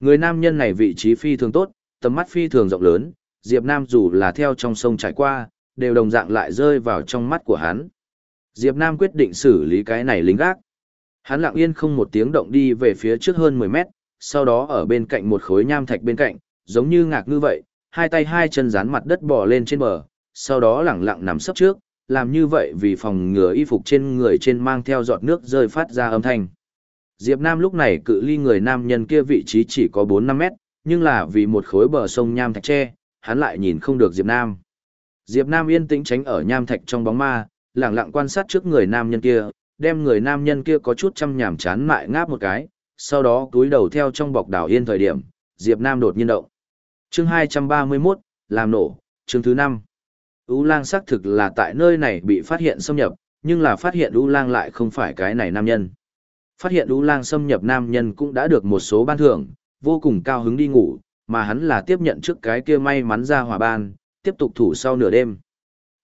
Người nam nhân này vị trí phi thường tốt, tầm mắt phi thường rộng lớn, Diệp Nam dù là theo trong sông trải qua, đều đồng dạng lại rơi vào trong mắt của hắn. Diệp Nam quyết định xử lý cái này lính gác. Hắn lặng yên không một tiếng động đi về phía trước hơn 10 mét, sau đó ở bên cạnh một khối nham thạch bên cạnh, giống như ngạc như vậy, hai tay hai chân dán mặt đất bò lên trên bờ, sau đó lẳng lặng nằm sấp trước, làm như vậy vì phòng ngừa y phục trên người trên mang theo giọt nước rơi phát ra âm thanh. Diệp Nam lúc này cự ly người nam nhân kia vị trí chỉ có 4-5 mét, nhưng là vì một khối bờ sông nham thạch tre, hắn lại nhìn không được Diệp Nam. Diệp Nam yên tĩnh tránh ở nham thạch trong bóng ma, lặng lặng quan sát trước người nam nhân kia, đem người nam nhân kia có chút chăm nhảm chán mại ngáp một cái, sau đó túi đầu theo trong bọc đảo yên thời điểm, Diệp Nam đột nhiên động. Chương 231, làm nổ, chương thứ 5. U lang xác thực là tại nơi này bị phát hiện xâm nhập, nhưng là phát hiện U lang lại không phải cái này nam nhân. Phát hiện U lang xâm nhập nam nhân cũng đã được một số ban thưởng, vô cùng cao hứng đi ngủ, mà hắn là tiếp nhận trước cái kia may mắn ra hỏa ban, tiếp tục thủ sau nửa đêm.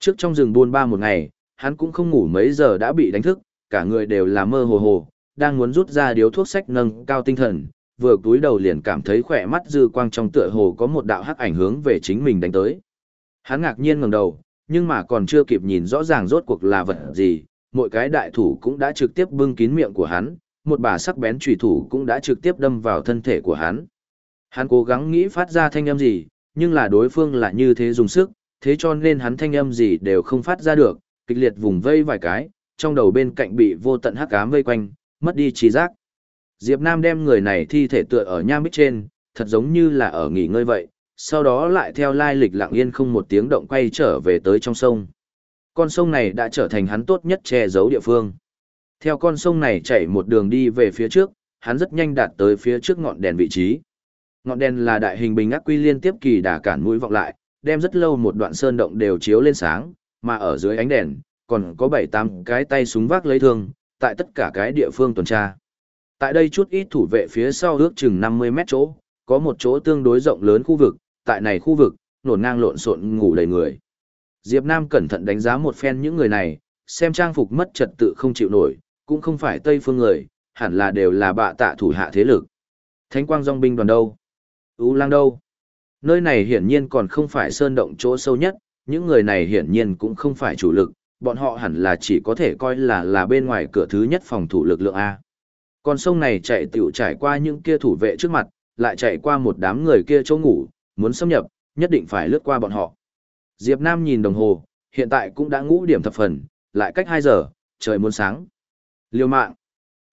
Trước trong rừng buôn ba một ngày, hắn cũng không ngủ mấy giờ đã bị đánh thức, cả người đều là mơ hồ hồ, đang muốn rút ra điếu thuốc sách nâng cao tinh thần, vừa cúi đầu liền cảm thấy khỏe mắt dư quang trong tựa hồ có một đạo hắc ảnh hướng về chính mình đánh tới. Hắn ngạc nhiên ngẩng đầu, nhưng mà còn chưa kịp nhìn rõ ràng rốt cuộc là vật gì, mỗi cái đại thủ cũng đã trực tiếp bưng kín miệng của hắn, một bà sắc bén chủy thủ cũng đã trực tiếp đâm vào thân thể của hắn. Hắn cố gắng nghĩ phát ra thanh âm gì, nhưng là đối phương lại như thế dùng sức, thế cho nên hắn thanh âm gì đều không phát ra được, kịch liệt vùng vây vài cái, trong đầu bên cạnh bị vô tận hắc ám vây quanh, mất đi trí giác. Diệp Nam đem người này thi thể tựa ở nham bích trên, thật giống như là ở nghỉ ngơi vậy, sau đó lại theo lai lịch lặng yên không một tiếng động quay trở về tới trong sông. Con sông này đã trở thành hắn tốt nhất che giấu địa phương. Theo con sông này chảy một đường đi về phía trước, hắn rất nhanh đạt tới phía trước ngọn đèn vị trí. Ngọn đèn là đại hình bình ác quy liên tiếp kỳ đà cản mũi vọng lại, đem rất lâu một đoạn sơn động đều chiếu lên sáng, mà ở dưới ánh đèn, còn có bảy tám cái tay súng vác lấy thương, tại tất cả cái địa phương tuần tra. Tại đây chút ít thủ vệ phía sau ước chừng 50 mét chỗ, có một chỗ tương đối rộng lớn khu vực, tại này khu vực, nổn ngang lộn xộn ngủ đầy người. Diệp Nam cẩn thận đánh giá một phen những người này, xem trang phục mất trật tự không chịu nổi, cũng không phải Tây phương người, hẳn là đều là bạ tạ thủ hạ thế lực. Thánh quang dòng binh đoàn đâu? Ú lang đâu? Nơi này hiển nhiên còn không phải sơn động chỗ sâu nhất, những người này hiển nhiên cũng không phải chủ lực, bọn họ hẳn là chỉ có thể coi là là bên ngoài cửa thứ nhất phòng thủ lực lượng A. Con sông này chạy tiểu trải qua những kia thủ vệ trước mặt, lại chạy qua một đám người kia chỗ ngủ, muốn xâm nhập, nhất định phải lướt qua bọn họ. Diệp Nam nhìn đồng hồ, hiện tại cũng đã ngũ điểm thập phần, lại cách 2 giờ, trời muốn sáng. Liêu mạng,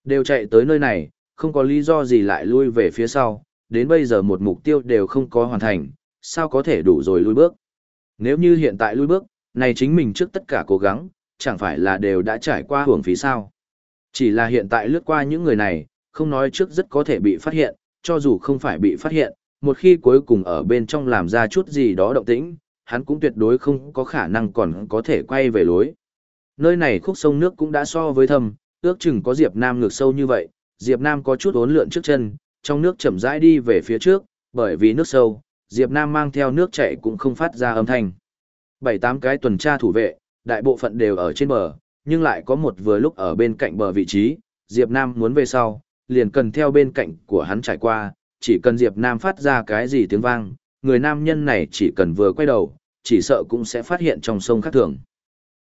đều chạy tới nơi này, không có lý do gì lại lui về phía sau, đến bây giờ một mục tiêu đều không có hoàn thành, sao có thể đủ rồi lui bước. Nếu như hiện tại lui bước, này chính mình trước tất cả cố gắng, chẳng phải là đều đã trải qua hưởng phí sao. Chỉ là hiện tại lướt qua những người này, không nói trước rất có thể bị phát hiện, cho dù không phải bị phát hiện, một khi cuối cùng ở bên trong làm ra chút gì đó động tĩnh, hắn cũng tuyệt đối không có khả năng còn có thể quay về lối. Nơi này khúc sông nước cũng đã so với thâm, ước chừng có Diệp Nam ngược sâu như vậy, Diệp Nam có chút ốn lượn trước chân, trong nước chậm rãi đi về phía trước, bởi vì nước sâu, Diệp Nam mang theo nước chảy cũng không phát ra âm thanh. Bảy tám cái tuần tra thủ vệ, đại bộ phận đều ở trên bờ, nhưng lại có một vừa lúc ở bên cạnh bờ vị trí, Diệp Nam muốn về sau, liền cần theo bên cạnh của hắn trải qua, chỉ cần Diệp Nam phát ra cái gì tiếng vang, người nam nhân này chỉ cần vừa quay đầu, chỉ sợ cũng sẽ phát hiện trong sông khác thường.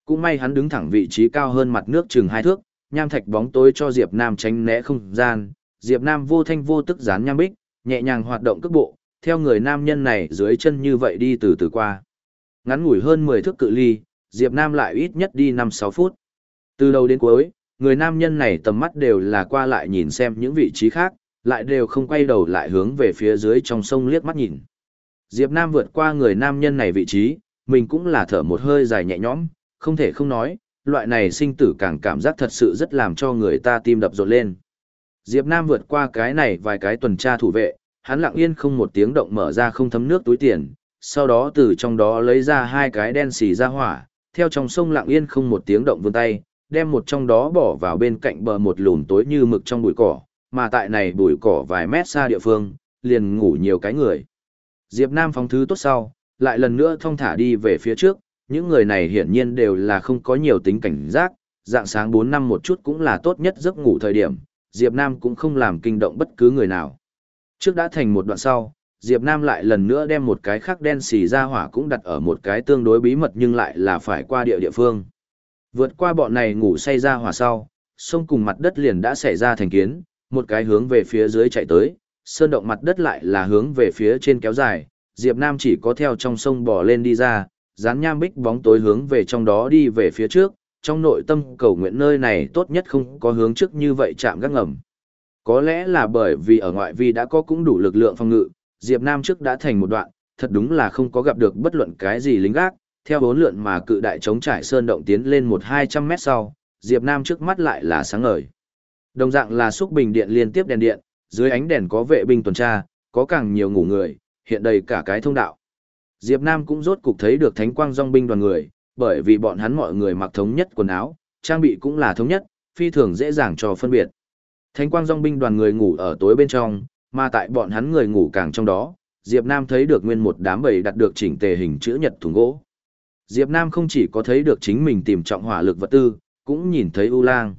Cũng may hắn đứng thẳng vị trí cao hơn mặt nước chừng hai thước, nham thạch bóng tối cho Diệp Nam tránh né không gian, Diệp Nam vô thanh vô tức dán nham bích, nhẹ nhàng hoạt động cước bộ, theo người nam nhân này dưới chân như vậy đi từ từ qua. Ngắn ngủi hơn 10 thước cự ly, Diệp Nam lại ít nhất đi 5-6 phút. Từ đầu đến cuối, người nam nhân này tầm mắt đều là qua lại nhìn xem những vị trí khác, lại đều không quay đầu lại hướng về phía dưới trong sông liếc mắt nhìn. Diệp Nam vượt qua người nam nhân này vị trí, mình cũng là thở một hơi dài nhẹ nhõm, không thể không nói, loại này sinh tử càng cảm giác thật sự rất làm cho người ta tim đập rộn lên. Diệp Nam vượt qua cái này vài cái tuần tra thủ vệ, hắn lặng yên không một tiếng động mở ra không thấm nước túi tiền, sau đó từ trong đó lấy ra hai cái đen xì ra hỏa, theo trong sông lặng yên không một tiếng động vươn tay, đem một trong đó bỏ vào bên cạnh bờ một lùn tối như mực trong bụi cỏ, mà tại này bụi cỏ vài mét xa địa phương, liền ngủ nhiều cái người. Diệp Nam phóng thứ tốt sau, lại lần nữa thông thả đi về phía trước, những người này hiển nhiên đều là không có nhiều tính cảnh giác, dạng sáng 4 năm một chút cũng là tốt nhất giấc ngủ thời điểm, Diệp Nam cũng không làm kinh động bất cứ người nào. Trước đã thành một đoạn sau, Diệp Nam lại lần nữa đem một cái khắc đen xì ra hỏa cũng đặt ở một cái tương đối bí mật nhưng lại là phải qua địa địa phương. Vượt qua bọn này ngủ say ra hỏa sau, sông cùng mặt đất liền đã xảy ra thành kiến, một cái hướng về phía dưới chạy tới, sơn động mặt đất lại là hướng về phía trên kéo dài, Diệp Nam chỉ có theo trong sông bò lên đi ra, dán nham bích bóng tối hướng về trong đó đi về phía trước, trong nội tâm cầu nguyện nơi này tốt nhất không có hướng trước như vậy chạm gác ngầm. Có lẽ là bởi vì ở ngoại vi đã có cũng đủ lực lượng phòng ngự, Diệp Nam trước đã thành một đoạn, thật đúng là không có gặp được bất luận cái gì lính gác, theo bốn lượn mà cự đại chống trải sơn động tiến lên một hai trăm mét sau, Diệp Nam trước mắt lại là sáng ngời. Đồng dạng là xúc bình điện liên tiếp đèn điện, dưới ánh đèn có vệ binh tuần tra, có càng nhiều ngủ người, hiện đầy cả cái thông đạo. Diệp Nam cũng rốt cục thấy được thánh quang dòng binh đoàn người, bởi vì bọn hắn mọi người mặc thống nhất quần áo, trang bị cũng là thống nhất, phi thường dễ dàng cho phân biệt. Thánh quang dòng binh đoàn người ngủ ở tối bên trong, mà tại bọn hắn người ngủ càng trong đó, Diệp Nam thấy được nguyên một đám bầy đặt được chỉnh tề hình chữ nhật thùng gỗ. Diệp Nam không chỉ có thấy được chính mình tìm trọng hỏa lực vật tư, cũng nhìn thấy U Lang.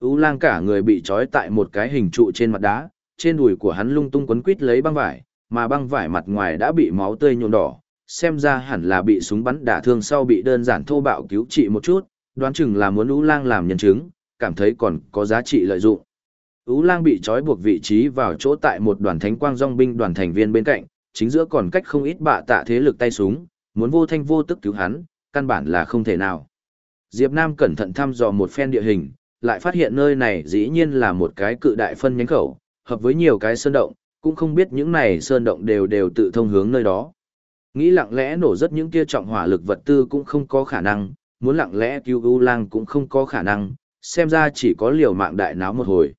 U Lang cả người bị trói tại một cái hình trụ trên mặt đá, trên đùi của hắn lung tung quấn quít lấy băng vải, mà băng vải mặt ngoài đã bị máu tươi nhuộm đỏ, xem ra hẳn là bị súng bắn đả thương sau bị đơn giản thô bạo cứu trị một chút, đoán chừng là muốn U Lang làm nhân chứng, cảm thấy còn có giá trị lợi dụng. U Lang bị trói buộc vị trí vào chỗ tại một đoàn thánh quang dòng binh đoàn thành viên bên cạnh, chính giữa còn cách không ít bạ tạ thế lực tay súng, muốn vô thanh vô tức cứu hắn, căn bản là không thể nào. Diệp Nam cẩn thận thăm dò một phen địa hình, lại phát hiện nơi này dĩ nhiên là một cái cự đại phân nhánh khẩu, hợp với nhiều cái sơn động, cũng không biết những này sơn động đều đều tự thông hướng nơi đó. Nghĩ lặng lẽ nổ rất những kia trọng hỏa lực vật tư cũng không có khả năng, muốn lặng lẽ cứu U Lang cũng không có khả năng, xem ra chỉ có liều mạng đại náo một hồi.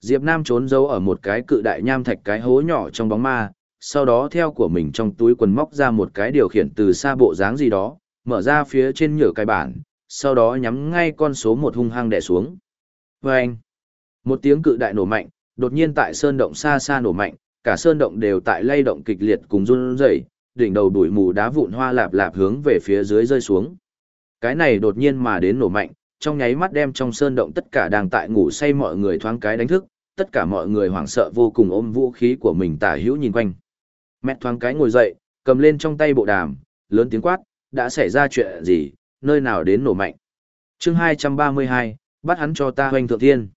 Diệp Nam trốn giấu ở một cái cự đại nham thạch cái hố nhỏ trong bóng ma, sau đó theo của mình trong túi quần móc ra một cái điều khiển từ xa bộ dáng gì đó, mở ra phía trên nhựa cái bản, sau đó nhắm ngay con số một hung hăng đè xuống. Vâng! Một tiếng cự đại nổ mạnh, đột nhiên tại sơn động xa xa nổ mạnh, cả sơn động đều tại lay động kịch liệt cùng run rẩy, đỉnh đầu bụi mù đá vụn hoa lạp lạp hướng về phía dưới rơi xuống. Cái này đột nhiên mà đến nổ mạnh, trong nháy mắt đem trong sơn động tất cả đang tại ngủ say mọi người thoáng cái đánh thức, tất cả mọi người hoảng sợ vô cùng ôm vũ khí của mình tả hữu nhìn quanh. Mẹ thoáng cái ngồi dậy, cầm lên trong tay bộ đàm, lớn tiếng quát, đã xảy ra chuyện gì, nơi nào đến nổ mạnh. chương 232, bắt hắn cho ta hoành thượng thiên.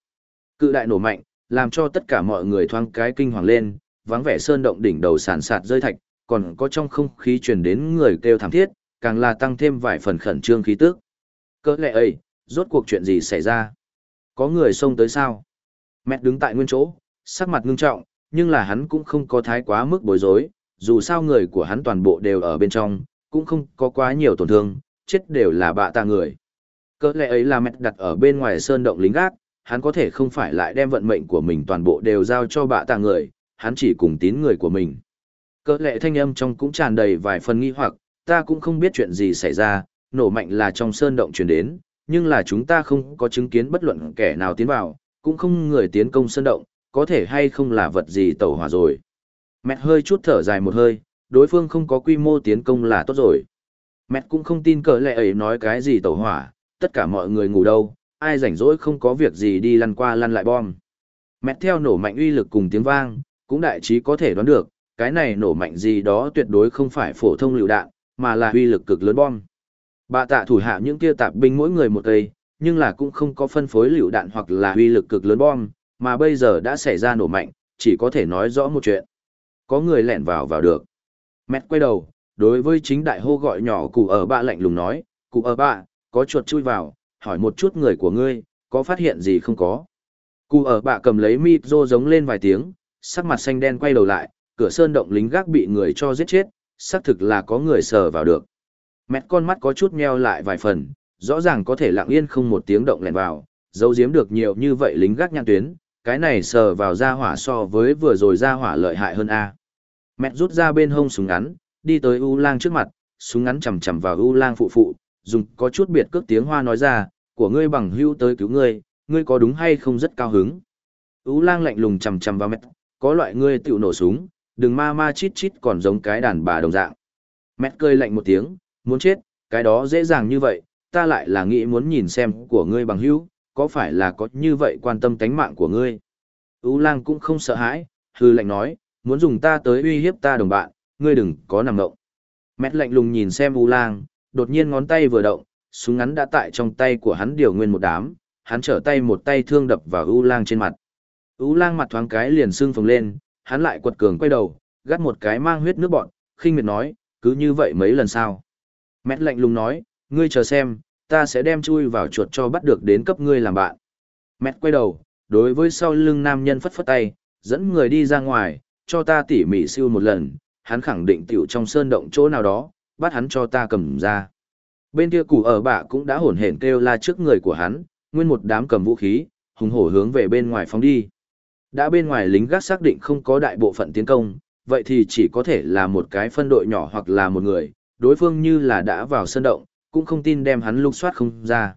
Cự đại nổ mạnh, làm cho tất cả mọi người thoáng cái kinh hoàng lên, vắng vẻ sơn động đỉnh đầu sàn sạt rơi thạch, còn có trong không khí truyền đến người kêu thảm thiết, càng là tăng thêm vài phần khẩn trương khí tức. Cỡ lệ ấy, rốt cuộc chuyện gì xảy ra? Có người xông tới sao? Mẹ đứng tại nguyên chỗ, sắc mặt ngưng trọng, nhưng là hắn cũng không có thái quá mức bối rối, dù sao người của hắn toàn bộ đều ở bên trong, cũng không có quá nhiều tổn thương, chết đều là bạ tạ người. Cỡ lệ ấy là mẹ đặt ở bên ngoài sơn động lính gác, hắn có thể không phải lại đem vận mệnh của mình toàn bộ đều giao cho bạ tạ người, hắn chỉ cùng tín người của mình cơ lẽ thanh âm trong cũng tràn đầy vài phần nghi hoặc, ta cũng không biết chuyện gì xảy ra, nổ mạnh là trong sơn động truyền đến, nhưng là chúng ta không có chứng kiến bất luận kẻ nào tiến vào, cũng không người tiến công sơn động, có thể hay không là vật gì tẩu hỏa rồi. Mẹ hơi chút thở dài một hơi, đối phương không có quy mô tiến công là tốt rồi. Mẹ cũng không tin cỡ lệ ấy nói cái gì tẩu hỏa, tất cả mọi người ngủ đâu, ai rảnh rỗi không có việc gì đi lăn qua lăn lại bom. Mẹ theo nổ mạnh uy lực cùng tiếng vang, cũng đại trí có thể đoán được, cái này nổ mạnh gì đó tuyệt đối không phải phổ thông lựu đạn, mà là uy lực cực lớn bom. Bà tạ thủ hạ những kia tạp binh mỗi người một cây, nhưng là cũng không có phân phối lựu đạn hoặc là uy lực cực lớn bom, mà bây giờ đã xảy ra nổ mạnh, chỉ có thể nói rõ một chuyện. Có người lẻn vào vào được. Mẹt quay đầu, đối với chính đại hô gọi nhỏ cụ ở bạ lạnh lùng nói, cụ ở bạ, có chuột chui vào, hỏi một chút người của ngươi, có phát hiện gì không có. Cụ ở bạ cầm lấy mịp rô giống lên vài tiếng, sắc mặt xanh đen quay đầu lại, cửa sơn động lính gác bị người cho giết chết, xác thực là có người sờ vào được. Mẹt con mắt có chút meo lại vài phần, rõ ràng có thể lặng yên không một tiếng động lèn vào, giấu giếm được nhiều như vậy lính gác nhãn tuyến, cái này sờ vào ra hỏa so với vừa rồi ra hỏa lợi hại hơn a. Mẹt rút ra bên hông súng ngắn, đi tới U Lang trước mặt, súng ngắn chầm chầm vào U Lang phụ phụ, dùng có chút biệt cước tiếng hoa nói ra, của ngươi bằng hữu tới cứu ngươi, ngươi có đúng hay không rất cao hứng. U Lang lạnh lùng chầm chầm vào mẹt, có loại ngươi tiểu nổ súng, đừng ma ma chít chít còn giống cái đàn bà đồng dạng. Mét cười lạnh một tiếng, muốn chết, cái đó dễ dàng như vậy, ta lại là nghĩ muốn nhìn xem của ngươi bằng hữu, có phải là có như vậy quan tâm tánh mạng của ngươi? U lang cũng không sợ hãi, hư lệnh nói, muốn dùng ta tới uy hiếp ta đồng bạn, ngươi đừng có nằm động. Mét lạnh lùng nhìn xem U Lang, đột nhiên ngón tay vừa động, súng ngắn đã tại trong tay của hắn điều nguyên một đám, hắn trở tay một tay thương đập vào U Lang trên mặt. U Lang mặt thoáng cái liền sưng phồng lên, hắn lại quật cường quay đầu, gắt một cái mang huyết nước bọn, khinh miệt nói, cứ như vậy mấy lần sao? Mét lạnh lùng nói, ngươi chờ xem, ta sẽ đem chui vào chuột cho bắt được đến cấp ngươi làm bạn. Mét quay đầu, đối với sau lưng nam nhân phất phất tay, dẫn người đi ra ngoài, cho ta tỉ mỉ siêu một lần, hắn khẳng định tiểu trong sơn động chỗ nào đó, bắt hắn cho ta cầm ra. Bên kia củ ở bạ cũng đã hổn hển kêu la trước người của hắn, nguyên một đám cầm vũ khí, hùng hổ hướng về bên ngoài phóng đi. Đã bên ngoài lính gác xác định không có đại bộ phận tiến công, vậy thì chỉ có thể là một cái phân đội nhỏ hoặc là một người, đối phương như là đã vào sân động, cũng không tin đem hắn lục soát không ra.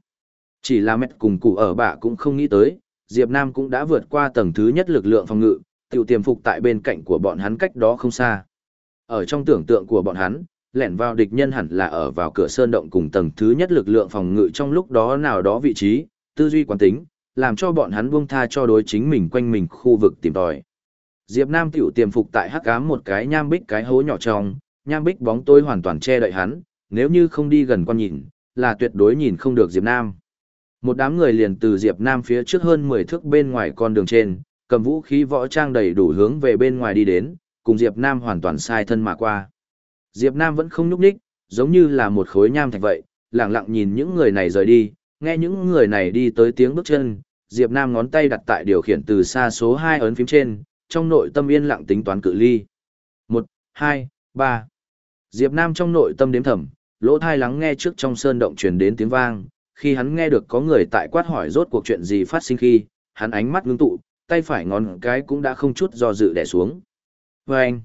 Chỉ là mét cùng cụ ở bạ cũng không nghĩ tới, Diệp Nam cũng đã vượt qua tầng thứ nhất lực lượng phòng ngự, tiểu tiềm phục tại bên cạnh của bọn hắn cách đó không xa. Ở trong tưởng tượng của bọn hắn, lẻn vào địch nhân hẳn là ở vào cửa sơn động cùng tầng thứ nhất lực lượng phòng ngự trong lúc đó nào đó vị trí, tư duy quán tính, làm cho bọn hắn buông tha cho đối chính mình quanh mình khu vực tìm tòi. Diệp Nam tiểu tiềm phục tại hắc ám một cái nham bích cái hố nhỏ trong, nham bích bóng tối hoàn toàn che đậy hắn, nếu như không đi gần quan nhìn, là tuyệt đối nhìn không được Diệp Nam. Một đám người liền từ Diệp Nam phía trước hơn 10 thước bên ngoài con đường trên, cầm vũ khí võ trang đầy đủ hướng về bên ngoài đi đến, cùng Diệp Nam hoàn toàn sai thân mà qua. Diệp Nam vẫn không nhúc nhích, giống như là một khối nham thạch vậy, lặng lặng nhìn những người này rời đi, nghe những người này đi tới tiếng bước chân, Diệp Nam ngón tay đặt tại điều khiển từ xa số 2 ấn phím trên, trong nội tâm yên lặng tính toán cự ly. 1, 2, 3. Diệp Nam trong nội tâm đếm thầm, lỗ tai lắng nghe trước trong sơn động truyền đến tiếng vang, khi hắn nghe được có người tại quát hỏi rốt cuộc chuyện gì phát sinh khi, hắn ánh mắt ngưng tụ, tay phải ngón cái cũng đã không chút do dự đè xuống. Vâng!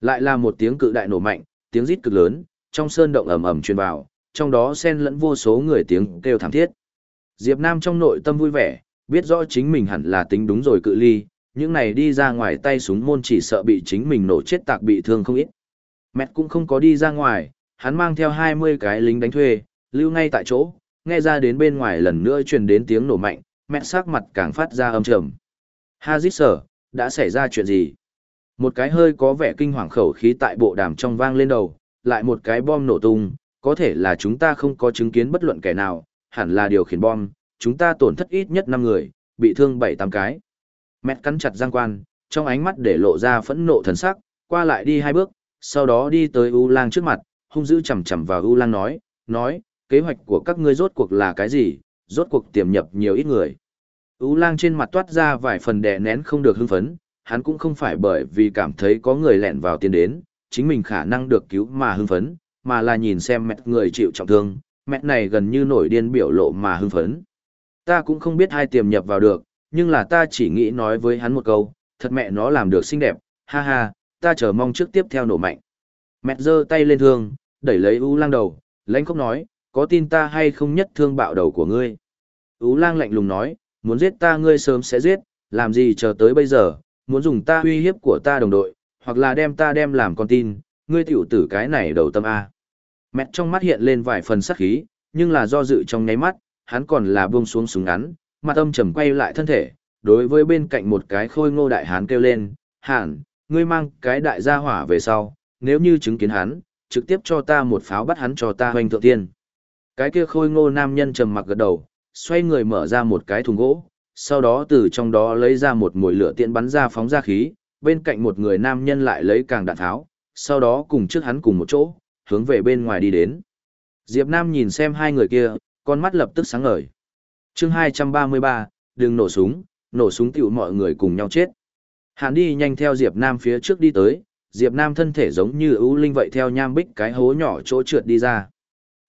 lại là một tiếng cự đại nổ mạnh, tiếng rít cực lớn, trong sơn động ầm ầm truyền vào, trong đó xen lẫn vô số người tiếng kêu thảm thiết. Diệp Nam trong nội tâm vui vẻ, biết rõ chính mình hẳn là tính đúng rồi cự ly, những này đi ra ngoài tay súng môn chỉ sợ bị chính mình nổ chết tạc bị thương không ít. Mẹt cũng không có đi ra ngoài, hắn mang theo 20 cái lính đánh thuê, lưu ngay tại chỗ, nghe ra đến bên ngoài lần nữa truyền đến tiếng nổ mạnh, mẹ sắc mặt càng phát ra âm trầm. Hazit sở, đã xảy ra chuyện gì? Một cái hơi có vẻ kinh hoàng khẩu khí tại bộ đàm trong vang lên đầu, lại một cái bom nổ tung, có thể là chúng ta không có chứng kiến bất luận kẻ nào, hẳn là điều khiển bom, chúng ta tổn thất ít nhất 5 người, bị thương 7-8 cái. Mẹ cắn chặt giang quan, trong ánh mắt để lộ ra phẫn nộ thần sắc, qua lại đi hai bước, sau đó đi tới U Lang trước mặt, hung dữ chầm chầm vào U Lang nói, nói, kế hoạch của các ngươi rốt cuộc là cái gì, rốt cuộc tiềm nhập nhiều ít người. U Lang trên mặt toát ra vài phần đè nén không được hưng phấn, hắn cũng không phải bởi vì cảm thấy có người lẹn vào tiền đến, chính mình khả năng được cứu mà hưng phấn, mà là nhìn xem mẹ người chịu trọng thương, mẹ này gần như nổi điên biểu lộ mà hưng phấn. Ta cũng không biết hai tiềm nhập vào được, nhưng là ta chỉ nghĩ nói với hắn một câu, thật mẹ nó làm được xinh đẹp, ha ha, ta chờ mong trước tiếp theo nổ mạnh. Mẹ giơ tay lên thương, đẩy lấy U lang đầu, lãnh khóc nói, có tin ta hay không nhất thương bạo đầu của ngươi. U lang lạnh lùng nói, muốn giết ta ngươi sớm sẽ giết, làm gì chờ tới bây giờ, muốn dùng ta uy hiếp của ta đồng đội, hoặc là đem ta đem làm con tin, ngươi tiểu tử cái này đầu tâm A. Mẹ trong mắt hiện lên vài phần sắc khí, nhưng là do dự trong nháy mắt, hắn còn là buông xuống súng ngắn, mặt âm trầm quay lại thân thể, đối với bên cạnh một cái khôi ngô đại hán kêu lên, hẳn ngươi mang cái đại gia hỏa về sau, nếu như chứng kiến hắn, trực tiếp cho ta một pháo bắt hắn cho ta hoành thượng tiên. Cái kia khôi ngô nam nhân trầm mặc gật đầu, xoay người mở ra một cái thùng gỗ, sau đó từ trong đó lấy ra một mũi lửa tiện bắn ra phóng ra khí, bên cạnh một người nam nhân lại lấy càng đạn tháo, sau đó cùng trước hắn cùng một chỗ, hướng về bên ngoài đi đến. Diệp Nam nhìn xem hai người kia, con mắt lập tức sáng ngời. Chương 233, đừng nổ súng, nổ súng tiểu mọi người cùng nhau chết. Hàn đi nhanh theo Diệp Nam phía trước đi tới, Diệp Nam thân thể giống như ưu linh vậy theo nham bích cái hố nhỏ chỗ trượt đi ra.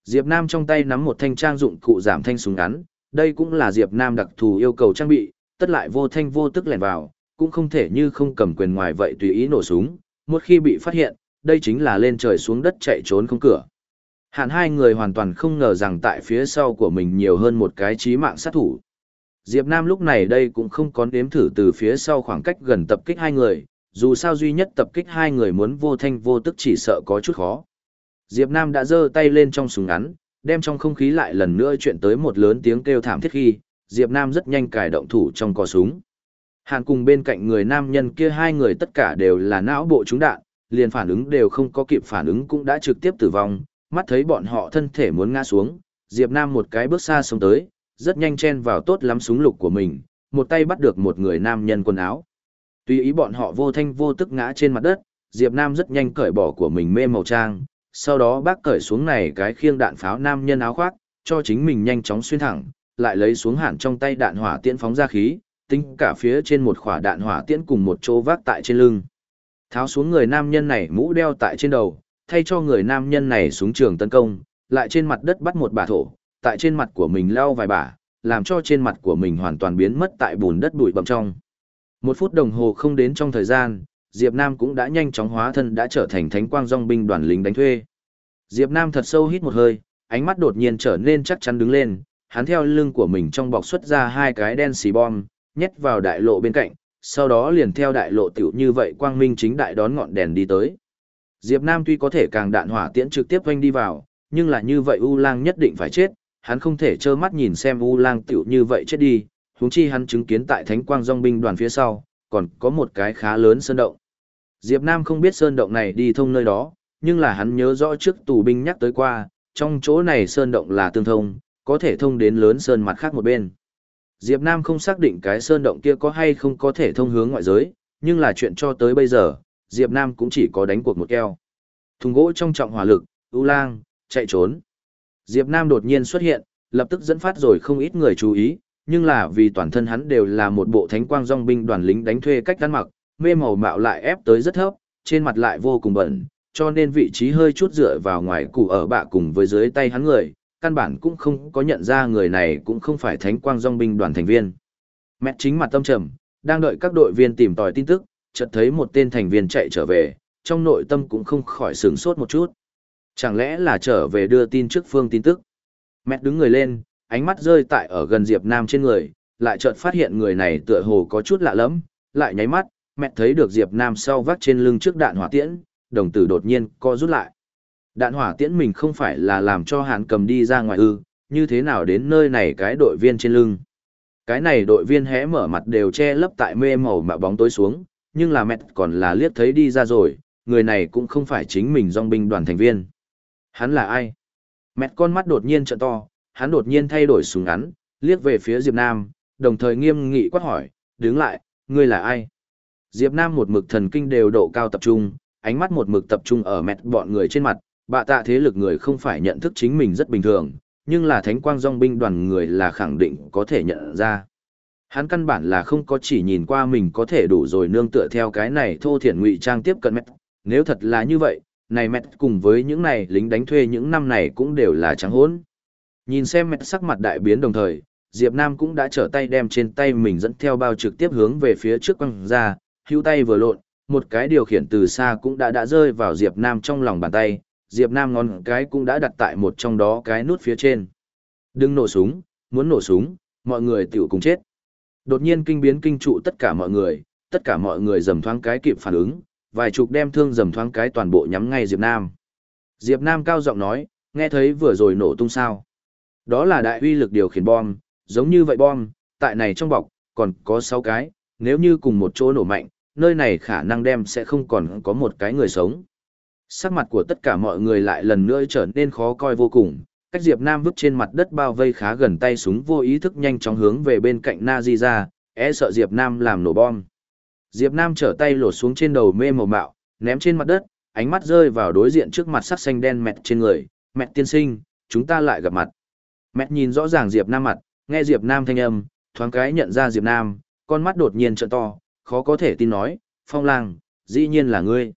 Diệp Nam trong tay nắm một thanh trang dụng cụ giảm thanh súng ngắn, đây cũng là Diệp Nam đặc thù yêu cầu trang bị, tất lại vô thanh vô tức lèn vào, cũng không thể như không cầm quyền ngoài vậy tùy ý nổ súng, một khi bị phát hiện, đây chính là lên trời xuống đất chạy trốn không cửa. Hàn hai người hoàn toàn không ngờ rằng tại phía sau của mình nhiều hơn một cái chí mạng sát thủ. Diệp Nam lúc này đây cũng không có nếm thử từ phía sau khoảng cách gần tập kích hai người, dù sao duy nhất tập kích hai người muốn vô thanh vô tức chỉ sợ có chút khó. Diệp Nam đã giơ tay lên trong súng ngắn, đem trong không khí lại lần nữa chuyện tới một lớn tiếng kêu thảm thiết khi, Diệp Nam rất nhanh cài động thủ trong cò súng. Hàn cùng bên cạnh người nam nhân kia hai người tất cả đều là não bộ trúng đạn, liền phản ứng đều không có kịp phản ứng cũng đã trực tiếp tử vong, mắt thấy bọn họ thân thể muốn ngã xuống, Diệp Nam một cái bước xa xuống tới, rất nhanh chen vào tốt lắm súng lục của mình, một tay bắt được một người nam nhân quần áo. Tuy ý bọn họ vô thanh vô tức ngã trên mặt đất, Diệp Nam rất nhanh cởi bỏ của mình mê màu trang, sau đó bác cởi xuống này cái khiêng đạn pháo nam nhân áo khoác, cho chính mình nhanh chóng xuyên thẳng, lại lấy xuống hẳn trong tay đạn hỏa tiễn phóng ra khí, tính cả phía trên một khỏa đạn hỏa tiễn cùng một chỗ vác tại trên lưng. Tháo xuống người nam nhân này mũ đeo tại trên đầu, thay cho người nam nhân này xuống trường tấn công, lại trên mặt đất bắt một bà thổ, tại trên mặt của mình lau vài bà, làm cho trên mặt của mình hoàn toàn biến mất tại bùn đất bụi bậm trong. Một phút đồng hồ không đến trong thời gian, Diệp Nam cũng đã nhanh chóng hóa thân đã trở thành thánh quang dòng binh đoàn lính đánh thuê. Diệp Nam thật sâu hít một hơi, ánh mắt đột nhiên trở nên chắc chắn đứng lên, hắn theo lưng của mình trong bọc xuất ra hai cái đen xì bom, nhét vào đại lộ bên cạnh, sau đó liền theo đại lộ tiểu như vậy quang minh chính đại đón ngọn đèn đi tới. Diệp Nam tuy có thể càng đạn hỏa tiễn trực tiếp vanh đi vào, nhưng là như vậy U Lang nhất định phải chết, hắn không thể trơ mắt nhìn xem U Lang tiểu như vậy chết đi, huống chi hắn chứng kiến tại Thánh Quang Dòng binh đoàn phía sau, còn có một cái khá lớn sơn động. Diệp Nam không biết sơn động này đi thông nơi đó, nhưng là hắn nhớ rõ trước tù binh nhắc tới qua, trong chỗ này sơn động là tương thông, có thể thông đến lớn sơn mặt khác một bên. Diệp Nam không xác định cái sơn động kia có hay không có thể thông hướng ngoại giới, nhưng là chuyện cho tới bây giờ, Diệp Nam cũng chỉ có đánh cuộc một keo. Thùng gỗ trong trọng hỏa lực, U Lang, chạy trốn. Diệp Nam đột nhiên xuất hiện, lập tức dẫn phát rồi không ít người chú ý, nhưng là vì toàn thân hắn đều là một bộ thánh quang dòng binh đoàn lính đánh thuê cách ăn mặc, mê màu mạo lại ép tới rất thấp, trên mặt lại vô cùng bẩn, cho nên vị trí hơi chút dựa vào ngoài củ ở bạ cùng với dưới tay hắn người, căn bản cũng không có nhận ra người này cũng không phải thánh quang dòng binh đoàn thành viên. Mẹ chính mặt tâm trầm, đang đợi các đội viên tìm tòi tin tức, chợt thấy một tên thành viên chạy trở về, trong nội tâm cũng không khỏi sửng sốt một chút. Chẳng lẽ là trở về đưa tin trước phương tin tức? Mẹ đứng người lên, ánh mắt rơi tại ở gần Diệp Nam trên người, lại chợt phát hiện người này tựa hồ có chút lạ lắm lại nháy mắt, mẹ thấy được Diệp Nam sau vác trên lưng trước đạn hỏa tiễn, đồng tử đột nhiên co rút lại. Đạn hỏa tiễn mình không phải là làm cho Hàn cầm đi ra ngoài ư, như thế nào đến nơi này cái đội viên trên lưng. Cái này đội viên hé mở mặt đều che lấp tại mê màu mà bóng tối xuống, nhưng là mẹ còn là liếc thấy đi ra rồi, người này cũng không phải chính mình dòng binh đoàn thành viên. Hắn là ai? Mẹ con mắt đột nhiên trợn to, hắn đột nhiên thay đổi súng ngắn, liếc về phía Diệp Nam, đồng thời nghiêm nghị quát hỏi, đứng lại, ngươi là ai? Diệp Nam một mực thần kinh đều độ cao tập trung, ánh mắt một mực tập trung ở mẹt bọn người trên mặt, bạ tạ thế lực người không phải nhận thức chính mình rất bình thường, nhưng là thánh quang dòng binh đoàn người là khẳng định có thể nhận ra. Hắn căn bản là không có chỉ nhìn qua mình có thể đủ rồi nương tựa theo cái này thô thiển ngụy trang tiếp cận mẹ. Nếu thật là như vậy, này mẹ cùng với những này lính đánh thuê những năm này cũng đều là trắng hốn. Nhìn xem mẹ sắc mặt đại biến đồng thời, Diệp Nam cũng đã trở tay đem trên tay mình dẫn theo bao trực tiếp hướng về phía trước quăng ra, hữu tay vừa lộn, một cái điều khiển từ xa cũng đã đã rơi vào Diệp Nam trong lòng bàn tay, Diệp Nam ngón cái cũng đã đặt tại một trong đó cái nút phía trên. Đừng nổ súng, muốn nổ súng, mọi người tiểu cùng chết. Đột nhiên kinh biến kinh trụ tất cả mọi người, tất cả mọi người dầm thoáng cái kịp phản ứng, vài chục đem thương dầm thoáng cái toàn bộ nhắm ngay Diệp Nam. Diệp Nam cao giọng nói, nghe thấy vừa rồi nổ tung sao. Đó là đại uy lực điều khiển bom, giống như vậy bom, tại này trong bọc, còn có 6 cái, nếu như cùng một chỗ nổ mạnh, nơi này khả năng đem sẽ không còn có một cái người sống. Sắc mặt của tất cả mọi người lại lần nữa trở nên khó coi vô cùng, cách Diệp Nam vứt trên mặt đất bao vây khá gần tay súng vô ý thức nhanh chóng hướng về bên cạnh Nazi ra, e sợ Diệp Nam làm nổ bom. Diệp Nam trở tay lột xuống trên đầu mê màu mạo, ném trên mặt đất, ánh mắt rơi vào đối diện trước mặt sắc xanh đen mẹt trên người, mẹt tiên sinh, chúng ta lại gặp mặt. Mẹt nhìn rõ ràng Diệp Nam mặt, nghe Diệp Nam thanh âm, thoáng cái nhận ra Diệp Nam, con mắt đột nhiên trợn to, khó có thể tin nói, phong lang, dĩ nhiên là ngươi.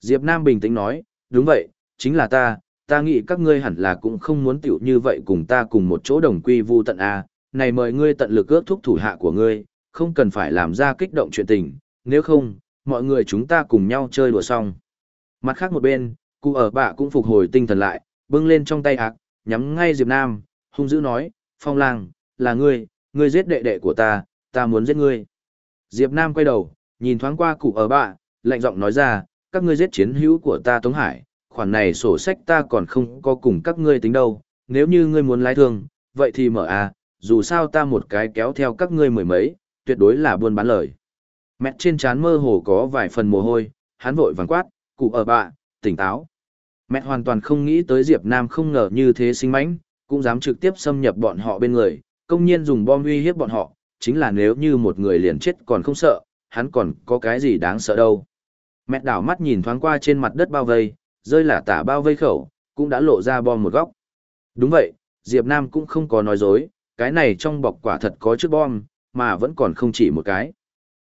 Diệp Nam bình tĩnh nói, đúng vậy, chính là ta, ta nghĩ các ngươi hẳn là cũng không muốn tiểu như vậy cùng ta cùng một chỗ đồng quy vu tận A, này mời ngươi tận lực ước thúc thủ hạ của ngươi, không cần phải làm ra kích động chuyện tình, nếu không, mọi người chúng ta cùng nhau chơi đùa xong. Mặt khác một bên, cụ ở bạ cũng phục hồi tinh thần lại, bưng lên trong tay ác, nhắm ngay Diệp Nam, hung dữ nói, phong lang, là ngươi, ngươi giết đệ đệ của ta, ta muốn giết ngươi. Diệp Nam quay đầu, nhìn thoáng qua cụ ở bạ, lạnh giọng nói ra, các ngươi giết chiến hữu của ta Tống Hải, khoản này sổ sách ta còn không có cùng các ngươi tính đâu, nếu như ngươi muốn lái thương, vậy thì mở à. dù sao ta một cái kéo theo các ngươi mười mấy, tuyệt đối là buôn bán lời. Mẹ trên trán mơ hồ có vài phần mồ hôi, hắn vội vàng quát, cụ ở bạ, tỉnh táo. Mẹ hoàn toàn không nghĩ tới Diệp Nam không ngờ như thế sinh mánh, cũng dám trực tiếp xâm nhập bọn họ bên người, công nhiên dùng bom uy hiếp bọn họ, chính là nếu như một người liền chết còn không sợ, hắn còn có cái gì đáng sợ đâu. Mẹ đảo mắt nhìn thoáng qua trên mặt đất bao vây, rơi là tả bao vây khẩu, cũng đã lộ ra bom một góc. Đúng vậy, Diệp Nam cũng không có nói dối, cái này trong bọc quả thật có chiếc bom, mà vẫn còn không chỉ một cái.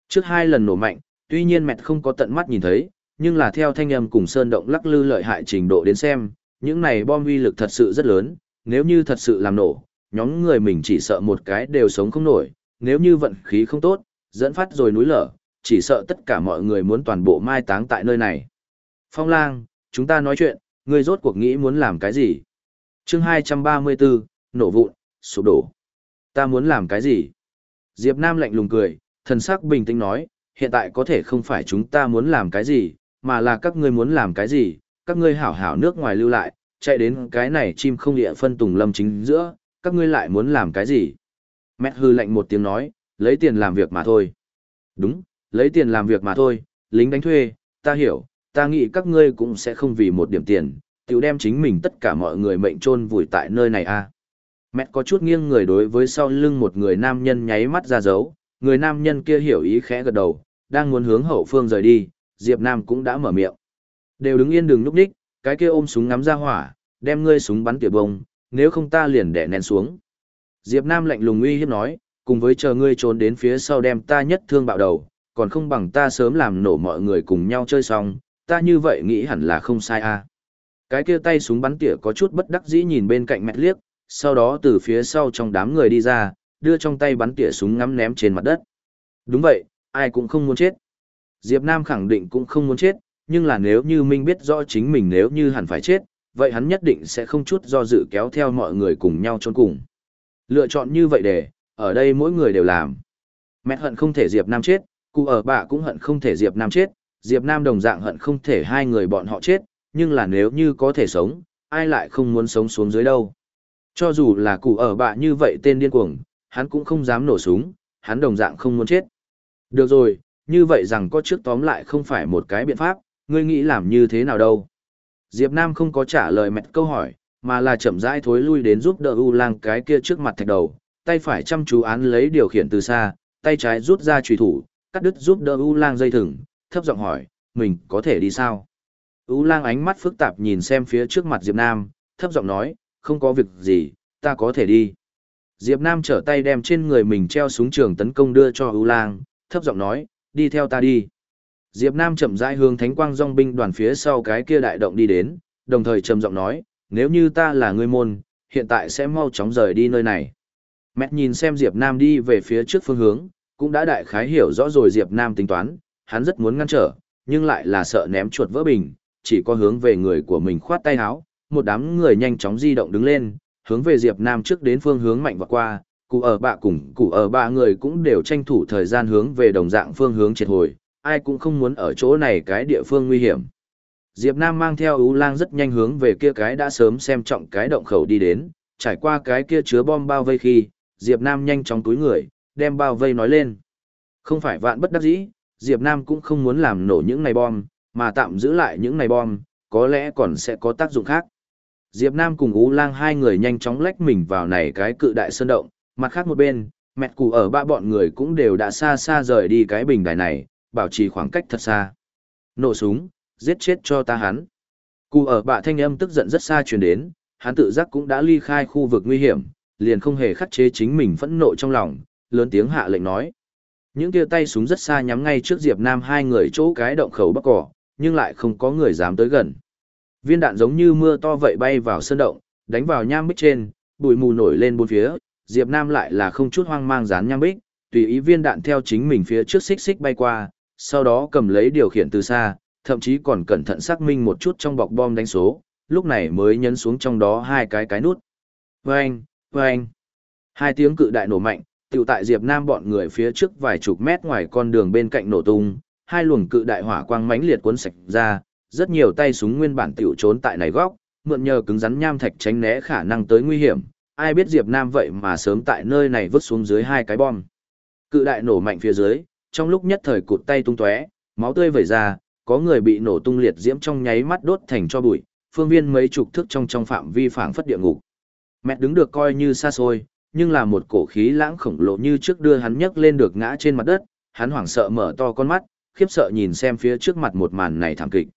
Trước hai lần nổ mạnh, tuy nhiên mẹt không có tận mắt nhìn thấy, nhưng là theo thanh âm cùng sơn động lắc lư lợi hại trình độ đến xem, những này bom uy lực thật sự rất lớn, nếu như thật sự làm nổ, nhóm người mình chỉ sợ một cái đều sống không nổi, nếu như vận khí không tốt, dẫn phát rồi núi lở, chỉ sợ tất cả mọi người muốn toàn bộ mai táng tại nơi này. Phong lang, chúng ta nói chuyện, ngươi rốt cuộc nghĩ muốn làm cái gì? chương 234, nổ vụn, sụp đổ. Ta muốn làm cái gì? Diệp Nam lạnh lùng cười, thần sắc bình tĩnh nói, hiện tại có thể không phải chúng ta muốn làm cái gì, mà là các ngươi muốn làm cái gì, các ngươi hảo hảo nước ngoài lưu lại, chạy đến cái này chim không địa phân tùng lâm chính giữa, các ngươi lại muốn làm cái gì? Mẹ hư lạnh một tiếng nói, lấy tiền làm việc mà thôi. Đúng, lấy tiền làm việc mà thôi, lính đánh thuê, ta hiểu, ta nghĩ các ngươi cũng sẽ không vì một điểm tiền, tiểu đem chính mình tất cả mọi người mệnh trôn vùi tại nơi này a. À. Mẹ có chút nghiêng người đối với sau lưng một người nam nhân nháy mắt ra dấu, người nam nhân kia hiểu ý khẽ gật đầu, đang muốn hướng hậu phương rời đi, Diệp Nam cũng đã mở miệng. Đều đứng yên đừng núp đích, cái kia ôm súng ngắm ra hỏa, đem ngươi súng bắn tỉa bông, nếu không ta liền đẻ nén xuống. Diệp Nam lạnh lùng uy hiếp nói, cùng với chờ ngươi trốn đến phía sau đem ta nhất thương bạo đầu, còn không bằng ta sớm làm nổ mọi người cùng nhau chơi xong, ta như vậy nghĩ hẳn là không sai a. À. Cái kia tay súng bắn tỉa có chút bất đắc dĩ nhìn bên cạnh mẹ liếc, sau đó từ phía sau trong đám người đi ra, đưa trong tay bắn tỉa súng ngắm ném trên mặt đất. Đúng vậy, ai cũng không muốn chết. Diệp Nam khẳng định cũng không muốn chết, nhưng là nếu như Minh biết rõ chính mình nếu như hẳn phải chết, vậy hắn nhất định sẽ không chút do dự kéo theo mọi người cùng nhau trốn cùng. Lựa chọn như vậy để, ở đây mỗi người đều làm. Mẹ hận không thể Diệp Nam chết, cụ ở bạ cũng hận không thể Diệp Nam chết, Diệp Nam đồng dạng hận không thể hai người bọn họ chết, nhưng là nếu như có thể sống, ai lại không muốn sống xuống dưới đâu. Cho dù là cụ ở bạ như vậy tên điên cuồng, hắn cũng không dám nổ súng, hắn đồng dạng không muốn chết. Được rồi, như vậy rằng có trước tóm lại không phải một cái biện pháp, ngươi nghĩ làm như thế nào đâu. Diệp Nam không có trả lời mẹt câu hỏi, mà là chậm rãi thối lui đến giúp đỡ U Lang cái kia trước mặt thạch đầu, tay phải chăm chú án lấy điều khiển từ xa, tay trái rút ra chùy thủ, cắt đứt giúp đỡ U Lang dây thừng, thấp giọng hỏi, mình có thể đi sao? U Lang ánh mắt phức tạp nhìn xem phía trước mặt Diệp Nam, thấp giọng nói, không có việc gì, ta có thể đi. Diệp Nam trở tay đem trên người mình treo súng trường tấn công đưa cho U Lang, thấp giọng nói, đi theo ta đi. Diệp Nam chậm rãi hướng Thánh Quang Dòng binh đoàn phía sau cái kia đại động đi đến, đồng thời trầm giọng nói, nếu như ta là người môn, hiện tại sẽ mau chóng rời đi nơi này. Mẹ nhìn xem Diệp Nam đi về phía trước phương hướng, cũng đã đại khái hiểu rõ rồi Diệp Nam tính toán, hắn rất muốn ngăn trở, nhưng lại là sợ ném chuột vỡ bình, chỉ có hướng về người của mình khoát tay áo, một đám người nhanh chóng di động đứng lên, hướng về Diệp Nam trước đến phương hướng mạnh vọt qua, cụ ở bạ cùng cụ ở ba người cũng đều tranh thủ thời gian hướng về đồng dạng phương hướng triệt hồi, ai cũng không muốn ở chỗ này cái địa phương nguy hiểm. Diệp Nam mang theo ưu lang rất nhanh hướng về kia cái đã sớm xem trọng cái động khẩu đi đến, trải qua cái kia chứa bom bao vây khi, Diệp Nam nhanh chóng túi người, đem bao vây nói lên. Không phải vạn bất đắc dĩ, Diệp Nam cũng không muốn làm nổ những này bom, mà tạm giữ lại những này bom, có lẽ còn sẽ có tác dụng khác. Diệp Nam cùng Ú Lang hai người nhanh chóng lách mình vào này cái cự đại sơn động, mặt khác một bên, mẹ cụ ở ba bọn người cũng đều đã xa xa rời đi cái bình đài này, bảo trì khoảng cách thật xa. Nổ súng, giết chết cho ta hắn. Cụ ở bạ thanh âm tức giận rất xa truyền đến, hắn tự giác cũng đã ly khai khu vực nguy hiểm, liền không hề khắc chế chính mình phẫn nộ trong lòng, lớn tiếng hạ lệnh nói. Những tia tay súng rất xa nhắm ngay trước Diệp Nam hai người chỗ cái động khẩu bắc cỏ, nhưng lại không có người dám tới gần. Viên đạn giống như mưa to vậy bay vào sơn động, đánh vào nham bích trên, bụi mù nổi lên bốn phía, Diệp Nam lại là không chút hoang mang dán nham bích, tùy ý viên đạn theo chính mình phía trước xích xích bay qua, sau đó cầm lấy điều khiển từ xa, thậm chí còn cẩn thận xác minh một chút trong bọc bom đánh số, lúc này mới nhấn xuống trong đó hai cái cái nút. Vâng, vâng. Hai tiếng cự đại nổ mạnh, tiểu tại Diệp Nam bọn người phía trước vài chục mét ngoài con đường bên cạnh nổ tung, hai luồng cự đại hỏa quang mãnh liệt cuốn sạch ra, rất nhiều tay súng nguyên bản tiểu trốn tại này góc, mượn nhờ cứng rắn nham thạch tránh né khả năng tới nguy hiểm, ai biết Diệp Nam vậy mà sớm tại nơi này vứt xuống dưới hai cái bom. Cự đại nổ mạnh phía dưới, trong lúc nhất thời cụt tay tung tóe, máu tươi vẩy ra, có người bị nổ tung liệt diễm trong nháy mắt đốt thành cho bụi, phương viên mấy chục thước trong trong phạm vi phảng phất địa ngục. Mẹ đứng được coi như xa xôi, nhưng là một cổ khí lãng khổng lồ như trước đưa hắn nhấc lên được ngã trên mặt đất, hắn hoảng sợ mở to con mắt, khiếp sợ nhìn xem phía trước mặt một màn này thảm kịch.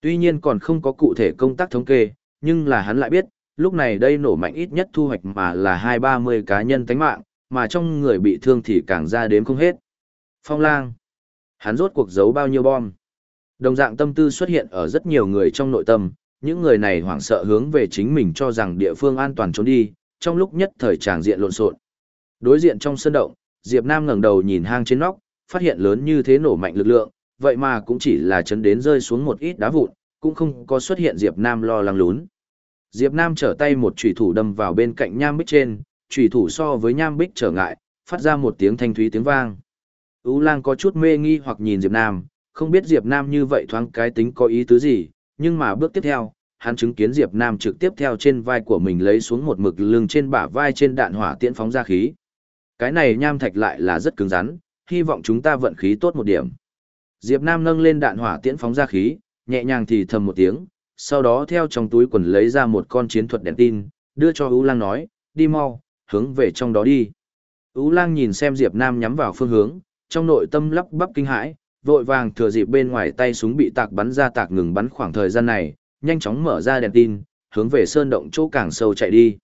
Tuy nhiên còn không có cụ thể công tác thống kê, nhưng là hắn lại biết, lúc này đây nổ mạnh ít nhất thu hoạch mà là hai ba mươi cá nhân tánh mạng, mà trong người bị thương thì càng ra đếm không hết. Phong lang. Hắn rốt cuộc giấu bao nhiêu bom. Đồng dạng tâm tư xuất hiện ở rất nhiều người trong nội tâm, những người này hoảng sợ hướng về chính mình cho rằng địa phương an toàn trốn đi, trong lúc nhất thời tràng diện lộn xộn. Đối diện trong sân động, Diệp Nam ngẩng đầu nhìn hang trên nóc, phát hiện lớn như thế nổ mạnh lực lượng, vậy mà cũng chỉ là chấn đến rơi xuống một ít đá vụn, cũng không có xuất hiện Diệp Nam lo lắng lún. Diệp Nam trở tay một chủy thủ đâm vào bên cạnh nham bích trên, chủy thủ so với nham bích trở ngại, phát ra một tiếng thanh thúy tiếng vang. Ú Lang có chút mê nghi hoặc nhìn Diệp Nam, không biết Diệp Nam như vậy thoáng cái tính có ý tứ gì, nhưng mà bước tiếp theo, hắn chứng kiến Diệp Nam trực tiếp theo trên vai của mình lấy xuống một mực lưng trên bả vai trên đạn hỏa tiễn phóng ra khí. Cái này nham thạch lại là rất cứng rắn, hy vọng chúng ta vận khí tốt một điểm. Diệp Nam nâng lên đạn hỏa tiễn phóng ra khí, nhẹ nhàng thì thầm một tiếng, sau đó theo trong túi quần lấy ra một con chiến thuật đèn tin, đưa cho U Lang nói, đi mau, hướng về trong đó đi. U Lang nhìn xem Diệp Nam nhắm vào phương hướng, trong nội tâm lắp bắp kinh hãi, vội vàng thừa dịp bên ngoài tay súng bị tạc bắn ra tạc ngừng bắn khoảng thời gian này, nhanh chóng mở ra đèn tin, hướng về sơn động chỗ càng sâu chạy đi.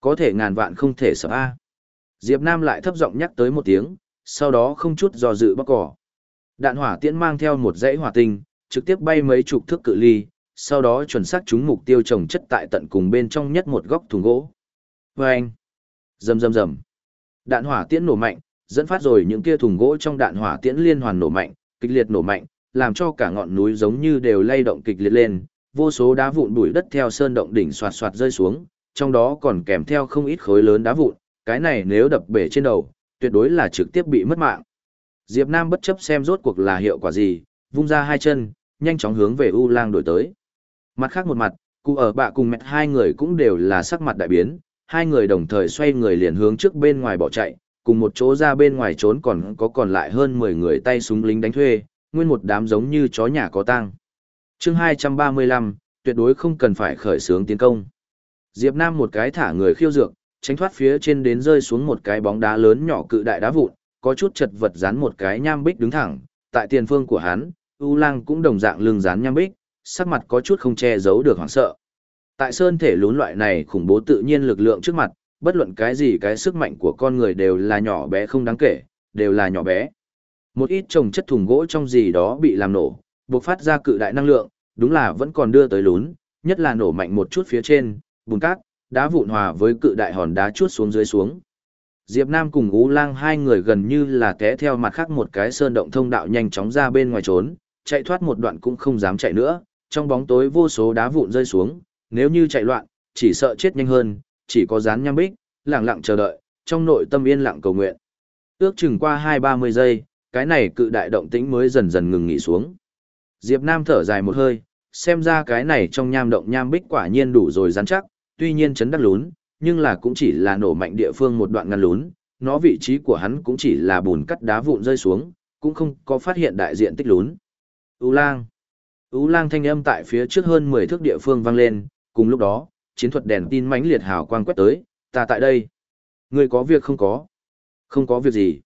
Có thể ngàn vạn không thể sợ a. Diệp Nam lại thấp giọng nhắc tới một tiếng, sau đó không chút do dự bắt cỏ. Đạn hỏa tiễn mang theo một dãy hỏa tinh, trực tiếp bay mấy chục thước cự ly, sau đó chuẩn xác trúng mục tiêu trồng chất tại tận cùng bên trong nhất một góc thùng gỗ. Vâng! Rầm rầm rầm. Đạn hỏa tiễn nổ mạnh, dẫn phát rồi những kia thùng gỗ trong đạn hỏa tiễn liên hoàn nổ mạnh, kịch liệt nổ mạnh, làm cho cả ngọn núi giống như đều lay động kịch liệt lên, vô số đá vụn bụi đất theo sơn động đỉnh xoạt xoạt rơi xuống, trong đó còn kèm theo không ít khối lớn đá vụn, cái này nếu đập bể trên đầu, tuyệt đối là trực tiếp bị mất mạng. Diệp Nam bất chấp xem rốt cuộc là hiệu quả gì, vung ra hai chân, nhanh chóng hướng về U Lang đổi tới. Mặt khác một mặt, cụ ở bạ cùng mẹ hai người cũng đều là sắc mặt đại biến, hai người đồng thời xoay người liền hướng trước bên ngoài bỏ chạy, cùng một chỗ ra bên ngoài trốn còn có còn lại hơn 10 người tay súng lính đánh thuê, nguyên một đám giống như chó nhà có tang. Chương 235, tuyệt đối không cần phải khởi xướng tiến công. Diệp Nam một cái thả người khiêu dược, tránh thoát phía trên đến rơi xuống một cái bóng đá lớn nhỏ cự đại đá vụn, có chút chật vật dán một cái nham bích đứng thẳng, tại tiền phương của hắn, U Lang cũng đồng dạng lưng dán nham bích, sắc mặt có chút không che giấu được hoảng sợ. Tại sơn thể lún loại này khủng bố tự nhiên lực lượng trước mặt, bất luận cái gì cái sức mạnh của con người đều là nhỏ bé không đáng kể, đều là nhỏ bé. Một ít trồng chất thùng gỗ trong gì đó bị làm nổ, bộc phát ra cự đại năng lượng, đúng là vẫn còn đưa tới lún, nhất là nổ mạnh một chút phía trên, bùn cát, đá vụn hòa với cự đại hòn đá chuốt xuống dưới xuống. Diệp Nam cùng Ú Lang hai người gần như là té theo mặt khác một cái sơn động thông đạo nhanh chóng ra bên ngoài trốn, chạy thoát một đoạn cũng không dám chạy nữa, trong bóng tối vô số đá vụn rơi xuống, nếu như chạy loạn, chỉ sợ chết nhanh hơn, chỉ có dán nhăm bích, lặng lặng chờ đợi, trong nội tâm yên lặng cầu nguyện. Ước chừng qua 2-30 giây, cái này cự đại động tĩnh mới dần dần ngừng nghỉ xuống. Diệp Nam thở dài một hơi, xem ra cái này trong nham động nham bích quả nhiên đủ rồi rắn chắc, tuy nhiên chấn đắc lún, nhưng là cũng chỉ là nổ mạnh địa phương một đoạn ngăn lún, nó vị trí của hắn cũng chỉ là bùn cắt đá vụn rơi xuống, cũng không có phát hiện đại diện tích lún. U lang. U lang thanh âm tại phía trước hơn 10 thước địa phương vang lên, cùng lúc đó, chiến thuật đèn tin mãnh liệt hào quang quét tới, ta tại đây. Ngươi có việc không có? Không có việc gì.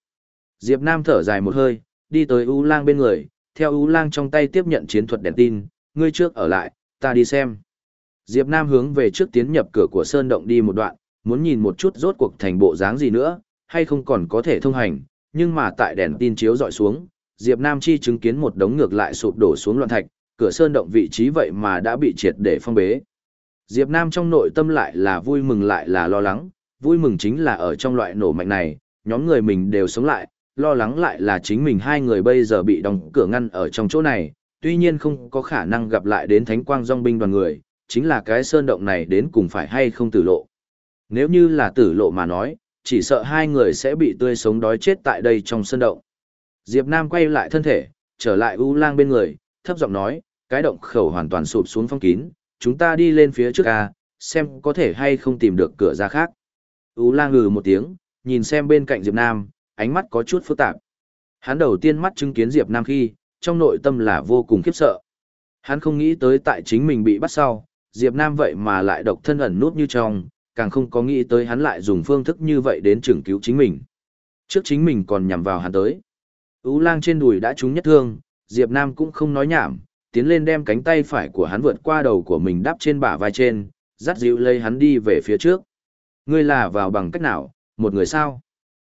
Diệp Nam thở dài một hơi, đi tới U lang bên người, theo U lang trong tay tiếp nhận chiến thuật đèn tin, ngươi trước ở lại, ta đi xem. Diệp Nam hướng về trước tiến nhập cửa của sơn động đi một đoạn, muốn nhìn một chút rốt cuộc thành bộ dáng gì nữa, hay không còn có thể thông hành, nhưng mà tại đèn tin chiếu dọi xuống, Diệp Nam chi chứng kiến một đống ngược lại sụp đổ xuống loạn thạch, cửa sơn động vị trí vậy mà đã bị triệt để phong bế. Diệp Nam trong nội tâm lại là vui mừng lại là lo lắng, vui mừng chính là ở trong loại nổ mạnh này, nhóm người mình đều sống lại, lo lắng lại là chính mình hai người bây giờ bị đóng cửa ngăn ở trong chỗ này, tuy nhiên không có khả năng gặp lại đến thánh quang dòng binh đoàn người, chính là cái sơn động này đến cùng phải hay không tử lộ. Nếu như là tử lộ mà nói, chỉ sợ hai người sẽ bị tươi sống đói chết tại đây trong sơn động. Diệp Nam quay lại thân thể, trở lại U Lang bên người, thấp giọng nói, cái động khẩu hoàn toàn sụp xuống phong kín, chúng ta đi lên phía trước a, xem có thể hay không tìm được cửa ra khác. U Lang ngừ một tiếng, nhìn xem bên cạnh Diệp Nam, ánh mắt có chút phức tạp. Hắn đầu tiên mắt chứng kiến Diệp Nam khi, trong nội tâm là vô cùng khiếp sợ. Hắn không nghĩ tới tại chính mình bị bắt sau, Diệp Nam vậy mà lại độc thân ẩn nút như trong, càng không có nghĩ tới hắn lại dùng phương thức như vậy đến trưởng cứu chính mình. Trước chính mình còn nhằm vào hắn tới. Ú lang trên đùi đã trúng nhất thương, Diệp Nam cũng không nói nhảm, tiến lên đem cánh tay phải của hắn vượt qua đầu của mình đắp trên bả vai trên, dắt dịu lấy hắn đi về phía trước. Ngươi là vào bằng cách nào, một người sao?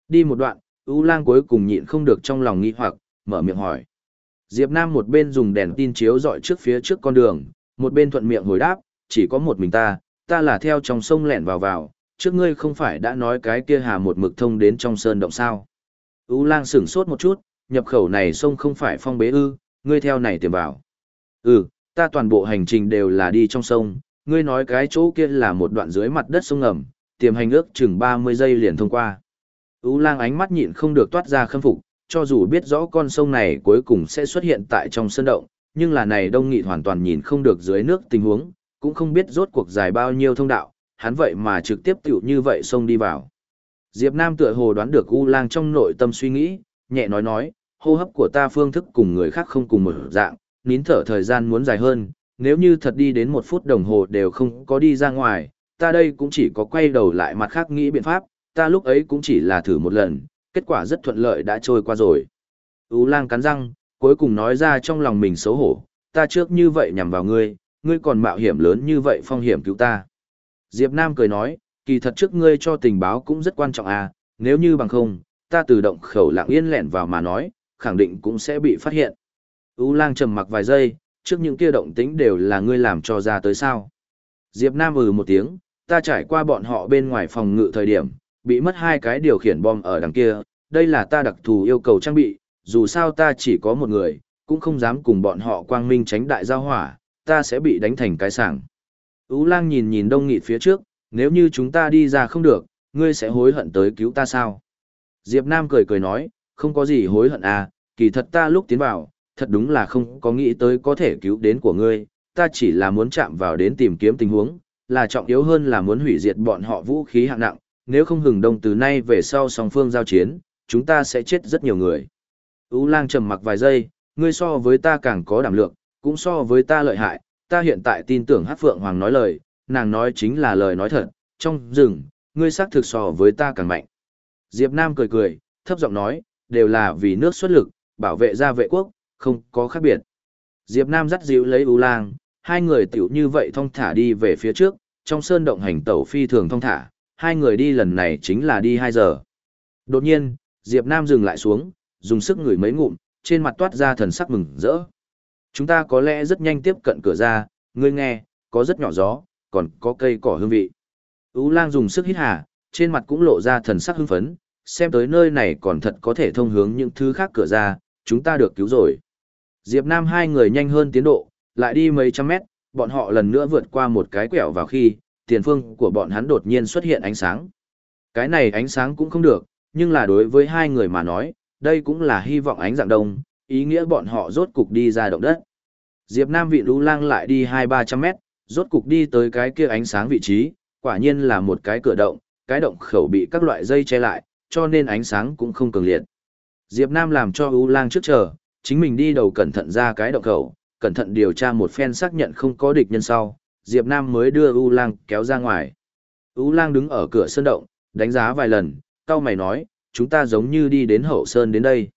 Đi một đoạn, U lang cuối cùng nhịn không được trong lòng nghi hoặc, mở miệng hỏi. Diệp Nam một bên dùng đèn tin chiếu dọi trước phía trước con đường, một bên thuận miệng hồi đáp, chỉ có một mình ta, ta là theo trong sông lẻn vào vào, trước ngươi không phải đã nói cái kia hà một mực thông đến trong sơn động sao. U lang sửng sốt một chút, nhập khẩu này sông không phải phong bế ư, ngươi theo này tìm vào. Ừ, ta toàn bộ hành trình đều là đi trong sông, ngươi nói cái chỗ kia là một đoạn dưới mặt đất sông ngầm, tiềm hành ước chừng 30 giây liền thông qua. U lang ánh mắt nhịn không được toát ra khâm phục, cho dù biết rõ con sông này cuối cùng sẽ xuất hiện tại trong sơn động, nhưng là này đông nghị hoàn toàn nhìn không được dưới nước tình huống, cũng không biết rốt cuộc dài bao nhiêu thông đạo, hắn vậy mà trực tiếp tiểu như vậy sông đi vào. Diệp Nam tựa hồ đoán được U Lang trong nội tâm suy nghĩ, nhẹ nói nói, hô hấp của ta phương thức cùng người khác không cùng một dạng, nín thở thời gian muốn dài hơn, nếu như thật đi đến một phút đồng hồ đều không có đi ra ngoài, ta đây cũng chỉ có quay đầu lại mặt khác nghĩ biện pháp, ta lúc ấy cũng chỉ là thử một lần, kết quả rất thuận lợi đã trôi qua rồi. U Lang cắn răng, cuối cùng nói ra trong lòng mình xấu hổ, ta trước như vậy nhằm vào ngươi, ngươi còn mạo hiểm lớn như vậy phong hiểm cứu ta. Diệp Nam cười nói, kỳ thật trước ngươi cho tình báo cũng rất quan trọng à, nếu như bằng không, ta tự động khẩu lặng yên lẹn vào mà nói, khẳng định cũng sẽ bị phát hiện. U lang trầm mặc vài giây, trước những kia động tĩnh đều là ngươi làm cho ra tới sao. Diệp Nam ừ một tiếng, ta trải qua bọn họ bên ngoài phòng ngự thời điểm, bị mất hai cái điều khiển bom ở đằng kia, đây là ta đặc thù yêu cầu trang bị, dù sao ta chỉ có một người, cũng không dám cùng bọn họ quang minh tránh đại giao hỏa, ta sẽ bị đánh thành cái sảng. Ú lang nhìn nhìn đông nghị phía trước, nếu như chúng ta đi ra không được, ngươi sẽ hối hận tới cứu ta sao? Diệp Nam cười cười nói, không có gì hối hận à, kỳ thật ta lúc tiến vào, thật đúng là không có nghĩ tới có thể cứu đến của ngươi, ta chỉ là muốn chạm vào đến tìm kiếm tình huống, là trọng yếu hơn là muốn hủy diệt bọn họ vũ khí hạng nặng, nếu không hừng đông từ nay về sau song phương giao chiến, chúng ta sẽ chết rất nhiều người. Ú lang trầm mặc vài giây, ngươi so với ta càng có đảm lượng, cũng so với ta lợi hại, ta hiện tại tin tưởng hát phượng hoàng nói lời, nàng nói chính là lời nói thật, trong rừng, ngươi xác thực so với ta càng mạnh. Diệp Nam cười cười, thấp giọng nói, đều là vì nước xuất lực, bảo vệ gia vệ quốc, không có khác biệt. Diệp Nam dắt dịu lấy U Lang, hai người tiểu như vậy thong thả đi về phía trước, trong sơn động hành tẩu phi thường thong thả, hai người đi lần này chính là đi 2 giờ. Đột nhiên, Diệp Nam dừng lại xuống, dùng sức ngửi mấy ngụm, trên mặt toát ra thần sắc mừng rỡ. Chúng ta có lẽ rất nhanh tiếp cận cửa ra, ngươi nghe, có rất nhỏ gió, còn có cây cỏ hương vị. Ú lang dùng sức hít hà, trên mặt cũng lộ ra thần sắc hưng phấn, xem tới nơi này còn thật có thể thông hướng những thứ khác cửa ra, chúng ta được cứu rồi. Diệp Nam hai người nhanh hơn tiến độ, lại đi mấy trăm mét, bọn họ lần nữa vượt qua một cái quẹo vào khi, tiền phương của bọn hắn đột nhiên xuất hiện ánh sáng. Cái này ánh sáng cũng không được, nhưng là đối với hai người mà nói, đây cũng là hy vọng ánh dạng đông, ý nghĩa bọn họ rốt cục đi ra động đất. Diệp Nam vị lũ lang lại đi hai ba trăm mét, rốt cục đi tới cái kia ánh sáng vị trí, quả nhiên là một cái cửa động, cái động khẩu bị các loại dây che lại, cho nên ánh sáng cũng không cường liệt. Diệp Nam làm cho U Lang trước chờ, chính mình đi đầu cẩn thận ra cái động khẩu, cẩn thận điều tra một phen xác nhận không có địch nhân sau, Diệp Nam mới đưa U Lang kéo ra ngoài. U Lang đứng ở cửa sơn động, đánh giá vài lần, cao mày nói, chúng ta giống như đi đến hậu sơn đến đây.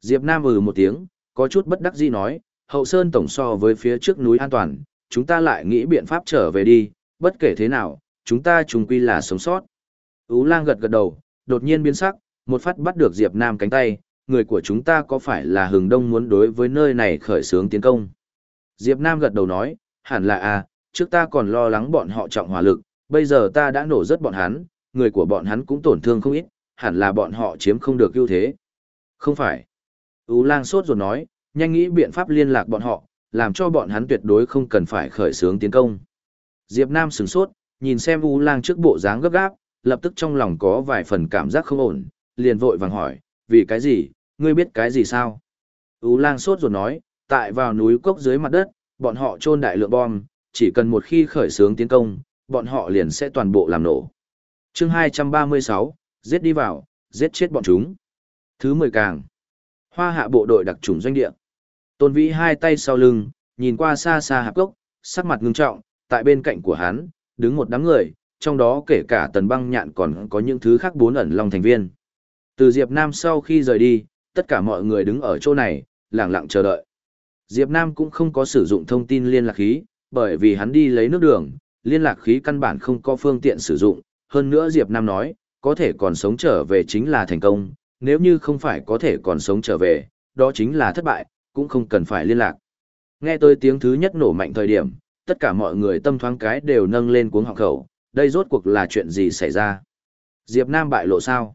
Diệp Nam ừ một tiếng, có chút bất đắc dĩ nói, hậu sơn tổng so với phía trước núi an toàn, chúng ta lại nghĩ biện pháp trở về đi, bất kể thế nào, chúng ta chung quy là sống sót. Ú lang gật gật đầu, đột nhiên biến sắc, một phát bắt được Diệp Nam cánh tay, người của chúng ta có phải là hừng đông muốn đối với nơi này khởi sướng tiến công. Diệp Nam gật đầu nói, hẳn là à, trước ta còn lo lắng bọn họ trọng hỏa lực, bây giờ ta đã nổ rất bọn hắn, người của bọn hắn cũng tổn thương không ít, hẳn là bọn họ chiếm không được ưu thế. Không phải. Ú lang sốt rồi nói, nhanh nghĩ biện pháp liên lạc bọn họ, làm cho bọn hắn tuyệt đối không cần phải khởi xướng tiến công. Diệp Nam sửng sốt, nhìn xem U Lang trước bộ dáng gấp gáp, lập tức trong lòng có vài phần cảm giác không ổn, liền vội vàng hỏi, vì cái gì, ngươi biết cái gì sao? U Lang sốt rồi nói, tại vào núi cốc dưới mặt đất, bọn họ trôn đại lượng bom, chỉ cần một khi khởi xướng tiến công, bọn họ liền sẽ toàn bộ làm nổ. Chương 236, giết đi vào, giết chết bọn chúng. Thứ 10 càng. Hoa hạ bộ đội đặc trùng doanh địa. Tôn Vĩ hai tay sau lưng, nhìn qua xa xa hạp cốc, sắc mặt ngưng trọng, tại bên cạnh của hắn, đứng một đám người, trong đó kể cả tần băng nhạn còn có những thứ khác bốn ẩn long thành viên. Từ Diệp Nam sau khi rời đi, tất cả mọi người đứng ở chỗ này, lặng lặng chờ đợi. Diệp Nam cũng không có sử dụng thông tin liên lạc khí, bởi vì hắn đi lấy nước đường, liên lạc khí căn bản không có phương tiện sử dụng, hơn nữa Diệp Nam nói, có thể còn sống trở về chính là thành công, nếu như không phải có thể còn sống trở về, đó chính là thất bại, cũng không cần phải liên lạc. Nghe tôi tiếng thứ nhất nổ mạnh thời điểm, tất cả mọi người tâm thoáng cái đều nâng lên cuống họng khẩu, đây rốt cuộc là chuyện gì xảy ra? Diệp Nam bại lộ sao?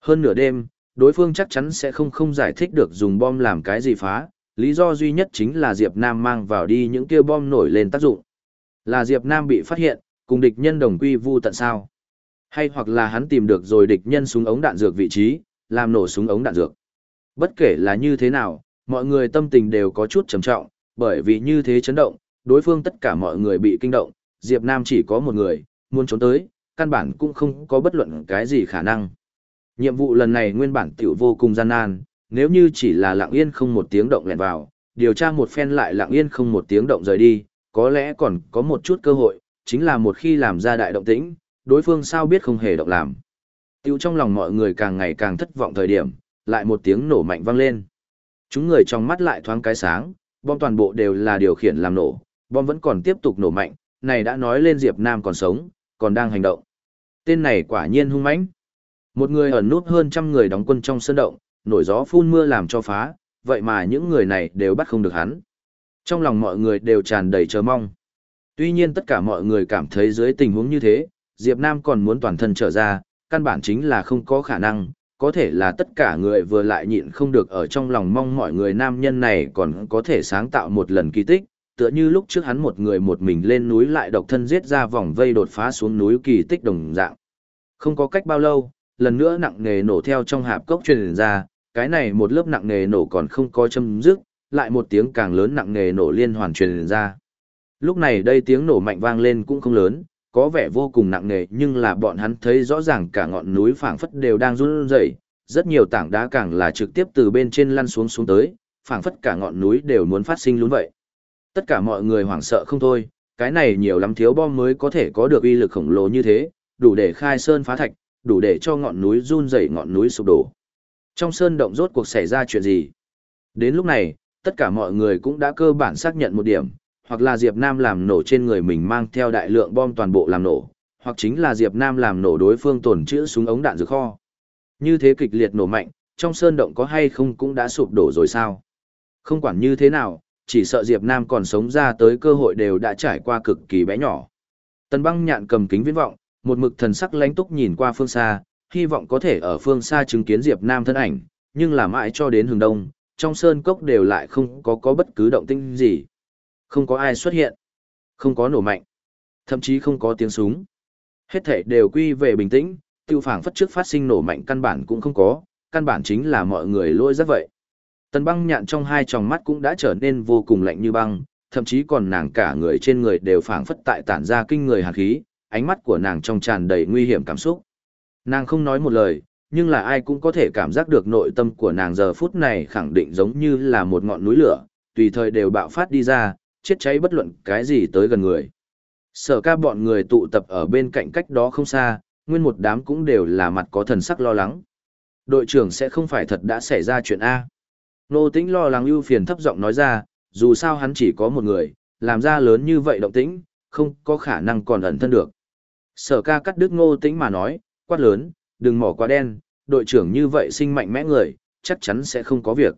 Hơn nửa đêm, đối phương chắc chắn sẽ không không giải thích được dùng bom làm cái gì phá, lý do duy nhất chính là Diệp Nam mang vào đi những kia bom nổi lên tác dụng. Là Diệp Nam bị phát hiện, cùng địch nhân đồng quy vu tận sao? Hay hoặc là hắn tìm được rồi địch nhân súng ống đạn dược vị trí, làm nổ súng ống đạn dược. Bất kể là như thế nào, mọi người tâm tình đều có chút trầm trọng, bởi vì như thế chấn động, đối phương tất cả mọi người bị kinh động, Diệp Nam chỉ có một người, muốn trốn tới, căn bản cũng không có bất luận cái gì khả năng. Nhiệm vụ lần này nguyên bản tiểu vô cùng gian nan, nếu như chỉ là lặng yên không một tiếng động lẹn vào, điều tra một phen lại lặng yên không một tiếng động rời đi, có lẽ còn có một chút cơ hội, chính là một khi làm ra đại động tĩnh, đối phương sao biết không hề động làm. Tiêu trong lòng mọi người càng ngày càng thất vọng thời điểm, lại một tiếng nổ mạnh vang lên. Chúng người trong mắt lại thoáng cái sáng, bom toàn bộ đều là điều khiển làm nổ, bom vẫn còn tiếp tục nổ mạnh, này đã nói lên Diệp Nam còn sống, còn đang hành động. Tên này quả nhiên hung mãnh. Một người ẩn nút hơn trăm người đóng quân trong sân động, nổi gió phun mưa làm cho phá, vậy mà những người này đều bắt không được hắn. Trong lòng mọi người đều tràn đầy chờ mong. Tuy nhiên tất cả mọi người cảm thấy dưới tình huống như thế, Diệp Nam còn muốn toàn thân trở ra, căn bản chính là không có khả năng, có thể là tất cả người vừa lại nhịn không được ở trong lòng mong mọi người nam nhân này còn có thể sáng tạo một lần kỳ tích, tựa như lúc trước hắn một người một mình lên núi lại độc thân giết ra vòng vây đột phá xuống núi kỳ tích đồng dạng. Không có cách bao lâu, lần nữa nặng nề nổ theo trong hạp cốc truyền ra, cái này một lớp nặng nề nổ còn không có châm dứt, lại một tiếng càng lớn nặng nề nổ liên hoàn truyền ra. Lúc này đây tiếng nổ mạnh vang lên cũng không lớn, có vẻ vô cùng nặng nề nhưng là bọn hắn thấy rõ ràng cả ngọn núi phảng phất đều đang run rẩy, rất nhiều tảng đá càng là trực tiếp từ bên trên lăn xuống xuống tới, phảng phất cả ngọn núi đều muốn phát sinh lún vậy. Tất cả mọi người hoảng sợ không thôi, cái này nhiều lắm thiếu bom mới có thể có được uy lực khổng lồ như thế, đủ để khai sơn phá thạch, đủ để cho ngọn núi run rẩy ngọn núi sụp đổ. Trong sơn động rốt cuộc xảy ra chuyện gì? Đến lúc này, tất cả mọi người cũng đã cơ bản xác nhận một điểm, hoặc là Diệp Nam làm nổ trên người mình mang theo đại lượng bom toàn bộ làm nổ, hoặc chính là Diệp Nam làm nổ đối phương tổn trữ súng ống đạn dược kho. Như thế kịch liệt nổ mạnh, trong sơn động có hay không cũng đã sụp đổ rồi sao? Không quản như thế nào, chỉ sợ Diệp Nam còn sống ra tới cơ hội đều đã trải qua cực kỳ bé nhỏ. Tần băng nhạn cầm kính viễn vọng, một mực thần sắc lãnh túc nhìn qua phương xa, hy vọng có thể ở phương xa chứng kiến Diệp Nam thân ảnh, nhưng là mãi cho đến hướng đông, trong sơn cốc đều lại không có có bất cứ động tĩnh gì. Không có ai xuất hiện, không có nổ mạnh, thậm chí không có tiếng súng. Hết thảy đều quy về bình tĩnh, tiêu phảng phất trước phát sinh nổ mạnh căn bản cũng không có, căn bản chính là mọi người lôi rất vậy. Tần băng nhạn trong hai tròng mắt cũng đã trở nên vô cùng lạnh như băng, thậm chí còn nàng cả người trên người đều phảng phất tại tản ra kinh người hàn khí, ánh mắt của nàng trong tràn đầy nguy hiểm cảm xúc. Nàng không nói một lời, nhưng là ai cũng có thể cảm giác được nội tâm của nàng giờ phút này khẳng định giống như là một ngọn núi lửa, tùy thời đều bạo phát đi ra, chết cháy bất luận cái gì tới gần người. Sở ca bọn người tụ tập ở bên cạnh cách đó không xa, nguyên một đám cũng đều là mặt có thần sắc lo lắng. Đội trưởng sẽ không phải thật đã xảy ra chuyện A. Nô tĩnh lo lắng ưu phiền thấp giọng nói ra, dù sao hắn chỉ có một người, làm ra lớn như vậy động tĩnh, không có khả năng còn ẩn thân được. Sở ca cắt đứt ngô tĩnh mà nói, quát lớn, đừng mỏ quá đen, đội trưởng như vậy sinh mạnh mẽ người, chắc chắn sẽ không có việc.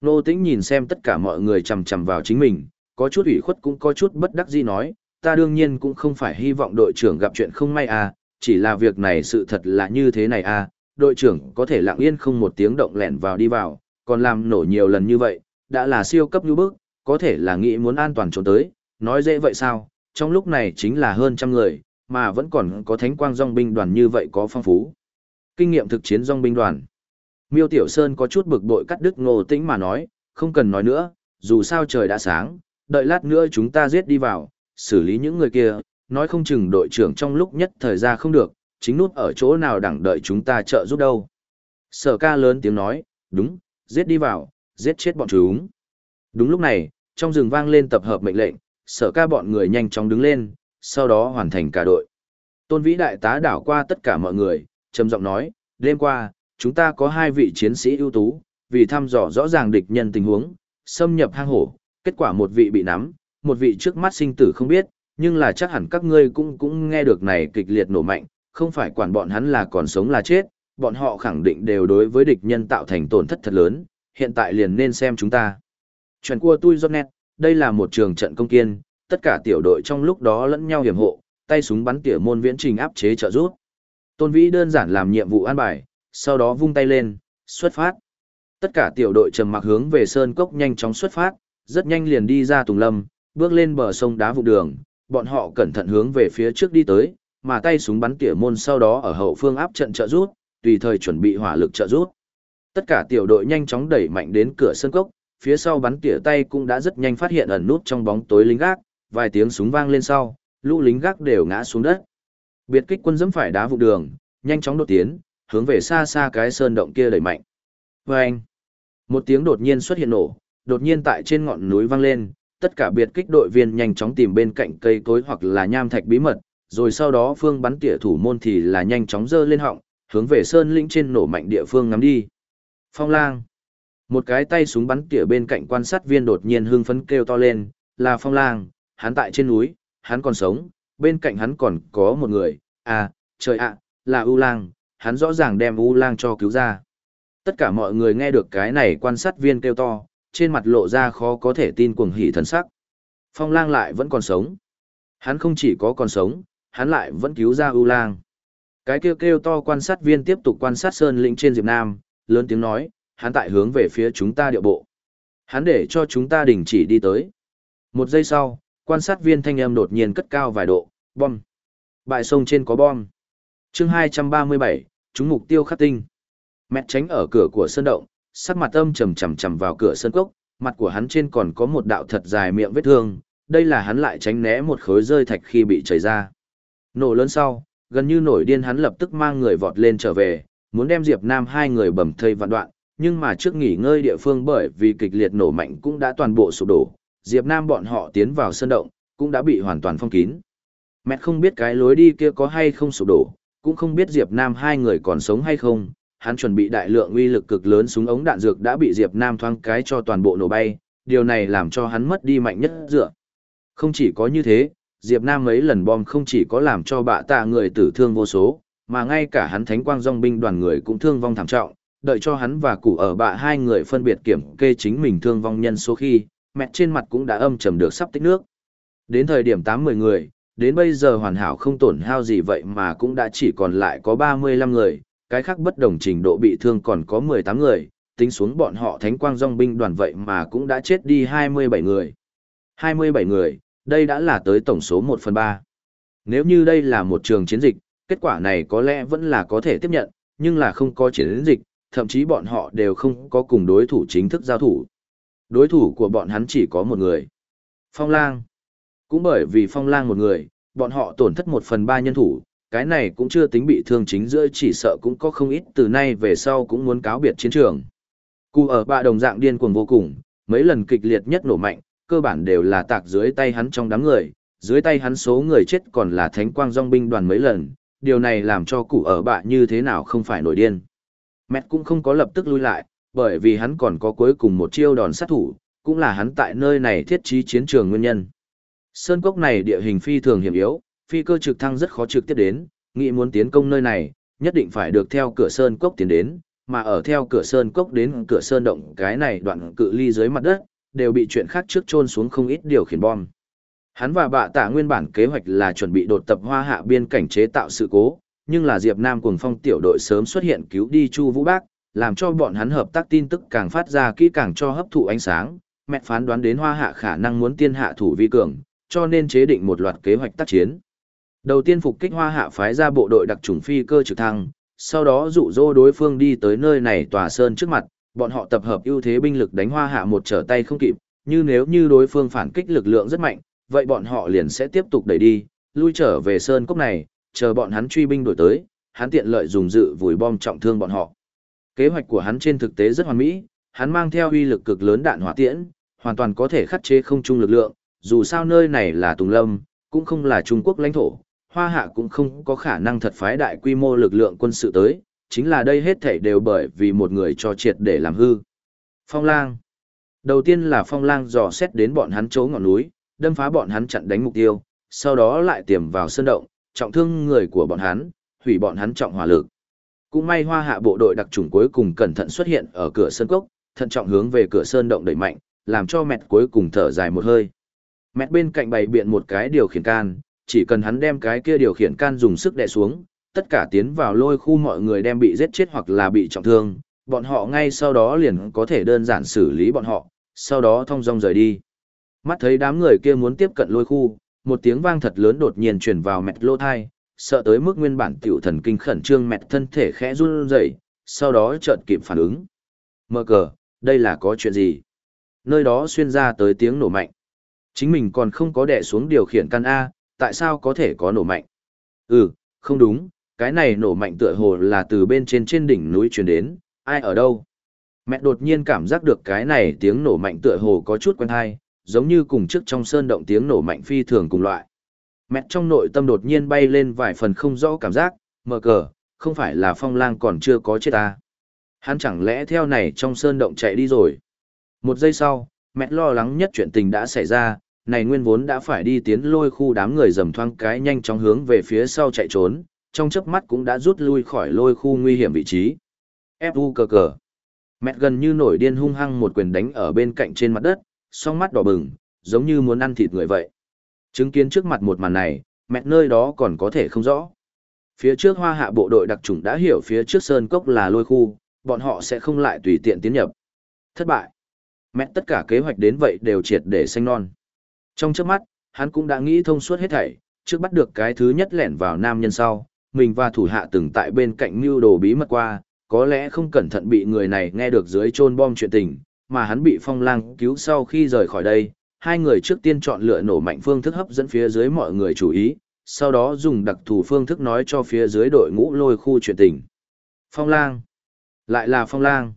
Nô tĩnh nhìn xem tất cả mọi người chầm chầm vào chính mình, có chút ủy khuất cũng có chút bất đắc dĩ nói, ta đương nhiên cũng không phải hy vọng đội trưởng gặp chuyện không may à, chỉ là việc này sự thật là như thế này à, đội trưởng có thể lặng yên không một tiếng động lẻn vào đi vào, còn làm nổ nhiều lần như vậy, đã là siêu cấp như bước, có thể là nghĩ muốn an toàn trốn tới, nói dễ vậy sao, trong lúc này chính là hơn trăm người, mà vẫn còn có thánh quang dòng binh đoàn như vậy có phong phú. Kinh nghiệm thực chiến dòng binh đoàn. Miêu Tiểu Sơn có chút bực bội cắt đứt ngô tĩnh mà nói, không cần nói nữa, dù sao trời đã sáng, đợi lát nữa chúng ta giết đi vào, xử lý những người kia, nói không chừng đội trưởng trong lúc nhất thời ra không được, chính nút ở chỗ nào đẳng đợi chúng ta trợ giúp đâu. Sở ca lớn tiếng nói, đúng, giết đi vào, giết chết bọn chúng. Đúng lúc này, trong rừng vang lên tập hợp mệnh lệnh, sở ca bọn người nhanh chóng đứng lên, sau đó hoàn thành cả đội. Tôn vĩ đại tá đảo qua tất cả mọi người, trầm giọng nói, đêm qua, chúng ta có hai vị chiến sĩ ưu tú, vì thăm dò rõ ràng địch nhân tình huống, xâm nhập hang hổ, kết quả một vị bị nắm, một vị trước mắt sinh tử không biết, nhưng là chắc hẳn các ngươi cũng cũng nghe được này kịch liệt nổ mạnh, không phải quản bọn hắn là còn sống là chết, bọn họ khẳng định đều đối với địch nhân tạo thành tổn thất thật lớn, hiện tại liền nên xem chúng ta. Chuyện của tôi do nét, đây là một trường trận công kiên, tất cả tiểu đội trong lúc đó lẫn nhau hiểm hộ, tay súng bắn tỉa môn viễn trình áp chế trợ giúp. Tôn Vĩ đơn giản làm nhiệm vụ an bài, sau đó vung tay lên, xuất phát. Tất cả tiểu đội trầm mặc hướng về sơn cốc nhanh chóng xuất phát, rất nhanh liền đi ra Tùng Lâm, bước lên bờ sông đá vụ đường, bọn họ cẩn thận hướng về phía trước đi tới, mà tay súng bắn tỉa môn sau đó ở hậu phương áp trận trợ rút, tùy thời chuẩn bị hỏa lực trợ rút. Tất cả tiểu đội nhanh chóng đẩy mạnh đến cửa sơn cốc, phía sau bắn tỉa tay cũng đã rất nhanh phát hiện ẩn nút trong bóng tối lính gác, vài tiếng súng vang lên sau, lũ lính gác đều ngã xuống đất. Biệt kích quân dẫm phải đá vụ đường, nhanh chóng đột tiến, hướng về xa xa cái sơn động kia đẩy mạnh. Vâng! Một tiếng đột nhiên xuất hiện nổ, đột nhiên tại trên ngọn núi vang lên, tất cả biệt kích đội viên nhanh chóng tìm bên cạnh cây cối hoặc là nham thạch bí mật, rồi sau đó phương bắn tỉa thủ môn thì là nhanh chóng dơ lên họng, hướng về sơn lĩnh trên nổ mạnh địa phương ngắm đi. Phong lang. Một cái tay súng bắn tỉa bên cạnh quan sát viên đột nhiên hưng phấn kêu to lên, là phong lang, hắn tại trên núi, hắn còn sống, bên cạnh hắn còn có một người, à, trời ạ, là U lang, hắn rõ ràng đem U lang cho cứu ra. Tất cả mọi người nghe được cái này quan sát viên kêu to, trên mặt lộ ra khó có thể tin cuồng hỉ thần sắc. Phong lang lại vẫn còn sống. Hắn không chỉ có còn sống, hắn lại vẫn cứu ra U lang. Cái kêu kêu to quan sát viên tiếp tục quan sát sơn lĩnh trên Diệp Nam, lớn tiếng nói, hắn tại hướng về phía chúng ta điệu bộ. Hắn để cho chúng ta đình chỉ đi tới. Một giây sau, quan sát viên thanh âm đột nhiên cất cao vài độ, bom. Bại sông trên có bom. chương 237, chúng mục tiêu khắc tinh. Mẹ tránh ở cửa của sơn động, sắc mặt âm trầm trầm trầm vào cửa sơn cốc, mặt của hắn trên còn có một đạo thật dài miệng vết thương, đây là hắn lại tránh né một khối rơi thạch khi bị chảy ra. Nổ lớn sau, gần như nổi điên hắn lập tức mang người vọt lên trở về, muốn đem Diệp Nam hai người bầm thây vạn đoạn, nhưng mà trước nghỉ ngơi địa phương bởi vì kịch liệt nổ mạnh cũng đã toàn bộ sụp đổ, Diệp Nam bọn họ tiến vào sân động, cũng đã bị hoàn toàn phong kín. Mẹ không biết cái lối đi kia có hay không sụp đổ, cũng không biết Diệp Nam hai người còn sống hay không, hắn chuẩn bị đại lượng uy lực cực lớn súng ống đạn dược đã bị Diệp Nam thoáng cái cho toàn bộ nổ bay, điều này làm cho hắn mất đi mạnh nhất dựa. Không chỉ có như thế, Diệp Nam mấy lần bom không chỉ có làm cho bạ tạ người tử thương vô số, mà ngay cả hắn thánh quang dòng binh đoàn người cũng thương vong thảm trọng, đợi cho hắn và cụ ở bạ hai người phân biệt kiểm kê chính mình thương vong nhân số khi, mẹ trên mặt cũng đã âm trầm được sắp tích nước. Đến thời điểm 8-10 người, đến bây giờ hoàn hảo không tổn hao gì vậy mà cũng đã chỉ còn lại có 35 người, cái khác bất đồng trình độ bị thương còn có 18 người, tính xuống bọn họ thánh quang dòng binh đoàn vậy mà cũng đã chết đi 27 người. 27 người, đây đã là tới tổng số 1 phần 3. Nếu như đây là một trường chiến dịch, kết quả này có lẽ vẫn là có thể tiếp nhận, nhưng là không có chiến dịch, thậm chí bọn họ đều không có cùng đối thủ chính thức giao thủ. Đối thủ của bọn hắn chỉ có một người. Phong lang. Cũng bởi vì phong lang một người, bọn họ tổn thất một phần ba nhân thủ, cái này cũng chưa tính bị thương chính giữa chỉ sợ cũng có không ít từ nay về sau cũng muốn cáo biệt chiến trường. Cụ ở bạ đồng dạng điên cuồng vô cùng, mấy lần kịch liệt nhất nổ mạnh, cơ bản đều là tạc dưới tay hắn trong đám người, dưới tay hắn số người chết còn là thánh quang dòng binh đoàn mấy lần, điều này làm cho cụ ở bạ như thế nào không phải nổi điên. Mẹ cũng không có lập tức lui lại, bởi vì hắn còn có cuối cùng một chiêu đòn sát thủ, cũng là hắn tại nơi này thiết trí chiến trường nguyên nhân. Sơn cốc này địa hình phi thường hiểm yếu, phi cơ trực thăng rất khó trực tiếp đến, nghĩ muốn tiến công nơi này, nhất định phải được theo cửa sơn cốc tiến đến, mà ở theo cửa sơn cốc đến cửa sơn động cái này đoạn cự ly dưới mặt đất, đều bị chuyện khác trước chôn xuống không ít điều khiển bom. Hắn và bạ tạ nguyên bản kế hoạch là chuẩn bị đột tập hoa hạ biên cảnh chế tạo sự cố, nhưng là Diệp Nam cùng phong tiểu đội sớm xuất hiện cứu đi Chu Vũ Bác, làm cho bọn hắn hợp tác tin tức càng phát ra kỹ càng cho hấp thụ ánh sáng. Mẹ phán đoán đến hoa hạ khả năng muốn tiên hạ thủ vi cường, cho nên chế định một loạt kế hoạch tác chiến. Đầu tiên phục kích hoa hạ phái ra bộ đội đặc trùng phi cơ trực thăng, sau đó dụ dỗ đối phương đi tới nơi này tòa sơn trước mặt, bọn họ tập hợp ưu thế binh lực đánh hoa hạ một trở tay không kịp, như nếu như đối phương phản kích lực lượng rất mạnh, vậy bọn họ liền sẽ tiếp tục đẩy đi, lui trở về sơn cốc này, chờ bọn hắn truy binh đổi tới, hắn tiện lợi dùng dự vùi bom trọng thương bọn họ. Kế hoạch của hắn trên thực tế rất hoàn mỹ, hắn mang theo uy lực cực lớn đạn hỏa tiễn, hoàn toàn có thể khắc chế không trung lực lượng, dù sao nơi này là Tùng Lâm, cũng không là Trung Quốc lãnh thổ, Hoa Hạ cũng không có khả năng thật phái đại quy mô lực lượng quân sự tới, chính là đây hết thảy đều bởi vì một người cho triệt để làm hư. Phong lang. Đầu tiên là phong lang dò xét đến bọn hắn chỗ ngọn núi, đâm phá bọn hắn chặn đánh mục tiêu, sau đó lại tiềm vào sơn động, trọng thương người của bọn hắn, hủy bọn hắn trọng hỏa lực. Cũng may hoa hạ bộ đội đặc trùng cuối cùng cẩn thận xuất hiện ở cửa sơn cốc, thận trọng hướng về cửa sơn động đẩy mạnh, làm cho mẹt cuối cùng thở dài một hơi. Mẹt bên cạnh bày biện một cái điều khiển can, chỉ cần hắn đem cái kia điều khiển can dùng sức đè xuống, tất cả tiến vào lôi khu mọi người đem bị giết chết hoặc là bị trọng thương, bọn họ ngay sau đó liền có thể đơn giản xử lý bọn họ, sau đó thông dong rời đi. Mắt thấy đám người kia muốn tiếp cận lôi khu, một tiếng vang thật lớn đột nhiên truyền vào mẹt lô thai, sợ tới mức nguyên bản tiểu thần kinh khẩn trương mẹt thân thể khẽ run rẩy, sau đó chợt kịp phản ứng. Mơ cờ, đây là có chuyện gì? Nơi đó xuyên ra tới tiếng nổ mạnh. Chính mình còn không có đè xuống điều khiển căn A, tại sao có thể có nổ mạnh? Ừ, không đúng, cái này nổ mạnh tựa hồ là từ bên trên trên đỉnh núi truyền đến, ai ở đâu? Mẹ đột nhiên cảm giác được cái này tiếng nổ mạnh tựa hồ có chút quen hay, giống như cùng trước trong sơn động tiếng nổ mạnh phi thường cùng loại. Mẹ trong nội tâm đột nhiên bay lên vài phần không rõ cảm giác, mờ cờ, không phải là phong lang còn chưa có chết ta. Hắn chẳng lẽ theo này trong sơn động chạy đi rồi. Một giây sau, mẹ lo lắng nhất chuyện tình đã xảy ra, này nguyên vốn đã phải đi tiến lôi khu đám người dầm thoang cái nhanh chóng hướng về phía sau chạy trốn, trong chớp mắt cũng đã rút lui khỏi lôi khu nguy hiểm vị trí. Fu cờ cờ. Mẹ gần như nổi điên hung hăng một quyền đánh ở bên cạnh trên mặt đất, song mắt đỏ bừng, giống như muốn ăn thịt người vậy. Chứng kiến trước mặt một màn này, mẹ nơi đó còn có thể không rõ. Phía trước hoa hạ bộ đội đặc trùng đã hiểu phía trước sơn cốc là lôi khu, bọn họ sẽ không lại tùy tiện tiến nhập. Thất bại. Mẹ tất cả kế hoạch đến vậy đều triệt để xanh non. Trong trước mắt, hắn cũng đã nghĩ thông suốt hết thảy, trước bắt được cái thứ nhất lẻn vào nam nhân sau, mình và thủ hạ từng tại bên cạnh mưu đồ bí mật qua, có lẽ không cẩn thận bị người này nghe được dưới chôn bom chuyện tình, mà hắn bị phong lang cứu sau khi rời khỏi đây, hai người trước tiên chọn lựa nổ mạnh phương thức hấp dẫn phía dưới mọi người chú ý, sau đó dùng đặc thù phương thức nói cho phía dưới đội ngũ lôi khu chuyện tình. Phong lang. Lại là phong lang.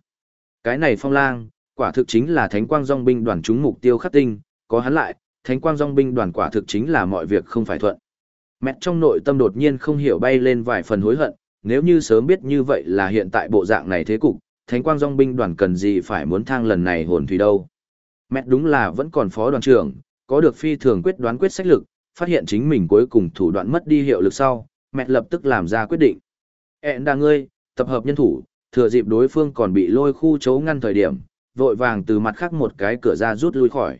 Cái này phong lang, quả thực chính là thánh quang dòng binh đoàn trúng mục tiêu khắc tinh, có hắn lại, thánh quang dòng binh đoàn quả thực chính là mọi việc không phải thuận. Mẹ trong nội tâm đột nhiên không hiểu bay lên vài phần hối hận, nếu như sớm biết như vậy là hiện tại bộ dạng này thế cục, Thánh Quang Dòng binh đoàn cần gì phải muốn thang lần này hồn thủy đâu. Mẹ đúng là vẫn còn phó đoàn trưởng, có được phi thường quyết đoán quyết sách lực, phát hiện chính mình cuối cùng thủ đoạn mất đi hiệu lực sau, mẹ lập tức làm ra quyết định. Ẹn đà ngươi, tập hợp nhân thủ, thừa dịp đối phương còn bị lôi khu chấu ngăn thời điểm, vội vàng từ mặt khác một cái cửa ra rút lui khỏi.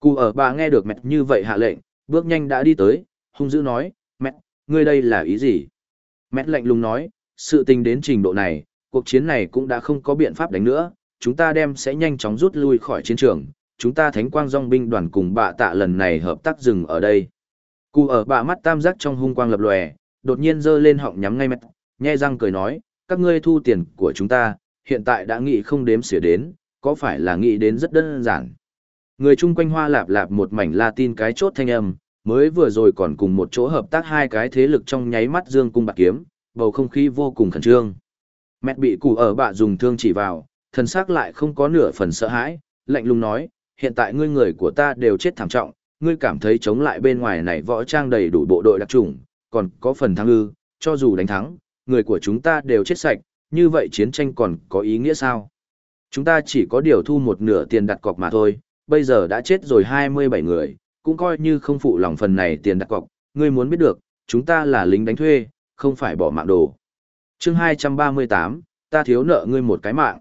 Cụ ở bà nghe được mẹ như vậy hạ lệnh, bước nhanh đã đi tới, hung dữ nói, mẹ, ngươi đây là ý gì? Mẹ lạnh lùng nói, sự tình đến trình độ này, cuộc chiến này cũng đã không có biện pháp đánh nữa, chúng ta đem sẽ nhanh chóng rút lui khỏi chiến trường, chúng ta thánh quang dòng binh đoàn cùng bạ tạ lần này hợp tác dừng ở đây. Cụ ở bạ mắt tam giác trong hung quang lập lòe, đột nhiên giơ lên họng nhắm ngay mẹ, nhe răng cười nói, các ngươi thu tiền của chúng ta, hiện tại đã nghĩ không đếm xỉa đến, có phải là nghĩ đến rất đơn giản. Người chung quanh hoa lạp lạp một mảnh Latin cái chốt thanh âm, mới vừa rồi còn cùng một chỗ hợp tác hai cái thế lực trong nháy mắt dương cung bạc kiếm, bầu không khí vô cùng khẩn trương. Mẹ bị cụ ở bạ dùng thương chỉ vào, thần sắc lại không có nửa phần sợ hãi, lạnh lùng nói, hiện tại ngươi người của ta đều chết thảm trọng, ngươi cảm thấy chống lại bên ngoài này võ trang đầy đủ bộ đội đặc trùng, còn có phần thắng ư, cho dù đánh thắng, người của chúng ta đều chết sạch, như vậy chiến tranh còn có ý nghĩa sao? Chúng ta chỉ có điều thu một nửa tiền đặt cọc mà thôi, bây giờ đã chết rồi 27 người, cũng coi như không phụ lòng phần này tiền đặt cọc, ngươi muốn biết được, chúng ta là lính đánh thuê, không phải bỏ mạng đồ. chương 238, ta thiếu nợ ngươi một cái mạng.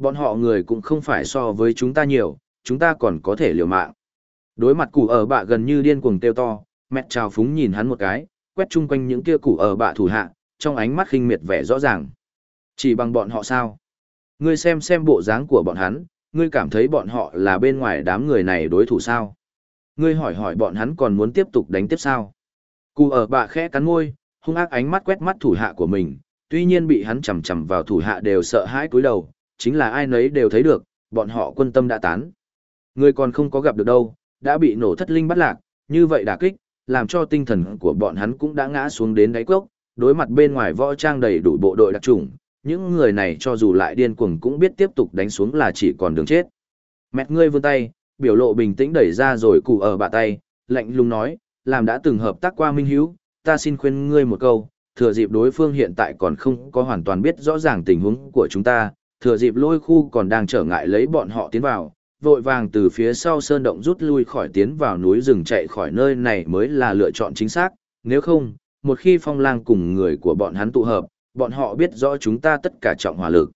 Bọn họ người cũng không phải so với chúng ta nhiều, chúng ta còn có thể liều mạng. Đối mặt củ ở bạ gần như điên cuồng tiêu to, mẹ trào phúng nhìn hắn một cái, quét chung quanh những kia củ ở bạ thủ hạ, trong ánh mắt khinh miệt vẻ rõ ràng. Chỉ bằng bọn họ sao? Ngươi xem xem bộ dáng của bọn hắn, ngươi cảm thấy bọn họ là bên ngoài đám người này đối thủ sao? Ngươi hỏi hỏi bọn hắn còn muốn tiếp tục đánh tiếp sao? Cụ ở bạ khẽ cắn môi, hung ác ánh mắt quét mắt thủ hạ của mình, tuy nhiên bị hắn chầm chầm vào thủ hạ đều sợ hãi cúi đầu, chính là ai nấy đều thấy được, bọn họ quân tâm đã tán. Người còn không có gặp được đâu, đã bị nổ thất linh bắt lạc, như vậy đả kích, làm cho tinh thần của bọn hắn cũng đã ngã xuống đến đáy cốc, đối mặt bên ngoài võ trang đầy đủ bộ đội đặc chủng, những người này cho dù lại điên cuồng cũng biết tiếp tục đánh xuống là chỉ còn đường chết. Mẹt ngươi vươn tay, biểu lộ bình tĩnh đẩy ra rồi cụ ở bả tay, lạnh lùng nói, làm đã từng hợp tác qua Minh Hiếu, ta xin khuyên ngươi một câu, thừa dịp đối phương hiện tại còn không có hoàn toàn biết rõ ràng tình huống của chúng ta, thừa dịp lôi khu còn đang trở ngại lấy bọn họ tiến vào, vội vàng từ phía sau sơn động rút lui khỏi tiến vào núi rừng chạy khỏi nơi này mới là lựa chọn chính xác, nếu không, một khi phong lang cùng người của bọn hắn tụ hợp, bọn họ biết rõ chúng ta tất cả trọng hỏa lực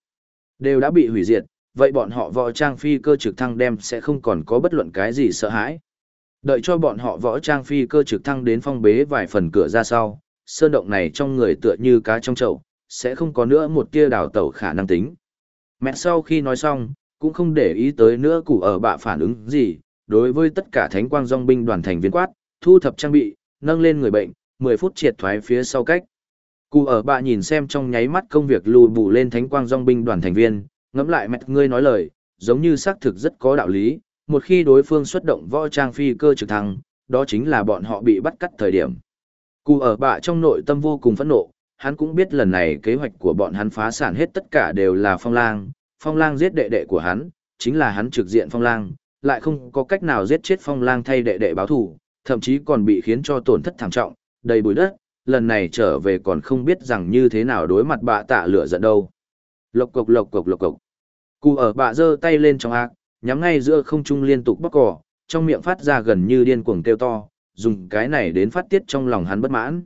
đều đã bị hủy diệt, vậy bọn họ võ trang phi cơ trực thăng đem sẽ không còn có bất luận cái gì sợ hãi. Đợi cho bọn họ võ trang phi cơ trực thăng đến phong bế vài phần cửa ra sau, sơn động này trong người tựa như cá trong chậu, sẽ không có nữa một tia đào tẩu khả năng tính. Mẹ sau khi nói xong, cũng không để ý tới nữa cụ ở bạ phản ứng gì, đối với tất cả thánh quang dòng binh đoàn thành viên quát, thu thập trang bị, nâng lên người bệnh, 10 phút triệt thoái phía sau cách. Cụ ở bạ nhìn xem trong nháy mắt công việc lùi bù lên thánh quang dòng binh đoàn thành viên, ngẫm lại mẹ ngươi nói lời, giống như xác thực rất có đạo lý, một khi đối phương xuất động võ trang phi cơ trực thăng, đó chính là bọn họ bị bắt cắt thời điểm. Cụ ở bạ trong nội tâm vô cùng phẫn nộ, hắn cũng biết lần này kế hoạch của bọn hắn phá sản hết tất cả đều là phong lang, phong lang giết đệ đệ của hắn, chính là hắn trực diện phong lang, lại không có cách nào giết chết phong lang thay đệ đệ báo thù, thậm chí còn bị khiến cho tổn thất thảm trọng, đầy bụi đất, lần này trở về còn không biết rằng như thế nào đối mặt bạ tạ lửa giận đâu. Lộc cộc lộc cộc lộc cộc. Cụ ở bạ giơ tay lên trong ác, nhắm ngay giữa không trung liên tục bóc cỏ, trong miệng phát ra gần như điên cuồng kêu to, dùng cái này đến phát tiết trong lòng hắn bất mãn.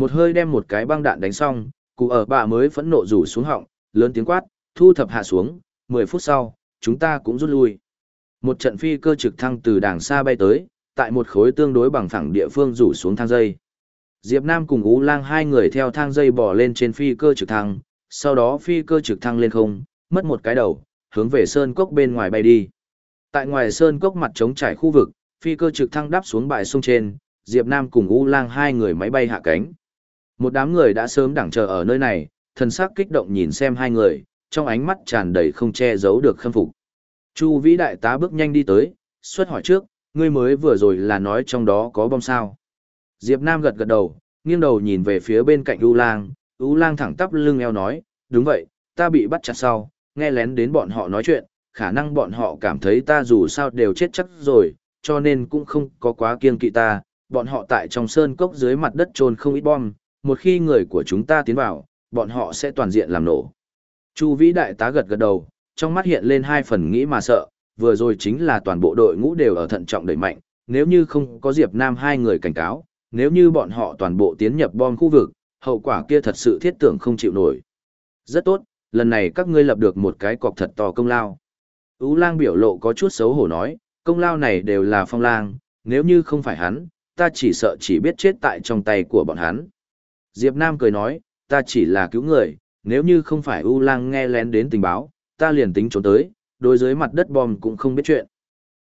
Một hơi đem một cái băng đạn đánh xong, cụ ở bạ mới phẫn nộ rủ xuống họng, lớn tiếng quát, thu thập hạ xuống, 10 phút sau, chúng ta cũng rút lui. Một trận phi cơ trực thăng từ đàng xa bay tới, tại một khối tương đối bằng phẳng địa phương rủ xuống thang dây. Diệp Nam cùng Ú Lang hai người theo thang dây bò lên trên phi cơ trực thăng, sau đó phi cơ trực thăng lên không, mất một cái đầu, hướng về sơn cốc bên ngoài bay đi. Tại ngoài sơn cốc mặt trống trải khu vực, phi cơ trực thăng đáp xuống bãi sông trên, Diệp Nam cùng U Lang hai người máy bay hạ cánh. Một đám người đã sớm đẳng chờ ở nơi này, thần sắc kích động nhìn xem hai người, trong ánh mắt tràn đầy không che giấu được khâm phục. Chu vĩ đại tá bước nhanh đi tới, xuất hỏi trước, ngươi mới vừa rồi là nói trong đó có bom sao. Diệp Nam gật gật đầu, nghiêng đầu nhìn về phía bên cạnh U Lang, U Lang thẳng tắp lưng eo nói, đúng vậy, ta bị bắt chặt sau, nghe lén đến bọn họ nói chuyện, khả năng bọn họ cảm thấy ta dù sao đều chết chắc rồi, cho nên cũng không có quá kiêng kỵ ta, bọn họ tại trong sơn cốc dưới mặt đất trôn không ít bom, một khi người của chúng ta tiến vào, bọn họ sẽ toàn diện làm nổ. Chu vĩ đại tá gật gật đầu, trong mắt hiện lên hai phần nghĩ mà sợ, vừa rồi chính là toàn bộ đội ngũ đều ở thận trọng đẩy mạnh, nếu như không có Diệp Nam hai người cảnh cáo, nếu như bọn họ toàn bộ tiến nhập bom khu vực, hậu quả kia thật sự thiết tưởng không chịu nổi. Rất tốt, lần này các ngươi lập được một cái cọc thật to công lao. Ú lang biểu lộ có chút xấu hổ nói, công lao này đều là phong lang, nếu như không phải hắn, ta chỉ sợ chỉ biết chết tại trong tay của bọn hắn. Diệp Nam cười nói, ta chỉ là cứu người, nếu như không phải U lang nghe lén đến tình báo, ta liền tính trốn tới, đối dưới mặt đất bom cũng không biết chuyện.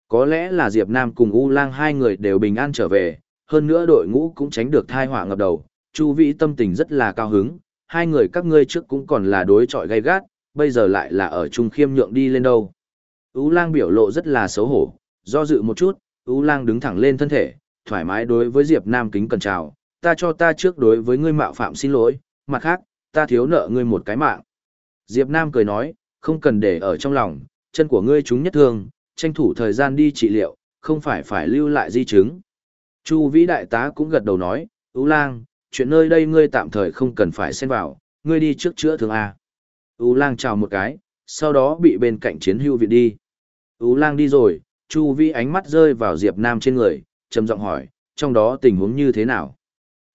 Có lẽ là Diệp Nam cùng U lang hai người đều bình an trở về, hơn nữa đội ngũ cũng tránh được tai họa ngập đầu, Chu Vĩ tâm tình rất là cao hứng, hai người các ngươi trước cũng còn là đối chọi gay gắt, bây giờ lại là ở trung khiêm nhượng đi lên đâu. U lang biểu lộ rất là xấu hổ, do dự một chút, U lang đứng thẳng lên thân thể, thoải mái đối với Diệp Nam kính cẩn chào, ta cho ta trước đối với ngươi mạo phạm xin lỗi, mặt khác, ta thiếu nợ ngươi một cái mạng. Diệp Nam cười nói, không cần để ở trong lòng, chân của ngươi chúng nhất thương, tranh thủ thời gian đi trị liệu, không phải phải lưu lại di chứng. Chu vĩ đại tá cũng gật đầu nói, Ú lang, chuyện nơi đây ngươi tạm thời không cần phải xen vào, ngươi đi trước chữa thương A. Ú lang chào một cái, sau đó bị bên cạnh chiến hưu viện đi. Ú lang đi rồi, Chu Vĩ ánh mắt rơi vào Diệp Nam trên người, trầm giọng hỏi, trong đó tình huống như thế nào?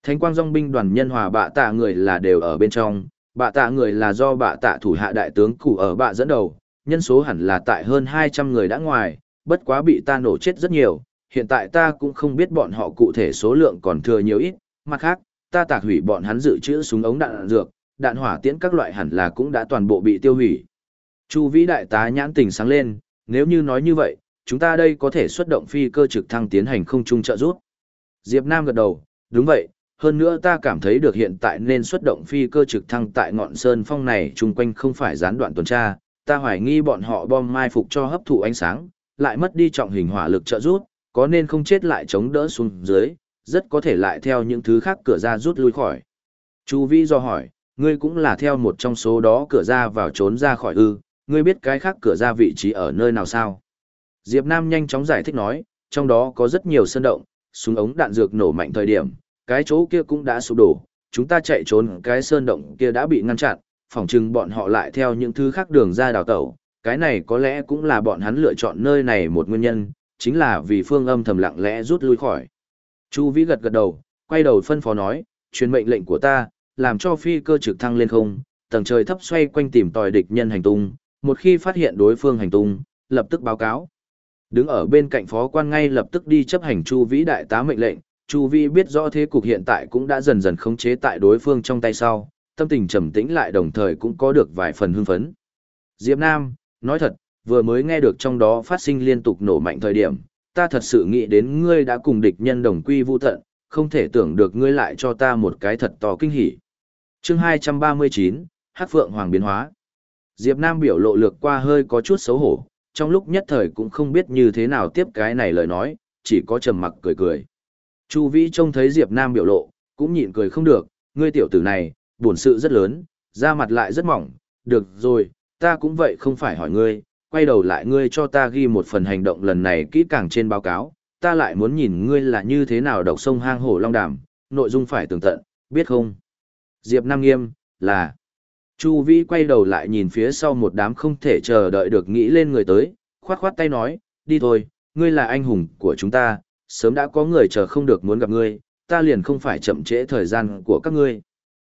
Thánh quang dòng binh đoàn nhân hòa bạ tạ người là đều ở bên trong, bạ tạ người là do bạ tạ thủ hạ đại tướng cụ ở bạ dẫn đầu, nhân số hẳn là tại hơn 200 người đã ngoài, bất quá bị ta nổ chết rất nhiều, hiện tại ta cũng không biết bọn họ cụ thể số lượng còn thừa nhiều ít, mặt khác, ta tạc hủy bọn hắn dự trữ súng ống đạn, đạn dược, đạn hỏa tiễn các loại hẳn là cũng đã toàn bộ bị tiêu hủy. Chu vĩ đại tá nhãn tình sáng lên, nếu như nói như vậy, chúng ta đây có thể xuất động phi cơ trực thăng tiến hành không trung trợ giúp. Diệp Nam gật đầu, đúng vậy, hơn nữa ta cảm thấy được hiện tại nên xuất động phi cơ trực thăng tại ngọn sơn phong này chung quanh không phải gián đoạn tuần tra, ta hoài nghi bọn họ bom mai phục cho hấp thụ ánh sáng, lại mất đi trọng hình hỏa lực trợ rút, có nên không chết lại chống đỡ xuống dưới, rất có thể lại theo những thứ khác cửa ra rút lui khỏi. Chu Vĩ do hỏi, ngươi cũng là theo một trong số đó cửa ra vào trốn ra khỏi ư, ngươi biết cái khác cửa ra vị trí ở nơi nào sao? Diệp Nam nhanh chóng giải thích nói, trong đó có rất nhiều sơn động, súng ống đạn dược nổ mạnh thời điểm, cái chỗ kia cũng đã sụp đổ, chúng ta chạy trốn cái sơn động kia đã bị ngăn chặn, phỏng chừng bọn họ lại theo những thứ khác đường ra đào tẩu, cái này có lẽ cũng là bọn hắn lựa chọn nơi này một nguyên nhân, chính là vì phương âm thầm lặng lẽ rút lui khỏi. Chu Vĩ gật gật đầu, quay đầu phân phó nói, truyền mệnh lệnh của ta, làm cho phi cơ trực thăng lên không, tầng trời thấp xoay quanh tìm tòi địch nhân hành tung, một khi phát hiện đối phương hành tung, lập tức báo cáo. Đứng ở bên cạnh phó quan ngay lập tức đi chấp hành Chu Vĩ đại tá mệnh lệnh, Chu Vi biết rõ thế cục hiện tại cũng đã dần dần khống chế tại đối phương trong tay sau, tâm tình trầm tĩnh lại đồng thời cũng có được vài phần hưng phấn. Diệp Nam, nói thật, vừa mới nghe được trong đó phát sinh liên tục nổ mạnh thời điểm, ta thật sự nghĩ đến ngươi đã cùng địch nhân đồng quy vu tận, không thể tưởng được ngươi lại cho ta một cái thật to kinh hỉ. Chương 239, Hắc Phượng Hoàng biến hóa. Diệp Nam biểu lộ lược qua hơi có chút xấu hổ, trong lúc nhất thời cũng không biết như thế nào tiếp cái này lời nói, chỉ có trầm mặc cười cười. Chu Vĩ trông thấy Diệp Nam biểu lộ, cũng nhịn cười không được, ngươi tiểu tử này, buồn sự rất lớn, da mặt lại rất mỏng, được rồi, ta cũng vậy không phải hỏi ngươi, quay đầu lại ngươi cho ta ghi một phần hành động lần này kỹ càng trên báo cáo, ta lại muốn nhìn ngươi là như thế nào độc sông hang hổ long đàm, nội dung phải tường tận, biết không? Diệp Nam nghiêm, là... Chu Vĩ quay đầu lại nhìn phía sau một đám không thể chờ đợi được nghĩ lên người tới, khoát khoát tay nói, đi thôi, ngươi là anh hùng của chúng ta, sớm đã có người chờ không được muốn gặp ngươi, ta liền không phải chậm trễ thời gian của các ngươi.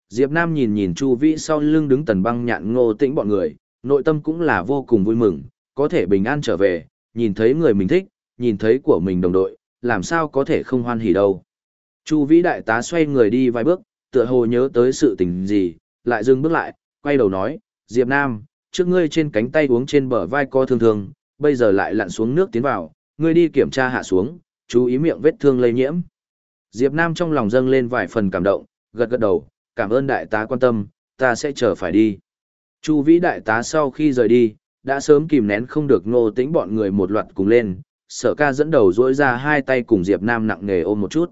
Diệp Nam nhìn nhìn Chu Vĩ sau lưng đứng tần băng nhạn ngô tĩnh bọn người, nội tâm cũng là vô cùng vui mừng, có thể bình an trở về, nhìn thấy người mình thích, nhìn thấy của mình đồng đội, làm sao có thể không hoan hỉ đâu. Chu Vĩ đại tá xoay người đi vài bước, tựa hồ nhớ tới sự tình gì, lại dừng bước lại, quay đầu nói, Diệp Nam, trước ngươi trên cánh tay uống trên bờ vai co thương thương, bây giờ lại lặn xuống nước tiến vào, ngươi đi kiểm tra hạ xuống, chú ý miệng vết thương lây nhiễm. Diệp Nam trong lòng dâng lên vài phần cảm động, gật gật đầu, cảm ơn đại tá quan tâm, ta sẽ chờ phải đi. Chu vĩ đại tá sau khi rời đi, đã sớm kìm nén không được ngô tĩnh bọn người một loạt cùng lên, sở ca dẫn đầu duỗi ra hai tay cùng Diệp Nam nặng nề ôm một chút.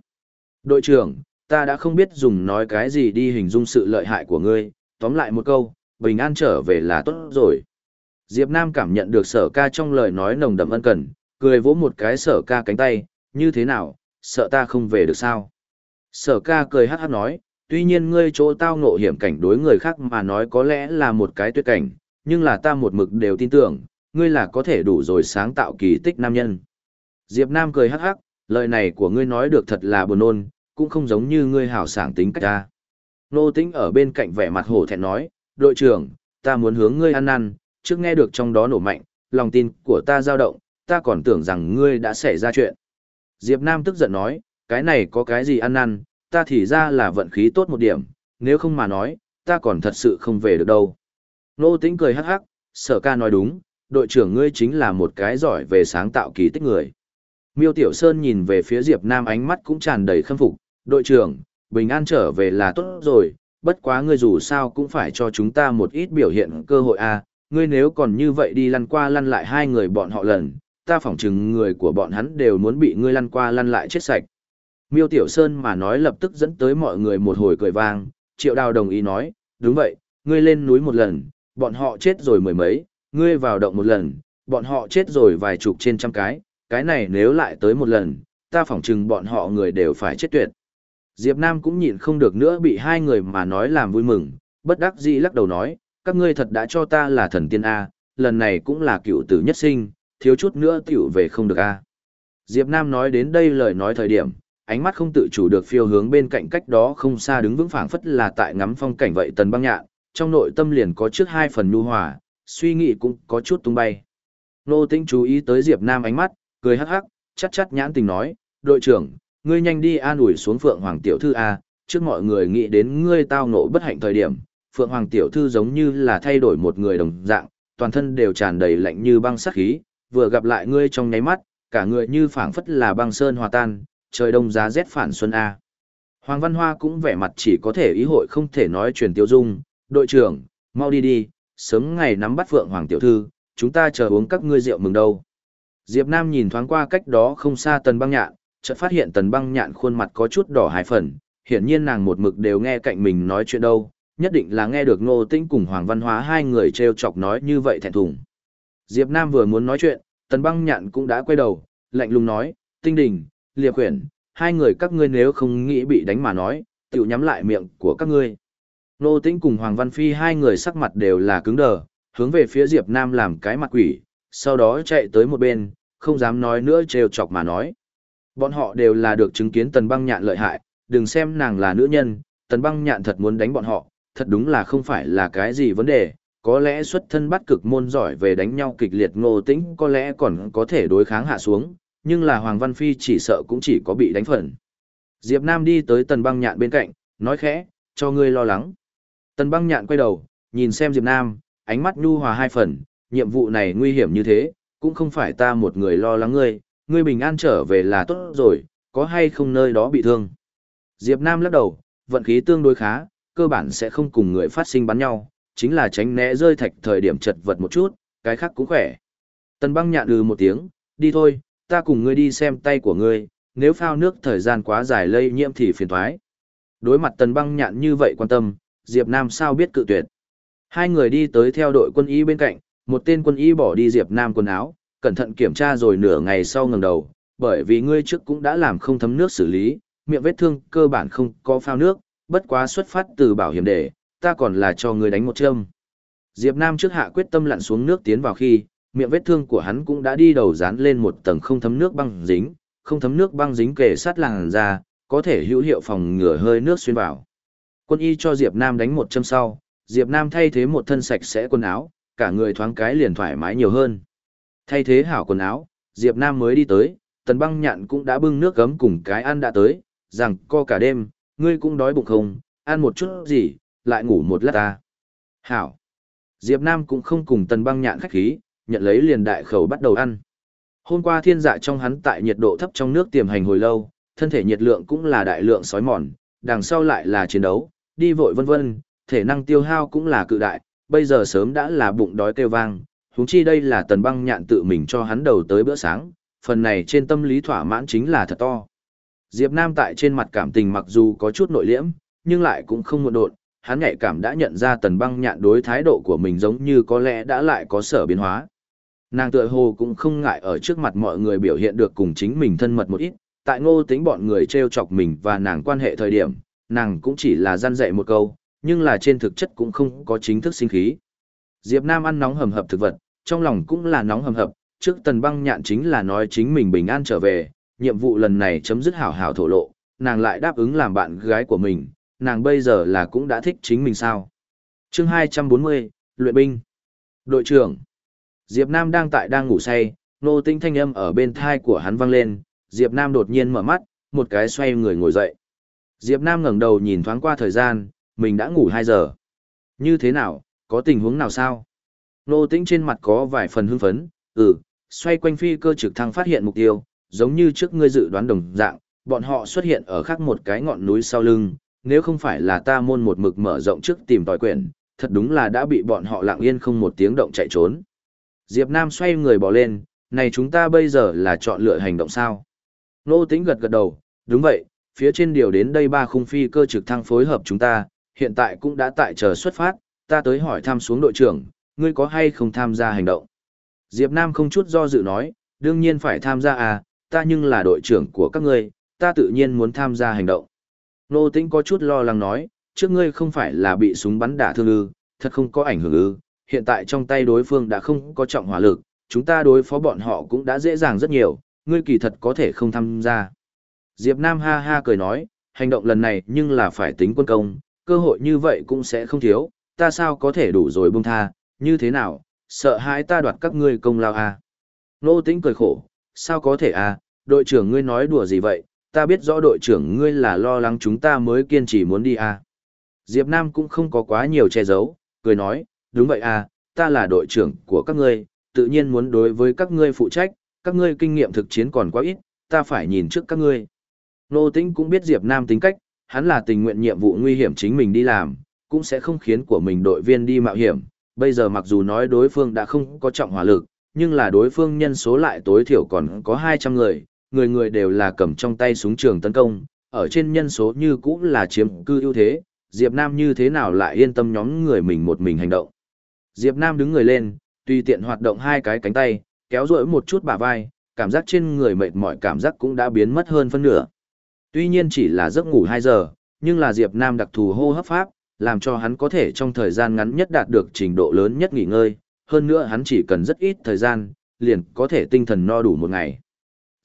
Đội trưởng, ta đã không biết dùng nói cái gì đi hình dung sự lợi hại của ngươi, tóm lại một câu, bình an trở về là tốt rồi. Diệp Nam cảm nhận được sở ca trong lời nói nồng đậm ân cần, cười vỗ một cái sở ca cánh tay, như thế nào, sợ ta không về được sao? Sở ca cười hát hát nói, tuy nhiên ngươi chỗ tao ngộ hiểm cảnh đối người khác mà nói có lẽ là một cái tuyệt cảnh, nhưng là ta một mực đều tin tưởng, ngươi là có thể đủ rồi sáng tạo kỳ tích nam nhân. Diệp Nam cười hắc hắc, lời này của ngươi nói được thật là buồn nôn, cũng không giống như ngươi hảo sảng tính cách ta. Nô tĩnh ở bên cạnh vẻ mặt hổ thẹn nói, đội trưởng, ta muốn hướng ngươi ăn năn, trước nghe được trong đó nổ mạnh, lòng tin của ta dao động, ta còn tưởng rằng ngươi đã xảy ra chuyện. Diệp Nam tức giận nói, cái này có cái gì ăn năn, ta thì ra là vận khí tốt một điểm, nếu không mà nói, ta còn thật sự không về được đâu. Nô tĩnh cười hắc hắc, sở ca nói đúng, đội trưởng ngươi chính là một cái giỏi về sáng tạo kỳ tích người. Miêu Tiểu Sơn nhìn về phía Diệp Nam ánh mắt cũng tràn đầy khâm phục, đội trưởng, bình an trở về là tốt rồi, bất quá ngươi dù sao cũng phải cho chúng ta một ít biểu hiện cơ hội a. À. ngươi nếu còn như vậy đi lăn qua lăn lại hai người bọn họ lần, ta phỏng chừng người của bọn hắn đều muốn bị ngươi lăn qua lăn lại chết sạch. Miêu Tiểu Sơn mà nói lập tức dẫn tới mọi người một hồi cười vang, Triệu Đào đồng ý nói, đúng vậy, ngươi lên núi một lần, bọn họ chết rồi mười mấy, ngươi vào động một lần, bọn họ chết rồi vài chục trên trăm cái, cái này nếu lại tới một lần, ta phỏng chừng bọn họ người đều phải chết tuyệt. Diệp Nam cũng nhịn không được nữa bị hai người mà nói làm vui mừng, bất đắc dĩ lắc đầu nói, các ngươi thật đã cho ta là thần tiên A, lần này cũng là cựu tử nhất sinh, thiếu chút nữa tiểu về không được A. Diệp Nam nói đến đây lời nói thời điểm, ánh mắt không tự chủ được phiêu hướng bên cạnh cách đó không xa đứng vững phảng phất là tại ngắm phong cảnh vậy tần băng nhạn, trong nội tâm liền có trước hai phần nhu hòa, suy nghĩ cũng có chút tung bay. Nô Tĩnh chú ý tới Diệp Nam ánh mắt, cười hắc hắc, chắt chắt nhãn tình nói, đội trưởng, ngươi nhanh đi an ủi xuống Phượng Hoàng Tiểu Thư A, trước mọi người nghĩ đến ngươi tao ngộ bất hạnh thời điểm, Phượng Hoàng Tiểu Thư giống như là thay đổi một người đồng dạng, toàn thân đều tràn đầy lạnh như băng sắc khí, vừa gặp lại ngươi trong nháy mắt, cả người như phảng phất là băng sơn hòa tan, trời đông giá rét phản xuân A. Hoàng Văn Hoa cũng vẻ mặt chỉ có thể ý hội không thể nói truyền tiêu dung, đội trưởng, mau đi đi, sớm ngày nắm bắt Phượng Hoàng Tiểu Thư, chúng ta chờ uống các ngươi rượu mừng đâu. Diệp Nam nhìn thoáng qua cách đó không xa tần băng nhạn, chợt phát hiện tần băng nhạn khuôn mặt có chút đỏ hai phần, hiển nhiên nàng một mực đều nghe cạnh mình nói chuyện đâu, nhất định là nghe được Ngô Tĩnh cùng Hoàng Văn Hóa hai người treo chọc nói như vậy thẹn thùng. Diệp Nam vừa muốn nói chuyện, Tần Băng Nhạn cũng đã quay đầu, lạnh lùng nói, Tinh Đình, Liệp Quyển, hai người các ngươi nếu không nghĩ bị đánh mà nói, tự nhắm lại miệng của các ngươi. Nô Tĩnh cùng Hoàng Văn Phi hai người sắc mặt đều là cứng đờ, hướng về phía Diệp Nam làm cái mặt quỷ, sau đó chạy tới một bên, không dám nói nữa trêu chọc mà nói. Bọn họ đều là được chứng kiến Tần Băng Nhạn lợi hại, đừng xem nàng là nữ nhân, Tần Băng Nhạn thật muốn đánh bọn họ, thật đúng là không phải là cái gì vấn đề, có lẽ xuất thân bắt cực môn giỏi về đánh nhau kịch liệt ngô tĩnh có lẽ còn có thể đối kháng hạ xuống, nhưng là Hoàng Văn Phi chỉ sợ cũng chỉ có bị đánh phần. Diệp Nam đi tới Tần Băng Nhạn bên cạnh, nói khẽ, cho ngươi lo lắng. Tần Băng Nhạn quay đầu, nhìn xem Diệp Nam, ánh mắt nhu hòa hai phần, nhiệm vụ này nguy hiểm như thế, cũng không phải ta một người lo lắng ngươi, ngươi bình an trở về là tốt rồi, có hay không nơi đó bị thương. Diệp Nam lắc đầu, vận khí tương đối khá, cơ bản sẽ không cùng người phát sinh bắn nhau, chính là tránh né rơi thạch thời điểm chật vật một chút, cái khác cũng khỏe. Tần băng nhạn ừ một tiếng, đi thôi, ta cùng ngươi đi xem tay của ngươi, nếu phao nước thời gian quá dài lây nhiễm thì phiền toái. Đối mặt tần băng nhạn như vậy quan tâm, Diệp Nam sao biết cự tuyệt. Hai người đi tới theo đội quân y bên cạnh, một tên quân y bỏ đi Diệp Nam quần áo, cẩn thận kiểm tra rồi nửa ngày sau ngẩng đầu, bởi vì ngươi trước cũng đã làm không thấm nước xử lý, miệng vết thương cơ bản không có phao nước, bất quá xuất phát từ bảo hiểm để, ta còn là cho ngươi đánh một châm. Diệp Nam trước hạ quyết tâm lặn xuống nước tiến vào khi, miệng vết thương của hắn cũng đã đi đầu dán lên một tầng không thấm nước băng dính, không thấm nước băng dính kề sát làn da, có thể hữu hiệu phòng ngừa hơi nước xuyên vào. Quân y cho Diệp Nam đánh một châm sau, Diệp Nam thay thế một thân sạch sẽ quần áo, cả người thoáng cái liền thoải mái nhiều hơn. Thay thế hảo quần áo, Diệp Nam mới đi tới, tần băng nhạn cũng đã bưng nước gấm cùng cái ăn đã tới, rằng co cả đêm, ngươi cũng đói bụng không, ăn một chút gì, lại ngủ một lát ta. Hảo. Diệp Nam cũng không cùng tần băng nhạn khách khí, nhận lấy liền đại khẩu bắt đầu ăn. Hôm qua thiên dạ trong hắn tại nhiệt độ thấp trong nước tiềm hành hồi lâu, thân thể nhiệt lượng cũng là đại lượng sói mòn, đằng sau lại là chiến đấu, đi vội vân vân, thể năng tiêu hao cũng là cự đại, bây giờ sớm đã là bụng đói kêu vang, huống chi đây là tần băng nhạn tự mình cho hắn đầu tới bữa sáng, phần này trên tâm lý thỏa mãn chính là thật to. Diệp Nam tại trên mặt cảm tình mặc dù có chút nội liễm, nhưng lại cũng không muộn đột, hắn nhạy cảm đã nhận ra tần băng nhạn đối thái độ của mình giống như có lẽ đã lại có sở biến hóa. Nàng tựa hồ cũng không ngại ở trước mặt mọi người biểu hiện được cùng chính mình thân mật một ít, tại ngô tính bọn người treo chọc mình và nàng quan hệ thời điểm, nàng cũng chỉ là gian dạy một câu, nhưng là trên thực chất cũng không có chính thức sinh khí. Diệp Nam ăn nóng hầm hập thực vật, trong lòng cũng là nóng hầm hập, trước tần băng nhạn chính là nói chính mình bình an trở về, nhiệm vụ lần này chấm dứt hảo hảo thổ lộ, nàng lại đáp ứng làm bạn gái của mình, nàng bây giờ là cũng đã thích chính mình sao. Chương 240, Luyện binh. Đội trưởng. Diệp Nam đang tại đang ngủ say, nô tinh thanh âm ở bên thai của hắn vang lên, Diệp Nam đột nhiên mở mắt, một cái xoay người ngồi dậy. Diệp Nam ngẩng đầu nhìn thoáng qua thời gian, mình đã ngủ 2 giờ. Như thế nào, có tình huống nào sao? Nô tĩnh trên mặt có vài phần hưng phấn, ừ, xoay quanh phi cơ trực thăng phát hiện mục tiêu, giống như trước ngươi dự đoán đồng dạng, bọn họ xuất hiện ở khác một cái ngọn núi sau lưng, nếu không phải là ta môn một mực mở rộng trước tìm tòi quyển, thật đúng là đã bị bọn họ lặng yên không một tiếng động chạy trốn. Diệp Nam xoay người bỏ lên, này chúng ta bây giờ là chọn lựa hành động sao? Nô tính gật gật đầu, đúng vậy, phía trên điều đến đây ba khung phi cơ trực thăng phối hợp chúng ta, hiện tại cũng đã tại chờ xuất phát, ta tới hỏi thăm xuống đội trưởng, ngươi có hay không tham gia hành động? Diệp Nam không chút do dự nói, đương nhiên phải tham gia à, ta nhưng là đội trưởng của các ngươi, ta tự nhiên muốn tham gia hành động. Nô Tĩnh có chút lo lắng nói, trước ngươi không phải là bị súng bắn đả thương ư, thật không có ảnh hưởng ư, hiện tại trong tay đối phương đã không có trọng hỏa lực, chúng ta đối phó bọn họ cũng đã dễ dàng rất nhiều, ngươi kỳ thật có thể không tham gia. Diệp Nam ha ha cười nói, hành động lần này nhưng là phải tính quân công, cơ hội như vậy cũng sẽ không thiếu, ta sao có thể đủ rồi buông tha, như thế nào, sợ hãi ta đoạt các ngươi công lao à. Nô Tĩnh cười khổ, sao có thể à, đội trưởng ngươi nói đùa gì vậy, ta biết rõ đội trưởng ngươi là lo lắng chúng ta mới kiên trì muốn đi à. Diệp Nam cũng không có quá nhiều che giấu, cười nói, đúng vậy à, ta là đội trưởng của các ngươi, tự nhiên muốn đối với các ngươi phụ trách, các ngươi kinh nghiệm thực chiến còn quá ít, ta phải nhìn trước các ngươi. Nô Tĩnh cũng biết Diệp Nam tính cách, hắn là tình nguyện nhiệm vụ nguy hiểm chính mình đi làm, cũng sẽ không khiến của mình đội viên đi mạo hiểm. Bây giờ mặc dù nói đối phương đã không có trọng hỏa lực, nhưng là đối phương nhân số lại tối thiểu còn có 200 người, người người đều là cầm trong tay súng trường tấn công, ở trên nhân số như cũng là chiếm cư ưu thế, Diệp Nam như thế nào lại yên tâm nhóm người mình một mình hành động. Diệp Nam đứng người lên, tùy tiện hoạt động hai cái cánh tay, kéo rỗi một chút bả vai, cảm giác trên người mệt mỏi cảm giác cũng đã biến mất hơn phân nửa. Tuy nhiên chỉ là giấc ngủ 2 giờ, nhưng là Diệp Nam đặc thù hô hấp pháp, làm cho hắn có thể trong thời gian ngắn nhất đạt được trình độ lớn nhất nghỉ ngơi, hơn nữa hắn chỉ cần rất ít thời gian, liền có thể tinh thần no đủ một ngày.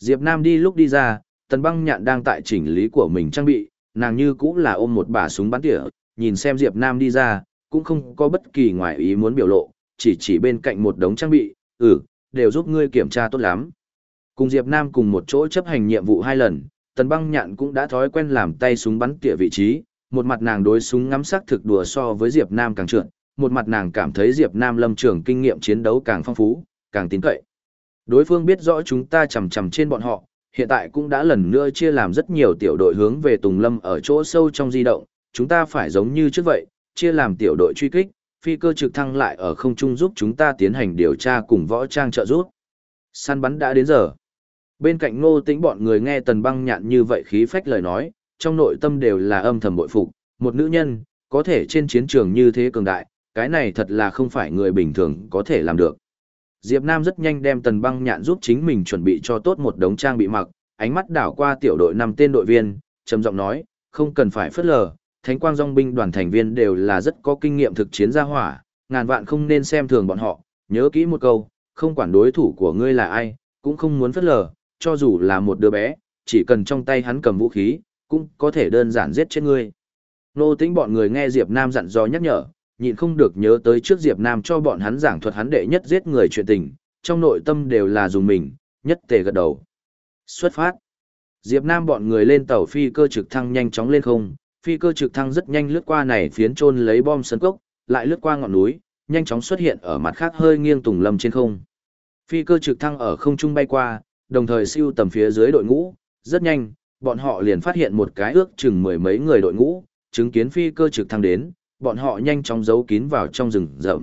Diệp Nam đi lúc đi ra, Tần Băng Nhạn đang tại chỉnh lý của mình trang bị, nàng như cũng là ôm một bả súng bắn tỉa, nhìn xem Diệp Nam đi ra, cũng không có bất kỳ ngoại ý muốn biểu lộ, chỉ chỉ bên cạnh một đống trang bị, ừ, đều giúp ngươi kiểm tra tốt lắm. Cùng Diệp Nam cùng một chỗ chấp hành nhiệm vụ hai lần, Tần Băng Nhạn cũng đã thói quen làm tay súng bắn tỉa vị trí, một mặt nàng đối súng ngắm sắc thực đùa so với Diệp Nam càng trượt, một mặt nàng cảm thấy Diệp Nam lâm trưởng kinh nghiệm chiến đấu càng phong phú, càng tín cậy. Đối phương biết rõ chúng ta chầm chầm trên bọn họ, hiện tại cũng đã lần nữa chia làm rất nhiều tiểu đội hướng về Tùng Lâm ở chỗ sâu trong di động, chúng ta phải giống như trước vậy, chia làm tiểu đội truy kích, phi cơ trực thăng lại ở không trung giúp chúng ta tiến hành điều tra cùng võ trang trợ giúp. Săn bắn đã đến giờ. Bên cạnh ngô tĩnh bọn người nghe tần băng nhạn như vậy khí phách lời nói, trong nội tâm đều là âm thầm bội phục, một nữ nhân, có thể trên chiến trường như thế cường đại, cái này thật là không phải người bình thường có thể làm được. Diệp Nam rất nhanh đem tần băng nhạn giúp chính mình chuẩn bị cho tốt một đống trang bị mặc, ánh mắt đảo qua tiểu đội năm tên đội viên, trầm giọng nói, không cần phải phất lờ, thánh quang dòng binh đoàn thành viên đều là rất có kinh nghiệm thực chiến gia hỏa, ngàn vạn không nên xem thường bọn họ, nhớ kỹ một câu, không quản đối thủ của ngươi là ai, cũng không muốn phất lờ, cho dù là một đứa bé, chỉ cần trong tay hắn cầm vũ khí, cũng có thể đơn giản giết chết ngươi. Nô tính bọn người nghe Diệp Nam dặn dò nhắc nhở, nhịn không được nhớ tới trước Diệp Nam cho bọn hắn giảng thuật hắn đệ nhất giết người chuyện tình, trong nội tâm đều là dùng mình, nhất tề gật đầu. Xuất phát. Diệp Nam bọn người lên tàu phi cơ trực thăng nhanh chóng lên không, phi cơ trực thăng rất nhanh lướt qua này phiến trôn lấy bom sân cốc, lại lướt qua ngọn núi, nhanh chóng xuất hiện ở mặt khác hơi nghiêng tùng lâm trên không. Phi cơ trực thăng ở không trung bay qua, đồng thời siêu tầm phía dưới đội ngũ, rất nhanh, bọn họ liền phát hiện một cái ước chừng mười mấy người đội ngũ, chứng kiến phi cơ trực thăng đến, bọn họ nhanh chóng giấu kín vào trong rừng rậm.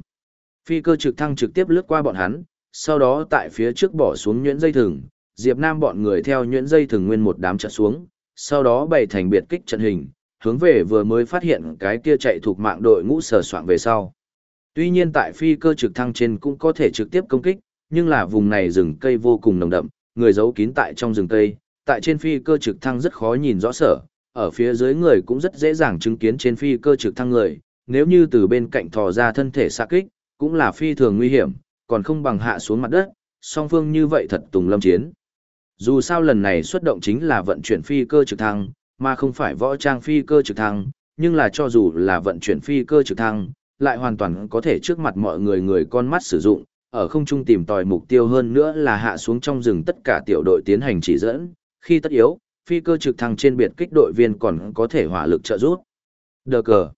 Phi cơ trực thăng trực tiếp lướt qua bọn hắn, sau đó tại phía trước bỏ xuống nhuyễn dây thừng, Diệp Nam bọn người theo nhuyễn dây thừng nguyên một đám trận xuống, sau đó bày thành biệt kích trận hình, hướng về vừa mới phát hiện cái kia chạy thuộc mạng đội ngũ sở soạn về sau. Tuy nhiên tại phi cơ trực thăng trên cũng có thể trực tiếp công kích, nhưng là vùng này rừng cây vô cùng nồng đậm, người giấu kín tại trong rừng cây, tại trên phi cơ trực thăng rất khó nhìn rõ sở, ở phía dưới người cũng rất dễ dàng chứng kiến trên phi cơ trực thăng người, nếu như từ bên cạnh thò ra thân thể xa kích, cũng là phi thường nguy hiểm, còn không bằng hạ xuống mặt đất, song phương như vậy thật tùng lâm chiến. Dù sao lần này xuất động chính là vận chuyển phi cơ trực thăng, mà không phải võ trang phi cơ trực thăng, nhưng là cho dù là vận chuyển phi cơ trực thăng, lại hoàn toàn có thể trước mặt mọi người người con mắt sử dụng, ở không trung tìm tòi mục tiêu hơn nữa là hạ xuống trong rừng tất cả tiểu đội tiến hành chỉ dẫn, khi tất yếu, phi cơ trực thăng trên biệt kích đội viên còn có thể hỏa lực trợ giúp. Đờ cờ.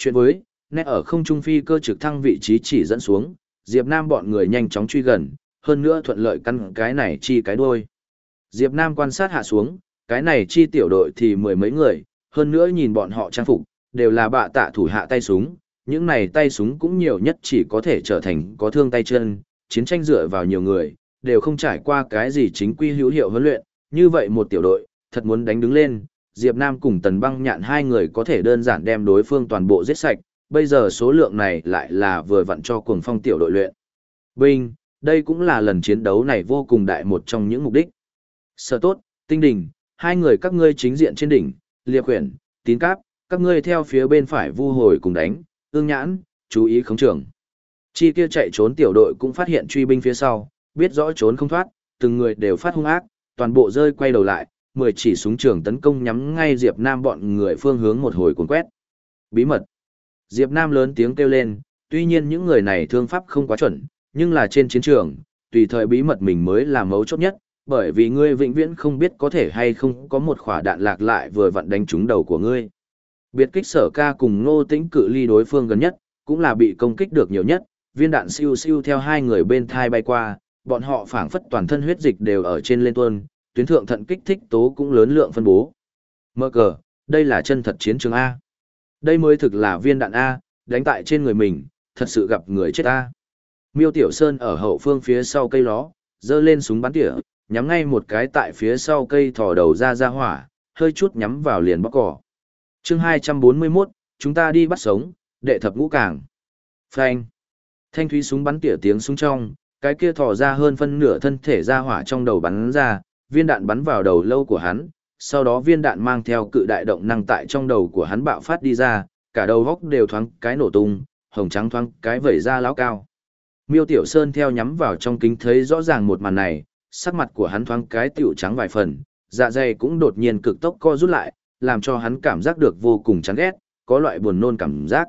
Chuyện với, nét ở không trung phi cơ trực thăng vị trí chỉ dẫn xuống, Diệp Nam bọn người nhanh chóng truy gần, hơn nữa thuận lợi căn cái này chi cái đuôi. Diệp Nam quan sát hạ xuống, cái này chi tiểu đội thì mười mấy người, hơn nữa nhìn bọn họ trang phục, đều là bạ tạ thủ hạ tay súng, những này tay súng cũng nhiều nhất chỉ có thể trở thành có thương tay chân, chiến tranh dựa vào nhiều người, đều không trải qua cái gì chính quy hữu hiệu huấn luyện, như vậy một tiểu đội, thật muốn đánh đứng lên, Diệp Nam cùng Tần Băng Nhạn hai người có thể đơn giản đem đối phương toàn bộ giết sạch, bây giờ số lượng này lại là vừa vặn cho cuồng phong tiểu đội luyện. Binh, đây cũng là lần chiến đấu này vô cùng đại một trong những mục đích. Sở tốt, tinh đỉnh, hai người các ngươi chính diện trên đỉnh, liệp quyển, tín cáp, các ngươi theo phía bên phải vu hồi cùng đánh, ương nhãn, chú ý khống trường. Chi kia chạy trốn tiểu đội cũng phát hiện truy binh phía sau, biết rõ trốn không thoát, từng người đều phát hung ác, toàn bộ rơi quay đầu lại, mười chỉ súng trường tấn công nhắm ngay Diệp Nam bọn người phương hướng một hồi cuốn quét. Bí mật. Diệp Nam lớn tiếng kêu lên, tuy nhiên những người này thương pháp không quá chuẩn, nhưng là trên chiến trường, tùy thời bí mật mình mới là mấu chốt nhất, bởi vì ngươi vĩnh viễn không biết có thể hay không có một quả đạn lạc lại vừa vặn đánh trúng đầu của ngươi. Biệt kích sở ca cùng ngô tĩnh cự ly đối phương gần nhất, cũng là bị công kích được nhiều nhất, viên đạn siêu siêu theo hai người bên thai bay qua, bọn họ phảng phất toàn thân huyết dịch đều ở trên lên tuôn, tuyến thượng thận kích thích tố cũng lớn lượng phân bố. Mơ cờ, đây là chân thật chiến trường A. Đây mới thực là viên đạn A, đánh tại trên người mình, thật sự gặp người chết A. Miêu Tiểu Sơn ở hậu phương phía sau cây ló, dơ lên súng bắn tỉa, nhắm ngay một cái tại phía sau cây thò đầu ra ra hỏa, hơi chút nhắm vào liền bóc cỏ. chương 241, chúng ta đi bắt sống, đệ thập ngũ cảng. Phanh. Thanh thúy súng bắn tỉa tiếng súng trong, cái kia thò ra hơn phân nửa thân thể ra hỏa trong đầu bắn ra, viên đạn bắn vào đầu lâu của hắn, sau đó viên đạn mang theo cự đại động năng tại trong đầu của hắn bạo phát đi ra, cả đầu góc đều thoáng cái nổ tung, hồng trắng thoáng cái vẩy ra lão cao. Miêu Tiểu Sơn theo nhắm vào trong kính thấy rõ ràng một màn này, sắc mặt của hắn thoáng cái tiểu trắng vài phần, dạ dày cũng đột nhiên cực tốc co rút lại, làm cho hắn cảm giác được vô cùng chán ghét, có loại buồn nôn cảm giác.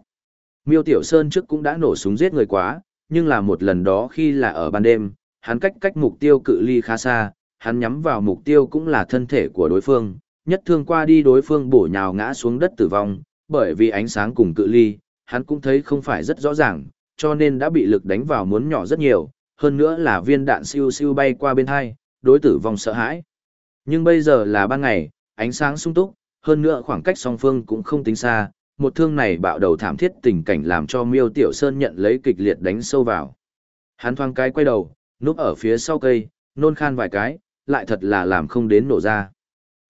Miêu Tiểu Sơn trước cũng đã nổ súng giết người quá, nhưng là một lần đó khi là ở ban đêm, hắn cách cách mục tiêu cự ly khá xa, hắn nhắm vào mục tiêu cũng là thân thể của đối phương, nhất thương qua đi đối phương bổ nhào ngã xuống đất tử vong, bởi vì ánh sáng cùng cự ly, hắn cũng thấy không phải rất rõ ràng, cho nên đã bị lực đánh vào muốn nhỏ rất nhiều, hơn nữa là viên đạn siêu siêu bay qua bên hai, đối tử vong sợ hãi. Nhưng bây giờ là ban ngày, ánh sáng sung túc, hơn nữa khoảng cách song phương cũng không tính xa, một thương này bạo đầu thảm thiết tình cảnh làm cho Miêu Tiểu Sơn nhận lấy kịch liệt đánh sâu vào. Hắn thoáng cái quay đầu, núp ở phía sau cây, nôn khan vài cái, lại thật là làm không đến nổ ra.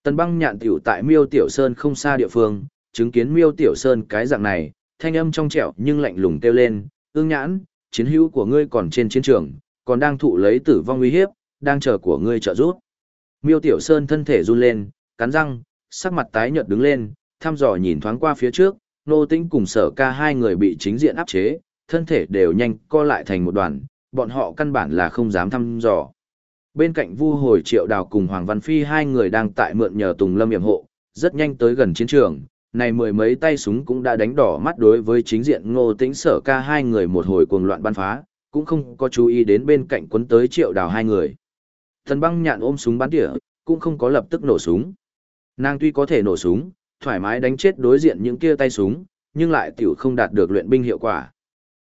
Tần băng nhạn tiểu tại Miêu Tiểu Sơn không xa địa phương, chứng kiến Miêu Tiểu Sơn cái dạng này, thanh âm trong trẻo nhưng lạnh lùng kêu lên, ương nhãn, chiến hữu của ngươi còn trên chiến trường, còn đang thụ lấy tử vong uy hiếp, đang chờ của ngươi trợ giúp. Miêu Tiểu Sơn thân thể run lên, cắn răng, sắc mặt tái nhợt đứng lên, thăm dò nhìn thoáng qua phía trước, nô tĩnh cùng sở ca hai người bị chính diện áp chế, thân thể đều nhanh co lại thành một đoàn, bọn họ căn bản là không dám thăm dò. Bên cạnh Vu Hồi Triệu Đào cùng Hoàng Văn Phi hai người đang tại mượn nhờ Tùng Lâm yểm hộ, rất nhanh tới gần chiến trường, này mười mấy tay súng cũng đã đánh đỏ mắt đối với chính diện Ngô Tĩnh Sở Ca hai người một hồi cuồng loạn bắn phá, cũng không có chú ý đến bên cạnh quấn tới Triệu Đào hai người. Thần Băng Nhạn ôm súng bắn tỉa, cũng không có lập tức nổ súng. Nàng tuy có thể nổ súng, thoải mái đánh chết đối diện những kia tay súng, nhưng lại tiểu không đạt được luyện binh hiệu quả.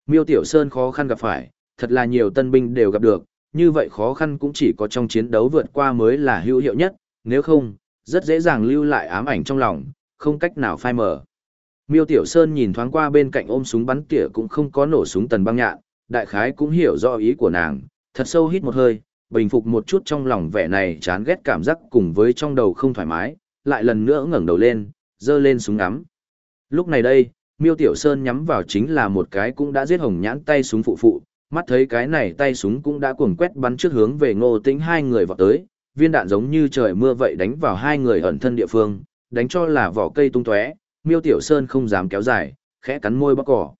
Miêu Tiểu Sơn khó khăn gặp phải, thật là nhiều tân binh đều gặp được, như vậy khó khăn cũng chỉ có trong chiến đấu vượt qua mới là hữu hiệu nhất, nếu không, rất dễ dàng lưu lại ám ảnh trong lòng, không cách nào phai mờ. Miêu Tiểu Sơn nhìn thoáng qua bên cạnh ôm súng bắn tỉa cũng không có nổ súng tần băng nhạn, đại khái cũng hiểu rõ ý của nàng, thật sâu hít một hơi, bình phục một chút trong lòng vẻ này chán ghét cảm giác cùng với trong đầu không thoải mái, lại lần nữa ngẩng đầu lên, giơ lên súng ngắm. Lúc này đây, Miêu Tiểu Sơn nhắm vào chính là một cái cũng đã giết hồng nhãn tay súng phụ phụ, mắt thấy cái này tay súng cũng đã cuồng quét bắn trước hướng về Ngô Tĩnh hai người vào tới, viên đạn giống như trời mưa vậy đánh vào hai người ẩn thân địa phương, đánh cho là vỏ cây tung tóe, Miêu Tiểu Sơn không dám kéo dài, khẽ cắn môi bóc cỏ.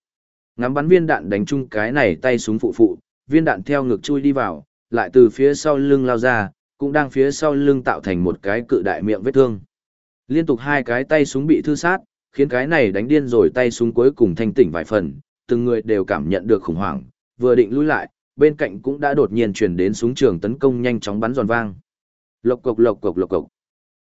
Ngắm bắn viên đạn đánh chung cái này tay súng phụ phụ, viên đạn theo ngực chui đi vào, lại từ phía sau lưng lao ra, cũng đang phía sau lưng tạo thành một cái cự đại miệng vết thương. Liên tục hai cái tay súng bị thư sát, khiến cái này đánh điên rồi tay súng cuối cùng thanh tỉnh vài phần, từng người đều cảm nhận được khủng hoảng, vừa định lui lại, bên cạnh cũng đã đột nhiên chuyển đến súng trường tấn công nhanh chóng bắn giòn vang. Lộc cộc lộc cộc lộc cộc.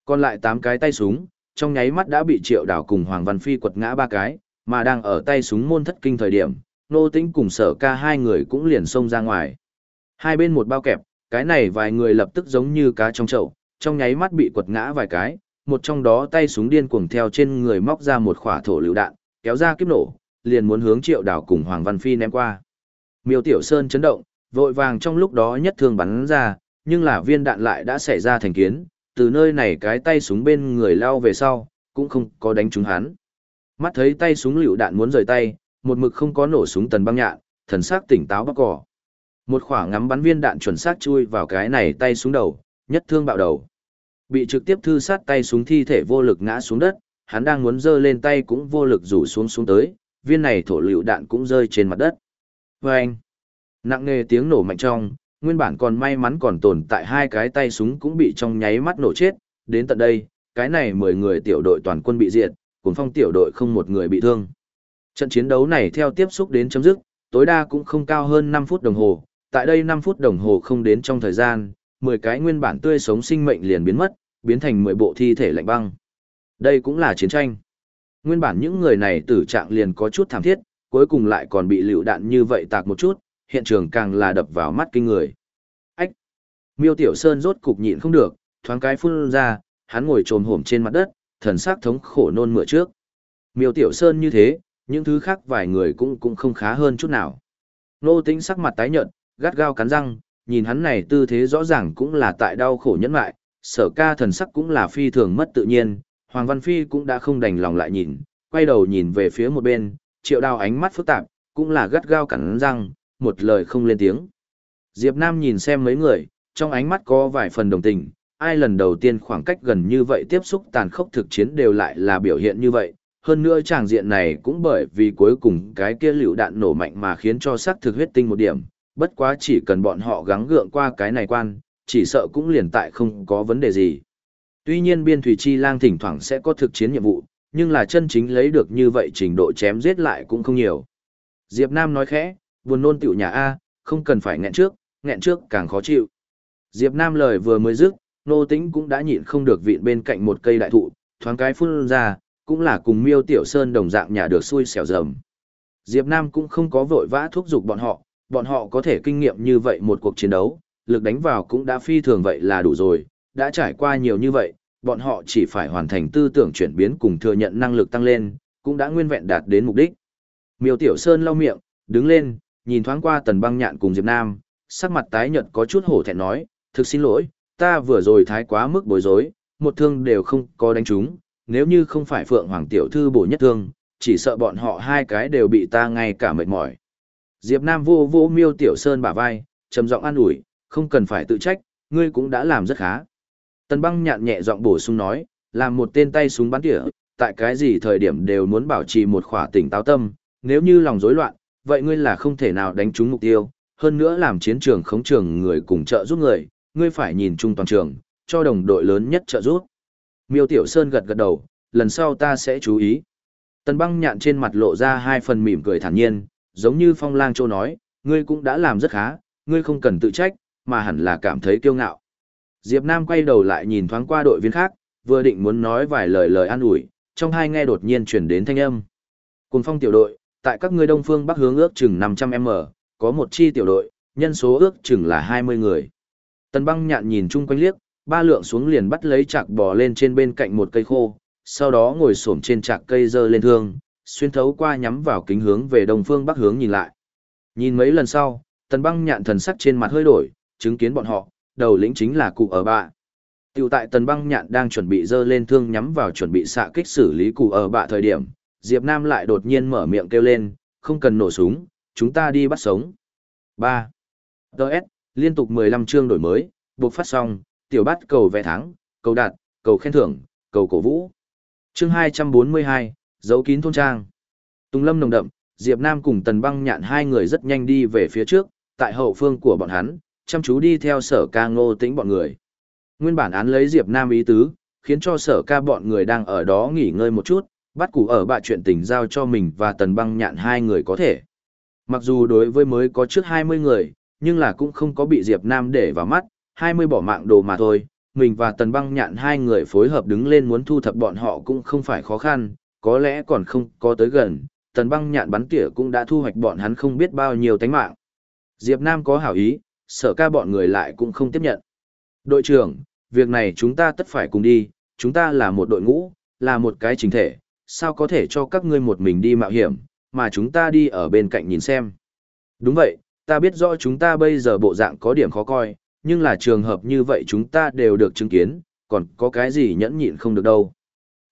Còn lại 8 cái tay súng, trong nháy mắt đã bị Triệu Đảo cùng Hoàng Văn Phi quật ngã ba cái, mà đang ở tay súng môn thất kinh thời điểm, Nô Tĩnh cùng Sở Ca hai người cũng liền xông ra ngoài. Hai bên một bao kẹp, cái này vài người lập tức giống như cá trong chậu, trong nháy mắt bị quật ngã vài cái, một trong đó tay súng điên cuồng theo trên người móc ra một khỏa thổ lựu đạn, kéo ra kiếp nổ, liền muốn hướng Triệu Đảo cùng Hoàng Văn Phi ném qua. Miêu Tiểu Sơn chấn động, vội vàng trong lúc đó nhất thương bắn ra, nhưng là viên đạn lại đã xảy ra thành kiến, từ nơi này cái tay súng bên người lao về sau, cũng không có đánh trúng hắn. Mắt thấy tay súng lựu đạn muốn rời tay, một mực không có nổ súng tần băng nhạn, thần sắc tỉnh táo bắc cỏ. Một khoảng ngắm bắn viên đạn chuẩn xác chui vào cái này tay súng đầu, nhất thương bạo đầu. Bị trực tiếp thư sát tay súng thi thể vô lực ngã xuống đất, hắn đang muốn giơ lên tay cũng vô lực rủ xuống xuống tới, viên này thổ lựu đạn cũng rơi trên mặt đất. Và anh, nặng nề tiếng nổ mạnh trong, nguyên bản còn may mắn còn tồn tại hai cái tay súng cũng bị trong nháy mắt nổ chết, đến tận đây, cái này 10 người tiểu đội toàn quân bị diệt, cùng phong tiểu đội không một người bị thương. Trận chiến đấu này theo tiếp xúc đến chấm dứt, tối đa cũng không cao hơn 5 phút đồng hồ, tại đây 5 phút đồng hồ không đến trong thời gian, 10 cái nguyên bản tươi sống sinh mệnh liền biến mất, biến thành 10 bộ thi thể lạnh băng. Đây cũng là chiến tranh. Nguyên bản những người này tử trạng liền có chút thảm thiết, cuối cùng lại còn bị lựu đạn như vậy tạc một chút, hiện trường càng là đập vào mắt kinh người. Ách! Miêu Tiểu Sơn rốt cục nhịn không được, thoáng cái phun ra, hắn ngồi trồm hổm trên mặt đất, thần sắc thống khổ nôn mửa trước. Miêu Tiểu Sơn như thế, những thứ khác vài người cũng cũng không khá hơn chút nào. Nô tính sắc mặt tái nhợt, gắt gao cắn răng, nhìn hắn này tư thế rõ ràng cũng là tại đau khổ nhẫn lại, sở ca thần sắc cũng là phi thường mất tự nhiên, Hoàng Văn Phi cũng đã không đành lòng lại nhìn, quay đầu nhìn về phía một bên, triệu đào ánh mắt phức tạp, cũng là gắt gao cắn răng, một lời không lên tiếng. Diệp Nam nhìn xem mấy người, trong ánh mắt có vài phần đồng tình, ai lần đầu tiên khoảng cách gần như vậy tiếp xúc tàn khốc thực chiến đều lại là biểu hiện như vậy. Hơn nữa tràng diện này cũng bởi vì cuối cùng cái kia liều đạn nổ mạnh mà khiến cho sắc thực huyết tinh một điểm, bất quá chỉ cần bọn họ gắng gượng qua cái này quan, chỉ sợ cũng liền tại không có vấn đề gì. Tuy nhiên biên thủy chi lang thỉnh thoảng sẽ có thực chiến nhiệm vụ, nhưng là chân chính lấy được như vậy trình độ chém giết lại cũng không nhiều. Diệp Nam nói khẽ, buồn nôn tiểu nhà A, không cần phải nghẹn trước, nghẹn trước càng khó chịu. Diệp Nam lời vừa mới dứt, nô tính cũng đã nhịn không được vịn bên cạnh một cây đại thụ, thoáng cái phun ra, cũng là cùng miêu tiểu sơn đồng dạng nhà được xui xẻo dầm. Diệp Nam cũng không có vội vã thúc giục bọn họ, bọn họ có thể kinh nghiệm như vậy một cuộc chiến đấu, lực đánh vào cũng đã phi thường vậy là đủ rồi, đã trải qua nhiều như vậy, bọn họ chỉ phải hoàn thành tư tưởng chuyển biến cùng thừa nhận năng lực tăng lên, cũng đã nguyên vẹn đạt đến mục đích. Miêu Tiểu Sơn lau miệng, đứng lên, nhìn thoáng qua Tần Băng Nhạn cùng Diệp Nam, sắc mặt tái nhợt có chút hổ thẹn nói, thực xin lỗi, ta vừa rồi thái quá mức bối rối, một thương đều không có đánh trúng, nếu như không phải Phượng Hoàng Tiểu Thư bổ nhất thương, chỉ sợ bọn họ hai cái đều bị ta ngay cả mệt mỏi. Diệp Nam vô vô miêu Tiểu Sơn bả vai, trầm giọng an ủi, không cần phải tự trách, ngươi cũng đã làm rất khá. Tần băng nhạn nhẹ giọng bổ sung nói, làm một tên tay súng bắn tỉa, tại cái gì thời điểm đều muốn bảo trì một khỏa tỉnh táo tâm, nếu như lòng rối loạn, vậy ngươi là không thể nào đánh trúng mục tiêu, hơn nữa làm chiến trường khống trường người cùng trợ giúp người, ngươi phải nhìn chung toàn trường, cho đồng đội lớn nhất trợ giúp. Miêu Tiểu Sơn gật gật đầu, lần sau ta sẽ chú ý. Tần băng nhạn trên mặt lộ ra hai phần mỉm cười thản nhiên, giống như phong lang châu nói, ngươi cũng đã làm rất khá, ngươi không cần tự trách, mà hẳn là cảm thấy kiêu ngạo. Diệp Nam quay đầu lại nhìn thoáng qua đội viên khác, vừa định muốn nói vài lời lời an ủi, trong hai nghe đột nhiên truyền đến thanh âm. Cùng phong tiểu đội, tại các ngươi đông phương bắc hướng ước chừng 500m, có một chi tiểu đội, nhân số ước chừng là 20 người. Tần băng nhạn nhìn chung quanh liếc, ba lượng xuống liền bắt lấy chạc bò lên trên bên cạnh một cây khô, sau đó ngồi xổm trên chạc cây dơ lên thương, xuyên thấu qua nhắm vào kính hướng về đông phương bắc hướng nhìn lại. Nhìn mấy lần sau, tần băng nhạn thần sắc trên mặt hơi đổi, chứng kiến bọn họ, đầu lĩnh chính là cụ ở bạ. Tiểu tại tần băng nhạn đang chuẩn bị dơ lên thương nhắm vào chuẩn bị xạ kích xử lý cụ ở bạ thời điểm, Diệp Nam lại đột nhiên mở miệng kêu lên, không cần nổ súng, chúng ta đi bắt sống. 3. Đợt, liên tục 15 chương đổi mới, buộc phát xong, tiểu bắt cầu vẽ thắng, cầu đạt, cầu khen thưởng, cầu cổ vũ. Chương 242, dấu kín thôn trang. Tùng lâm nồng đậm, Diệp Nam cùng Tần Băng Nhạn hai người rất nhanh đi về phía trước, tại hậu phương của bọn hắn, chăm chú đi theo sở ca ngô tĩnh bọn người. Nguyên bản án lấy Diệp Nam ý tứ, khiến cho sở ca bọn người đang ở đó nghỉ ngơi một chút, bắt củ ở bạ chuyện tình giao cho mình và Tần Băng Nhạn hai người có thể. Mặc dù đối với mới có trước 20 người, nhưng là cũng không có bị Diệp Nam để vào mắt, 20 bỏ mạng đồ mà thôi. Mình và Tần Băng Nhạn hai người phối hợp đứng lên muốn thu thập bọn họ cũng không phải khó khăn, có lẽ còn không có tới gần, Tần Băng Nhạn bắn tỉa cũng đã thu hoạch bọn hắn không biết bao nhiêu tánh mạng. Diệp Nam có hảo ý, sở ca bọn người lại cũng không tiếp nhận. Đội trưởng, việc này chúng ta tất phải cùng đi, chúng ta là một đội ngũ, là một cái chính thể, sao có thể cho các ngươi một mình đi mạo hiểm, mà chúng ta đi ở bên cạnh nhìn xem. Đúng vậy, ta biết rõ chúng ta bây giờ bộ dạng có điểm khó coi, nhưng là trường hợp như vậy chúng ta đều được chứng kiến, còn có cái gì nhẫn nhịn không được đâu.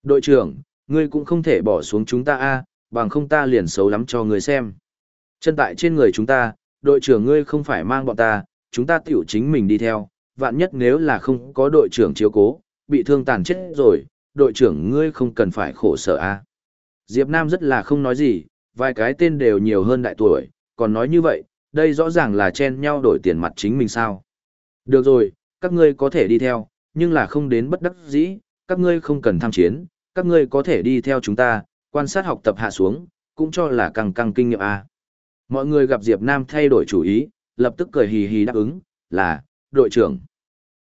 Đội trưởng, ngươi cũng không thể bỏ xuống chúng ta a, bằng không ta liền xấu lắm cho ngươi xem. Chân tại trên người chúng ta, đội trưởng ngươi không phải mang bọn ta, chúng ta tiểu chính mình đi theo, vạn nhất nếu là không có đội trưởng chiếu cố, bị thương tàn chết rồi, đội trưởng ngươi không cần phải khổ sở a. Diệp Nam rất là không nói gì, vài cái tên đều nhiều hơn đại tuổi, còn nói như vậy, đây rõ ràng là chen nhau đổi tiền mặt chính mình sao. Được rồi, các ngươi có thể đi theo, nhưng là không đến bất đắc dĩ, các ngươi không cần tham chiến, các ngươi có thể đi theo chúng ta, quan sát học tập hạ xuống, cũng cho là càng càng kinh nghiệm a. Mọi người gặp Diệp Nam thay đổi chủ ý, lập tức cười hì hì đáp ứng, là, đội trưởng.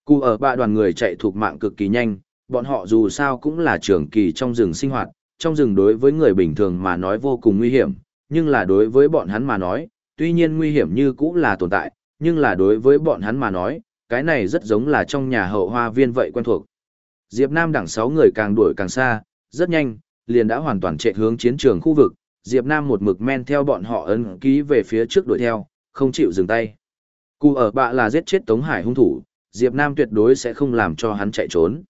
Cụ ở ba đoàn người chạy thuộc mạng cực kỳ nhanh, bọn họ dù sao cũng là trưởng kỳ trong rừng sinh hoạt, trong rừng đối với người bình thường mà nói vô cùng nguy hiểm, nhưng là đối với bọn hắn mà nói, tuy nhiên nguy hiểm như cũng là tồn tại, nhưng là đối với bọn hắn mà nói, cái này rất giống là trong nhà hậu hoa viên vậy quen thuộc. Diệp Nam đẳng 6 người càng đuổi càng xa, rất nhanh, liền đã hoàn toàn chạy hướng chiến trường khu vực, Diệp Nam một mực men theo bọn họ ấn ký về phía trước đuổi theo, không chịu dừng tay. Cụ ở bạ là giết chết Tống Hải hung thủ, Diệp Nam tuyệt đối sẽ không làm cho hắn chạy trốn.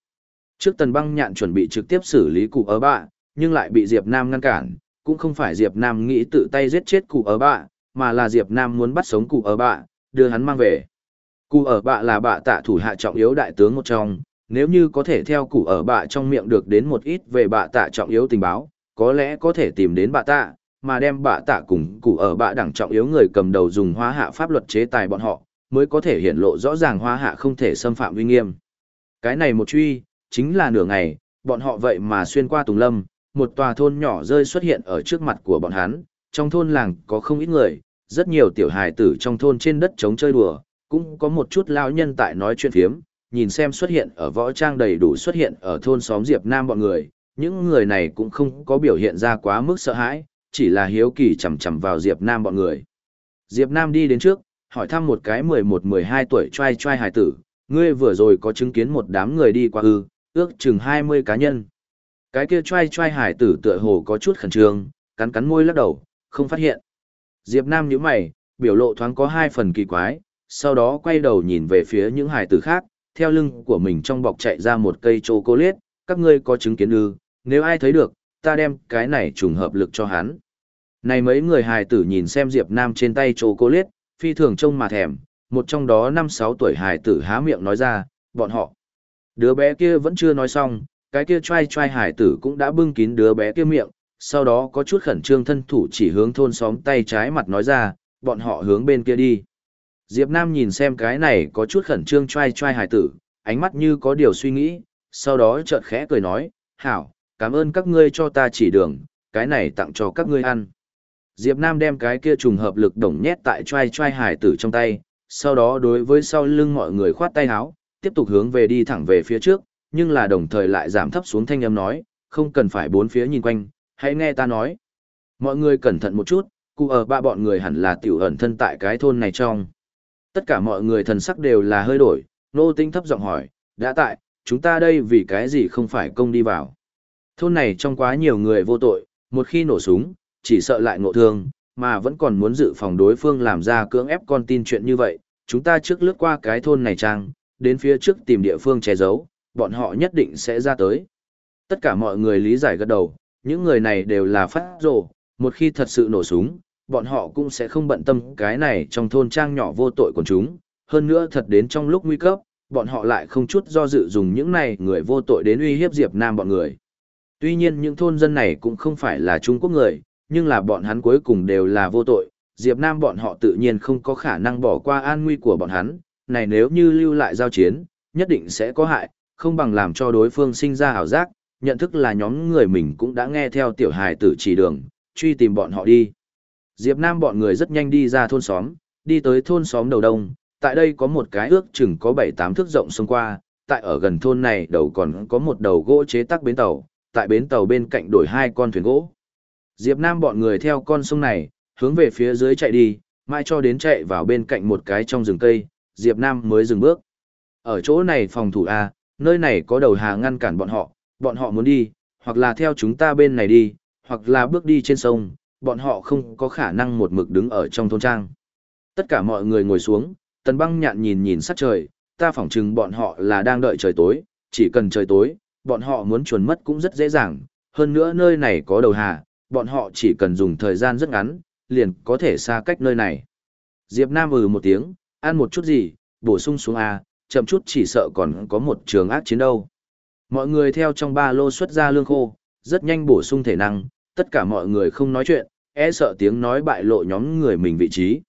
Trước tần băng nhạn chuẩn bị trực tiếp xử lý cụ ở bạ, nhưng lại bị Diệp Nam ngăn cản, cũng không phải Diệp Nam nghĩ tự tay giết chết cụ ở bạ, mà là Diệp Nam muốn bắt sống cụ ở bạ, đưa hắn mang về. Cụ ở bạ là bạ tạ thủ hạ trọng yếu đại tướng một trong, nếu như có thể theo cụ ở bạ trong miệng được đến một ít về bạ tạ trọng yếu tình báo, có lẽ có thể tìm đến bạ tạ, mà đem bạ tạ cùng cụ ở bạ đẳng trọng yếu người cầm đầu dùng hóa hạ pháp luật chế tài bọn họ, mới có thể hiện lộ rõ ràng hóa hạ không thể xâm phạm uy nghiêm. Cái này một truy, chính là nửa ngày, bọn họ vậy mà xuyên qua Tùng Lâm, một tòa thôn nhỏ rơi xuất hiện ở trước mặt của bọn hắn, trong thôn làng có không ít người, rất nhiều tiểu hài tử trong thôn trên đất trống chơi đùa, cũng có một chút lao nhân tại nói chuyện phiếm, nhìn xem xuất hiện ở võ trang đầy đủ xuất hiện ở thôn xóm Diệp Nam bọn người, những người này cũng không có biểu hiện ra quá mức sợ hãi, chỉ là hiếu kỳ chầm chầm vào Diệp Nam bọn người. Diệp Nam đi đến trước, hỏi thăm một cái 11-12 tuổi trai trai hài tử, ngươi vừa rồi có chứng kiến một đám người đi qua ư, ước chừng 20 cá nhân. Cái kia trai trai hài tử tựa hồ có chút khẩn trương, cắn cắn môi lắc đầu, không phát hiện. Diệp Nam nhíu mày, biểu lộ thoáng có hai phần kỳ quái, sau đó quay đầu nhìn về phía những hài tử khác, theo lưng của mình trong bọc chạy ra một cây chocolate, các ngươi có chứng kiến ư, nếu ai thấy được, ta đem cái này trùng hợp lực cho hắn. Này mấy người hài tử nhìn xem Diệp Nam trên tay trổ cô liết, phi thường trông mà thèm, một trong đó 5-6 tuổi hài tử há miệng nói ra, bọn họ. Đứa bé kia vẫn chưa nói xong, cái kia trai trai hài tử cũng đã bưng kín đứa bé kia miệng, sau đó có chút khẩn trương thân thủ chỉ hướng thôn xóm tay trái mặt nói ra, bọn họ hướng bên kia đi. Diệp Nam nhìn xem cái này có chút khẩn trương trai trai hài tử, ánh mắt như có điều suy nghĩ, sau đó chợt khẽ cười nói, hảo, cảm ơn các ngươi cho ta chỉ đường, cái này tặng cho các ngươi ăn. Diệp Nam đem cái kia trùng hợp lực đồng nhét tại trai trai hải tử trong tay, sau đó đối với sau lưng mọi người khoát tay áo, tiếp tục hướng về đi thẳng về phía trước, nhưng là đồng thời lại giảm thấp xuống thanh âm nói, không cần phải bốn phía nhìn quanh, hãy nghe ta nói. Mọi người cẩn thận một chút, cụ ở ba bọn người hẳn là tiểu ẩn thân tại cái thôn này trong. Tất cả mọi người thần sắc đều là hơi đổi, nô tinh thấp giọng hỏi, đã tại, chúng ta đây vì cái gì không phải công đi vào. Thôn này trong quá nhiều người vô tội, một khi nổ súng, chỉ sợ lại ngộ thương, mà vẫn còn muốn dự phòng đối phương làm ra cưỡng ép con tin chuyện như vậy. Chúng ta trước lướt qua cái thôn này trang, đến phía trước tìm địa phương che giấu, bọn họ nhất định sẽ ra tới. Tất cả mọi người lý giải gật đầu, những người này đều là phát rồ, một khi thật sự nổ súng, bọn họ cũng sẽ không bận tâm cái này trong thôn trang nhỏ vô tội của chúng. Hơn nữa thật đến trong lúc nguy cấp, bọn họ lại không chút do dự dùng những này người vô tội đến uy hiếp Diệp Nam bọn người. Tuy nhiên những thôn dân này cũng không phải là Trung Quốc người, nhưng là bọn hắn cuối cùng đều là vô tội, Diệp Nam bọn họ tự nhiên không có khả năng bỏ qua an nguy của bọn hắn, này nếu như lưu lại giao chiến, nhất định sẽ có hại, không bằng làm cho đối phương sinh ra hảo giác, nhận thức là nhóm người mình cũng đã nghe theo tiểu hài tử chỉ đường, truy tìm bọn họ đi. Diệp Nam bọn người rất nhanh đi ra thôn xóm, đi tới thôn xóm đầu đông, tại đây có một cái ước chừng có 7-8 thước rộng xông qua, tại ở gần thôn này đầu còn có một đầu gỗ chế tác bến tàu, tại bến tàu bên cạnh đổi hai con thuyền gỗ. Diệp Nam bọn người theo con sông này, hướng về phía dưới chạy đi, mãi cho đến chạy vào bên cạnh một cái trong rừng cây, Diệp Nam mới dừng bước. Ở chỗ này phòng thủ A, nơi này có đầu hà ngăn cản bọn họ, bọn họ muốn đi, hoặc là theo chúng ta bên này đi, hoặc là bước đi trên sông, bọn họ không có khả năng một mực đứng ở trong thôn trang. Tất cả mọi người ngồi xuống, tần băng nhạn nhìn nhìn sát trời, ta phỏng chừng bọn họ là đang đợi trời tối, chỉ cần trời tối, bọn họ muốn chuồn mất cũng rất dễ dàng, hơn nữa nơi này có đầu hà, bọn họ chỉ cần dùng thời gian rất ngắn, liền có thể xa cách nơi này. Diệp Nam ừ một tiếng, ăn một chút gì, bổ sung xuống A, chậm chút chỉ sợ còn có một trường ác chiến đâu. Mọi người theo trong ba lô xuất ra lương khô, rất nhanh bổ sung thể năng, tất cả mọi người không nói chuyện, e sợ tiếng nói bại lộ nhóm người mình vị trí.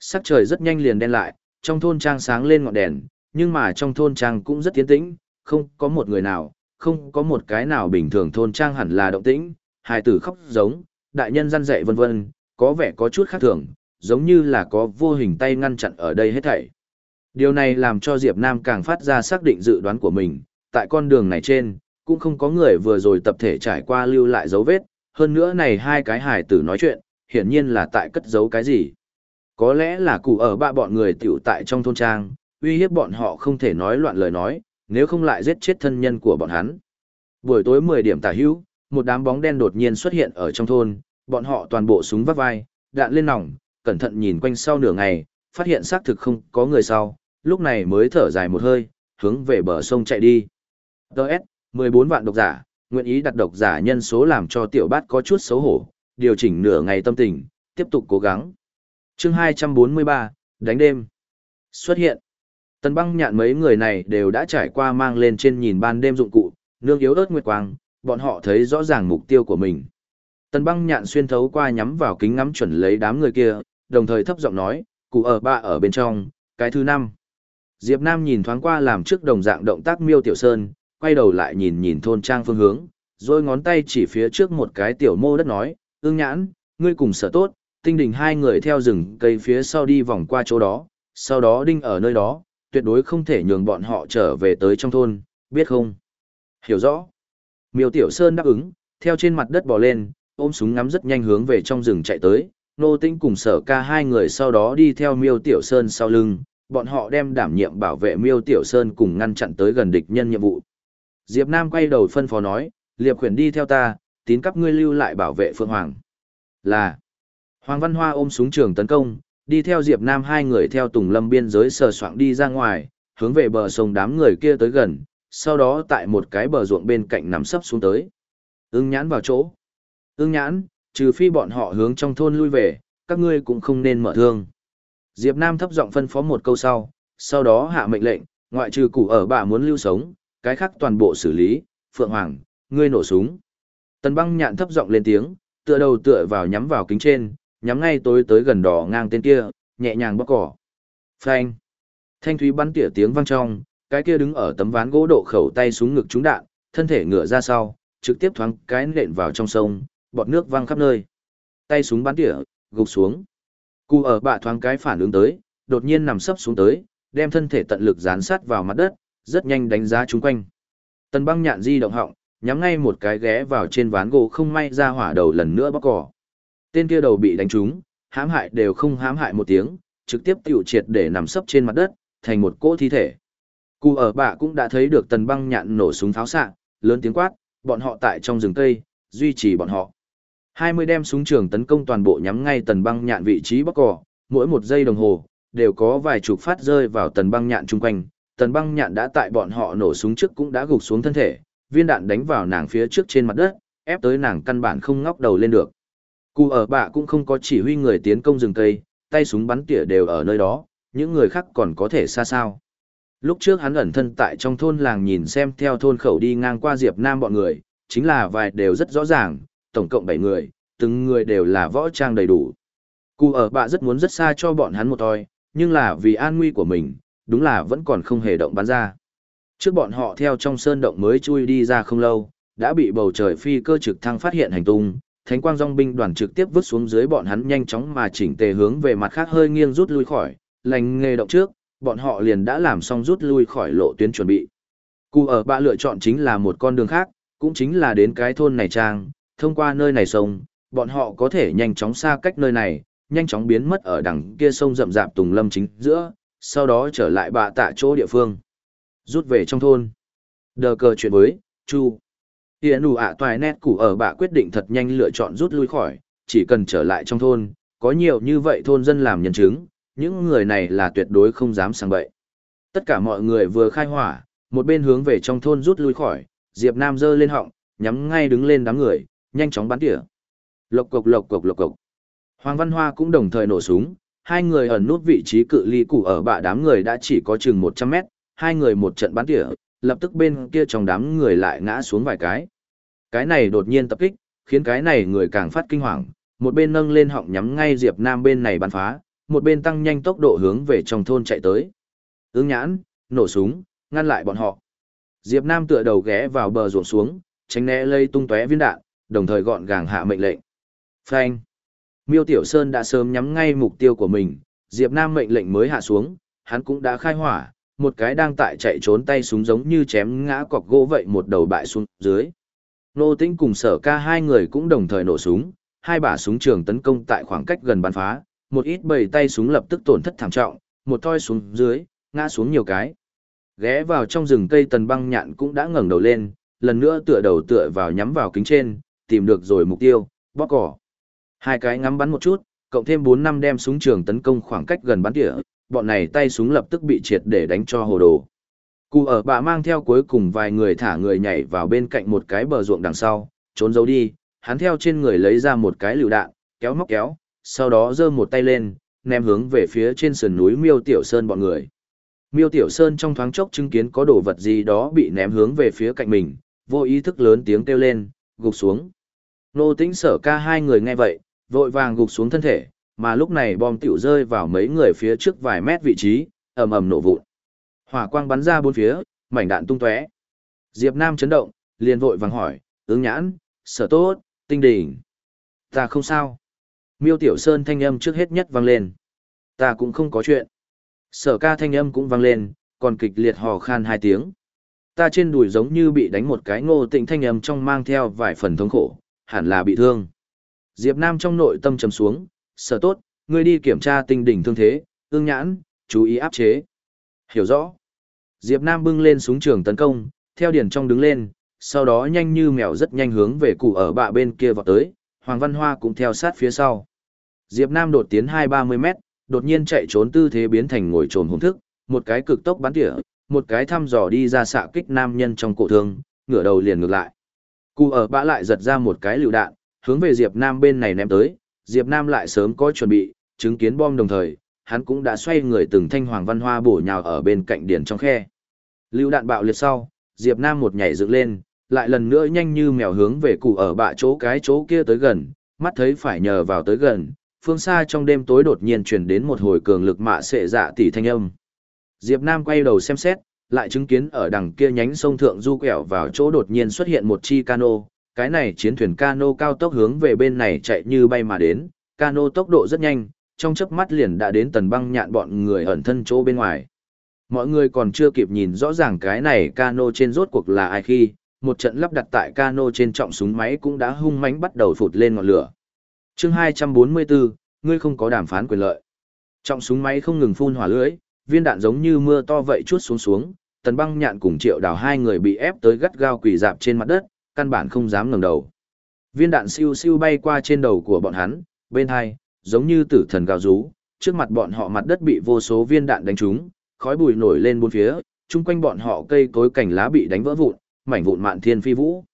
Sắc trời rất nhanh liền đen lại, trong thôn trang sáng lên ngọn đèn, nhưng mà trong thôn trang cũng rất tiến tĩnh, không có một người nào, không có một cái nào bình thường thôn trang hẳn là động tĩnh, hài tử khóc giống, đại nhân răn dạy vân vân, có vẻ có chút khác thường, giống như là có vô hình tay ngăn chặn ở đây hết thảy. Điều này làm cho Diệp Nam càng phát ra xác định dự đoán của mình, tại con đường này trên, cũng không có người vừa rồi tập thể trải qua lưu lại dấu vết, hơn nữa này hai cái hài tử nói chuyện, hiển nhiên là tại cất giấu cái gì. Có lẽ là cụ ở ba bọn người tiểu tại trong thôn trang, uy hiếp bọn họ không thể nói loạn lời nói, nếu không lại giết chết thân nhân của bọn hắn. Buổi tối 10 điểm tả hữu, một đám bóng đen đột nhiên xuất hiện ở trong thôn, bọn họ toàn bộ súng vắt vai, đạn lên nòng, cẩn thận nhìn quanh sau nửa ngày, phát hiện xác thực không có người sau, lúc này mới thở dài một hơi, hướng về bờ sông chạy đi. Đợt, 14 vạn độc giả, nguyện ý đặt độc giả nhân số làm cho tiểu bát có chút xấu hổ, điều chỉnh nửa ngày tâm tình, tiếp tục cố gắng. chương 243, đánh đêm. Xuất hiện. Tần băng nhạn mấy người này đều đã trải qua mang lên trên nhìn ban đêm dụng cụ, nương yếu ớt nguyệt quang, bọn họ thấy rõ ràng mục tiêu của mình. Tần băng nhạn xuyên thấu qua nhắm vào kính ngắm chuẩn lấy đám người kia, đồng thời thấp giọng nói, cụ ở ba ở bên trong, cái thứ năm. Diệp Nam nhìn thoáng qua làm trước đồng dạng động tác miêu tiểu sơn, quay đầu lại nhìn nhìn thôn trang phương hướng, rồi ngón tay chỉ phía trước một cái tiểu mô đất nói, ương nhãn, ngươi cùng sở tốt, tinh đình hai người theo rừng cây phía sau đi vòng qua chỗ đó, sau đó đinh ở nơi đó, tuyệt đối không thể nhường bọn họ trở về tới trong thôn, biết không? Hiểu rõ. Miêu Tiểu Sơn đáp ứng, theo trên mặt đất bò lên, ôm súng ngắm rất nhanh hướng về trong rừng chạy tới, nô tinh cùng sở ca hai người sau đó đi theo Miêu Tiểu Sơn sau lưng, bọn họ đem đảm nhiệm bảo vệ Miêu Tiểu Sơn cùng ngăn chặn tới gần địch nhân nhiệm vụ. Diệp Nam quay đầu phân phó nói, Liệp khuyển đi theo ta, tín cấp ngươi lưu lại bảo vệ Phượng Hoàng. Là, Hoàng Văn Hoa ôm súng trường tấn công, đi theo Diệp Nam hai người theo Tùng Lâm biên giới sờ soạng đi ra ngoài, hướng về bờ sông đám người kia tới gần, sau đó tại một cái bờ ruộng bên cạnh nằm sấp xuống tới. Ưng nhãn vào chỗ. Ưng nhãn, trừ phi bọn họ hướng trong thôn lui về, các ngươi cũng không nên mở thương. Diệp Nam thấp giọng phân phó một câu sau, sau đó hạ mệnh lệnh, ngoại trừ củ ở bà muốn lưu sống, cái khác toàn bộ xử lý, Phượng Hoàng, ngươi nổ súng. Tần băng nhạn thấp giọng lên tiếng, tựa đầu tựa vào nhắm vào kính trên, nhắm ngay tối tới gần đỏ ngang tên kia, nhẹ nhàng bóc cỏ. Phanh. Thanh thúy bắn tỉa tiếng vang trong, cái kia đứng ở tấm ván gỗ độ khẩu tay xuống ngực trúng đạn, thân thể ngửa ra sau, trực tiếp thoáng cái nện vào trong sông, bọt nước văng khắp nơi. Tay súng bắn tỉa, gục xuống. Cụ ở bạ thoáng cái phản ứng tới, đột nhiên nằm sấp xuống tới, đem thân thể tận lực dán sát vào mặt đất, rất nhanh đánh giá chung quanh. Tần băng nhạn di động họng, nhắm ngay một cái ghé vào trên ván gỗ không may ra hỏa đầu lần nữa bóc cỏ. Tên kia đầu bị đánh trúng, hãm hại đều không hãm hại một tiếng, trực tiếp tiểu triệt để nằm sấp trên mặt đất, thành một cỗ thi thể. Cụ ở bạ cũng đã thấy được tần băng nhạn nổ súng pháo xạ, lớn tiếng quát, bọn họ tại trong rừng cây, duy trì bọn họ. 20 đem súng trường tấn công toàn bộ nhắm ngay tần băng nhạn vị trí bắc cỏ, mỗi một giây đồng hồ, đều có vài chục phát rơi vào tần băng nhạn chung quanh. Tần băng nhạn đã tại bọn họ nổ súng trước cũng đã gục xuống thân thể, viên đạn đánh vào nàng phía trước trên mặt đất, ép tới nàng căn bản không ngóc đầu lên được. Cụ ở bạ cũng không có chỉ huy người tiến công rừng cây, tay súng bắn tỉa đều ở nơi đó, những người khác còn có thể xa sao. Lúc trước hắn ẩn thân tại trong thôn làng nhìn xem theo thôn khẩu đi ngang qua Diệp Nam bọn người, chính là vài đều rất rõ ràng, tổng cộng 7 người, từng người đều là võ trang đầy đủ. Cụ ở bạ rất muốn rất xa cho bọn hắn một thôi, nhưng là vì an nguy của mình, đúng là vẫn còn không hề động bắn ra. Trước bọn họ theo trong sơn động mới chui đi ra không lâu, đã bị bầu trời phi cơ trực thăng phát hiện hành tung, thánh quang dòng binh đoàn trực tiếp vứt xuống dưới bọn hắn nhanh chóng mà chỉnh tề hướng về mặt khác hơi nghiêng rút lui khỏi, lành nghề động trước, bọn họ liền đã làm xong rút lui khỏi lộ tuyến chuẩn bị. Cụ ở bạ lựa chọn chính là một con đường khác, cũng chính là đến cái thôn này trang, thông qua nơi này sông, bọn họ có thể nhanh chóng xa cách nơi này, nhanh chóng biến mất ở đằng kia sông rậm rạp tùng lâm chính giữa, sau đó trở lại bạ tạ chỗ địa phương. Rút về trong thôn. Đờ cờ chuyện với, Chu. Hiện đủ ạ toài nét củ ở bạ quyết định thật nhanh lựa chọn rút lui khỏi, chỉ cần trở lại trong thôn, có nhiều như vậy thôn dân làm nhân chứng, những người này là tuyệt đối không dám sang bậy. Tất cả mọi người vừa khai hỏa, một bên hướng về trong thôn rút lui khỏi, Diệp Nam giơ lên họng, nhắm ngay đứng lên đám người, nhanh chóng bắn tỉa. Lộc cộc lộc cộc lộc cộc. Hoàng Văn Hoa cũng đồng thời nổ súng, hai người ẩn nút vị trí cự ly củ ở bạ đám người đã chỉ có chừng 100 mét, hai người một trận bắn tỉa, lập tức bên kia trong đám người lại ngã xuống vài cái. Cái này đột nhiên tập kích, khiến cái này người càng phát kinh hoàng, một bên nâng lên họng nhắm ngay Diệp Nam bên này bắn phá, một bên tăng nhanh tốc độ hướng về trong thôn chạy tới. Ứng nhãn, nổ súng, ngăn lại bọn họ. Diệp Nam tựa đầu ghé vào bờ ruộng xuống, tránh né lây tung tóe viên đạn, đồng thời gọn gàng hạ mệnh lệnh. Phanh. Miêu Tiểu Sơn đã sớm nhắm ngay mục tiêu của mình, Diệp Nam mệnh lệnh mới hạ xuống, hắn cũng đã khai hỏa, một cái đang tại chạy trốn tay súng giống như chém ngã cọc gỗ vậy một đầu bại xuống dưới. Nô Tĩnh cùng sở ca hai người cũng đồng thời nổ súng, hai bả súng trường tấn công tại khoảng cách gần bắn phá, một ít bầy tay súng lập tức tổn thất thảm trọng, một thoi xuống dưới, ngã xuống nhiều cái. Ghé vào trong rừng cây tần băng nhạn cũng đã ngẩng đầu lên, lần nữa tựa đầu tựa vào nhắm vào kính trên, tìm được rồi mục tiêu, bóp cỏ. Hai cái ngắm bắn một chút, cộng thêm 4 năm đem súng trường tấn công khoảng cách gần bắn tỉa, bọn này tay súng lập tức bị triệt để đánh cho hồ đồ. Cụ ở bạ mang theo cuối cùng vài người thả người nhảy vào bên cạnh một cái bờ ruộng đằng sau, trốn giấu đi, hắn theo trên người lấy ra một cái lựu đạn, kéo móc kéo, sau đó giơ một tay lên, ném hướng về phía trên sườn núi Miêu Tiểu Sơn bọn người. Miêu Tiểu Sơn trong thoáng chốc chứng kiến có đồ vật gì đó bị ném hướng về phía cạnh mình, vô ý thức lớn tiếng kêu lên, gục xuống. Nô tĩnh sở ca hai người nghe vậy, vội vàng gục xuống thân thể, mà lúc này bom tiểu rơi vào mấy người phía trước vài mét vị trí, ầm ầm nổ vụn. Hỏa quang bắn ra bốn phía, mảnh đạn tung tóe. Diệp Nam chấn động, liền vội vàng hỏi, ứng nhãn, sở tốt, tinh đỉnh. Ta không sao. Miêu Tiểu Sơn thanh âm trước hết nhất vang lên. Ta cũng không có chuyện. Sở ca thanh âm cũng vang lên, còn kịch liệt hò khan hai tiếng. Ta trên đùi giống như bị đánh một cái ngô tịnh thanh âm trong mang theo vài phần thống khổ, hẳn là bị thương. Diệp Nam trong nội tâm trầm xuống, sở tốt, ngươi đi kiểm tra tinh đỉnh thương thế, ương nhãn, chú ý áp chế. Hiểu rõ. Diệp Nam bưng lên súng trường tấn công, theo điển trong đứng lên, sau đó nhanh như mèo rất nhanh hướng về cụ ở bạ bên kia vọt tới, Hoàng Văn Hoa cũng theo sát phía sau. Diệp Nam đột tiến 2-30 mét, đột nhiên chạy trốn tư thế biến thành ngồi trồn hùng thức, một cái cực tốc bắn tỉa, một cái thăm dò đi ra xạ kích nam nhân trong cổ thương, ngửa đầu liền ngược lại. Cụ ở bạ lại giật ra một cái lựu đạn, hướng về Diệp Nam bên này ném tới, Diệp Nam lại sớm có chuẩn bị, chứng kiến bom đồng thời, hắn cũng đã xoay người từng thanh hoàng văn hoa bổ nhào ở bên cạnh điển trong khe. Lưu đạn bạo liệt sau, Diệp Nam một nhảy dựng lên, lại lần nữa nhanh như mèo hướng về cụ ở bạ chỗ cái chỗ kia tới gần, mắt thấy phải nhờ vào tới gần, phương xa trong đêm tối đột nhiên truyền đến một hồi cường lực mạ sệ dạ tỷ thanh âm. Diệp Nam quay đầu xem xét, lại chứng kiến ở đằng kia nhánh sông thượng du quẹo vào chỗ đột nhiên xuất hiện một chi cano, cái này chiến thuyền cano cao tốc hướng về bên này chạy như bay mà đến, cano tốc độ rất nhanh, trong chớp mắt liền đã đến tần băng nhạn bọn người ẩn thân chỗ bên ngoài. Mọi người còn chưa kịp nhìn rõ ràng cái này cano trên rốt cuộc là ai khi, một trận lắp đặt tại cano trên trọng súng máy cũng đã hung mãnh bắt đầu phụt lên ngọn lửa. chương 244, ngươi không có đàm phán quyền lợi. Trọng súng máy không ngừng phun hỏa lưới, viên đạn giống như mưa to vậy chuốt xuống xuống, tần băng nhạn cùng triệu đào hai người bị ép tới gắt gao quỳ dạp trên mặt đất, căn bản không dám ngẩng đầu. Viên đạn siêu siêu bay qua trên đầu của bọn hắn, bên hai, giống như tử thần gào rú, trước mặt bọn họ mặt đất bị vô số viên đạn đánh trúng, khói bụi nổi lên bốn phía, chung quanh bọn họ cây cối cành lá bị đánh vỡ vụn, mảnh vụn mạn thiên phi vũ.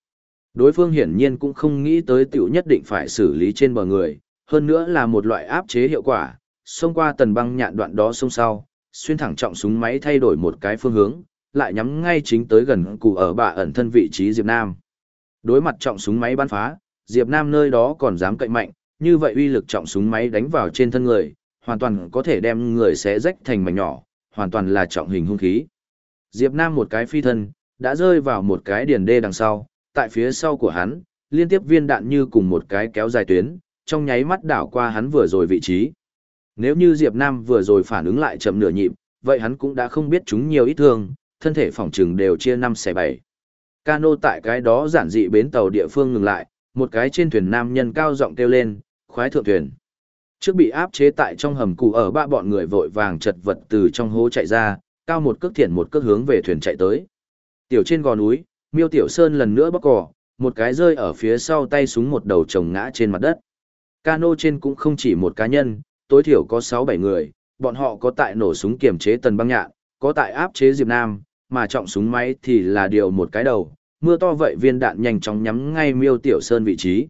Đối phương hiển nhiên cũng không nghĩ tới tiểu nhất định phải xử lý trên bờ người, hơn nữa là một loại áp chế hiệu quả, xông qua tần băng nhạn đoạn đó sông sau, xuyên thẳng trọng súng máy thay đổi một cái phương hướng, lại nhắm ngay chính tới gần cụ ở bạ ẩn thân vị trí Diệp Nam. Đối mặt trọng súng máy bắn phá, Diệp Nam nơi đó còn dám cậy mạnh, như vậy uy lực trọng súng máy đánh vào trên thân người, hoàn toàn có thể đem người xé rách thành mảnh nhỏ, hoàn toàn là trọng hình hung khí. Diệp Nam một cái phi thân, đã rơi vào một cái điền đê đằng sau, tại phía sau của hắn, liên tiếp viên đạn như cùng một cái kéo dài tuyến, trong nháy mắt đảo qua hắn vừa rồi vị trí. Nếu như Diệp Nam vừa rồi phản ứng lại chậm nửa nhịp, vậy hắn cũng đã không biết chúng nhiều ít thương, thân thể phòng trừng đều chia năm xẻ bảy. Cano tại cái đó giản dị bến tàu địa phương ngừng lại, một cái trên thuyền nam nhân cao giọng kêu lên, khoái thượng thuyền. Trước bị áp chế tại trong hầm cụ ở ba bọn người vội vàng chật vật từ trong hố chạy ra, cao một cước thiện một cước hướng về thuyền chạy tới. Tiểu trên gò núi, Miêu Tiểu Sơn lần nữa bóc cỏ, một cái rơi ở phía sau tay súng một đầu chồng ngã trên mặt đất. Cano trên cũng không chỉ một cá nhân, tối thiểu có 6-7 người, bọn họ có tại nổ súng kiểm chế tần băng nhạn, có tại áp chế Diệp Nam, mà trọng súng máy thì là điều một cái đầu, mưa to vậy viên đạn nhanh chóng nhắm ngay Miêu Tiểu Sơn vị trí.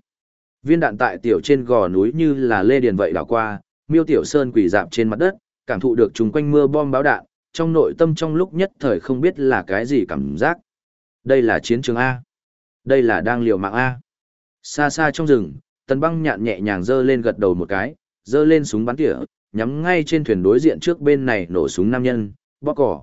Viên đạn tại tiểu trên gò núi như là lê điền vậy đảo qua, Miêu Tiểu Sơn quỳ dạp trên mặt đất, cảm thụ được chung quanh mưa bom báo đạn, trong nội tâm trong lúc nhất thời không biết là cái gì cảm giác. Đây là chiến trường A. Đây là đang liều mạng A. Xa xa trong rừng, tần băng nhạn nhẹ nhàng giơ lên gật đầu một cái, giơ lên súng bắn tỉa, nhắm ngay trên thuyền đối diện trước bên này nổ súng nam nhân, bóc cỏ.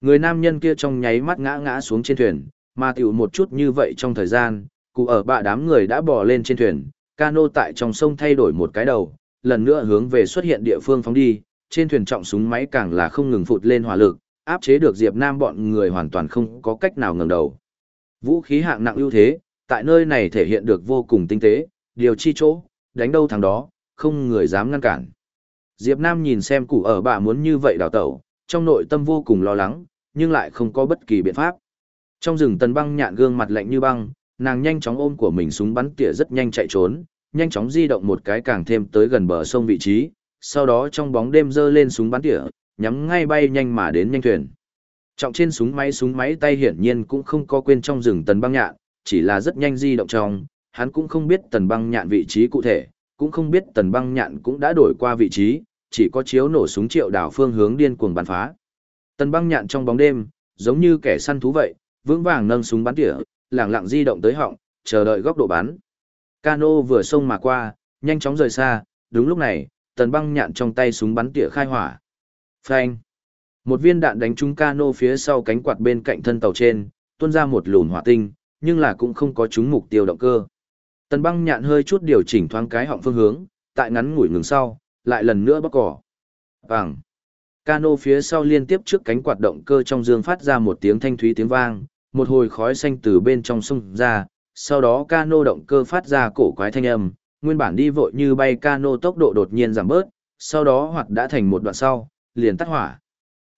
Người nam nhân kia trong nháy mắt ngã ngã xuống trên thuyền, mà tiểu một chút như vậy trong thời gian, cụ ở bạ đám người đã bò lên trên thuyền, cano tại trong sông thay đổi một cái đầu, lần nữa hướng về xuất hiện địa phương phóng đi, trên thuyền trọng súng máy càng là không ngừng phụt lên hỏa lực, áp chế được Diệp Nam bọn người hoàn toàn không có cách nào ngẩng đầu. Vũ khí hạng nặng ưu thế, tại nơi này thể hiện được vô cùng tinh tế, điều chi chỗ, đánh đâu thằng đó, không người dám ngăn cản. Diệp Nam nhìn xem cụ ở bạ muốn như vậy đào tẩu, trong nội tâm vô cùng lo lắng, nhưng lại không có bất kỳ biện pháp. Trong rừng tần băng nhạn gương mặt lạnh như băng, nàng nhanh chóng ôm của mình súng bắn tỉa rất nhanh chạy trốn, nhanh chóng di động một cái càng thêm tới gần bờ sông vị trí, sau đó trong bóng đêm giơ lên súng bắn tỉa, nhắm ngay bay nhanh mà đến nhanh thuyền. Trọng trên súng máy súng máy tay hiển nhiên cũng không có quên trong rừng tần băng nhạn, chỉ là rất nhanh di động trong, hắn cũng không biết tần băng nhạn vị trí cụ thể, cũng không biết tần băng nhạn cũng đã đổi qua vị trí, chỉ có chiếu nổ súng triệu đảo phương hướng điên cuồng bắn phá. Tần băng nhạn trong bóng đêm, giống như kẻ săn thú vậy, vững vàng nâng súng bắn tỉa, lẳng lặng di động tới họng, chờ đợi góc độ bắn. Cano vừa xông mà qua, nhanh chóng rời xa, đúng lúc này, tần băng nhạn trong tay súng bắn tỉa khai hỏa. Phanh! Một viên đạn đánh trúng cano phía sau cánh quạt bên cạnh thân tàu trên, tuôn ra một lùn hỏa tinh, nhưng là cũng không có trúng mục tiêu động cơ. Tần băng nhạn hơi chút điều chỉnh thoáng cái họng phương hướng, tại ngắn ngủi ngừng sau, lại lần nữa bóc cỏ. Vàng! Cano phía sau liên tiếp trước cánh quạt động cơ trong dương phát ra một tiếng thanh thúy tiếng vang, một hồi khói xanh từ bên trong sông ra, sau đó cano động cơ phát ra cổ quái thanh âm, nguyên bản đi vội như bay cano tốc độ đột nhiên giảm bớt, sau đó hoặc đã thành một đoạn sau, liền tắt hỏa.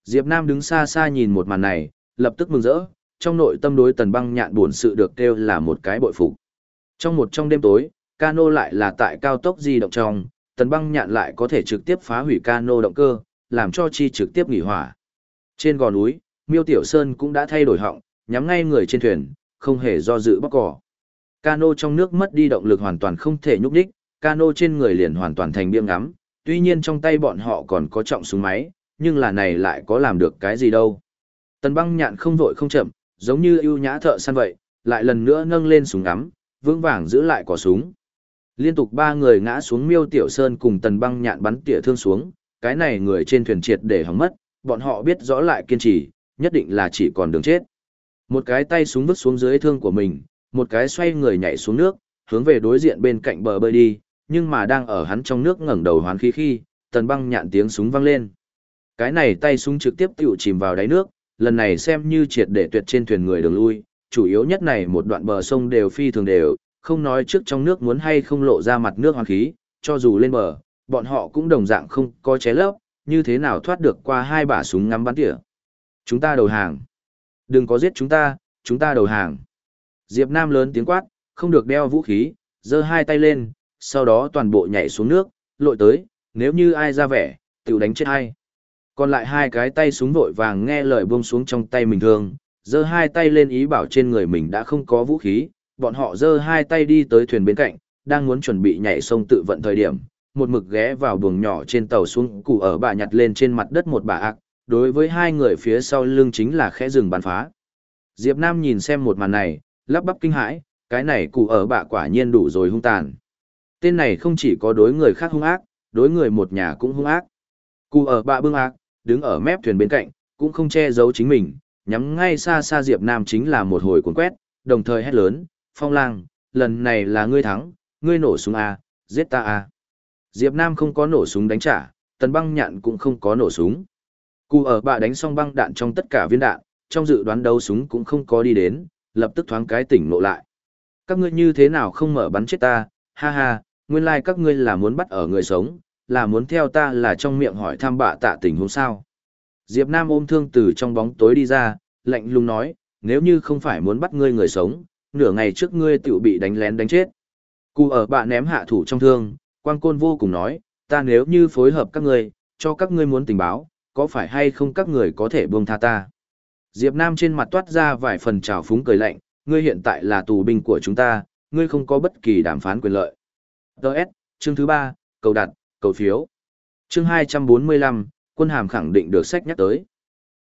Diệp Nam đứng xa xa nhìn một màn này, lập tức mừng rỡ, trong nội tâm đối tần băng nhạn buồn sự được kêu là một cái bội phục. Trong một trong đêm tối, cano lại là tại cao tốc di động trong, tần băng nhạn lại có thể trực tiếp phá hủy cano động cơ, làm cho chi trực tiếp nghỉ hỏa. Trên gò núi, Miêu Tiểu Sơn cũng đã thay đổi họng, nhắm ngay người trên thuyền, không hề do dự bóc cỏ. Cano trong nước mất đi động lực hoàn toàn không thể nhúc đích, cano trên người liền hoàn toàn thành biếng ngắm, tuy nhiên trong tay bọn họ còn có trọng súng máy, nhưng là này lại có làm được cái gì đâu. Tần băng nhạn không vội không chậm, giống như ưu nhã thợ săn vậy, lại lần nữa nâng lên súng ngắm, vững vàng giữ lại cỏ súng. Liên tục ba người ngã xuống miêu tiểu sơn cùng tần băng nhạn bắn tỉa thương xuống, cái này người trên thuyền triệt để hỏng mất, bọn họ biết rõ lại kiên trì, nhất định là chỉ còn đường chết. Một cái tay súng vứt xuống dưới thương của mình, một cái xoay người nhảy xuống nước, hướng về đối diện bên cạnh bờ bơi đi, nhưng mà đang ở hắn trong nước ngẩng đầu hoán khí khi, tần băng nhạn tiếng súng vang lên. Cái này tay súng trực tiếp tiểu chìm vào đáy nước, lần này xem như triệt để tuyệt trên thuyền người đường lui, chủ yếu nhất này một đoạn bờ sông đều phi thường đều, không nói trước trong nước muốn hay không lộ ra mặt nước hoán khí, cho dù lên bờ, bọn họ cũng đồng dạng không có ché lấp, như thế nào thoát được qua hai bả súng ngắm bắn tỉa. Chúng ta đầu hàng. Đừng có giết chúng ta, chúng ta đầu hàng. Diệp Nam lớn tiếng quát, không được đeo vũ khí, giơ hai tay lên, sau đó toàn bộ nhảy xuống nước, lội tới, nếu như ai ra vẻ, tự đánh chết ai. Còn lại hai cái tay súng vội vàng nghe lời buông xuống trong tay mình thương, giơ hai tay lên ý bảo trên người mình đã không có vũ khí, bọn họ giơ hai tay đi tới thuyền bên cạnh, đang muốn chuẩn bị nhảy sông tự vận thời điểm, một mực ghé vào buồng nhỏ trên tàu xuống cụ ở bà nhặt lên trên mặt đất một bà ạc, đối với hai người phía sau lưng chính là khẽ rừng bắn phá. Diệp Nam nhìn xem một màn này, lắp bắp kinh hãi, cái này cụ ở bạ quả nhiên đủ rồi hung tàn. Tên này không chỉ có đối người khác hung ác, đối người một nhà cũng hung ác. Cụ ở bạ bưng ác, đứng ở mép thuyền bên cạnh, cũng không che giấu chính mình, nhắm ngay xa xa Diệp Nam chính là một hồi cuốn quét, đồng thời hét lớn, phong lang, lần này là ngươi thắng, ngươi nổ súng A, giết ta A. Diệp Nam không có nổ súng đánh trả, tần băng nhạn cũng không có nổ súng. Cụ ở bạ đánh xong băng đạn trong tất cả viên đạn, trong dự đoán đấu súng cũng không có đi đến, lập tức thoáng cái tỉnh nộ lại. Các ngươi như thế nào không mở bắn chết ta, ha ha, nguyên lai like các ngươi là muốn bắt ở người sống, là muốn theo ta là trong miệng hỏi thăm bạ tạ tình huống sao. Diệp Nam ôm thương từ trong bóng tối đi ra, lạnh lùng nói, nếu như không phải muốn bắt ngươi người sống, nửa ngày trước ngươi tự bị đánh lén đánh chết. Cụ ở bạ ném hạ thủ trong thương, quang côn vô cùng nói, ta nếu như phối hợp các ngươi, cho các ngươi muốn tình báo, có phải hay không các người có thể buông tha ta. Diệp Nam trên mặt toát ra vài phần trào phúng cười lạnh, ngươi hiện tại là tù binh của chúng ta, ngươi không có bất kỳ đàm phán quyền lợi. Đợt, chương thứ 3, cầu đặt, cầu phiếu. Chương 245, quân hàm khẳng định được sách nhắc tới.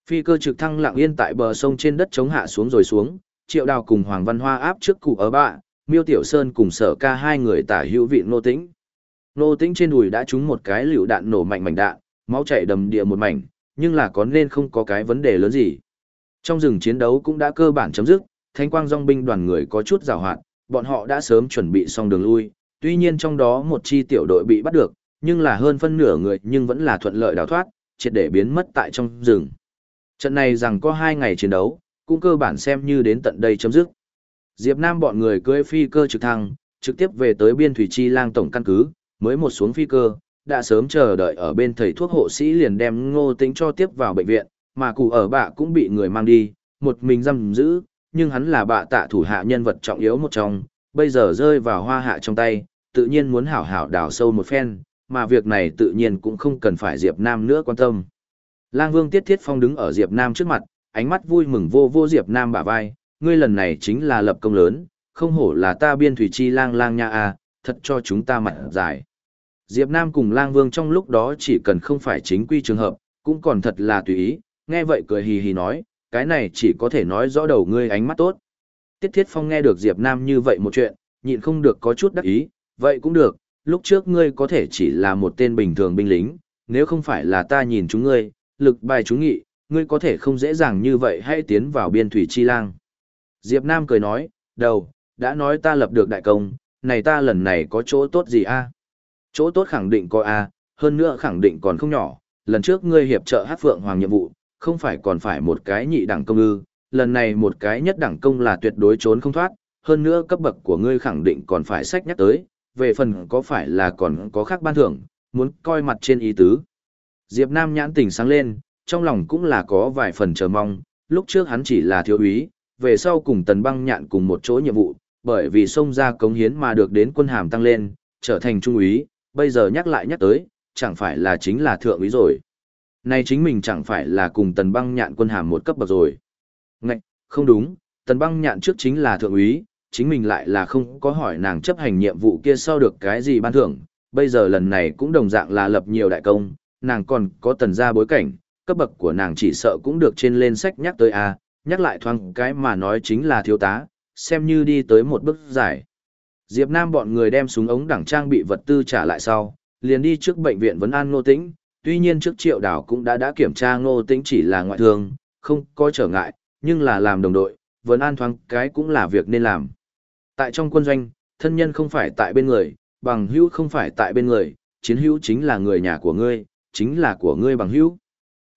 Phi cơ trực thăng lặng yên tại bờ sông trên đất chống hạ xuống rồi xuống, Triệu Đào cùng Hoàng Văn Hoa áp trước cụ ở bạ, Miêu Tiểu Sơn cùng Sở Ca hai người tả hữu vị nô tĩnh. Nô tĩnh trên đùi đã trúng một cái liều đạn nổ mạnh mảnh đạn, máu chảy đầm địa một mảnh, nhưng là có nên không có cái vấn đề lớn gì. Trong rừng chiến đấu cũng đã cơ bản chấm dứt, thanh quang dòng binh đoàn người có chút rào hoạt, bọn họ đã sớm chuẩn bị xong đường lui, tuy nhiên trong đó một chi tiểu đội bị bắt được, nhưng là hơn phân nửa người nhưng vẫn là thuận lợi đào thoát, triệt để biến mất tại trong rừng. Trận này rằng có hai ngày chiến đấu, cũng cơ bản xem như đến tận đây chấm dứt. Diệp Nam bọn người cưỡi phi cơ trực thăng, trực tiếp về tới biên thủy chi lang tổng căn cứ, mới một xuống phi cơ, đã sớm chờ đợi ở bên thầy thuốc hộ sĩ liền đem ngô tính cho tiếp vào bệnh viện, mà cụ ở bạ cũng bị người mang đi, một mình giam giữ, nhưng hắn là bạ tạ thủ hạ nhân vật trọng yếu một trong, bây giờ rơi vào hoa hạ trong tay, tự nhiên muốn hảo hảo đào sâu một phen, mà việc này tự nhiên cũng không cần phải Diệp Nam nữa quan tâm. Lang Vương Tiết Thiết Phong đứng ở Diệp Nam trước mặt, ánh mắt vui mừng vô vô Diệp Nam bả vai, ngươi lần này chính là lập công lớn, không hổ là ta biên thủy chi lang lang nha a, thật cho chúng ta mặt dài. Diệp Nam cùng lang vương trong lúc đó chỉ cần không phải chính quy trường hợp, cũng còn thật là tùy ý, nghe vậy cười hì hì nói, cái này chỉ có thể nói rõ đầu ngươi ánh mắt tốt. Tiết Thiết Phong nghe được Diệp Nam như vậy một chuyện, nhịn không được có chút đắc ý, vậy cũng được, lúc trước ngươi có thể chỉ là một tên bình thường binh lính, nếu không phải là ta nhìn chúng ngươi, lực bài chúng nghị, ngươi có thể không dễ dàng như vậy hay tiến vào biên thủy chi lang. Diệp Nam cười nói, đầu, đã nói ta lập được đại công, này ta lần này có chỗ tốt gì a? Chỗ tốt khẳng định có a, hơn nữa khẳng định còn không nhỏ, lần trước ngươi hiệp trợ hát phượng hoàng nhiệm vụ, không phải còn phải một cái nhị đẳng công ư, lần này một cái nhất đẳng công là tuyệt đối trốn không thoát, hơn nữa cấp bậc của ngươi khẳng định còn phải sách nhắc tới, về phần có phải là còn có khác ban thưởng, muốn coi mặt trên ý tứ. Diệp Nam nhãn tình sáng lên, trong lòng cũng là có vài phần chờ mong, lúc trước hắn chỉ là thiếu úy, về sau cùng tần băng nhạn cùng một chỗ nhiệm vụ, bởi vì xông ra cống hiến mà được đến quân hàm tăng lên, trở thành trung úy, bây giờ nhắc lại nhắc tới, chẳng phải là chính là thượng úy rồi. Này chính mình chẳng phải là cùng tần băng nhạn quân hàm một cấp bậc rồi. Ngạch, không đúng, tần băng nhạn trước chính là thượng úy, chính mình lại là không có hỏi nàng chấp hành nhiệm vụ kia sau được cái gì ban thưởng, bây giờ lần này cũng đồng dạng là lập nhiều đại công, nàng còn có tần gia bối cảnh, cấp bậc của nàng chỉ sợ cũng được trên lên sách nhắc tới a, nhắc lại thoáng cái mà nói chính là thiếu tá, xem như đi tới một bước giải. Diệp Nam bọn người đem súng ống đẳng trang bị vật tư trả lại sau, liền đi trước bệnh viện vấn an Ngô Tĩnh, tuy nhiên trước triệu đảo cũng đã đã kiểm tra Ngô Tĩnh chỉ là ngoại thương, không có trở ngại, nhưng là làm đồng đội, vấn an thoáng cái cũng là việc nên làm. Tại trong quân doanh, thân nhân không phải tại bên người, bằng hữu không phải tại bên người, chiến hữu chính là người nhà của ngươi, chính là của ngươi bằng hữu.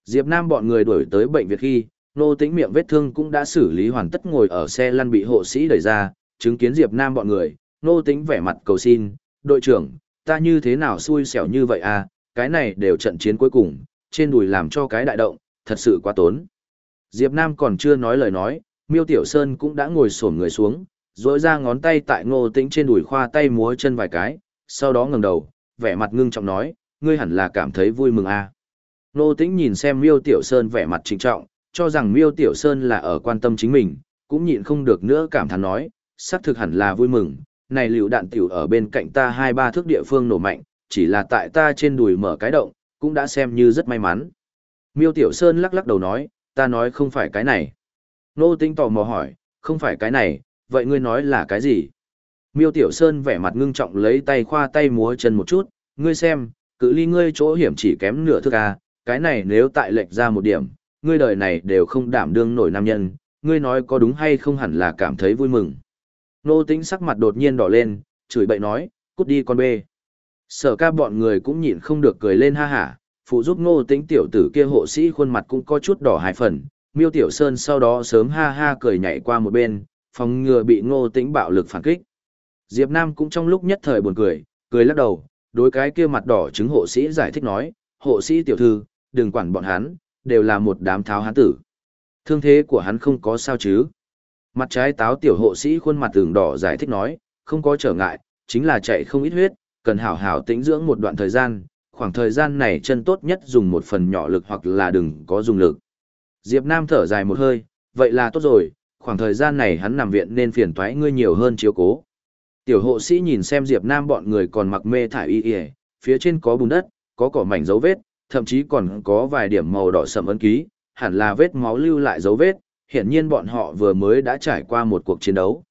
Diệp Nam bọn người đuổi tới bệnh viện khi, nô tĩnh miệng vết thương cũng đã xử lý hoàn tất ngồi ở xe lăn bị hộ sĩ đẩy ra, chứng kiến Diệp Nam bọn người, nô tĩnh vẻ mặt cầu xin, đội trưởng, ta như thế nào xui xẻo như vậy à, cái này đều trận chiến cuối cùng, trên đùi làm cho cái đại động, thật sự quá tốn. Diệp Nam còn chưa nói lời nói, Miêu Tiểu Sơn cũng đã ngồi xổm người xuống, rỗi ra ngón tay tại ngô tĩnh trên đùi khoa tay múa chân vài cái, sau đó ngẩng đầu, vẻ mặt ngưng trọng nói, ngươi hẳn là cảm thấy vui mừng à. Ngô tĩnh nhìn xem Miêu Tiểu Sơn vẻ mặt trịnh trọng, cho rằng Miêu Tiểu Sơn là ở quan tâm chính mình, cũng nhịn không được nữa cảm thán nói, xác thực hẳn là vui mừng, này liều đạn tiểu ở bên cạnh ta hai ba thước địa phương nổ mạnh, chỉ là tại ta trên đùi mở cái động, cũng đã xem như rất may mắn. Miêu Tiểu Sơn lắc lắc đầu nói, ta nói không phải cái này. Nô tinh tò mò hỏi, không phải cái này, vậy ngươi nói là cái gì? Miêu Tiểu Sơn vẻ mặt ngưng trọng lấy tay khoa tay múa chân một chút, ngươi xem, cự ly ngươi chỗ hiểm chỉ kém nửa thước à, cái này nếu tại lệch ra một điểm, ngươi đời này đều không đảm đương nổi nam nhân, ngươi nói có đúng hay không hẳn là cảm thấy vui mừng. Nô tính sắc mặt đột nhiên đỏ lên, chửi bậy nói, cút đi con bê. Sở ca bọn người cũng nhịn không được cười lên ha hả, phụ giúp nô tính tiểu tử kia hộ sĩ khuôn mặt cũng có chút đỏ hai phần, miêu tiểu sơn sau đó sớm ha ha cười nhảy qua một bên, phòng ngừa bị ngô tĩnh bạo lực phản kích. Diệp Nam cũng trong lúc nhất thời buồn cười, cười lắc đầu, đối cái kia mặt đỏ chứng hộ sĩ giải thích nói, hộ sĩ tiểu thư, đừng quản bọn hắn, đều là một đám tháo hán tử. Thương thế của hắn không có sao chứ. Mặt trái táo tiểu hộ sĩ khuôn mặt tường đỏ giải thích nói, không có trở ngại, chính là chạy không ít huyết, cần hảo hảo tĩnh dưỡng một đoạn thời gian, khoảng thời gian này chân tốt nhất dùng một phần nhỏ lực hoặc là đừng có dùng lực. Diệp Nam thở dài một hơi, vậy là tốt rồi, khoảng thời gian này hắn nằm viện nên phiền toái ngươi nhiều hơn chiếu cố. Tiểu hộ sĩ nhìn xem Diệp Nam bọn người còn mặc mê thải y y, phía trên có bùn đất, có cỏ mảnh dấu vết, thậm chí còn có vài điểm màu đỏ sẫm ấn ký, hẳn là vết máu lưu lại dấu vết, hiển nhiên bọn họ vừa mới đã trải qua một cuộc chiến đấu.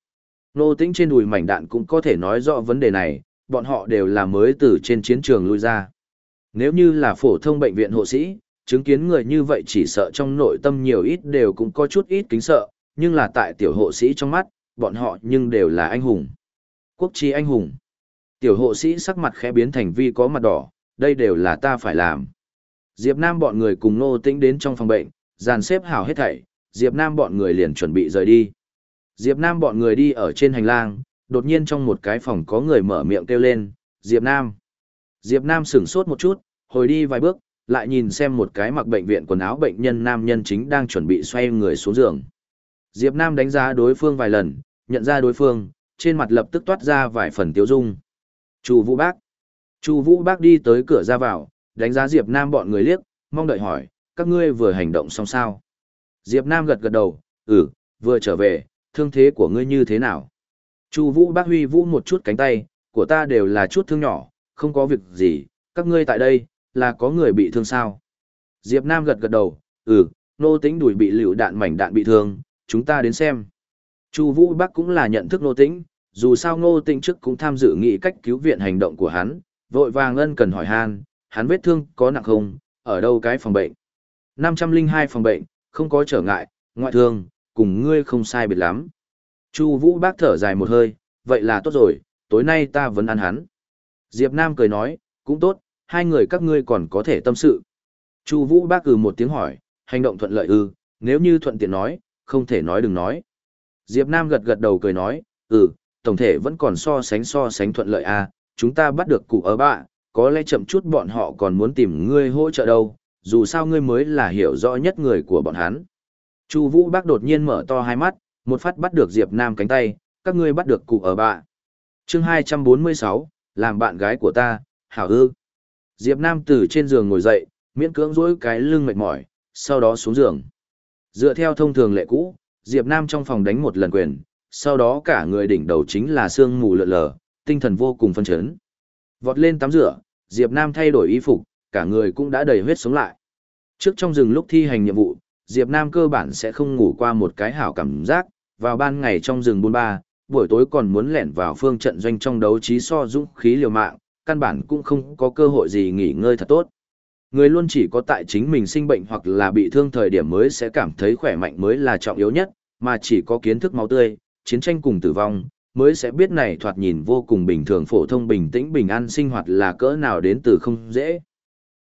Nô tĩnh trên đùi mảnh đạn cũng có thể nói rõ vấn đề này, bọn họ đều là mới từ trên chiến trường lui ra. Nếu như là phổ thông bệnh viện hộ sĩ, chứng kiến người như vậy chỉ sợ trong nội tâm nhiều ít đều cũng có chút ít kính sợ, nhưng là tại tiểu hộ sĩ trong mắt, bọn họ nhưng đều là anh hùng. Quốc chi anh hùng. Tiểu hộ sĩ sắc mặt khẽ biến thành vi có mặt đỏ, đây đều là ta phải làm. Diệp Nam bọn người cùng Nô Tĩnh đến trong phòng bệnh, dàn xếp hảo hết thảy, Diệp Nam bọn người liền chuẩn bị rời đi. Diệp Nam bọn người đi ở trên hành lang, đột nhiên trong một cái phòng có người mở miệng kêu lên, Diệp Nam. Diệp Nam sửng sốt một chút, hồi đi vài bước, lại nhìn xem một cái mặc bệnh viện quần áo bệnh nhân nam nhân chính đang chuẩn bị xoay người xuống giường. Diệp Nam đánh giá đối phương vài lần, nhận ra đối phương, trên mặt lập tức toát ra vài phần tiêu dung. Chu Vũ Bác. Chu Vũ Bác đi tới cửa ra vào, đánh giá Diệp Nam bọn người liếc, mong đợi hỏi, các ngươi vừa hành động xong sao? Diệp Nam gật gật đầu, ừ, vừa trở về, thương thế của ngươi như thế nào? Chu Vũ bác huy vũ một chút cánh tay, của ta đều là chút thương nhỏ, không có việc gì, các ngươi tại đây, là có người bị thương sao? Diệp Nam gật gật đầu, ừ, nô tĩnh đùi bị liều đạn mảnh đạn bị thương, chúng ta đến xem. Chu Vũ Bắc cũng là nhận thức nô tĩnh, dù sao ngô tĩnh trước cũng tham dự nghị cách cứu viện hành động của hắn, vội vàng ân cần hỏi han, hắn vết thương có nặng không, ở đâu cái phòng bệnh. 502 phòng bệnh, không có trở ngại, ngoại thương, cùng ngươi không sai biệt lắm. Chu Vũ Bác thở dài một hơi, vậy là tốt rồi, tối nay ta vẫn ăn hắn. Diệp Nam cười nói, cũng tốt, hai người các ngươi còn có thể tâm sự. Chu Vũ Bác cừ một tiếng hỏi, hành động thuận lợi ư, nếu như thuận tiện nói, không thể nói đừng nói. Diệp Nam gật gật đầu cười nói, ừ, tổng thể vẫn còn so sánh so sánh thuận lợi à, chúng ta bắt được cụ ở bạ, có lẽ chậm chút bọn họ còn muốn tìm ngươi hỗ trợ đâu, dù sao ngươi mới là hiểu rõ nhất người của bọn hắn. Chu Vũ Bác đột nhiên mở to hai mắt, một phát bắt được Diệp Nam cánh tay, các ngươi bắt được cụ ở bạ. Chương 246, làm bạn gái của ta, hảo ư. Diệp Nam từ trên giường ngồi dậy, miễn cưỡng duỗi cái lưng mệt mỏi, sau đó xuống giường. Dựa theo thông thường lệ cũ, Diệp Nam trong phòng đánh một lần quyền, sau đó cả người đỉnh đầu chính là sương mù lượn lờ, tinh thần vô cùng phân chấn. Vọt lên tắm rửa, Diệp Nam thay đổi y phục, cả người cũng đã đầy huyết sống lại. Trước trong rừng lúc thi hành nhiệm vụ, Diệp Nam cơ bản sẽ không ngủ qua một cái hảo cảm giác, vào ban ngày trong rừng buôn ba, buổi tối còn muốn lẻn vào phương trận doanh trong đấu trí so dũng khí liều mạng, căn bản cũng không có cơ hội gì nghỉ ngơi thật tốt. Người luôn chỉ có tại chính mình sinh bệnh hoặc là bị thương thời điểm mới sẽ cảm thấy khỏe mạnh mới là trọng yếu nhất, mà chỉ có kiến thức máu tươi, chiến tranh cùng tử vong, mới sẽ biết này thoạt nhìn vô cùng bình thường phổ thông bình tĩnh bình an sinh hoạt là cỡ nào đến từ không dễ.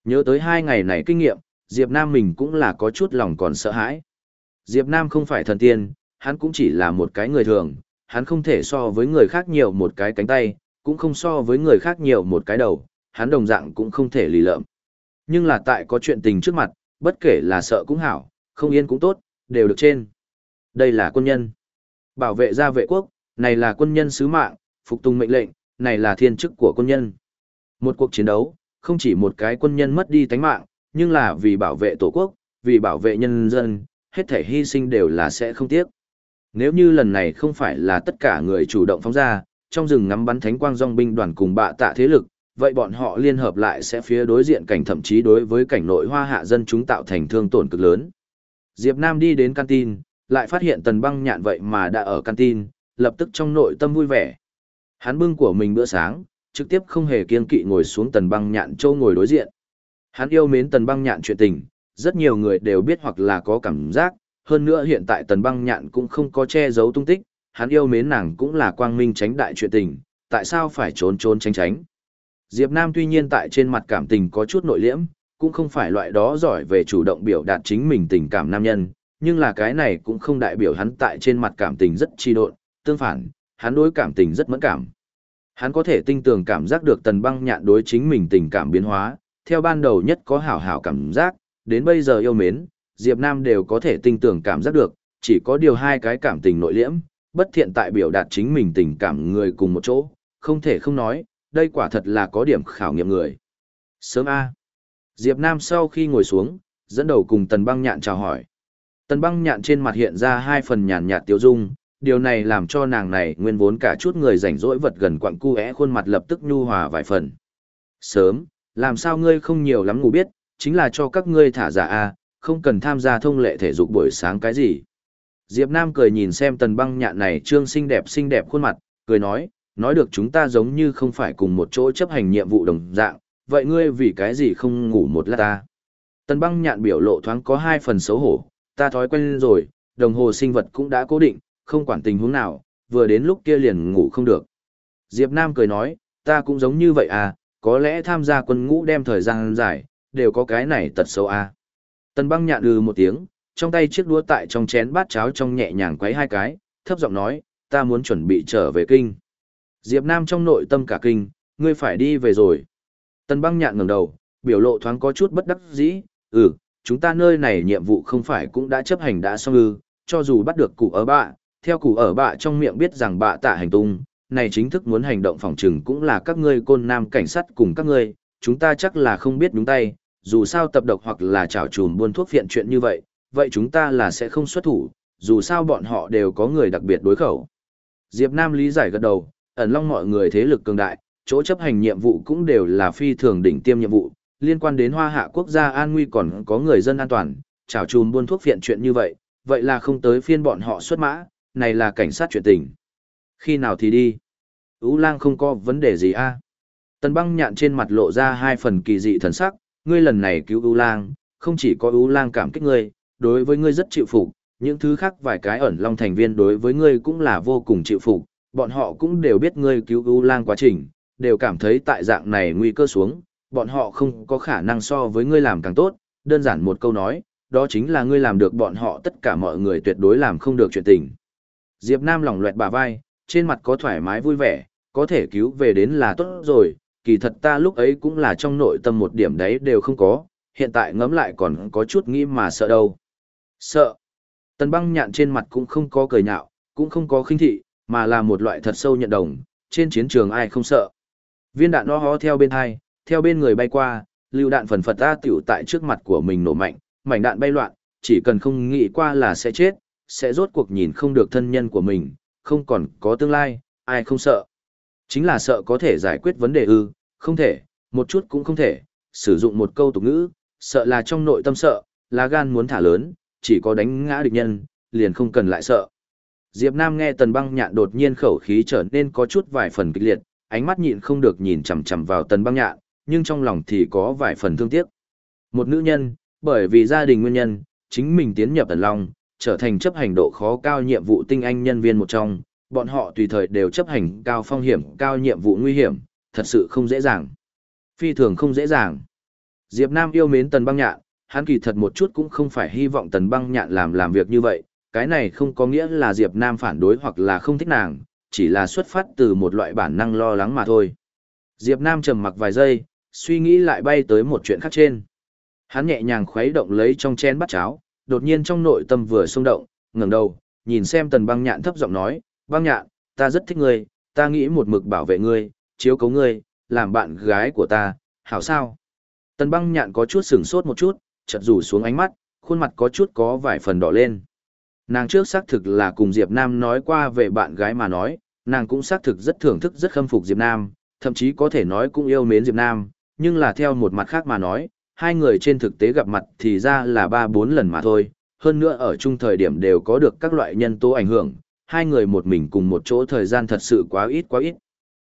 Nhớ tới hai ngày này kinh nghiệm, Diệp Nam mình cũng là có chút lòng còn sợ hãi. Diệp Nam không phải thần tiên, hắn cũng chỉ là một cái người thường, hắn không thể so với người khác nhiều một cái cánh tay, cũng không so với người khác nhiều một cái đầu, hắn đồng dạng cũng không thể lì lợm. Nhưng là tại có chuyện tình trước mặt, bất kể là sợ cũng hảo, không yên cũng tốt, đều được trên. Đây là quân nhân. Bảo vệ gia vệ quốc, này là quân nhân sứ mạng, phục tùng mệnh lệnh, này là thiên chức của quân nhân. Một cuộc chiến đấu, không chỉ một cái quân nhân mất đi tánh mạng, nhưng là vì bảo vệ tổ quốc, vì bảo vệ nhân dân, hết thể hy sinh đều là sẽ không tiếc. Nếu như lần này không phải là tất cả người chủ động phóng ra, trong rừng ngắm bắn thánh quang dòng binh đoàn cùng bạ tạ thế lực, vậy bọn họ liên hợp lại sẽ phía đối diện cảnh thậm chí đối với cảnh nội hoa hạ dân chúng tạo thành thương tổn cực lớn. Diệp Nam đi đến canteen, lại phát hiện tần băng nhạn vậy mà đã ở canteen, lập tức trong nội tâm vui vẻ. Hắn bưng của mình bữa sáng, trực tiếp không hề kiên kỵ ngồi xuống tần băng nhạn châu ngồi đối diện. Hắn yêu mến tần băng nhạn chuyện tình, rất nhiều người đều biết hoặc là có cảm giác, hơn nữa hiện tại tần băng nhạn cũng không có che giấu tung tích, hắn yêu mến nàng cũng là quang minh tránh đại chuyện tình, tại sao phải trốn trốn tránh tránh. Diệp Nam tuy nhiên tại trên mặt cảm tình có chút nội liễm, cũng không phải loại đó giỏi về chủ động biểu đạt chính mình tình cảm nam nhân, nhưng là cái này cũng không đại biểu hắn tại trên mặt cảm tình rất chi độn, tương phản, hắn đối cảm tình rất mẫn cảm. Hắn có thể tinh tường cảm giác được tần băng nhạn đối chính mình tình cảm biến hóa, theo ban đầu nhất có hảo hảo cảm giác, đến bây giờ yêu mến, Diệp Nam đều có thể tinh tường cảm giác được, chỉ có điều hai cái cảm tình nội liễm, bất thiện tại biểu đạt chính mình tình cảm người cùng một chỗ, không thể không nói, đây quả thật là có điểm khảo nghiệm người. Sớm A. Diệp Nam sau khi ngồi xuống, dẫn đầu cùng Tần Băng Nhạn chào hỏi. Tần Băng Nhạn trên mặt hiện ra hai phần nhàn nhạt tiêu dung, điều này làm cho nàng này nguyên vốn cả chút người rảnh rỗi vật gần quặng cu é khuôn mặt lập tức nhu hòa vài phần. Sớm, làm sao ngươi không nhiều lắm ngủ biết, chính là cho các ngươi thả giả a, không cần tham gia thông lệ thể dục buổi sáng cái gì. Diệp Nam cười nhìn xem tần băng nhạn này trương xinh đẹp xinh đẹp khuôn mặt, cười nói, nói được chúng ta giống như không phải cùng một chỗ chấp hành nhiệm vụ đồng dạng, vậy ngươi vì cái gì không ngủ một lát ta? Tần băng nhạn biểu lộ thoáng có hai phần xấu hổ, ta thói quen rồi, đồng hồ sinh vật cũng đã cố định, không quản tình huống nào, vừa đến lúc kia liền ngủ không được. Diệp Nam cười nói, ta cũng giống như vậy à, có lẽ tham gia quân ngũ đem thời gian dài, đều có cái này tật xấu à. Tần băng nhạn lừ một tiếng, trong tay chiếc đũa tại trong chén bát cháo trong nhẹ nhàng quấy hai cái, thấp giọng nói, ta muốn chuẩn bị trở về kinh. Diệp Nam trong nội tâm cả kinh, ngươi phải đi về rồi. Tần băng nhạn ngẩng đầu, biểu lộ thoáng có chút bất đắc dĩ, ừ, chúng ta nơi này nhiệm vụ không phải cũng đã chấp hành đã xong ư, cho dù bắt được cụ ở bạ, theo cụ ở bạ trong miệng biết rằng bạ tạ hành tung, này chính thức muốn hành động phòng trừng cũng là các ngươi côn nam cảnh sát cùng các ngươi, chúng ta chắc là không biết đúng tay, dù sao tập độc hoặc là trảo trùm buôn thuốc phiện chuyện như vậy, vậy chúng ta là sẽ không xuất thủ, dù sao bọn họ đều có người đặc biệt đối khẩu. Diệp Nam lý giải gật đầu, ẩn long mọi người thế lực cường đại, chỗ chấp hành nhiệm vụ cũng đều là phi thường đỉnh tiêm nhiệm vụ, liên quan đến hoa hạ quốc gia an nguy còn có người dân an toàn, chào chùm buôn thuốc viện chuyện như vậy, vậy là không tới phiên bọn họ xuất mã, này là cảnh sát chuyện tình. Khi nào thì đi? Ú lang không có vấn đề gì a à? Tần băng nhạn trên mặt lộ ra hai phần kỳ dị thần sắc, ngươi lần này cứu Ú lang, không chỉ có Ú lang cảm kích ngươi, đối với ngươi rất chịu phục, những thứ khác vài cái ẩn long thành viên đối với ngươi cũng là vô cùng chịu phục, bọn họ cũng đều biết ngươi cứu Ú lang quá trình, đều cảm thấy tại dạng này nguy cơ xuống, bọn họ không có khả năng so với ngươi làm càng tốt, đơn giản một câu nói, đó chính là ngươi làm được bọn họ tất cả mọi người tuyệt đối làm không được chuyện tình. Diệp Nam lỏng loẹt bà vai, trên mặt có thoải mái vui vẻ, có thể cứu về đến là tốt rồi, kỳ thật ta lúc ấy cũng là trong nội tâm một điểm đấy đều không có, hiện tại ngẫm lại còn có chút nghĩ mà sợ đâu. Sợ. Tần băng nhạn trên mặt cũng không có cười nhạo, cũng không có khinh thị, mà là một loại thật sâu nhận đồng, trên chiến trường ai không sợ. Viên đạn nó hó theo bên hai, theo bên người bay qua, lưu đạn phần phật ta tiểu tại trước mặt của mình nổ mạnh, mảnh đạn bay loạn, chỉ cần không nghĩ qua là sẽ chết, sẽ rốt cuộc nhìn không được thân nhân của mình, không còn có tương lai, ai không sợ. Chính là sợ có thể giải quyết vấn đề ư, không thể, một chút cũng không thể, sử dụng một câu tục ngữ, sợ là trong nội tâm sợ, lá gan muốn thả lớn, chỉ có đánh ngã địch nhân, liền không cần lại sợ. Diệp Nam nghe tần băng nhạn đột nhiên khẩu khí trở nên có chút vài phần kịch liệt, ánh mắt nhịn không được nhìn chằm chằm vào tần băng nhạn, nhưng trong lòng thì có vài phần thương tiếc. Một nữ nhân, bởi vì gia đình nguyên nhân, chính mình tiến nhập tần long, trở thành chấp hành độ khó cao nhiệm vụ tinh anh nhân viên một trong, bọn họ tùy thời đều chấp hành cao phong hiểm, cao nhiệm vụ nguy hiểm, thật sự không dễ dàng. Phi thường không dễ dàng. Diệp Nam yêu mến Tần Băng Nhạn, hắn kỳ thật một chút cũng không phải hy vọng Tần Băng Nhạn làm làm việc như vậy, cái này không có nghĩa là Diệp Nam phản đối hoặc là không thích nàng, chỉ là xuất phát từ một loại bản năng lo lắng mà thôi. Diệp Nam trầm mặc vài giây, suy nghĩ lại bay tới một chuyện khác trên. Hắn nhẹ nhàng khuấy động lấy trong chén bát cháo, đột nhiên trong nội tâm vừa xung động, ngẩng đầu, nhìn xem Tần Băng Nhạn thấp giọng nói, "Băng Nhạn, ta rất thích ngươi, ta nghĩ một mực bảo vệ ngươi, chiếu cố ngươi, làm bạn gái của ta, hảo sao?" Tần Băng Nhạn có chút sửng sốt một chút, chợt rủ xuống ánh mắt, khuôn mặt có chút có vài phần đỏ lên. Nàng trước xác thực là cùng Diệp Nam nói qua về bạn gái mà nói, nàng cũng xác thực rất thưởng thức rất khâm phục Diệp Nam, thậm chí có thể nói cũng yêu mến Diệp Nam, nhưng là theo một mặt khác mà nói, hai người trên thực tế gặp mặt thì ra là ba bốn lần mà thôi, hơn nữa ở chung thời điểm đều có được các loại nhân tố ảnh hưởng, hai người một mình cùng một chỗ thời gian thật sự quá ít quá ít.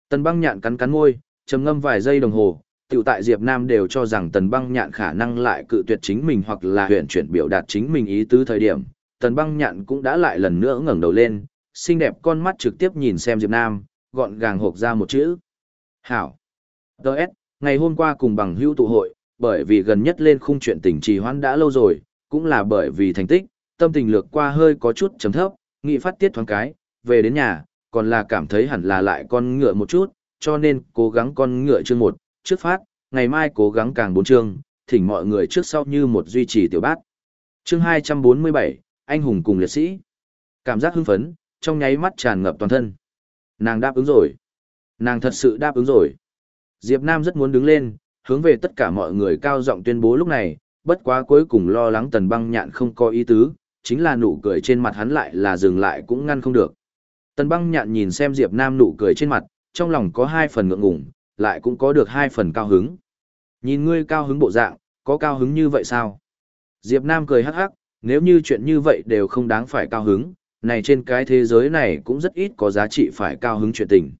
Tần băng nhạn cắn cắn môi, trầm ngâm vài giây đồng hồ, tiểu tại Diệp Nam đều cho rằng tần băng nhạn khả năng lại cự tuyệt chính mình hoặc là huyện chuyển biểu đạt chính mình ý tứ thời điểm, tần băng nhạn cũng đã lại lần nữa ngẩng đầu lên, xinh đẹp con mắt trực tiếp nhìn xem Diệp Nam, gọn gàng hộp ra một chữ. Hảo. Đợt, ngày hôm qua cùng bằng hữu tụ hội, bởi vì gần nhất lên khung chuyện tình trì hoãn đã lâu rồi, cũng là bởi vì thành tích, tâm tình lược qua hơi có chút chấm thấp, nghị phát tiết thoáng cái, về đến nhà, còn là cảm thấy hẳn là lại con ngựa một chút, cho nên cố gắng con ngựa chương một, trước phát, ngày mai cố gắng càng bốn chương, thỉnh mọi người trước sau như một duy trì tiểu bát. Chương 247, anh hùng cùng liệt sĩ. Cảm giác hưng phấn, trong nháy mắt tràn ngập toàn thân. Nàng đáp ứng rồi. Nàng thật sự đáp ứng rồi. Diệp Nam rất muốn đứng lên, hướng về tất cả mọi người cao giọng tuyên bố lúc này, bất quá cuối cùng lo lắng tần băng nhạn không có ý tứ, chính là nụ cười trên mặt hắn lại là dừng lại cũng ngăn không được. Tần băng nhạn nhìn xem Diệp Nam nụ cười trên mặt, trong lòng có hai phần ngượng ngùng, lại cũng có được hai phần cao hứng. Nhìn ngươi cao hứng bộ dạng, có cao hứng như vậy sao? Diệp Nam cười hắc hắc, nếu như chuyện như vậy đều không đáng phải cao hứng, này trên cái thế giới này cũng rất ít có giá trị phải cao hứng chuyện tình.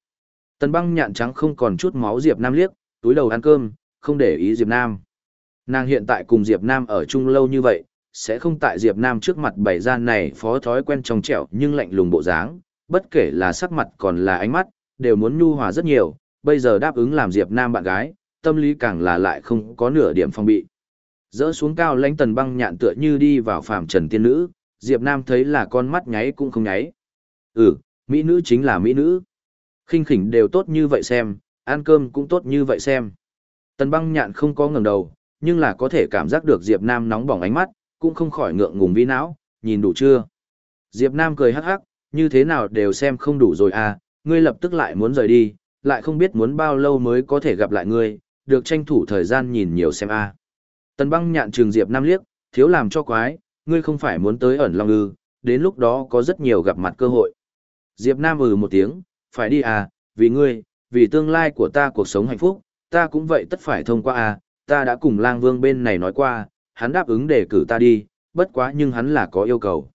Tần băng nhạn trắng không còn chút máu Diệp Nam liếc, túi đầu ăn cơm, không để ý Diệp Nam. Nàng hiện tại cùng Diệp Nam ở chung lâu như vậy, sẽ không tại Diệp Nam trước mặt bày ra này phó thói quen trong trẻo nhưng lạnh lùng bộ dáng, bất kể là sắc mặt còn là ánh mắt, đều muốn nhu hòa rất nhiều, bây giờ đáp ứng làm Diệp Nam bạn gái, tâm lý càng là lại không có nửa điểm phong bị. Dỡ xuống cao lãnh tần băng nhạn tựa như đi vào phàm trần tiên nữ, Diệp Nam thấy là con mắt nháy cũng không nháy. Ừ, mỹ nữ chính là mỹ nữ. khinh khỉnh đều tốt như vậy xem, ăn cơm cũng tốt như vậy xem. Tần băng nhạn không có ngẩng đầu, nhưng là có thể cảm giác được Diệp Nam nóng bỏng ánh mắt, cũng không khỏi ngượng ngùng vi não, nhìn đủ chưa? Diệp Nam cười hắc hắc, như thế nào đều xem không đủ rồi à, ngươi lập tức lại muốn rời đi, lại không biết muốn bao lâu mới có thể gặp lại ngươi, được tranh thủ thời gian nhìn nhiều xem a. À. Tần băng nhạn trường Diệp Nam liếc, thiếu làm cho quái, ngươi không phải muốn tới ẩn long ư, đến lúc đó có rất nhiều gặp mặt cơ hội. Diệp Nam ừ một tiếng, phải đi à, vì ngươi, vì tương lai của ta cuộc sống hạnh phúc, ta cũng vậy tất phải thông qua à, ta đã cùng lang vương bên này nói qua, hắn đáp ứng để cử ta đi, bất quá nhưng hắn là có yêu cầu.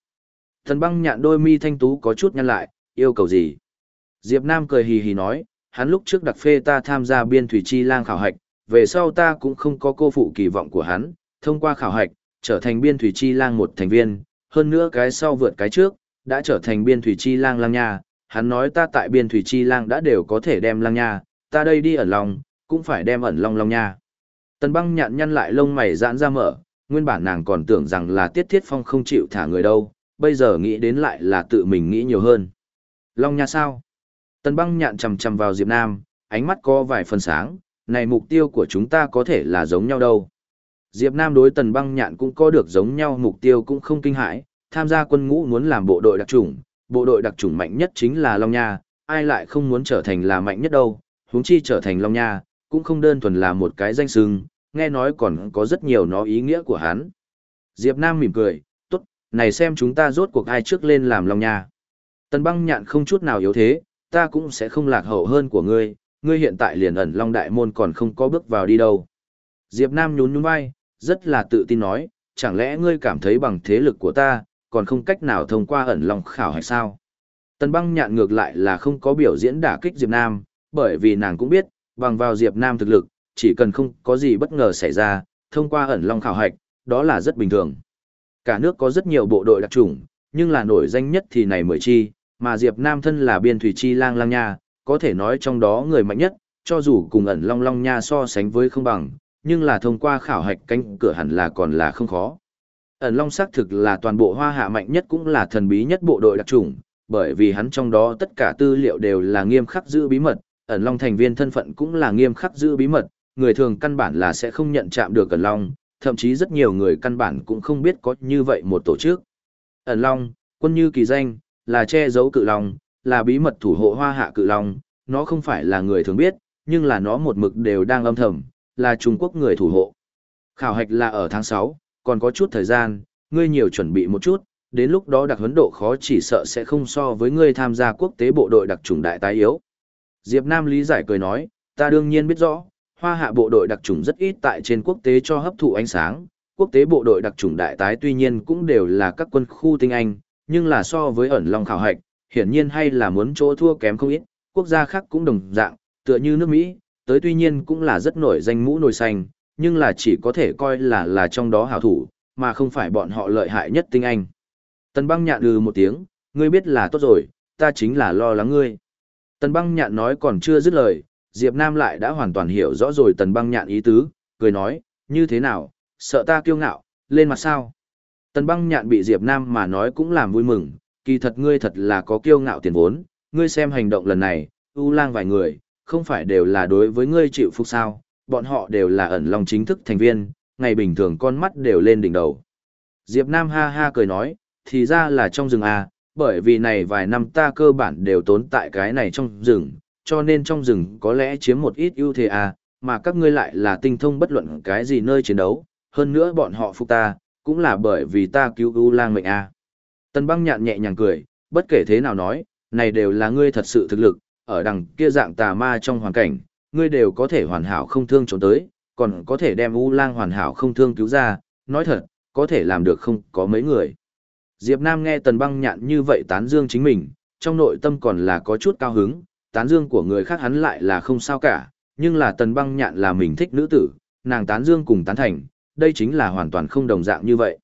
Thần băng nhạn đôi mi thanh tú có chút nhăn lại, yêu cầu gì? Diệp Nam cười hì hì nói, hắn lúc trước đặc phê ta tham gia biên thủy chi lang khảo hạch, về sau ta cũng không có cô phụ kỳ vọng của hắn, thông qua khảo hạch, trở thành biên thủy chi lang một thành viên, hơn nữa cái sau vượt cái trước, đã trở thành biên thủy chi lang lang nha, hắn nói ta tại biên thủy chi lang đã đều có thể đem lang nha, ta đây đi ở lòng, cũng phải đem ẩn long long nha. Tần băng nhạn nhăn lại lông mày giãn ra mở, nguyên bản nàng còn tưởng rằng là tiết thiết phong không chịu thả người đâu, bây giờ nghĩ đến lại là tự mình nghĩ nhiều hơn. Long nha sao? Tần băng nhạn chầm chầm vào Diệp Nam, ánh mắt có vài phần sáng, này mục tiêu của chúng ta có thể là giống nhau đâu. Diệp Nam đối tần băng nhạn cũng có được giống nhau mục tiêu cũng không kinh hãi, tham gia quân ngũ muốn làm bộ đội đặc trùng. bộ đội đặc trùng mạnh nhất chính là Long Nha, ai lại không muốn trở thành là mạnh nhất đâu, huống chi trở thành Long Nha, cũng không đơn thuần là một cái danh xưng, nghe nói còn có rất nhiều nó ý nghĩa của hắn. Diệp Nam mỉm cười, tốt, này xem chúng ta rốt cuộc ai trước lên làm Long Nha. Tần băng nhạn không chút nào yếu thế, ta cũng sẽ không lạc hậu hơn của ngươi, ngươi hiện tại liền ẩn Long Đại Môn còn không có bước vào đi đâu. Diệp Nam nhún nhún vai, rất là tự tin nói, chẳng lẽ ngươi cảm thấy bằng thế lực của ta, còn không cách nào thông qua ẩn Long khảo hay sao? Tần băng nhạn ngược lại là không có biểu diễn đả kích Diệp Nam, bởi vì nàng cũng biết, bằng vào Diệp Nam thực lực, chỉ cần không có gì bất ngờ xảy ra, thông qua ẩn long khảo hạch, đó là rất bình thường. Cả nước có rất nhiều bộ đội đặc chủng, nhưng là nổi danh nhất thì này mười chi, mà Diệp Nam thân là biên thủy chi lang lang nha, có thể nói trong đó người mạnh nhất, cho dù cùng ẩn long long nha so sánh với không bằng, nhưng là thông qua khảo hạch canh cửa hẳn là còn là không khó. Ẩn long xác thực là toàn bộ hoa hạ mạnh nhất cũng là thần bí nhất bộ đội đặc chủng, bởi vì hắn trong đó tất cả tư liệu đều là nghiêm khắc giữ bí mật, ẩn long thành viên thân phận cũng là nghiêm khắc giữ bí mật, người thường căn bản là sẽ không nhận chạm được ẩn long, thậm chí rất nhiều người căn bản cũng không biết có như vậy một tổ chức. Ẩn long, quân như kỳ danh, là che giấu cự long, là bí mật thủ hộ hoa hạ cự long, nó không phải là người thường biết, nhưng là nó một mực đều đang âm thầm, là Trung Quốc người thủ hộ. Khảo hạch là ở tháng 6, còn có chút thời gian, ngươi nhiều chuẩn bị một chút, đến lúc đó đặc huấn độ khó chỉ sợ sẽ không so với ngươi tham gia quốc tế bộ đội đặc trùng đại tái yếu. Diệp Nam lý giải cười nói, ta đương nhiên biết rõ, hoa hạ bộ đội đặc trùng rất ít tại trên quốc tế cho hấp thụ ánh sáng, quốc tế bộ đội đặc trùng đại tái tuy nhiên cũng đều là các quân khu tinh anh, nhưng là so với ẩn long khảo hạch, hiển nhiên hay là muốn chỗ thua kém không ít, quốc gia khác cũng đồng dạng, tựa như nước Mỹ, tới tuy nhiên cũng là rất nổi danh mũ nổi xanh, nhưng là chỉ có thể coi là là trong đó hảo thủ, mà không phải bọn họ lợi hại nhất tinh anh. Tần băng nhạn lừ một tiếng, ngươi biết là tốt rồi, ta chính là lo lắng ngươi. Tần băng nhạn nói còn chưa dứt lời, Diệp Nam lại đã hoàn toàn hiểu rõ rồi tần băng nhạn ý tứ, cười nói, như thế nào, sợ ta kiêu ngạo, lên mặt sao. Tần băng nhạn bị Diệp Nam mà nói cũng làm vui mừng, kỳ thật ngươi thật là có kiêu ngạo tiền vốn, ngươi xem hành động lần này, u lang vài người, không phải đều là đối với ngươi chịu phục sao, bọn họ đều là ẩn lòng chính thức thành viên, ngày bình thường con mắt đều lên đỉnh đầu. Diệp Nam ha ha cười nói, thì ra là trong rừng à, bởi vì này vài năm ta cơ bản đều tốn tại cái này trong rừng, cho nên trong rừng có lẽ chiếm một ít ưu thế à, mà các ngươi lại là tinh thông bất luận cái gì nơi chiến đấu, hơn nữa bọn họ phục ta, cũng là bởi vì ta cứu U lang mệnh à. Tần băng nhạn nhẹ nhàng cười, bất kể thế nào nói, này đều là ngươi thật sự thực lực, ở đằng kia dạng tà ma trong hoàn cảnh, ngươi đều có thể hoàn hảo không thương trốn tới, còn có thể đem U lang hoàn hảo không thương cứu ra, nói thật, có thể làm được không có mấy người. Diệp Nam nghe tần băng nhạn như vậy tán dương chính mình, trong nội tâm còn là có chút cao hứng, tán dương của người khác hắn lại là không sao cả, nhưng là tần băng nhạn là mình thích nữ tử, nàng tán dương cùng tán thành, đây chính là hoàn toàn không đồng dạng như vậy.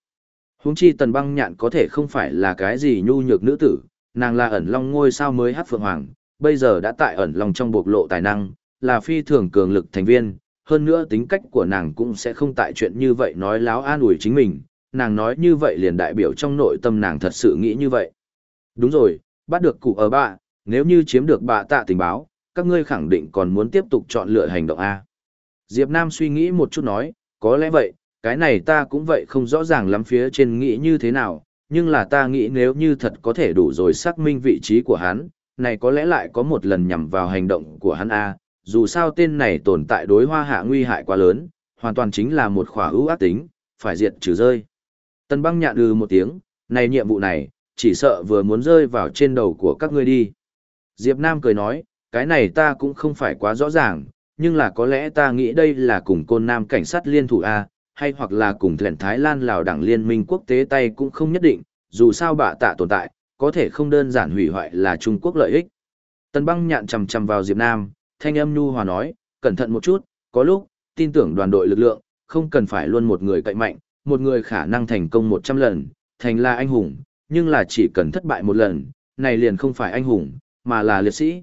Huống chi tần băng nhạn có thể không phải là cái gì nhu nhược nữ tử, nàng là ẩn long ngôi sao mới hát phượng hoàng, bây giờ đã tại ẩn long trong bộc lộ tài năng, là phi thường cường lực thành viên, hơn nữa tính cách của nàng cũng sẽ không tại chuyện như vậy nói láo an ủi chính mình, nàng nói như vậy liền đại biểu trong nội tâm nàng thật sự nghĩ như vậy. Đúng rồi, bắt được cụ ở bạ, nếu như chiếm được bạ tạ tình báo, các ngươi khẳng định còn muốn tiếp tục chọn lựa hành động A. Diệp Nam suy nghĩ một chút nói, có lẽ vậy, cái này ta cũng vậy không rõ ràng lắm phía trên nghĩ như thế nào, nhưng là ta nghĩ nếu như thật có thể đủ rồi xác minh vị trí của hắn, này có lẽ lại có một lần nhằm vào hành động của hắn A, dù sao tên này tồn tại đối hoa hạ nguy hại quá lớn, hoàn toàn chính là một khỏa ưu ác tính, phải diệt trừ rơi. Tần băng nhạn ừ một tiếng, này nhiệm vụ này, chỉ sợ vừa muốn rơi vào trên đầu của các ngươi đi. Diệp Nam cười nói, cái này ta cũng không phải quá rõ ràng, nhưng là có lẽ ta nghĩ đây là cùng côn nam cảnh sát liên thủ A, hay hoặc là cùng thuyền Thái Lan Lào đảng liên minh quốc tế tay cũng không nhất định, dù sao bạ tạ tồn tại, có thể không đơn giản hủy hoại là Trung Quốc lợi ích. Tần băng nhạn chầm chầm vào Diệp Nam, thanh âm nhu hòa nói, cẩn thận một chút, có lúc, tin tưởng đoàn đội lực lượng, không cần phải luôn một người cậy mạnh, một người khả năng thành công 100 lần, thành là anh hùng, nhưng là chỉ cần thất bại một lần, này liền không phải anh hùng, mà là liệt sĩ.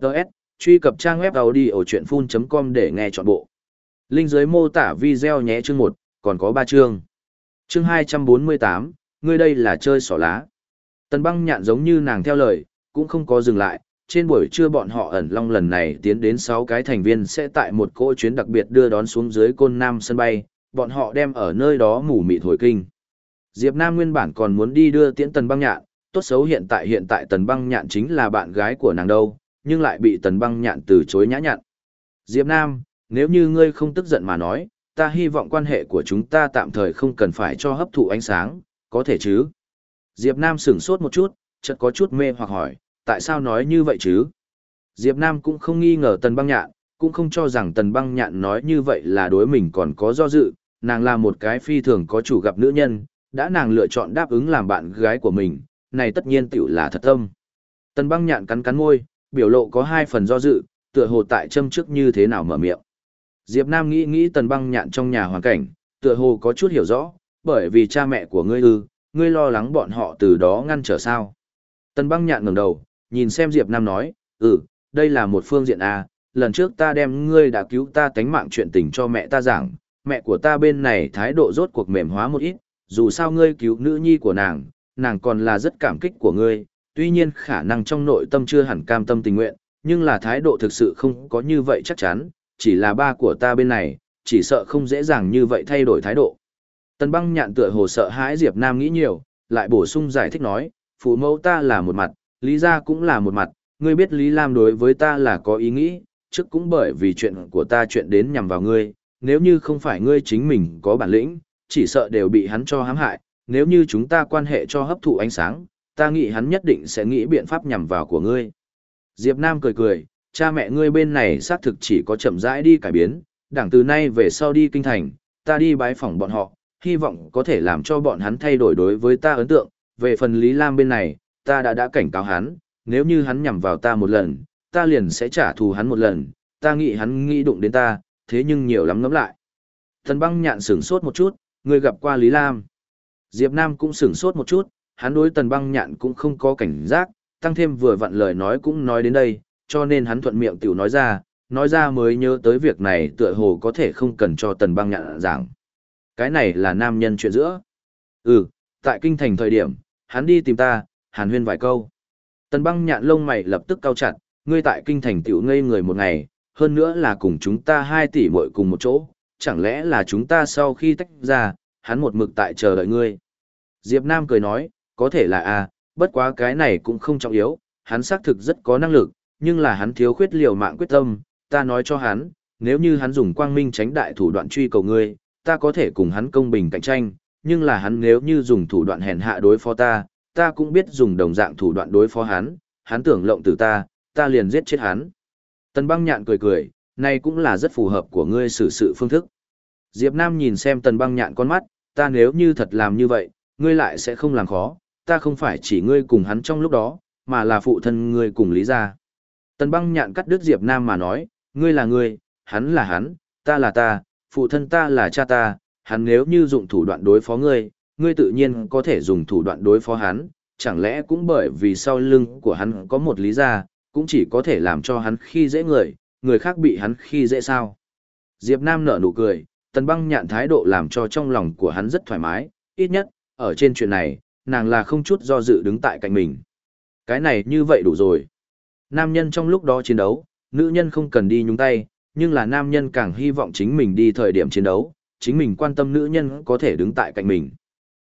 Đợt, truy cập trang web audiochuyenphun.com để nghe trọn bộ. Linh dưới mô tả video nhé chương 1, còn có 3 chương. Chương 248, ngươi đây là chơi sỏ lá. Tần băng nhạn giống như nàng theo lời, cũng không có dừng lại, trên buổi trưa bọn họ ẩn long lần này tiến đến 6 cái thành viên sẽ tại một cỗ chuyến đặc biệt đưa đón xuống dưới côn nam sân bay, bọn họ đem ở nơi đó mù mịt hồi kinh. Diệp Nam nguyên bản còn muốn đi đưa tiễn tần băng nhạn, tốt xấu hiện tại hiện tại tần băng nhạn chính là bạn gái của nàng đâu, nhưng lại bị tần băng nhạn từ chối nhã nhặn. Diệp Nam, nếu như ngươi không tức giận mà nói, ta hy vọng quan hệ của chúng ta tạm thời không cần phải cho hấp thụ ánh sáng, có thể chứ? Diệp Nam sững sốt một chút, chợt có chút mê hoặc hỏi, tại sao nói như vậy chứ? Diệp Nam cũng không nghi ngờ tần băng nhạn, cũng không cho rằng tần băng nhạn nói như vậy là đối mình còn có do dự, nàng là một cái phi thường có chủ gặp nữ nhân, đã nàng lựa chọn đáp ứng làm bạn gái của mình, này tất nhiên tiểu là thật tâm. Tần băng nhạn cắn cắn môi, biểu lộ có hai phần do dự, tựa hồ tại châm trước như thế nào mở miệng. Diệp Nam nghĩ nghĩ tần băng nhạn trong nhà hoàn cảnh, tựa hồ có chút hiểu rõ, bởi vì cha mẹ của ngươi ư, ngươi lo lắng bọn họ từ đó ngăn trở sao. Tần băng nhạn ngẩng đầu, nhìn xem Diệp Nam nói, ừ, đây là một phương diện A, lần trước ta đem ngươi đã cứu ta tánh mạng chuyện tình cho mẹ ta giảng, mẹ của ta bên này thái độ rốt cuộc mềm hóa một ít, dù sao ngươi cứu nữ nhi của nàng, nàng còn là rất cảm kích của ngươi, tuy nhiên khả năng trong nội tâm chưa hẳn cam tâm tình nguyện, nhưng là thái độ thực sự không có như vậy chắc chắn, chỉ là ba của ta bên này, chỉ sợ không dễ dàng như vậy thay đổi thái độ. Tần băng nhạn tựa hồ sợ hãi Diệp Nam nghĩ nhiều, lại bổ sung giải thích nói, phụ mẫu ta là một mặt, Lý gia cũng là một mặt, ngươi biết Lý Lam đối với ta là có ý nghĩ, trước cũng bởi vì chuyện của ta chuyện đến nhằm vào ngươi, nếu như không phải ngươi chính mình có bản lĩnh, chỉ sợ đều bị hắn cho hãm hại, nếu như chúng ta quan hệ cho hấp thụ ánh sáng, ta nghĩ hắn nhất định sẽ nghĩ biện pháp nhằm vào của ngươi. Diệp Nam cười cười, cha mẹ ngươi bên này xác thực chỉ có chậm rãi đi cải biến, đảng từ nay về sau đi kinh thành, ta đi bái phỏng bọn họ, hy vọng có thể làm cho bọn hắn thay đổi đối với ta ấn tượng, về phần Lý Lam bên này, ta đã đã cảnh cáo hắn, nếu như hắn nhằm vào ta một lần, ta liền sẽ trả thù hắn một lần, ta nghĩ hắn nghĩ đụng đến ta, thế nhưng nhiều lắm ngẫm lại. Thần băng nhạn sửng sốt một chút, người gặp qua Lý Lam. Diệp Nam cũng sửng sốt một chút, hắn đối tần băng nhạn cũng không có cảnh giác, tăng thêm vừa vặn lời nói cũng nói đến đây, cho nên hắn thuận miệng tiểu nói ra, nói ra mới nhớ tới việc này tựa hồ có thể không cần cho tần băng nhạn giảng. Cái này là nam nhân chuyện giữa. Ừ, tại kinh thành thời điểm, hắn đi tìm ta, hàn huyên vài câu. Tần băng nhạn lông mày lập tức cau chặt, ngươi tại kinh thành tiểu ngây người một ngày, hơn nữa là cùng chúng ta hai tỷ muội cùng một chỗ, chẳng lẽ là chúng ta sau khi tách ra, hắn một mực tại chờ đợi ngươi. Diệp Nam cười nói, có thể là a, bất quá cái này cũng không trọng yếu, hắn xác thực rất có năng lực, nhưng là hắn thiếu khuyết liều mạng quyết tâm, ta nói cho hắn, nếu như hắn dùng quang minh tránh đại thủ đoạn truy cầu ngươi, ta có thể cùng hắn công bình cạnh tranh, nhưng là hắn nếu như dùng thủ đoạn hèn hạ đối phó ta, ta cũng biết dùng đồng dạng thủ đoạn đối phó hắn, hắn tưởng lộng từ ta, ta liền giết chết hắn. Tần băng nhạn cười cười, này cũng là rất phù hợp của ngươi xử sự phương thức. Diệp Nam nhìn xem tần băng nhạn con mắt, ta nếu như thật làm như vậy, ngươi lại sẽ không làm khó, ta không phải chỉ ngươi cùng hắn trong lúc đó, mà là phụ thân ngươi cùng lý gia. Tần băng nhạn cắt đứt Diệp Nam mà nói, ngươi là ngươi, hắn là hắn, ta là ta, phụ thân ta là cha ta, hắn nếu như dụng thủ đoạn đối phó ngươi, ngươi tự nhiên có thể dùng thủ đoạn đối phó hắn, chẳng lẽ cũng bởi vì sau lưng của hắn có một lý gia, cũng chỉ có thể làm cho hắn khi dễ người, người khác bị hắn khi dễ sao. Diệp Nam nở nụ cười, tần băng nhạn thái độ làm cho trong lòng của hắn rất thoải mái, ít nhất, ở trên chuyện này, nàng là không chút do dự đứng tại cạnh mình. Cái này như vậy đủ rồi. Nam nhân trong lúc đó chiến đấu, nữ nhân không cần đi nhúng tay, nhưng là nam nhân càng hy vọng chính mình đi thời điểm chiến đấu, chính mình quan tâm nữ nhân có thể đứng tại cạnh mình.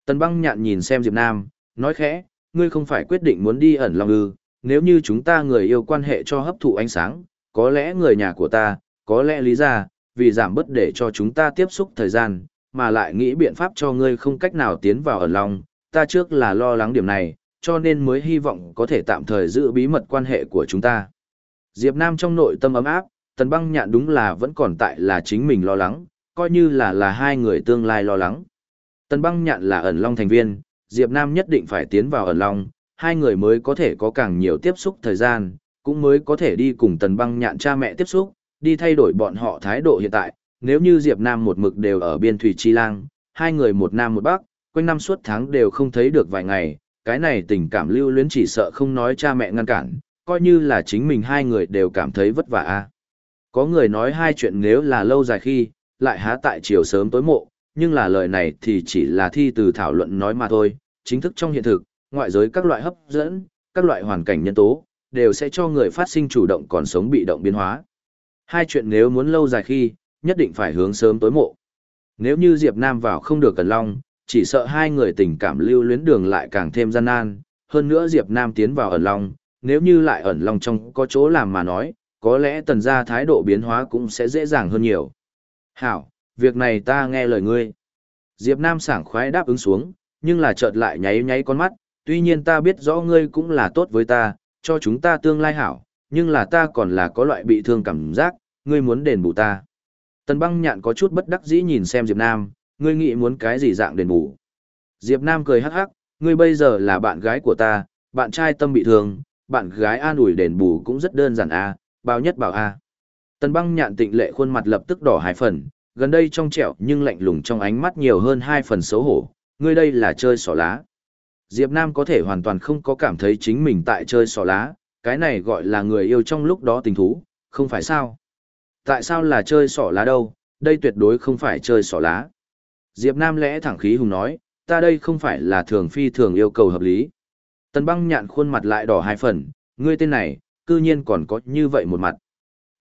Tần băng nhạn nhìn xem Diệp Nam, nói khẽ, ngươi không phải quyết định muốn đi ẩn lòng ư, nếu như chúng ta người yêu quan hệ cho hấp thụ ánh sáng, có lẽ người nhà của ta, có lẽ lý ra, vì giảm bớt để cho chúng ta tiếp xúc thời gian, mà lại nghĩ biện pháp cho ngươi không cách nào tiến vào ẩn long, ta trước là lo lắng điểm này, cho nên mới hy vọng có thể tạm thời giữ bí mật quan hệ của chúng ta. Diệp Nam trong nội tâm ấm áp, tần băng nhạn đúng là vẫn còn tại là chính mình lo lắng, coi như là là hai người tương lai lo lắng. Tần băng nhạn là ẩn long thành viên, Diệp Nam nhất định phải tiến vào ẩn long, hai người mới có thể có càng nhiều tiếp xúc thời gian, cũng mới có thể đi cùng tần băng nhạn cha mẹ tiếp xúc, đi thay đổi bọn họ thái độ hiện tại. Nếu như Diệp Nam một mực đều ở biên thủy chi lang, hai người một nam một bắc, quanh năm suốt tháng đều không thấy được vài ngày, cái này tình cảm lưu luyến chỉ sợ không nói cha mẹ ngăn cản, coi như là chính mình hai người đều cảm thấy vất vả a. Có người nói hai chuyện nếu là lâu dài khi, lại há tại chiều sớm tối mộ, nhưng là lời này thì chỉ là thi từ thảo luận nói mà thôi, chính thức trong hiện thực, ngoại giới các loại hấp dẫn, các loại hoàn cảnh nhân tố, đều sẽ cho người phát sinh chủ động còn sống bị động biến hóa. Hai chuyện nếu muốn lâu dài khi, nhất định phải hướng sớm tối mộ. Nếu như Diệp Nam vào không được Cần Long, chỉ sợ hai người tình cảm lưu luyến đường lại càng thêm gian nan, hơn nữa Diệp Nam tiến vào ẩn Long, nếu như lại ẩn Long trong có chỗ làm mà nói, có lẽ tần gia thái độ biến hóa cũng sẽ dễ dàng hơn nhiều. Hảo, việc này ta nghe lời ngươi. Diệp Nam sảng khoái đáp ứng xuống, nhưng là chợt lại nháy nháy con mắt, tuy nhiên ta biết rõ ngươi cũng là tốt với ta, cho chúng ta tương lai hảo, nhưng là ta còn là có loại bị thương cảm giác, ngươi muốn đền bù ta. Tần băng nhạn có chút bất đắc dĩ nhìn xem Diệp Nam, ngươi nghĩ muốn cái gì dạng đền bù. Diệp Nam cười hắc hắc, ngươi bây giờ là bạn gái của ta, bạn trai tâm bị thương, bạn gái an ủi đền bù cũng rất đơn giản à, bao nhất bảo a. À. Tần băng nhạn tịnh lệ khuôn mặt lập tức đỏ hai phần, gần đây trong trẻo nhưng lạnh lùng trong ánh mắt nhiều hơn hai phần xấu hổ, ngươi đây là chơi xỏ lá. Diệp Nam có thể hoàn toàn không có cảm thấy chính mình tại chơi sỏ lá, cái này gọi là người yêu trong lúc đó tình thú, không phải sao? Tại sao là chơi sỏ lá đâu, đây tuyệt đối không phải chơi sỏ lá. Diệp Nam lẽ thẳng khí hùng nói, ta đây không phải là thường phi thường yêu cầu hợp lý. Tần băng nhạn khuôn mặt lại đỏ hai phần, ngươi tên này, cư nhiên còn có như vậy một mặt.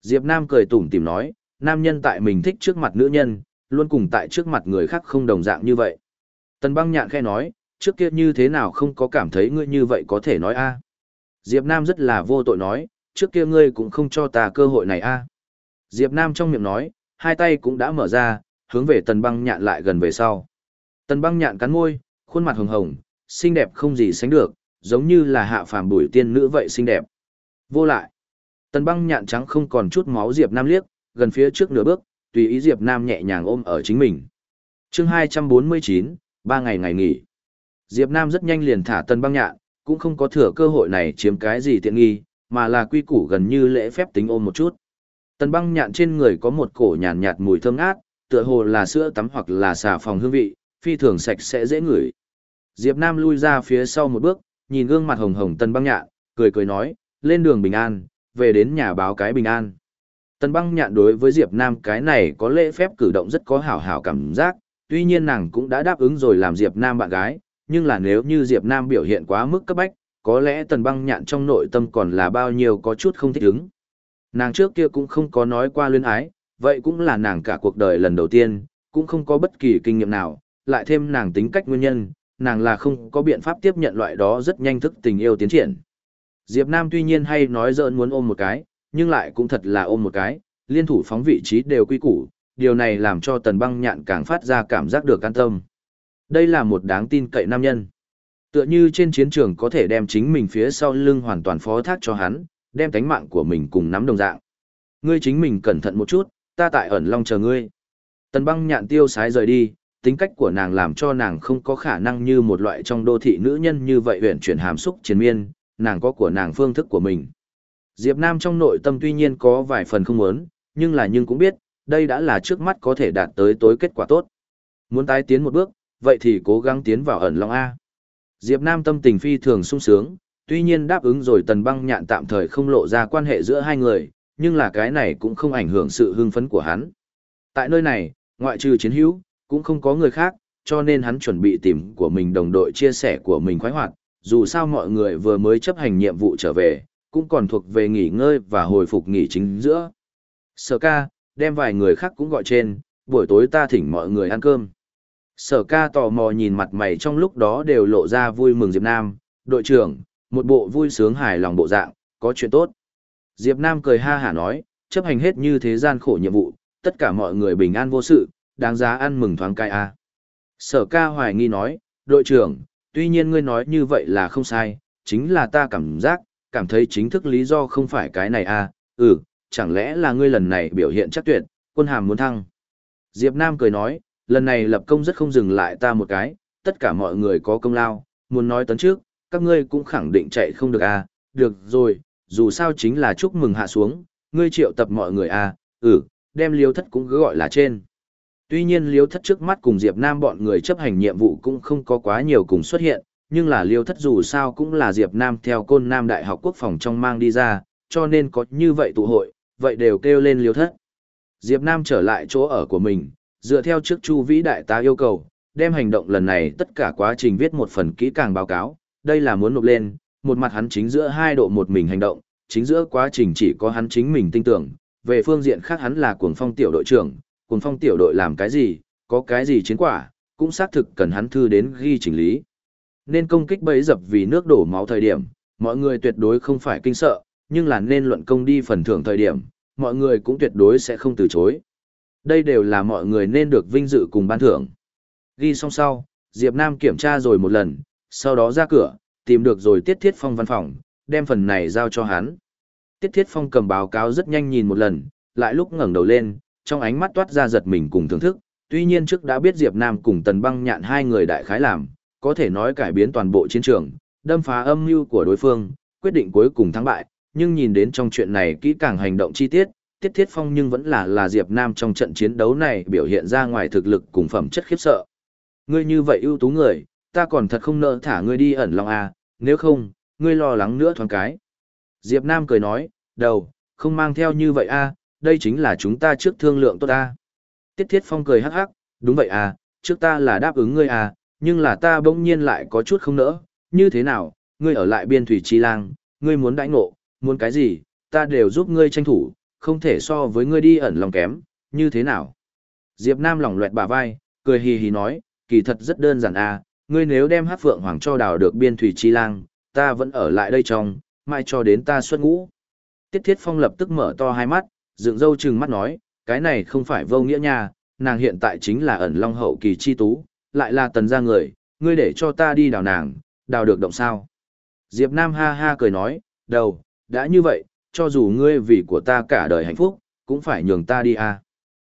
Diệp Nam cười tủm tỉm nói, nam nhân tại mình thích trước mặt nữ nhân, luôn cùng tại trước mặt người khác không đồng dạng như vậy. Tần băng nhạn khe nói, trước kia như thế nào không có cảm thấy ngươi như vậy có thể nói a Diệp Nam rất là vô tội nói, trước kia ngươi cũng không cho ta cơ hội này a Diệp Nam trong miệng nói, hai tay cũng đã mở ra, hướng về tần băng nhạn lại gần về sau. Tần băng nhạn cắn môi, khuôn mặt hồng hồng, xinh đẹp không gì sánh được, giống như là hạ phàm bùi tiên nữ vậy xinh đẹp. Vô lại. Tần băng nhạn trắng không còn chút máu Diệp Nam liếc, gần phía trước nửa bước, tùy ý Diệp Nam nhẹ nhàng ôm ở chính mình. Chương 249, ba ngày ngày nghỉ. Diệp Nam rất nhanh liền thả tần băng nhạn, cũng không có thừa cơ hội này chiếm cái gì tiện nghi, mà là quy củ gần như lễ phép tính ôm một chút. Tần băng nhạn trên người có một cổ nhàn nhạt mùi thơm ngát, tựa hồ là sữa tắm hoặc là xà phòng hương vị, phi thường sạch sẽ dễ ngửi. Diệp Nam lui ra phía sau một bước, nhìn gương mặt hồng hồng tần băng nhạn, cười cười nói, lên đường bình an, về đến nhà báo cái bình an. Tần băng nhạn đối với Diệp Nam cái này có lễ phép cử động rất có hảo hảo cảm giác, tuy nhiên nàng cũng đã đáp ứng rồi làm Diệp Nam bạn gái, nhưng là nếu như Diệp Nam biểu hiện quá mức cấp bách, có lẽ tần băng nhạn trong nội tâm còn là bao nhiêu có chút không thích ứng. Nàng trước kia cũng không có nói qua luyến ái, vậy cũng là nàng cả cuộc đời lần đầu tiên, cũng không có bất kỳ kinh nghiệm nào, lại thêm nàng tính cách nguyên nhân, nàng là không có biện pháp tiếp nhận loại đó rất nhanh thức tình yêu tiến triển. Diệp Nam tuy nhiên hay nói giỡn muốn ôm một cái, nhưng lại cũng thật là ôm một cái, liên thủ phóng vị trí đều quy củ, điều này làm cho tần băng nhạn càng phát ra cảm giác được an tâm. Đây là một đáng tin cậy nam nhân. Tựa như trên chiến trường có thể đem chính mình phía sau lưng hoàn toàn phó thác cho hắn, đem tánh mạng của mình cùng nắm đồng dạng. Ngươi chính mình cẩn thận một chút, ta tại ẩn long chờ ngươi. Tần băng nhạn tiêu sái rời đi, tính cách của nàng làm cho nàng không có khả năng như một loại trong đô thị nữ nhân như vậy huyện chuyển hàm xúc chiến miên, nàng có của nàng phương thức của mình. Diệp Nam trong nội tâm tuy nhiên có vài phần không muốn, nhưng là nhưng cũng biết, đây đã là trước mắt có thể đạt tới tối kết quả tốt. Muốn tái tiến một bước, vậy thì cố gắng tiến vào ẩn long A. Diệp Nam tâm tình phi thường sung sướng, tuy nhiên đáp ứng rồi tần băng nhạn tạm thời không lộ ra quan hệ giữa hai người, nhưng là cái này cũng không ảnh hưởng sự hưng phấn của hắn. Tại nơi này, ngoại trừ chiến hữu, cũng không có người khác, cho nên hắn chuẩn bị tìm của mình đồng đội chia sẻ của mình khoái hoạt, dù sao mọi người vừa mới chấp hành nhiệm vụ trở về, cũng còn thuộc về nghỉ ngơi và hồi phục nghỉ chính giữa. Sở ca, đem vài người khác cũng gọi trên, buổi tối ta thỉnh mọi người ăn cơm. Sở ca tò mò nhìn mặt mày trong lúc đó đều lộ ra vui mừng Diệp Nam, đội trưởng, một bộ vui sướng hài lòng bộ dạng, có chuyện tốt. Diệp Nam cười ha hả nói, chấp hành hết như thế gian khổ nhiệm vụ, tất cả mọi người bình an vô sự, đáng giá ăn mừng thoáng cai a. Sở ca hoài nghi nói, đội trưởng, tuy nhiên ngươi nói như vậy là không sai, chính là ta cảm giác, cảm thấy chính thức lý do không phải cái này a. ừ, chẳng lẽ là ngươi lần này biểu hiện chắc tuyệt, quân hàm muốn thăng. Diệp Nam cười nói, lần này lập công rất không dừng lại ta một cái, tất cả mọi người có công lao, muốn nói tấn trước, các ngươi cũng khẳng định chạy không được à được rồi, dù sao chính là chúc mừng hạ xuống, ngươi triệu tập mọi người à ừ, đem liêu thất cũng cứ gọi là trên. Tuy nhiên liêu thất trước mắt cùng Diệp Nam bọn người chấp hành nhiệm vụ cũng không có quá nhiều cùng xuất hiện, nhưng là liêu thất dù sao cũng là Diệp Nam theo côn Nam Đại học quốc phòng trong mang đi ra, cho nên có như vậy tụ hội, vậy đều kêu lên liêu thất. Diệp Nam trở lại chỗ ở của mình, dựa theo trước Chu Vĩ Đại tá yêu cầu, đem hành động lần này tất cả quá trình viết một phần kỹ càng báo cáo, đây là muốn nộp lên, một mặt hắn chính giữa hai độ một mình hành động, chính giữa quá trình chỉ có hắn chính mình tin tưởng, về phương diện khác hắn là cuồng phong tiểu đội trưởng, cuồng phong tiểu đội làm cái gì, có cái gì chiến quả, cũng xác thực cần hắn thư đến ghi chỉnh lý. Nên công kích bấy dập vì nước đổ máu thời điểm, mọi người tuyệt đối không phải kinh sợ, nhưng là nên luận công đi phần thưởng thời điểm, mọi người cũng tuyệt đối sẽ không từ chối. Đây đều là mọi người nên được vinh dự cùng ban thưởng. Ghi xong sau, Diệp Nam kiểm tra rồi một lần, sau đó ra cửa, tìm được rồi Tiết Thiết Phong văn phòng, đem phần này giao cho hắn. Tiết Thiết Phong cầm báo cáo rất nhanh nhìn một lần, lại lúc ngẩng đầu lên, trong ánh mắt toát ra giật mình cùng thưởng thức, tuy nhiên trước đã biết Diệp Nam cùng Tần Băng nhạn hai người đại khái làm, có thể nói cải biến toàn bộ chiến trường, đâm phá âm mưu của đối phương, quyết định cuối cùng thắng bại, nhưng nhìn đến trong chuyện này kỹ càng hành động chi tiết, Tiết Thiết Phong nhưng vẫn là là Diệp Nam trong trận chiến đấu này biểu hiện ra ngoài thực lực cùng phẩm chất khiếp sợ. Ngươi như vậy ưu tú người, ta còn thật không nỡ thả ngươi đi ẩn lòng à, nếu không, ngươi lo lắng nữa thoáng cái. Diệp Nam cười nói, đầu, không mang theo như vậy a, đây chính là chúng ta trước thương lượng tốt a. Tiết Thiết Phong cười hắc hắc, đúng vậy à, trước ta là đáp ứng ngươi à, nhưng là ta bỗng nhiên lại có chút không nỡ, như thế nào, ngươi ở lại biên thủy chi lang, ngươi muốn đãi ngộ, muốn cái gì, ta đều giúp ngươi tranh thủ, không thể so với ngươi đi ẩn lòng kém, như thế nào. Diệp Nam lỏng loẹt bả vai, cười hì hì nói, kỳ thật rất đơn giản à, ngươi nếu đem hát phượng hoàng cho đào được biên thủy chi lang, ta vẫn ở lại đây trong, mai cho đến ta xuất ngũ. Tiết Thiết Phong lập tức mở to hai mắt, dựng râu trừng mắt nói, cái này không phải vô nghĩa nha, nàng hiện tại chính là ẩn long hậu kỳ chi tú, lại là tần gia người, ngươi để cho ta đi đào nàng, đào được động sao. Diệp Nam ha ha cười nói, đầu, đã như vậy, cho dù ngươi vì của ta cả đời hạnh phúc, cũng phải nhường ta đi à.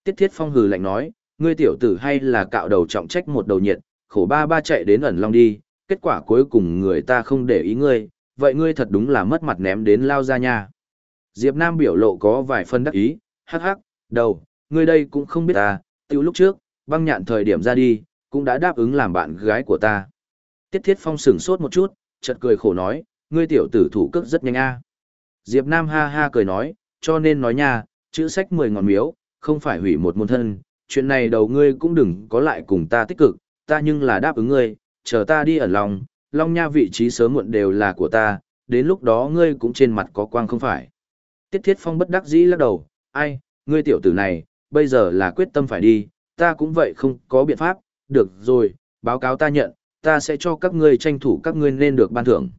Tiết Thiết Phong hừ lạnh nói, ngươi tiểu tử hay là cạo đầu trọng trách một đầu nhiệt, khổ ba ba chạy đến ẩn long đi, kết quả cuối cùng người ta không để ý ngươi, vậy ngươi thật đúng là mất mặt ném đến lao ra nha. Diệp Nam biểu lộ có vài phân đắc ý, hắc hắc, đầu, ngươi đây cũng không biết ta, tiêu lúc trước, băng nhạn thời điểm ra đi, cũng đã đáp ứng làm bạn gái của ta. Tiết Thiết Phong sừng sốt một chút, chợt cười khổ nói, ngươi tiểu tử thủ cước rất nhanh a. Diệp Nam ha ha cười nói, cho nên nói nha, chữ sách mười ngọn miếu, không phải hủy một môn thân, chuyện này đầu ngươi cũng đừng có lại cùng ta tích cực, ta nhưng là đáp ứng ngươi, chờ ta đi ở lòng, Long Nha vị trí sớm muộn đều là của ta, đến lúc đó ngươi cũng trên mặt có quang không phải. Tiết Thiết Phong bất đắc dĩ lắc đầu, ai, ngươi tiểu tử này, bây giờ là quyết tâm phải đi, ta cũng vậy không có biện pháp, được rồi, báo cáo ta nhận, ta sẽ cho các ngươi tranh thủ các ngươi nên được ban thưởng.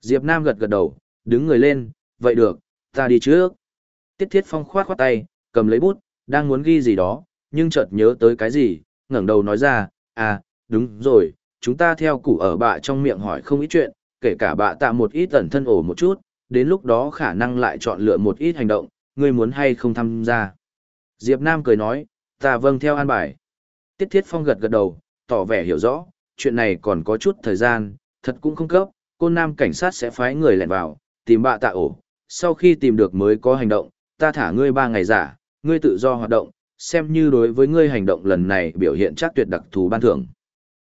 Diệp Nam gật gật đầu, đứng người lên, vậy được, ta đi trước. Tiết Thiết Phong khoát khoát tay, cầm lấy bút, đang muốn ghi gì đó, nhưng chợt nhớ tới cái gì, ngẩng đầu nói ra, à, đúng rồi, chúng ta theo củ ở bạ trong miệng hỏi không ít chuyện, kể cả bạ tạ một ít ẩn thân ổ một chút, đến lúc đó khả năng lại chọn lựa một ít hành động, ngươi muốn hay không tham gia. Diệp Nam cười nói, ta vâng theo an bài. Tiết Thiết Phong gật gật đầu, tỏ vẻ hiểu rõ, chuyện này còn có chút thời gian, thật cũng không cấp, cô nam cảnh sát sẽ phái người lẻn vào, tìm bạ tạ ổ, sau khi tìm được mới có hành động, ta thả ngươi ba ngày giả, ngươi tự do hoạt động, xem như đối với ngươi hành động lần này biểu hiện chắc tuyệt đặc thù ban thưởng.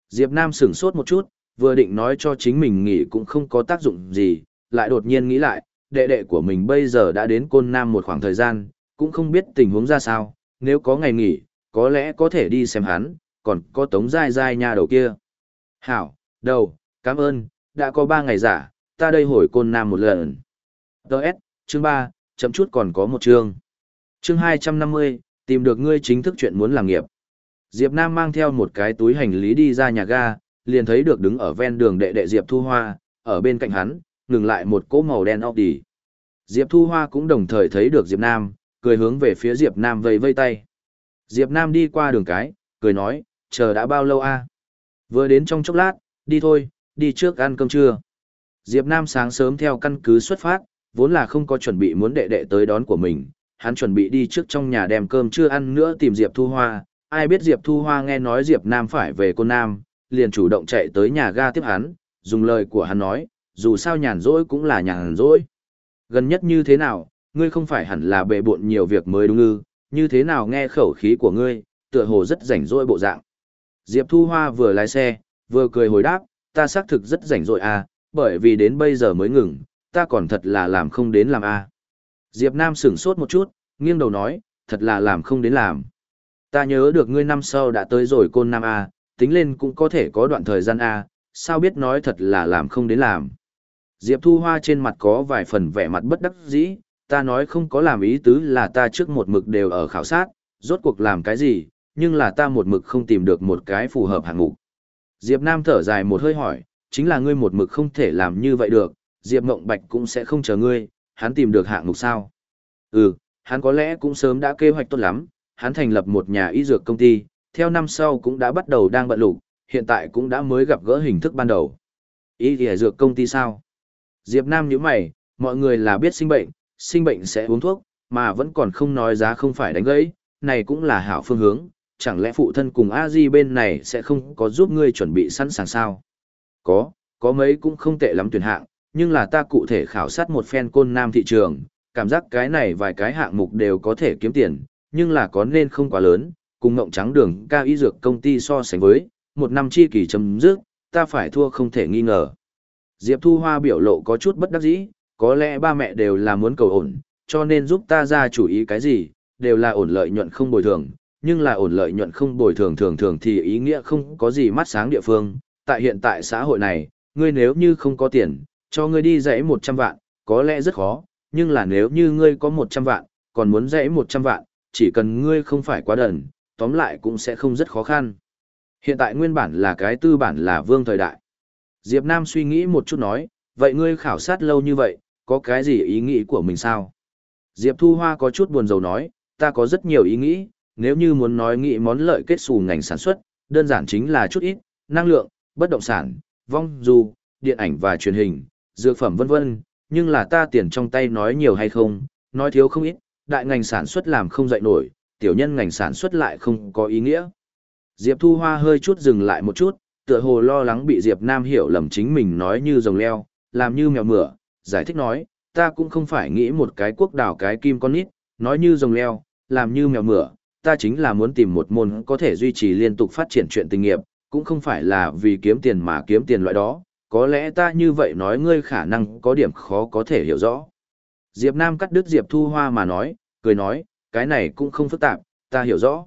Diệp Nam sửng sốt một chút, vừa định nói cho chính mình nghỉ cũng không có tác dụng gì, lại đột nhiên nghĩ lại, đệ đệ của mình bây giờ đã đến Côn Nam một khoảng thời gian, cũng không biết tình huống ra sao, nếu có ngày nghỉ, có lẽ có thể đi xem hắn, còn có tống dai dai nhà đầu kia. Hảo, đầu, cảm ơn, đã có ba ngày giả, ta đây hồi Côn Nam một lần. Đợt, chương 3, chậm chút còn có một chương. Chương 250, tìm được ngươi chính thức chuyện muốn làm nghiệp. Diệp Nam mang theo một cái túi hành lý đi ra nhà ga, liền thấy được đứng ở ven đường đệ đệ Diệp Thu Hoa, ở bên cạnh hắn, ngừng lại một cỗ màu đen Audi. Diệp Thu Hoa cũng đồng thời thấy được Diệp Nam, cười hướng về phía Diệp Nam vây vây tay. Diệp Nam đi qua đường cái, cười nói, chờ đã bao lâu a? Vừa đến trong chốc lát, đi thôi, đi trước ăn cơm trưa. Diệp Nam sáng sớm theo căn cứ xuất phát, vốn là không có chuẩn bị muốn đệ đệ tới đón của mình, hắn chuẩn bị đi trước trong nhà đem cơm chưa ăn nữa tìm Diệp Thu Hoa, ai biết Diệp Thu Hoa nghe nói Diệp Nam phải về Côn Nam, liền chủ động chạy tới nhà ga tiếp hắn, dùng lời của hắn nói, dù sao nhàn rỗi cũng là nhàn rỗi. Gần nhất như thế nào, ngươi không phải hẳn là bệ bộn nhiều việc mới đúng ư, như thế nào nghe khẩu khí của ngươi, tựa hồ rất rảnh rỗi bộ dạng. Diệp Thu Hoa vừa lái xe, vừa cười hồi đáp, ta xác thực rất rảnh rỗi à, bởi vì đến bây giờ mới ngừng, ta còn thật là làm không đến làm a. À. Diệp Nam sửng sốt một chút, nghiêng đầu nói, thật là làm không đến làm. Ta nhớ được ngươi năm sau đã tới rồi côn Nam A, tính lên cũng có thể có đoạn thời gian A, sao biết nói thật là làm không đến làm. Diệp Thu Hoa trên mặt có vài phần vẻ mặt bất đắc dĩ, ta nói không có làm ý tứ là ta trước một mực đều ở khảo sát, rốt cuộc làm cái gì, nhưng là ta một mực không tìm được một cái phù hợp hạng mục. Diệp Nam thở dài một hơi hỏi, chính là ngươi một mực không thể làm như vậy được, Diệp Mộng Bạch cũng sẽ không chờ ngươi, hắn tìm được hạng mục sao? Ừ, hắn có lẽ cũng sớm đã kế hoạch tốt lắm, hắn thành lập một nhà y dược công ty, theo năm sau cũng đã bắt đầu đang bận lục, hiện tại cũng đã mới gặp gỡ hình thức ban đầu. Y y dược công ty sao? Diệp Nam nhíu mày, mọi người là biết sinh bệnh, sinh bệnh sẽ uống thuốc, mà vẫn còn không nói giá không phải đánh gãy, này cũng là hảo phương hướng, chẳng lẽ phụ thân cùng a di bên này sẽ không có giúp ngươi chuẩn bị sẵn sàng sao? Có, có mấy cũng không tệ lắm tuyển hạng, nhưng là ta cụ thể khảo sát một phen côn nam thị trường, cảm giác cái này vài cái hạng mục đều có thể kiếm tiền, nhưng là có nên không quá lớn, cùng ngộng trắng đường cao y dược công ty so sánh với, một năm chi kỳ chấm dứt, ta phải thua không thể nghi ngờ. Diệp Thu Hoa biểu lộ có chút bất đắc dĩ, có lẽ ba mẹ đều là muốn cầu ổn, cho nên giúp ta ra chủ ý cái gì, đều là ổn lợi nhuận không bồi thường, nhưng là ổn lợi nhuận không bồi thường thường thường thì ý nghĩa không có gì mắt sáng địa phương. Tại hiện tại xã hội này, ngươi nếu như không có tiền, cho ngươi đi dãy 100 vạn, có lẽ rất khó, nhưng là nếu như ngươi có 100 vạn, còn muốn dãy 100 vạn, chỉ cần ngươi không phải quá đần, tóm lại cũng sẽ không rất khó khăn. Hiện tại nguyên bản là cái tư bản là vương thời đại. Diệp Nam suy nghĩ một chút nói, vậy ngươi khảo sát lâu như vậy, có cái gì ý nghĩ của mình sao? Diệp Thu Hoa có chút buồn rầu nói, ta có rất nhiều ý nghĩ, nếu như muốn nói nghĩ món lợi kết xù ngành sản xuất, đơn giản chính là chút ít, năng lượng, bất động sản, vong du, điện ảnh và truyền hình, dược phẩm vân vân, nhưng là ta tiền trong tay nói nhiều hay không, nói thiếu không ít, đại ngành sản xuất làm không dậy nổi, tiểu nhân ngành sản xuất lại không có ý nghĩa. Diệp Thu Hoa hơi chút dừng lại một chút, tựa hồ lo lắng bị Diệp Nam hiểu lầm chính mình nói như rồng leo, làm như mèo mửa, giải thích nói, ta cũng không phải nghĩ một cái quốc đảo cái kim con nít, nói như rồng leo, làm như mèo mửa, ta chính là muốn tìm một môn có thể duy trì liên tục phát triển chuyện tình nghiệp, cũng không phải là vì kiếm tiền mà kiếm tiền loại đó, có lẽ ta như vậy nói ngươi khả năng có điểm khó có thể hiểu rõ. Diệp Nam cắt đứt Diệp Thu Hoa mà nói, cười nói, cái này cũng không phức tạp, ta hiểu rõ.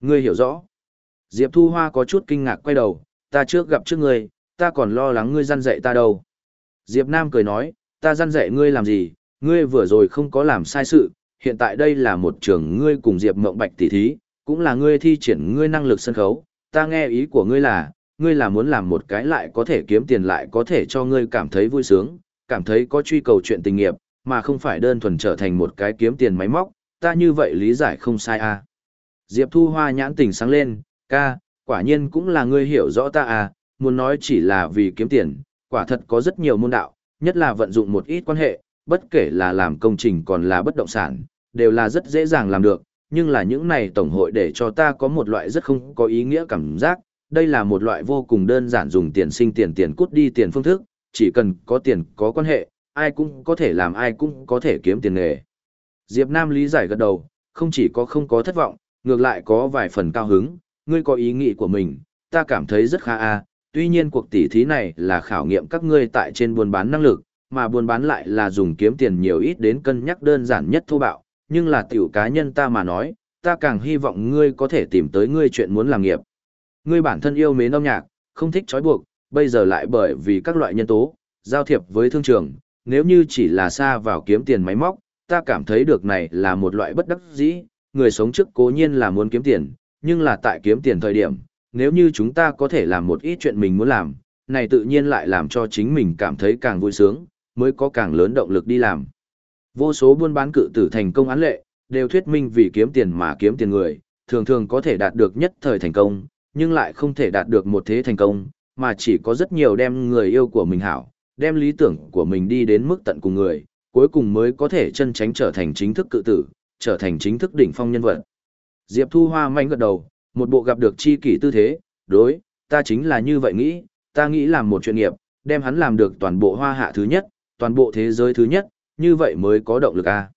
Ngươi hiểu rõ. Diệp Thu Hoa có chút kinh ngạc quay đầu, ta trước gặp trước ngươi, ta còn lo lắng ngươi gian dạy ta đâu. Diệp Nam cười nói, ta gian dạy ngươi làm gì, ngươi vừa rồi không có làm sai sự, hiện tại đây là một trường ngươi cùng Diệp Mộng Bạch tỷ thí, cũng là ngươi thi triển ngươi năng lực sân khấu, ta nghe ý của ngươi là, ngươi là muốn làm một cái lại có thể kiếm tiền lại có thể cho ngươi cảm thấy vui sướng, cảm thấy có truy cầu chuyện tình nghiệp, mà không phải đơn thuần trở thành một cái kiếm tiền máy móc, ta như vậy lý giải không sai à. Diệp Thu Hoa nhãn tỉnh sáng lên, ca, quả nhiên cũng là ngươi hiểu rõ ta à, muốn nói chỉ là vì kiếm tiền, quả thật có rất nhiều môn đạo, nhất là vận dụng một ít quan hệ, bất kể là làm công trình còn là bất động sản, đều là rất dễ dàng làm được, nhưng là những này tổng hội để cho ta có một loại rất không có ý nghĩa cảm giác, đây là một loại vô cùng đơn giản dùng tiền sinh tiền tiền cút đi tiền phương thức, chỉ cần có tiền có quan hệ, ai cũng có thể làm ai cũng có thể kiếm tiền nghề. Diệp Nam lý giải gật đầu, không chỉ có không có thất vọng, ngược lại có vài phần cao hứng, ngươi có ý nghĩ của mình, ta cảm thấy rất khá a. tuy nhiên cuộc tỷ thí này là khảo nghiệm các ngươi tại trên buôn bán năng lực, mà buôn bán lại là dùng kiếm tiền nhiều ít đến cân nhắc đơn giản nhất thô bạo, nhưng là tiểu cá nhân ta mà nói, ta càng hy vọng ngươi có thể tìm tới ngươi chuyện muốn làm nghiệp. Ngươi bản thân yêu mến âm nhạc, không thích trói buộc, bây giờ lại bởi vì các loại nhân tố, giao thiệp với thương trường, nếu như chỉ là xa vào kiếm tiền máy móc, ta cảm thấy được này là một loại bất đắc dĩ, người sống trước cố nhiên là muốn kiếm tiền, nhưng là tại kiếm tiền thời điểm, nếu như chúng ta có thể làm một ít chuyện mình muốn làm, này tự nhiên lại làm cho chính mình cảm thấy càng vui sướng, mới có càng lớn động lực đi làm. Vô số buôn bán cự tử thành công án lệ, đều thuyết minh vì kiếm tiền mà kiếm tiền người, thường thường có thể đạt được nhất thời thành công, nhưng lại không thể đạt được một thế thành công, mà chỉ có rất nhiều đem người yêu của mình hảo, đem lý tưởng của mình đi đến mức tận cùng người, cuối cùng mới có thể chân tránh trở thành chính thức cự tử, trở thành chính thức đỉnh phong nhân vật. Diệp Thu Hoa mạnh gật đầu, một bộ gặp được chi kỷ tư thế, đối, ta chính là như vậy nghĩ, ta nghĩ làm một chuyện nghiệp, đem hắn làm được toàn bộ hoa hạ thứ nhất, toàn bộ thế giới thứ nhất, như vậy mới có động lực a.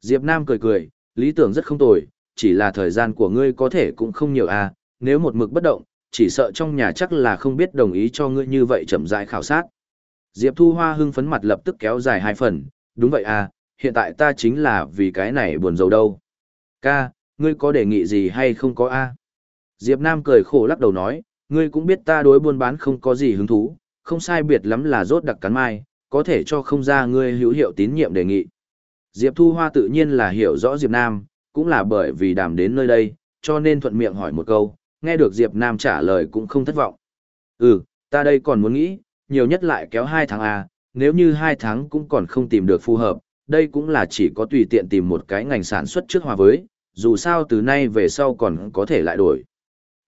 Diệp Nam cười cười, lý tưởng rất không tồi, chỉ là thời gian của ngươi có thể cũng không nhiều a, nếu một mực bất động, chỉ sợ trong nhà chắc là không biết đồng ý cho ngươi như vậy chậm rãi khảo sát. Diệp Thu Hoa hưng phấn mặt lập tức kéo dài hai phần, đúng vậy à, hiện tại ta chính là vì cái này buồn rầu đâu. Ca, ngươi có đề nghị gì hay không có a? Diệp Nam cười khổ lắc đầu nói, ngươi cũng biết ta đối buôn bán không có gì hứng thú, không sai biệt lắm là rốt đặc cắn mai, có thể cho không ra ngươi hữu hiệu tín nhiệm đề nghị. Diệp Thu Hoa tự nhiên là hiểu rõ Diệp Nam, cũng là bởi vì đàm đến nơi đây, cho nên thuận miệng hỏi một câu, nghe được Diệp Nam trả lời cũng không thất vọng. Ừ, ta đây còn muốn nghĩ, nhiều nhất lại kéo 2 tháng à? nếu như 2 tháng cũng còn không tìm được phù hợp, đây cũng là chỉ có tùy tiện tìm một cái ngành sản xuất trước hòa với, dù sao từ nay về sau còn có thể lại đổi.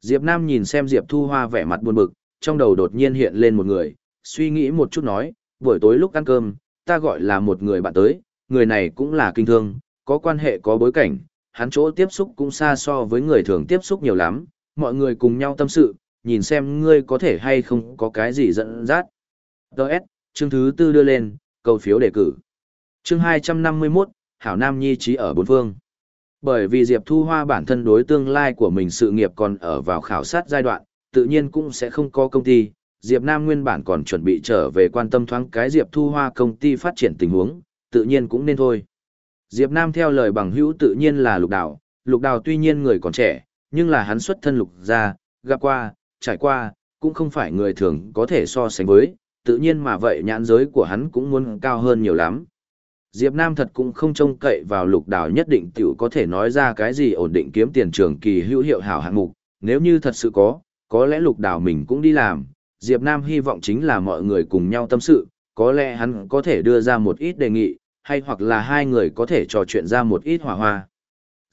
Diệp Nam nhìn xem Diệp Thu Hoa vẻ mặt buồn bực, trong đầu đột nhiên hiện lên một người, suy nghĩ một chút nói, buổi tối lúc ăn cơm, ta gọi là một người bạn tới, người này cũng là kinh thương, có quan hệ có bối cảnh, hắn chỗ tiếp xúc cũng xa so với người thường tiếp xúc nhiều lắm, mọi người cùng nhau tâm sự, nhìn xem ngươi có thể hay không có cái gì dẫn dắt. Đợt, chương thứ tư đưa lên, cầu phiếu đề cử. Chương 251, Hảo Nam Nhi trí ở bốn phương. Bởi vì Diệp Thu Hoa bản thân đối tương lai của mình sự nghiệp còn ở vào khảo sát giai đoạn, tự nhiên cũng sẽ không có công ty. Diệp Nam nguyên bản còn chuẩn bị trở về quan tâm thoáng cái Diệp Thu Hoa công ty phát triển tình huống, tự nhiên cũng nên thôi. Diệp Nam theo lời bằng hữu tự nhiên là lục đào, lục đào tuy nhiên người còn trẻ, nhưng là hắn xuất thân lục gia, gặp qua, trải qua, cũng không phải người thường có thể so sánh với, tự nhiên mà vậy nhãn giới của hắn cũng muốn cao hơn nhiều lắm. Diệp Nam thật cũng không trông cậy vào lục đào nhất định tiểu có thể nói ra cái gì ổn định kiếm tiền trường kỳ hữu hiệu hảo hạng mục, nếu như thật sự có, có lẽ lục đào mình cũng đi làm, Diệp Nam hy vọng chính là mọi người cùng nhau tâm sự, có lẽ hắn có thể đưa ra một ít đề nghị, hay hoặc là hai người có thể trò chuyện ra một ít hòa hoa.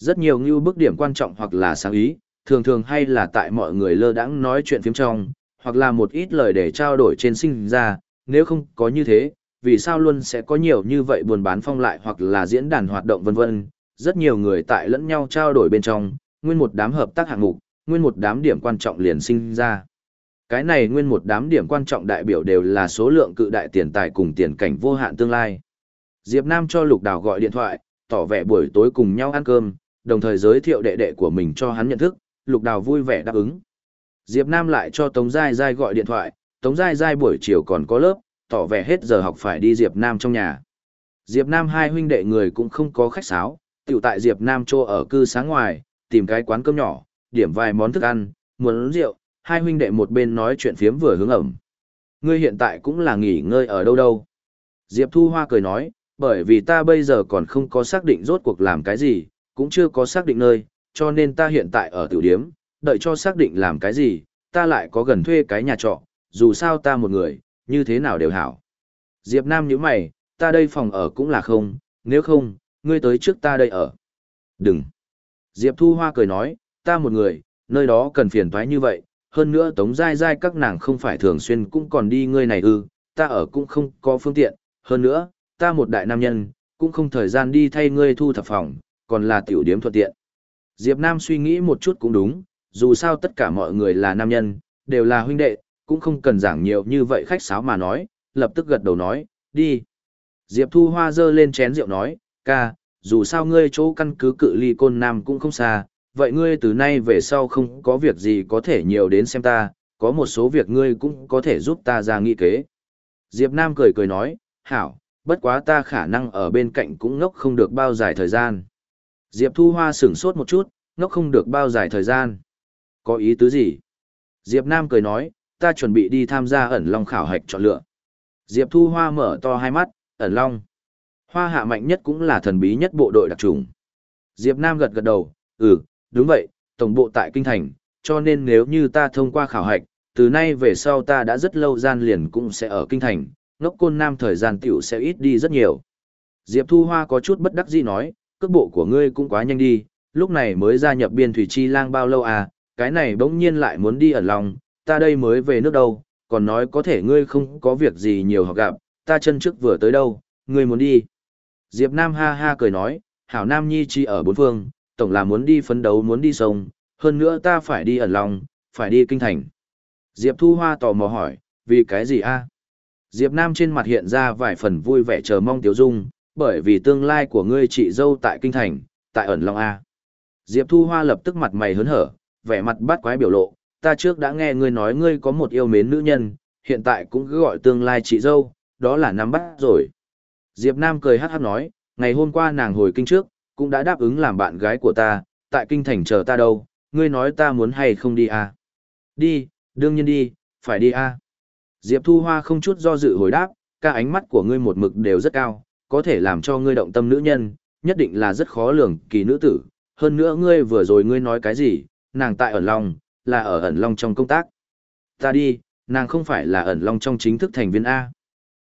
Rất nhiều như bức điểm quan trọng hoặc là sáng ý, thường thường hay là tại mọi người lơ đãng nói chuyện phiếm trong, hoặc là một ít lời để trao đổi trên sinh ra, nếu không có như thế, vì sao luôn sẽ có nhiều như vậy buồn bán phong lại hoặc là diễn đàn hoạt động vân vân, rất nhiều người tại lẫn nhau trao đổi bên trong, nguyên một đám hợp tác hạng mục, nguyên một đám điểm quan trọng liền sinh ra. Cái này nguyên một đám điểm quan trọng đại biểu đều là số lượng cự đại tiền tài cùng tiền cảnh vô hạn tương lai. Diệp Nam cho Lục Đào gọi điện thoại, tỏ vẻ buổi tối cùng nhau ăn cơm, đồng thời giới thiệu đệ đệ của mình cho hắn nhận thức, Lục Đào vui vẻ đáp ứng. Diệp Nam lại cho Tống Giai Giai gọi điện thoại, Tống Giai Giai buổi chiều còn có lớp, tỏ vẻ hết giờ học phải đi Diệp Nam trong nhà. Diệp Nam hai huynh đệ người cũng không có khách sáo, tiểu tại Diệp Nam cho ở cư sáng ngoài, tìm cái quán cơm nhỏ, điểm vài món thức ăn, muốn rượu, hai huynh đệ một bên nói chuyện phiếm vừa hướng ẩm. Ngươi hiện tại cũng là nghỉ ngơi ở đâu đâu. Diệp Thu Hoa cười nói, bởi vì ta bây giờ còn không có xác định rốt cuộc làm cái gì, cũng chưa có xác định nơi, cho nên ta hiện tại ở tiểu điếm, đợi cho xác định làm cái gì, ta lại có gần thuê cái nhà trọ, dù sao ta một người, như thế nào đều hảo. Diệp Nam nhíu mày, ta đây phòng ở cũng là không, nếu không, ngươi tới trước ta đây ở. Đừng. Diệp Thu Hoa cười nói, ta một người, nơi đó cần phiền toái như vậy, hơn nữa tống dai dai các nàng không phải thường xuyên cũng còn đi ngươi này ư, ta ở cũng không có phương tiện, hơn nữa, ta một đại nam nhân, cũng không thời gian đi thay ngươi thu thập phòng, còn là tiểu điếm thuận tiện. Diệp Nam suy nghĩ một chút cũng đúng, dù sao tất cả mọi người là nam nhân, đều là huynh đệ, cũng không cần giảng nhiều như vậy khách sáo mà nói, lập tức gật đầu nói, đi. Diệp Thu Hoa dơ lên chén rượu nói, ca, dù sao ngươi chỗ căn cứ cự ly côn nam cũng không xa, vậy ngươi từ nay về sau không có việc gì có thể nhiều đến xem ta, có một số việc ngươi cũng có thể giúp ta ra nghị kế. Diệp Nam cười cười nói, hảo, bất quá ta khả năng ở bên cạnh cũng ngốc không được bao dài thời gian. Diệp Thu Hoa sửng sốt một chút, nó không được bao dài thời gian. Có ý tứ gì? Diệp Nam cười nói, ta chuẩn bị đi tham gia ẩn long khảo hạch chọn lựa. Diệp Thu Hoa mở to hai mắt, ẩn long. Hoa hạ mạnh nhất cũng là thần bí nhất bộ đội đặc trùng. Diệp Nam gật gật đầu, ừ, đúng vậy, tổng bộ tại Kinh Thành, cho nên nếu như ta thông qua khảo hạch, từ nay về sau ta đã rất lâu gian liền cũng sẽ ở Kinh Thành, ngốc côn nam thời gian tiểu sẽ ít đi rất nhiều. Diệp Thu Hoa có chút bất đắc dĩ nói, cước bộ của ngươi cũng quá nhanh đi, lúc này mới gia nhập biên thủy chi lang bao lâu à, cái này bỗng nhiên lại muốn đi ẩn lòng, ta đây mới về nước đâu, còn nói có thể ngươi không có việc gì nhiều học gặp, ta chân trước vừa tới đâu, ngươi muốn đi. Diệp Nam ha ha cười nói, hảo Nam Nhi chi ở bốn phương, tổng là muốn đi phấn đấu muốn đi sông, hơn nữa ta phải đi ẩn lòng, phải đi kinh thành. Diệp Thu Hoa tò mò hỏi, vì cái gì a? Diệp Nam trên mặt hiện ra vài phần vui vẻ chờ mong Tiểu Dung, bởi vì tương lai của ngươi chị dâu tại kinh thành, tại ẩn Long A. Diệp Thu Hoa lập tức mặt mày hớn hở, vẻ mặt bắt quái biểu lộ, ta trước đã nghe ngươi nói ngươi có một yêu mến nữ nhân, hiện tại cũng cứ gọi tương lai chị dâu, đó là nắm bắt rồi. Diệp Nam cười hát hát nói, ngày hôm qua nàng hồi kinh trước, cũng đã đáp ứng làm bạn gái của ta, tại kinh thành chờ ta đâu, ngươi nói ta muốn hay không đi à? Đi, đương nhiên đi, phải đi à? Diệp Thu Hoa không chút do dự hồi đáp, ca ánh mắt của ngươi một mực đều rất cao, có thể làm cho ngươi động tâm nữ nhân, nhất định là rất khó lường kỳ nữ tử. Hơn nữa ngươi vừa rồi ngươi nói cái gì, nàng tại ẩn long, là ở ẩn long trong công tác. Ta đi, nàng không phải là ẩn long trong chính thức thành viên A.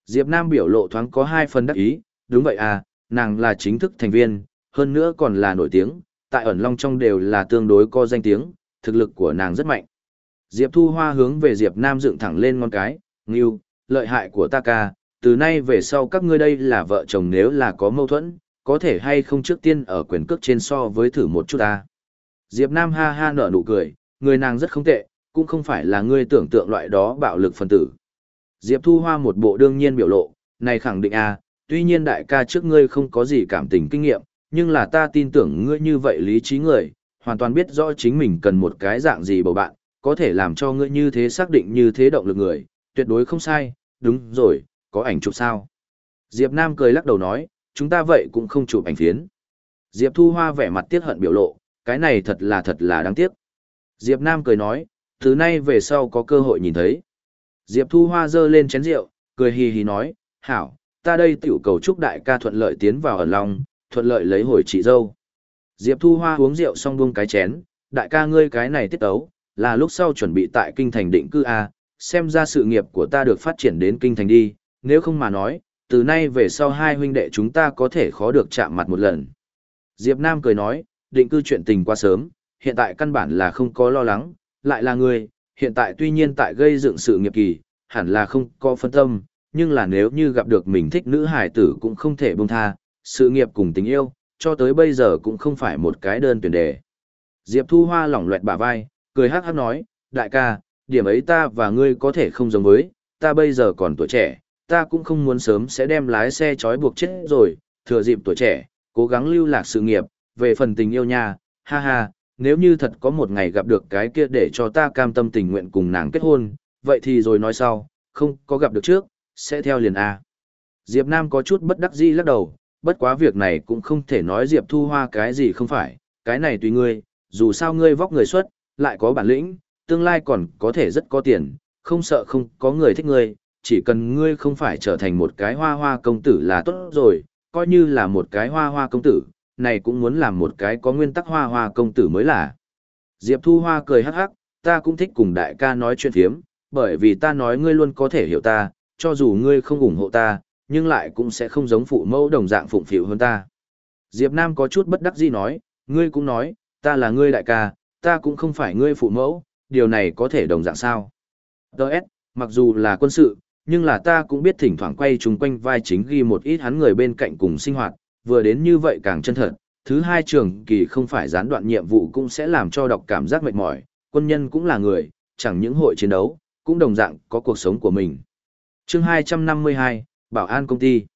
Diệp Nam biểu lộ thoáng có hai phần đắc ý, đúng vậy à, nàng là chính thức thành viên, hơn nữa còn là nổi tiếng, tại ẩn long trong đều là tương đối có danh tiếng, thực lực của nàng rất mạnh. Diệp Thu Hoa hướng về Diệp Nam dựng thẳng lên ngón cái, ngưu, lợi hại của ta ca, từ nay về sau các ngươi đây là vợ chồng nếu là có mâu thuẫn, có thể hay không trước tiên ở quyền cước trên so với thử một chút ta. Diệp Nam ha ha nở nụ cười, người nàng rất không tệ, cũng không phải là ngươi tưởng tượng loại đó bạo lực phân tử. Diệp Thu Hoa một bộ đương nhiên biểu lộ, này khẳng định à, tuy nhiên đại ca trước ngươi không có gì cảm tình kinh nghiệm, nhưng là ta tin tưởng ngươi như vậy lý trí người, hoàn toàn biết rõ chính mình cần một cái dạng gì bầu bạn, có thể làm cho ngươi như thế xác định như thế động lực người, tuyệt đối không sai, đúng rồi, có ảnh chụp sao? Diệp Nam cười lắc đầu nói, chúng ta vậy cũng không chụp ảnh phiến. Diệp Thu Hoa vẻ mặt tiếc hận biểu lộ, cái này thật là thật là đáng tiếc. Diệp Nam cười nói, từ nay về sau có cơ hội nhìn thấy. Diệp Thu Hoa giơ lên chén rượu, cười hì hì nói, hảo, ta đây tiểu cầu chúc đại ca thuận lợi tiến vào ở lòng, thuận lợi lấy hồi chị dâu. Diệp Thu Hoa uống rượu xong buông cái chén, đại ca ngươi cái này tiết ấu, là lúc sau chuẩn bị tại kinh thành định cư A, xem ra sự nghiệp của ta được phát triển đến kinh thành đi, nếu không mà nói, từ nay về sau hai huynh đệ chúng ta có thể khó được chạm mặt một lần. Diệp Nam cười nói, định cư chuyện tình quá sớm, hiện tại căn bản là không có lo lắng, lại là người, hiện tại tuy nhiên tại gây dựng sự nghiệp kỳ, hẳn là không có phân tâm, nhưng là nếu như gặp được mình thích nữ hải tử cũng không thể buông tha, sự nghiệp cùng tình yêu, cho tới bây giờ cũng không phải một cái đơn tuyển đề. Diệp Thu Hoa lỏng loẹt bả vai, cười hát hát nói, đại ca, điểm ấy ta và ngươi có thể không giống với, ta bây giờ còn tuổi trẻ, ta cũng không muốn sớm sẽ đem lái xe trói buộc chết rồi, thừa dịp tuổi trẻ, cố gắng lưu lạc sự nghiệp, về phần tình yêu nha, ha ha, nếu như thật có một ngày gặp được cái kia để cho ta cam tâm tình nguyện cùng nàng kết hôn, vậy thì rồi nói sau, không có gặp được trước, sẽ theo liền A. Diệp Nam có chút bất đắc dĩ lắc đầu, bất quá việc này cũng không thể nói Diệp Thu Hoa cái gì không phải, cái này tùy ngươi, dù sao ngươi vóc người xuất, lại có bản lĩnh, tương lai còn có thể rất có tiền, không sợ không có người thích ngươi, chỉ cần ngươi không phải trở thành một cái hoa hoa công tử là tốt rồi, coi như là một cái hoa hoa công tử, này cũng muốn làm một cái có nguyên tắc hoa hoa công tử mới là. Diệp Thu Hoa cười hắc hắc, ta cũng thích cùng đại ca nói chuyện phiếm, bởi vì ta nói ngươi luôn có thể hiểu ta, cho dù ngươi không ủng hộ ta, nhưng lại cũng sẽ không giống phụ mẫu đồng dạng phụng phịu hơn ta. Diệp Nam có chút bất đắc dĩ nói, ngươi cũng nói, ta là ngươi đại ca, ta cũng không phải ngươi phụ mẫu, điều này có thể đồng dạng sao. Đỡ s, mặc dù là quân sự, nhưng là ta cũng biết thỉnh thoảng quay chung quanh vai chính ghi một ít hắn người bên cạnh cùng sinh hoạt, vừa đến như vậy càng chân thật. Thứ hai trường kỳ không phải gián đoạn nhiệm vụ cũng sẽ làm cho đọc cảm giác mệt mỏi, quân nhân cũng là người, chẳng những hội chiến đấu, cũng đồng dạng có cuộc sống của mình. chương 252, Bảo an công ty.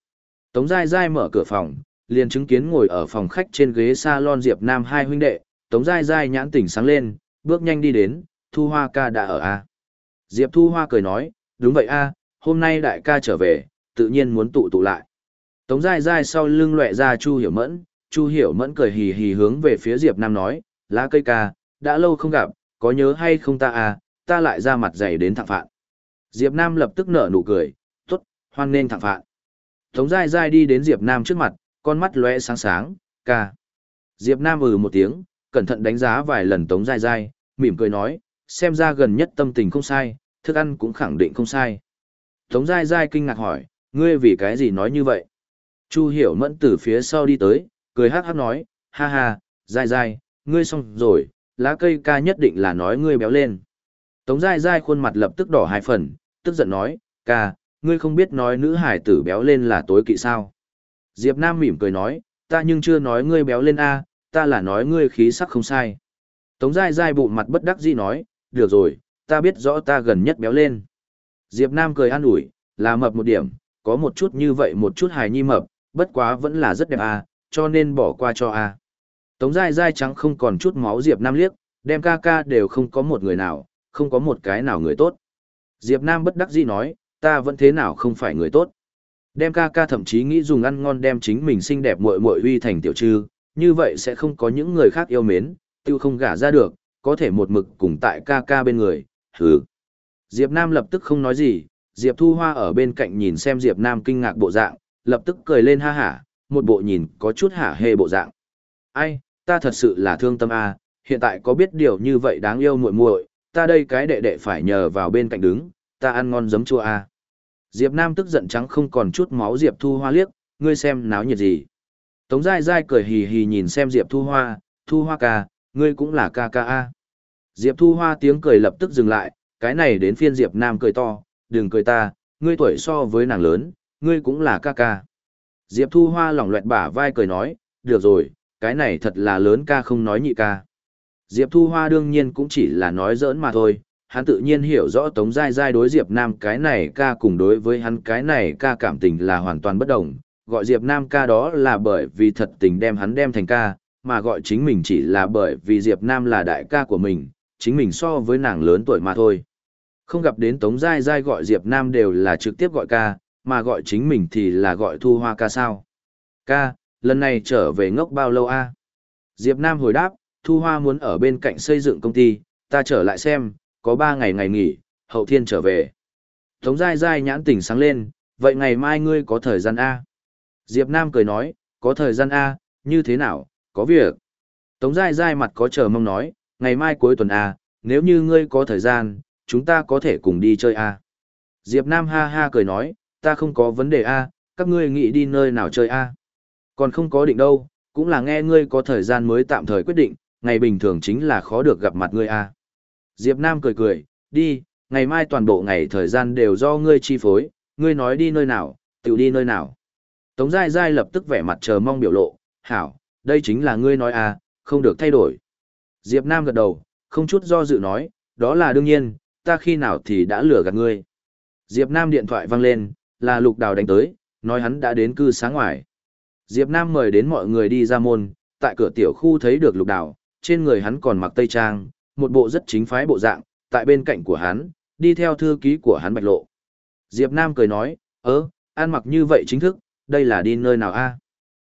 Tống Giai Giai mở cửa phòng, liền chứng kiến ngồi ở phòng khách trên ghế salon Diệp Nam hai huynh đệ, Tống Giai Giai nhãn tỉnh sáng lên, bước nhanh đi đến, Thu Hoa ca đã ở A. Diệp Thu Hoa cười nói, đúng vậy A, hôm nay đại ca trở về, tự nhiên muốn tụ tụ lại. Tống dai dai sau lưng lệ ra Chu Hiểu Mẫn, Chu Hiểu Mẫn cười hì hì hướng về phía Diệp Nam nói, lá cây ca, đã lâu không gặp, có nhớ hay không ta à, ta lại ra mặt dày đến thẳng phạn. Diệp Nam lập tức nở nụ cười, tốt, hoan nên thẳng phạn. Tống dai dai đi đến Diệp Nam trước mặt, con mắt lóe sáng sáng, ca. Diệp Nam ừ một tiếng, cẩn thận đánh giá vài lần Tống dai dai, mỉm cười nói, xem ra gần nhất tâm tình không sai, thức ăn cũng khẳng định không sai. Tống Giai Giai kinh ngạc hỏi, ngươi vì cái gì nói như vậy? Chu Hiểu Mẫn từ phía sau đi tới, cười hát hát nói, ha ha, Giai Giai, ngươi xong rồi, lá cây ca nhất định là nói ngươi béo lên. Tống Giai Giai khuôn mặt lập tức đỏ hai phần, tức giận nói, ca, ngươi không biết nói nữ hải tử béo lên là tối kỵ sao. Diệp Nam mỉm cười nói, ta nhưng chưa nói ngươi béo lên a, ta là nói ngươi khí sắc không sai. Tống Giai Giai bụng mặt bất đắc dĩ nói, được rồi, ta biết rõ ta gần nhất béo lên. Diệp Nam cười an ủi, là mập một điểm, có một chút như vậy một chút hài nhi mập, bất quá vẫn là rất đẹp à? cho nên bỏ qua cho à? Tống dai dai trắng không còn chút máu Diệp Nam liếc, đem ca ca đều không có một người nào, không có một cái nào người tốt. Diệp Nam bất đắc dĩ nói, ta vẫn thế nào không phải người tốt. Đem ca ca thậm chí nghĩ dùng ăn ngon đem chính mình xinh đẹp muội muội uy thành tiểu trư, như vậy sẽ không có những người khác yêu mến, tiêu không gả ra được, có thể một mực cùng tại ca ca bên người, hừ. Diệp Nam lập tức không nói gì, Diệp Thu Hoa ở bên cạnh nhìn xem Diệp Nam kinh ngạc bộ dạng, lập tức cười lên ha hả, một bộ nhìn có chút hả hê bộ dạng. Ai, ta thật sự là thương tâm a, hiện tại có biết điều như vậy đáng yêu muội muội, ta đây cái đệ đệ phải nhờ vào bên cạnh đứng, ta ăn ngon giấm chua a. Diệp Nam tức giận trắng không còn chút máu Diệp Thu Hoa liếc, ngươi xem náo nhiệt gì. Tống Giai Giai cười hì hì nhìn xem Diệp Thu Hoa, Thu Hoa ca, ngươi cũng là ca ca a. Diệp Thu Hoa tiếng cười lập tức dừng lại, cái này đến phiên Diệp Nam cười to, đừng cười ta, ngươi tuổi so với nàng lớn, ngươi cũng là ca ca. Diệp Thu Hoa lỏng loẹt bả vai cười nói, được rồi, cái này thật là lớn ca không nói nhị ca. Diệp Thu Hoa đương nhiên cũng chỉ là nói giỡn mà thôi, hắn tự nhiên hiểu rõ Tống Giai Giai đối Diệp Nam cái này ca cùng đối với hắn cái này ca cảm tình là hoàn toàn bất đồng, gọi Diệp Nam ca đó là bởi vì thật tình đem hắn đem thành ca, mà gọi chính mình chỉ là bởi vì Diệp Nam là đại ca của mình, chính mình so với nàng lớn tuổi mà thôi. Không gặp đến Tống Giai Giai gọi Diệp Nam đều là trực tiếp gọi ca, mà gọi chính mình thì là gọi Thu Hoa ca sao. Ca, lần này trở về ngốc bao lâu a? Diệp Nam hồi đáp, Thu Hoa muốn ở bên cạnh xây dựng công ty, ta trở lại xem, có 3 ngày ngày nghỉ, hậu thiên trở về. Tống Giai Giai nhãn tỉnh sáng lên, vậy ngày mai ngươi có thời gian A. Diệp Nam cười nói, có thời gian A, như thế nào, có việc. Tống Giai Giai mặt có chờ mong nói, ngày mai cuối tuần à? nếu như ngươi có thời gian, chúng ta có thể cùng đi chơi à? Diệp Nam ha ha cười nói, ta không có vấn đề à? các ngươi nghĩ đi nơi nào chơi à? Còn không có định đâu, cũng là nghe ngươi có thời gian mới tạm thời quyết định, ngày bình thường chính là khó được gặp mặt ngươi à? Diệp Nam cười cười, đi, ngày mai toàn bộ ngày thời gian đều do ngươi chi phối, ngươi nói đi nơi nào, tự đi nơi nào. Tống Giai Giai lập tức vẻ mặt chờ mong biểu lộ, hảo, đây chính là ngươi nói à, không được thay đổi. Diệp Nam gật đầu, không chút do dự nói, đó là đương nhiên, ta khi nào thì đã lừa gạt ngươi. Diệp Nam điện thoại vang lên, là lục đào đánh tới, nói hắn đã đến cư sáng ngoài. Diệp Nam mời đến mọi người đi ra môn, tại cửa tiểu khu thấy được lục đào, trên người hắn còn mặc tây trang, một bộ rất chính phái bộ dạng, tại bên cạnh của hắn, đi theo thư ký của hắn bạch lộ. Diệp Nam cười nói, ơ, ăn mặc như vậy chính thức, đây là đi nơi nào a?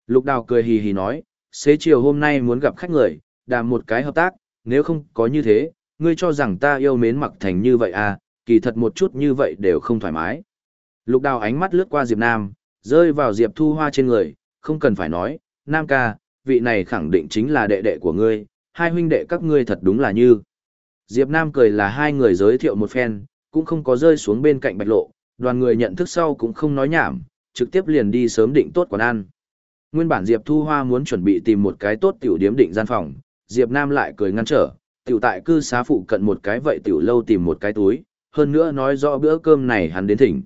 Lục đào cười hì hì nói, xế chiều hôm nay muốn gặp khách người, đàm một cái hợp tác, nếu không có như thế, ngươi cho rằng ta yêu mến mặc thành như vậy à, kỳ thật một chút như vậy đều không thoải mái. Lục đào ánh mắt lướt qua Diệp Nam, rơi vào Diệp Thu Hoa trên người, không cần phải nói, Nam ca, vị này khẳng định chính là đệ đệ của ngươi, hai huynh đệ các ngươi thật đúng là như. Diệp Nam cười là hai người giới thiệu một phen, cũng không có rơi xuống bên cạnh bạch lộ, đoàn người nhận thức sau cũng không nói nhảm, trực tiếp liền đi sớm định tốt quán ăn. Nguyên bản Diệp Thu Hoa muốn chuẩn bị tìm một cái tốt tiểu điếm định gian phòng, Diệp Nam lại cười ngăn trở, tiểu tại cư xá phụ cận một cái vậy tiểu lâu tìm một cái túi, hơn nữa nói rõ bữa cơm này hắn đến thỉnh.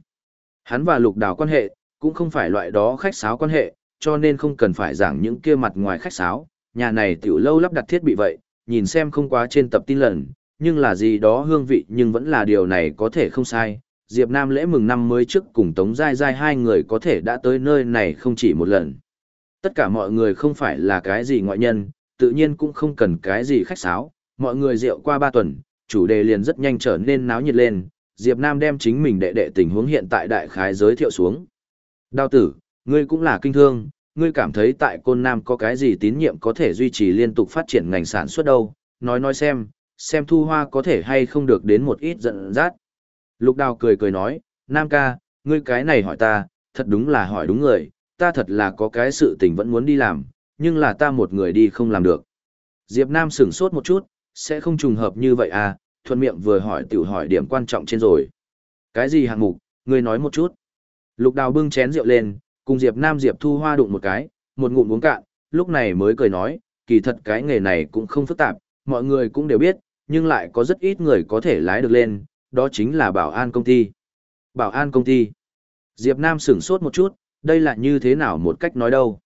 Hắn và lục đào quan hệ, cũng không phải loại đó khách sáo quan hệ, cho nên không cần phải giảng những kia mặt ngoài khách sáo, nhà này tiểu lâu lắp đặt thiết bị vậy, nhìn xem không quá trên tập tin lần, nhưng là gì đó hương vị nhưng vẫn là điều này có thể không sai. Diệp Nam lễ mừng năm mới trước cùng Tống Giai Giai hai người có thể đã tới nơi này không chỉ một lần. Tất cả mọi người không phải là cái gì ngoại nhân, tự nhiên cũng không cần cái gì khách sáo, mọi người rượu qua ba tuần, chủ đề liền rất nhanh trở nên náo nhiệt lên, Diệp Nam đem chính mình đệ đệ tình huống hiện tại đại khái giới thiệu xuống. Đao tử, ngươi cũng là kinh thương, ngươi cảm thấy tại Côn Nam có cái gì tín nhiệm có thể duy trì liên tục phát triển ngành sản xuất đâu, nói nói xem, xem thu hoa có thể hay không được đến một ít giận dắt. Lục đào cười cười nói, Nam ca, ngươi cái này hỏi ta, thật đúng là hỏi đúng người, ta thật là có cái sự tình vẫn muốn đi làm, nhưng là ta một người đi không làm được. Diệp Nam sửng sốt một chút, sẽ không trùng hợp như vậy à, thuận miệng vừa hỏi tiểu hỏi điểm quan trọng trên rồi. Cái gì hạng mục, ngươi nói một chút. Lục đào bưng chén rượu lên, cùng Diệp Nam Diệp Thu Hoa đụng một cái, một ngụm uống cạn, lúc này mới cười nói, kỳ thật cái nghề này cũng không phức tạp, mọi người cũng đều biết, nhưng lại có rất ít người có thể lái được lên, đó chính là bảo an công ty. Bảo an công ty. Diệp Nam sửng sốt một chút, đây là như thế nào một cách nói đâu.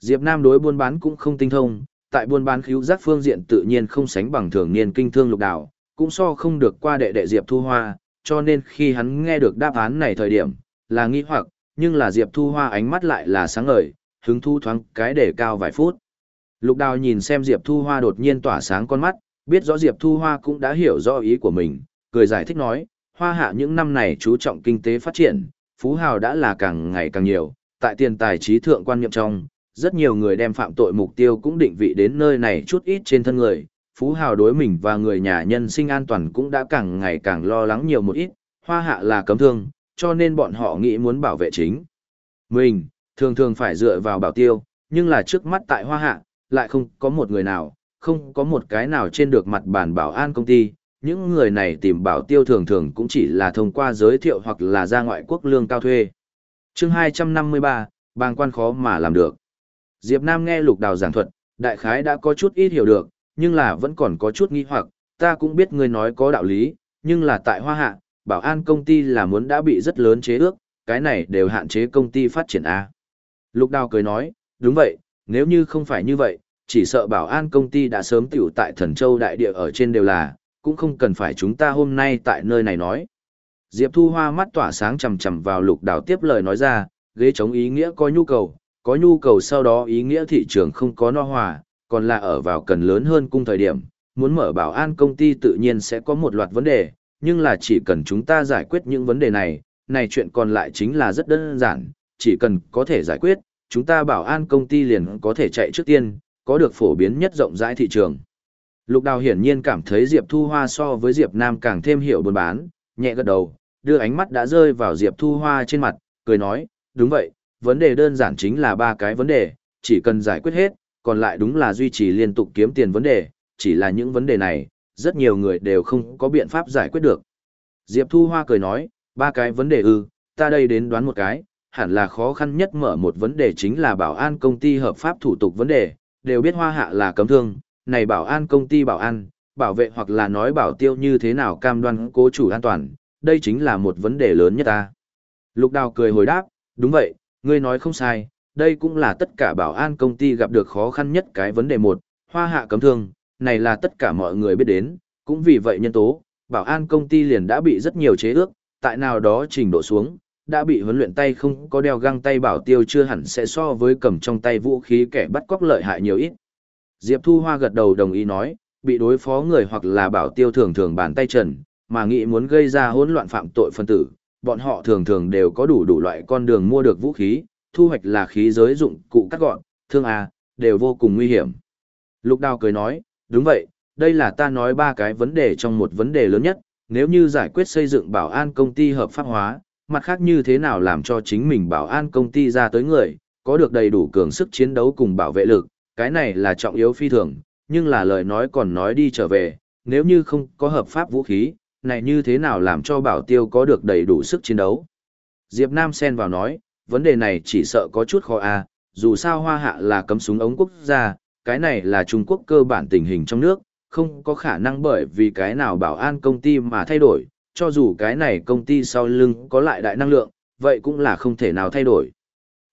Diệp Nam đối buôn bán cũng không tinh thông, tại buôn bán khíu giác phương diện tự nhiên không sánh bằng thường niên kinh thương lục đảo, cũng so không được qua đệ đệ Diệp Thu Hoa, cho nên khi hắn nghe được đáp án này thời điểm, là nghi hoặc, nhưng là Diệp Thu Hoa ánh mắt lại là sáng ngời, hứng thu thoáng cái để cao vài phút. Lục đào nhìn xem Diệp Thu Hoa đột nhiên tỏa sáng con mắt, biết rõ Diệp Thu Hoa cũng đã hiểu rõ ý của mình, cười giải thích nói, Hoa hạ những năm này chú trọng kinh tế phát triển, phú hào đã là càng ngày càng nhiều, tại tiền tài trí thượng quan niệm trong, rất nhiều người đem phạm tội mục tiêu cũng định vị đến nơi này chút ít trên thân người, phú hào đối mình và người nhà nhân sinh an toàn cũng đã càng ngày càng lo lắng nhiều một ít, hoa hạ là cấm thương, cho nên bọn họ nghĩ muốn bảo vệ chính. Mình, thường thường phải dựa vào bảo tiêu, nhưng là trước mắt tại hoa hạ, lại không có một người nào, không có một cái nào trên được mặt bàn bảo an công ty, những người này tìm bảo tiêu thường thường cũng chỉ là thông qua giới thiệu hoặc là ra ngoại quốc lương cao thuê. chương 253, bang quan khó mà làm được. Diệp Nam nghe lục đào giảng thuật, đại khái đã có chút ít hiểu được, nhưng là vẫn còn có chút nghi hoặc, ta cũng biết ngươi nói có đạo lý, nhưng là tại Hoa Hạ, bảo an công ty là muốn đã bị rất lớn chế ước, cái này đều hạn chế công ty phát triển A. Lục đào cười nói, đúng vậy, nếu như không phải như vậy, chỉ sợ bảo an công ty đã sớm tiểu tại thần châu đại địa ở trên đều là, cũng không cần phải chúng ta hôm nay tại nơi này nói. Diệp Thu Hoa mắt tỏa sáng chầm chầm vào lục đào tiếp lời nói ra, ghế chống ý nghĩa có nhu cầu, có nhu cầu sau đó ý nghĩa thị trường không có no hòa, còn là ở vào cần lớn hơn cung thời điểm, muốn mở bảo an công ty tự nhiên sẽ có một loạt vấn đề, nhưng là chỉ cần chúng ta giải quyết những vấn đề này, này chuyện còn lại chính là rất đơn giản, chỉ cần có thể giải quyết, chúng ta bảo an công ty liền có thể chạy trước tiên, có được phổ biến nhất rộng rãi thị trường. Lục Đào hiển nhiên cảm thấy Diệp Thu Hoa so với Diệp Nam càng thêm hiểu buôn bán, nhẹ gật đầu, đưa ánh mắt đã rơi vào Diệp Thu Hoa trên mặt, cười nói, đúng vậy, vấn đề đơn giản chính là ba cái vấn đề, chỉ cần giải quyết hết, còn lại đúng là duy trì liên tục kiếm tiền vấn đề, chỉ là những vấn đề này, rất nhiều người đều không có biện pháp giải quyết được. Diệp Thu Hoa cười nói, ba cái vấn đề ư, ta đây đến đoán một cái, hẳn là khó khăn nhất mở một vấn đề chính là bảo an công ty hợp pháp thủ tục vấn đề, đều biết Hoa Hạ là cấm thương, này bảo an công ty bảo an, bảo vệ hoặc là nói bảo tiêu như thế nào cam đoan cố chủ an toàn, đây chính là một vấn đề lớn nhất ta. Lục Đào cười hồi đáp, đúng vậy, ngươi nói không sai, đây cũng là tất cả bảo an công ty gặp được khó khăn nhất cái vấn đề một, hoa hạ cấm thương, này là tất cả mọi người biết đến, cũng vì vậy nhân tố, bảo an công ty liền đã bị rất nhiều chế ước, tại nào đó trình độ xuống, đã bị huấn luyện tay không có đeo găng tay bảo tiêu chưa hẳn sẽ so với cầm trong tay vũ khí kẻ bắt cóc lợi hại nhiều ít. Diệp Thu Hoa gật đầu đồng ý nói, bị đối phó người hoặc là bảo tiêu thường thường bàn tay trần, mà nghĩ muốn gây ra hỗn loạn phạm tội phân tử, bọn họ thường thường đều có đủ đủ loại con đường mua được vũ khí, thu hoạch là khí giới dụng cụ cắt gọn, thương A, đều vô cùng nguy hiểm. Lục Đào cười nói, đúng vậy, đây là ta nói ba cái vấn đề trong một vấn đề lớn nhất, nếu như giải quyết xây dựng bảo an công ty hợp pháp hóa, mặt khác như thế nào làm cho chính mình bảo an công ty ra tới người, có được đầy đủ cường sức chiến đấu cùng bảo vệ lực, cái này là trọng yếu phi thường, nhưng là lời nói còn nói đi trở về, nếu như không có hợp pháp vũ khí, này như thế nào làm cho bảo tiêu có được đầy đủ sức chiến đấu. Diệp Nam xen vào nói, vấn đề này chỉ sợ có chút khó a, dù sao hoa hạ là cấm súng ống quốc gia, cái này là Trung Quốc cơ bản tình hình trong nước, không có khả năng bởi vì cái nào bảo an công ty mà thay đổi, cho dù cái này công ty sau lưng có lại đại năng lượng, vậy cũng là không thể nào thay đổi.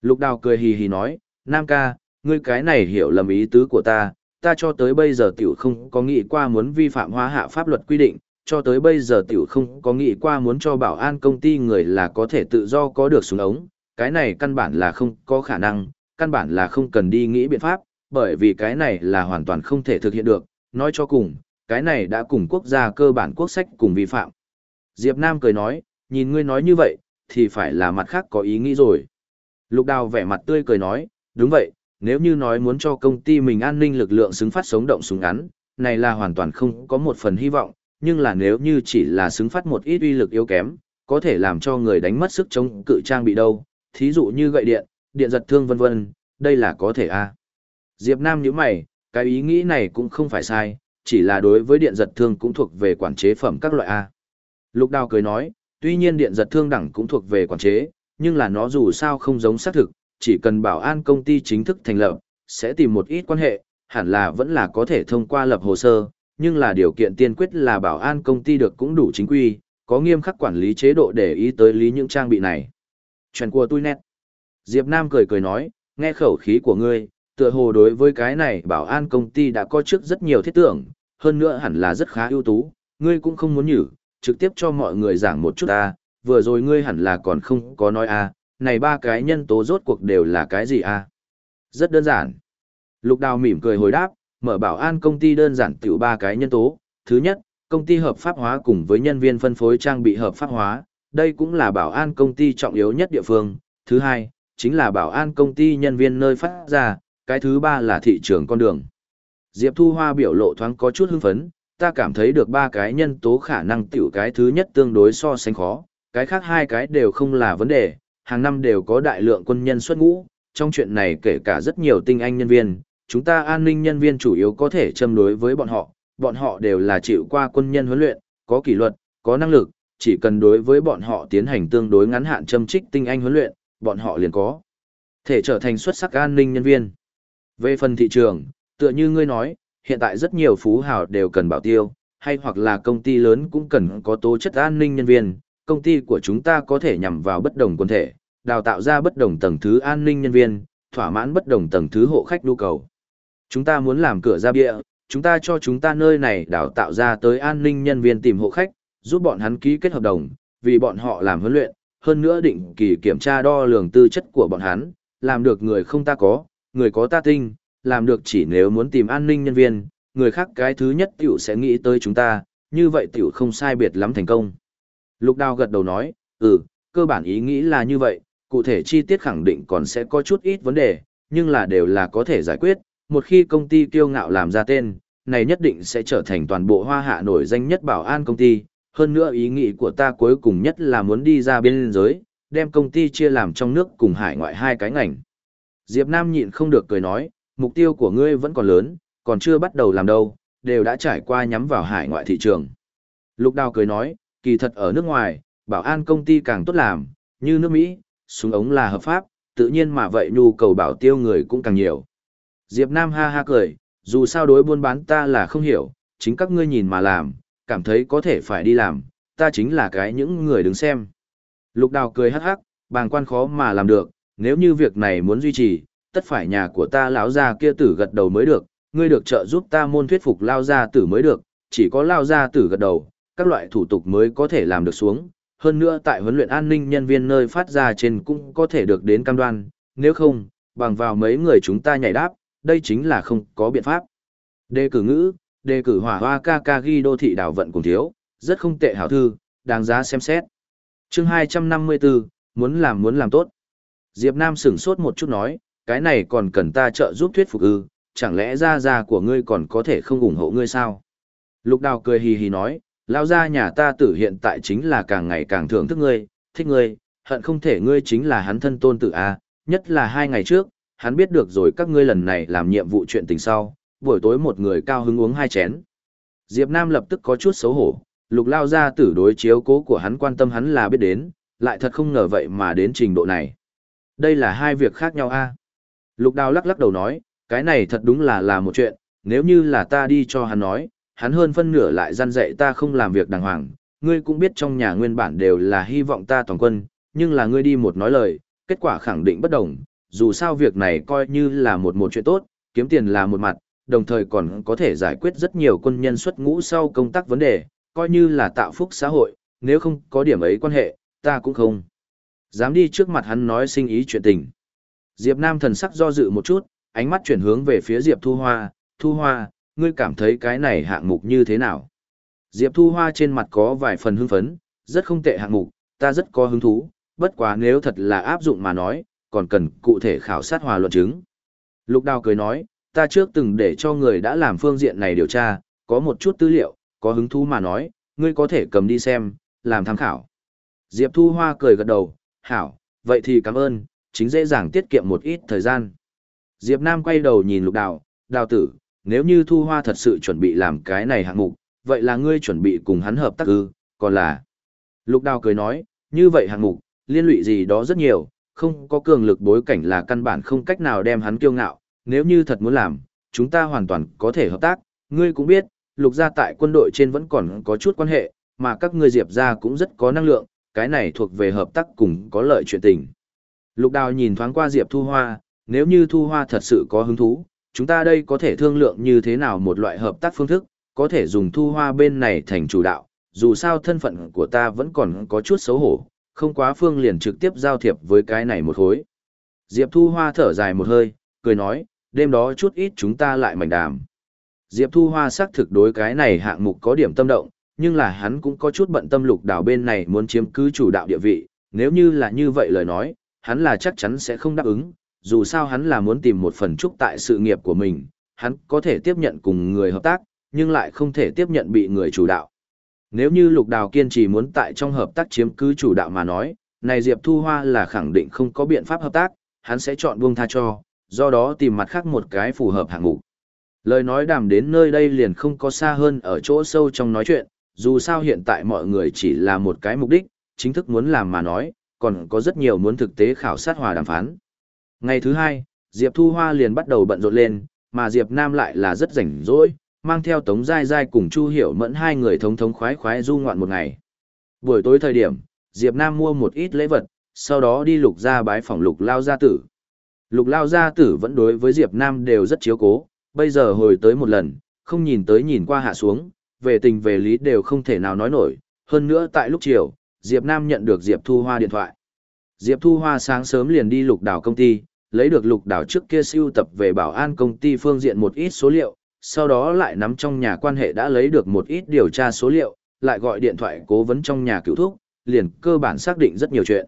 Lục đào cười hì hì nói, Nam ca, ngươi cái này hiểu lầm ý tứ của ta, ta cho tới bây giờ tiểu không có nghĩ qua muốn vi phạm Hoa hạ pháp luật quy định, cho tới bây giờ tiểu không có nghĩ qua muốn cho bảo an công ty người là có thể tự do có được súng ống, cái này căn bản là không có khả năng, căn bản là không cần đi nghĩ biện pháp, bởi vì cái này là hoàn toàn không thể thực hiện được, nói cho cùng, cái này đã cùng quốc gia cơ bản quốc sách cùng vi phạm. Diệp Nam cười nói, nhìn ngươi nói như vậy, thì phải là mặt khác có ý nghĩ rồi. Lục đào vẻ mặt tươi cười nói, đúng vậy, nếu như nói muốn cho công ty mình an ninh lực lượng xứng phát sống động súng ngắn, này là hoàn toàn không có một phần hy vọng, nhưng là nếu như chỉ là xứng phát một ít uy lực yếu kém, có thể làm cho người đánh mất sức chống cự trang bị đâu, thí dụ như gậy điện, điện giật thương vân vân, đây là có thể a. Diệp Nam nhíu mày, cái ý nghĩ này cũng không phải sai, chỉ là đối với điện giật thương cũng thuộc về quản chế phẩm các loại a. Lục Đào cười nói, tuy nhiên điện giật thương đẳng cũng thuộc về quản chế, nhưng là nó dù sao không giống xác thực, chỉ cần bảo an công ty chính thức thành lập, sẽ tìm một ít quan hệ, hẳn là vẫn là có thể thông qua lập hồ sơ, nhưng là điều kiện tiên quyết là bảo an công ty được cũng đủ chính quy, có nghiêm khắc quản lý chế độ để ý tới lý những trang bị này. Chuyện của tôi nét. Diệp Nam cười cười nói, nghe khẩu khí của ngươi, tựa hồ đối với cái này bảo an công ty đã có trước rất nhiều thiết tưởng, hơn nữa hẳn là rất khá ưu tú, ngươi cũng không muốn nhử, trực tiếp cho mọi người giảng một chút ta, vừa rồi ngươi hẳn là còn không có nói a, này ba cái nhân tố rốt cuộc đều là cái gì a? Rất đơn giản. Lục Đào mỉm cười hồi đáp, mở bảo an công ty đơn giản tiểu ba cái nhân tố, thứ nhất, công ty hợp pháp hóa cùng với nhân viên phân phối trang bị hợp pháp hóa, đây cũng là bảo an công ty trọng yếu nhất địa phương, thứ hai, chính là bảo an công ty nhân viên nơi phát ra, cái thứ ba là thị trường con đường. Diệp Thu Hoa biểu lộ thoáng có chút hưng phấn, ta cảm thấy được ba cái nhân tố khả năng tiểu cái thứ nhất tương đối so sánh khó, cái khác hai cái đều không là vấn đề, hàng năm đều có đại lượng quân nhân xuất ngũ, trong chuyện này kể cả rất nhiều tinh anh nhân viên, chúng ta an ninh nhân viên chủ yếu có thể châm đối với bọn họ, bọn họ đều là chịu qua quân nhân huấn luyện, có kỷ luật, có năng lực, chỉ cần đối với bọn họ tiến hành tương đối ngắn hạn châm trích tinh anh huấn luyện, bọn họ liền có thể trở thành xuất sắc an ninh nhân viên. Về phần thị trường, tựa như ngươi nói, hiện tại rất nhiều phú hào đều cần bảo tiêu, hay hoặc là công ty lớn cũng cần có tố chất an ninh nhân viên, công ty của chúng ta có thể nhằm vào bất đồng quần thể, đào tạo ra bất đồng tầng thứ an ninh nhân viên, thỏa mãn bất đồng tầng thứ hộ khách nhu cầu. Chúng ta muốn làm cửa ra bia, chúng ta cho chúng ta nơi này đào tạo ra tới an ninh nhân viên tìm hộ khách, giúp bọn hắn ký kết hợp đồng, vì bọn họ làm huấn luyện, hơn nữa định kỳ kiểm tra đo lường tư chất của bọn hắn, làm được người không ta có, người có ta tinh, làm được chỉ nếu muốn tìm an ninh nhân viên, người khác cái thứ nhất tiểu sẽ nghĩ tới chúng ta, như vậy tiểu không sai biệt lắm thành công. Lục đào gật đầu nói, ừ, cơ bản ý nghĩ là như vậy, cụ thể chi tiết khẳng định còn sẽ có chút ít vấn đề, nhưng là đều là có thể giải quyết, một khi công ty kiêu ngạo làm ra tên, này nhất định sẽ trở thành toàn bộ hoa hạ nổi danh nhất bảo an công ty, hơn nữa ý nghĩ của ta cuối cùng nhất là muốn đi ra biên giới, đem công ty chia làm trong nước cùng hải ngoại hai cái ngành. Diệp Nam nhịn không được cười nói, mục tiêu của ngươi vẫn còn lớn, còn chưa bắt đầu làm đâu, đều đã trải qua nhắm vào hải ngoại thị trường. Lục Đào cười nói, kỳ thật ở nước ngoài, bảo an công ty càng tốt làm, như nước Mỹ, súng ống là hợp pháp, tự nhiên mà vậy nhu cầu bảo tiêu người cũng càng nhiều. Diệp Nam ha ha cười, dù sao đối buôn bán ta là không hiểu, chính các ngươi nhìn mà làm, cảm thấy có thể phải đi làm, ta chính là cái những người đứng xem. Lục đào cười hắc hắc, bàng quan khó mà làm được, nếu như việc này muốn duy trì, tất phải nhà của ta lão gia kia tử gật đầu mới được, ngươi được trợ giúp ta môn thuyết phục lao gia tử mới được, chỉ có lao gia tử gật đầu, các loại thủ tục mới có thể làm được xuống. Hơn nữa tại huấn luyện an ninh nhân viên nơi phát ra trên cũng có thể được đến cam đoan, nếu không, bằng vào mấy người chúng ta nhảy đáp, đây chính là không có biện pháp. Đề cử ngữ, đề cử hỏa hoa ca ca ghi đô thị đảo vận cùng thiếu, rất không tệ hảo thư, đáng giá xem xét. chương 254, muốn làm muốn làm tốt. Diệp Nam sửng sốt một chút nói, cái này còn cần ta trợ giúp thuyết phục ư, chẳng lẽ gia gia của ngươi còn có thể không ủng hộ ngươi sao? Lục đào cười hì hì nói, lao gia nhà ta tử hiện tại chính là càng ngày càng thưởng thức ngươi, thích ngươi, hận không thể ngươi chính là hắn thân tôn tử a, nhất là hai ngày trước, hắn biết được rồi các ngươi lần này làm nhiệm vụ chuyện tình sau, buổi tối một người cao hứng uống hai chén. Diệp Nam lập tức có chút xấu hổ, lục lao ra tử đối chiếu cố của hắn quan tâm hắn là biết đến, lại thật không ngờ vậy mà đến trình độ này. Đây là hai việc khác nhau a. Lục đào lắc lắc đầu nói, cái này thật đúng là là một chuyện, nếu như là ta đi cho hắn nói, hắn hơn phân nửa lại gian dạy ta không làm việc đàng hoàng, ngươi cũng biết trong nhà nguyên bản đều là hy vọng ta toàn quân, nhưng là ngươi đi một nói lời, kết quả khẳng định bất đồng, dù sao việc này coi như là một một chuyện tốt, kiếm tiền là một mặt, đồng thời còn có thể giải quyết rất nhiều quân nhân xuất ngũ sau công tác vấn đề, coi như là tạo phúc xã hội, nếu không có điểm ấy quan hệ, ta cũng không. Dám đi trước mặt hắn nói sinh ý chuyện tình. Diệp Nam thần sắc do dự một chút, ánh mắt chuyển hướng về phía Diệp Thu Hoa, Thu Hoa, ngươi cảm thấy cái này hạng mục như thế nào? Diệp Thu Hoa trên mặt có vài phần hưng phấn, rất không tệ hạng mục, ta rất có hứng thú, bất quá nếu thật là áp dụng mà nói, còn cần cụ thể khảo sát hòa luận chứng. Lục Đào cười nói, ta trước từng để cho người đã làm phương diện này điều tra, có một chút tư liệu, có hứng thú mà nói, ngươi có thể cầm đi xem, làm tham khảo. Diệp Thu Hoa cười gật đầu, hảo, vậy thì cảm ơn, chính dễ dàng tiết kiệm một ít thời gian. Diệp Nam quay đầu nhìn lục đào, đào tử, nếu như Thu Hoa thật sự chuẩn bị làm cái này hạng mục, vậy là ngươi chuẩn bị cùng hắn hợp tác ư, còn là... Lục đào cười nói, như vậy hạng mục, liên lụy gì đó rất nhiều, không có cường lực bối cảnh là căn bản không cách nào đem hắn kiêu ngạo, nếu như thật muốn làm, chúng ta hoàn toàn có thể hợp tác, ngươi cũng biết, lục gia tại quân đội trên vẫn còn có chút quan hệ, mà các ngươi diệp gia cũng rất có năng lượng, cái này thuộc về hợp tác cùng có lợi chuyện tình. Lục đào nhìn thoáng qua diệp thu hoa, nếu như thu hoa thật sự có hứng thú, chúng ta đây có thể thương lượng như thế nào một loại hợp tác phương thức, có thể dùng thu hoa bên này thành chủ đạo, dù sao thân phận của ta vẫn còn có chút xấu hổ, không quá phương liền trực tiếp giao thiệp với cái này một hối. Diệp Thu Hoa thở dài một hơi, cười nói, đêm đó chút ít chúng ta lại mảnh đàm. Diệp Thu Hoa xác thực đối cái này hạng mục có điểm tâm động, nhưng là hắn cũng có chút bận tâm lục đảo bên này muốn chiếm cứ chủ đạo địa vị, nếu như là như vậy lời nói, hắn là chắc chắn sẽ không đáp ứng, dù sao hắn là muốn tìm một phần trúc tại sự nghiệp của mình, hắn có thể tiếp nhận cùng người hợp tác, nhưng lại không thể tiếp nhận bị người chủ đạo. Nếu như lục đào kiên trì muốn tại trong hợp tác chiếm cứ chủ đạo mà nói, này Diệp Thu Hoa là khẳng định không có biện pháp hợp tác, hắn sẽ chọn buông tha cho, do đó tìm mặt khác một cái phù hợp hạng mục. Lời nói đàm đến nơi đây liền không có xa hơn ở chỗ sâu trong nói chuyện, dù sao hiện tại mọi người chỉ là một cái mục đích, chính thức muốn làm mà nói, còn có rất nhiều muốn thực tế khảo sát hòa đàm phán. Ngày thứ hai, Diệp Thu Hoa liền bắt đầu bận rộn lên, mà Diệp Nam lại là rất rảnh rỗi, mang theo Tống Giai Giai cùng Chu Hiểu Mẫn hai người thống thống khoái khoái du ngoạn một ngày. Buổi tối thời điểm, Diệp Nam mua một ít lễ vật, sau đó đi lục ra bái phòng lục lao gia tử. Lục lao gia tử vẫn đối với Diệp Nam đều rất chiếu cố, bây giờ hồi tới một lần, không nhìn tới nhìn qua hạ xuống, về tình về lý đều không thể nào nói nổi. Hơn nữa tại lúc chiều, Diệp Nam nhận được Diệp Thu Hoa điện thoại. Diệp Thu Hoa sáng sớm liền đi lục đảo công ty, lấy được lục đảo trước kia siêu tập về bảo an công ty phương diện một ít số liệu, sau đó lại nắm trong nhà quan hệ đã lấy được một ít điều tra số liệu, lại gọi điện thoại cố vấn trong nhà cựu thúc, liền cơ bản xác định rất nhiều chuyện.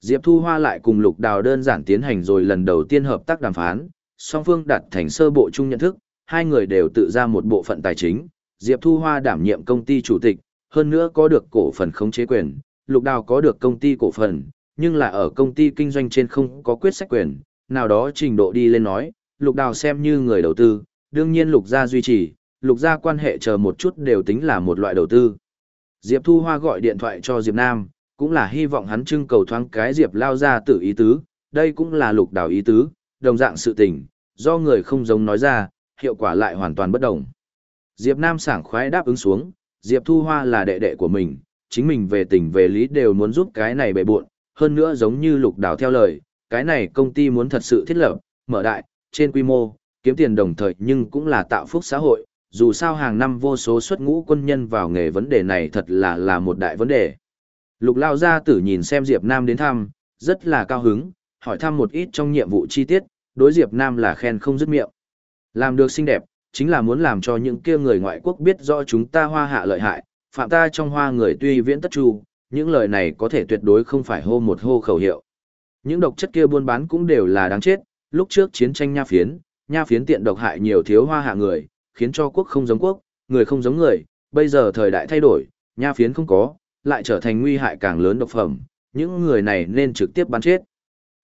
Diệp Thu Hoa lại cùng Lục Đào đơn giản tiến hành rồi lần đầu tiên hợp tác đàm phán, song phương đặt thành sơ bộ chung nhận thức, hai người đều tự ra một bộ phận tài chính, Diệp Thu Hoa đảm nhiệm công ty chủ tịch, hơn nữa có được cổ phần khống chế quyền, Lục Đào có được công ty cổ phần, nhưng là ở công ty kinh doanh trên không có quyết sách quyền, nào đó trình độ đi lên nói, Lục Đào xem như người đầu tư, đương nhiên lục gia duy trì, lục gia quan hệ chờ một chút đều tính là một loại đầu tư. Diệp Thu Hoa gọi điện thoại cho Diệp Nam, cũng là hy vọng hắn trưng cầu thoáng cái Diệp lao ra tự ý tứ, đây cũng là lục đảo ý tứ, đồng dạng sự tình, do người không giống nói ra, hiệu quả lại hoàn toàn bất đồng. Diệp Nam sảng khoái đáp ứng xuống, Diệp Thu Hoa là đệ đệ của mình, chính mình về tình về lý đều muốn giúp cái này bệ buộn, hơn nữa giống như lục đảo theo lời, cái này công ty muốn thật sự thiết lập, mở đại, trên quy mô, kiếm tiền đồng thời nhưng cũng là tạo phúc xã hội, dù sao hàng năm vô số xuất ngũ quân nhân vào nghề vấn đề này thật là là một đại vấn đề. Lục Lao Gia tử nhìn xem Diệp Nam đến thăm, rất là cao hứng, hỏi thăm một ít trong nhiệm vụ chi tiết, đối Diệp Nam là khen không dứt miệng. Làm được xinh đẹp, chính là muốn làm cho những kia người ngoại quốc biết rõ chúng ta hoa hạ lợi hại, phạm ta trong hoa người tuy viễn tất chu, những lời này có thể tuyệt đối không phải hô một hô khẩu hiệu. Những độc chất kia buôn bán cũng đều là đáng chết, lúc trước chiến tranh nha phiến, nha phiến tiện độc hại nhiều thiếu hoa hạ người, khiến cho quốc không giống quốc, người không giống người, bây giờ thời đại thay đổi, nha phiến không có, lại trở thành nguy hại càng lớn độc phẩm, những người này nên trực tiếp bắn chết.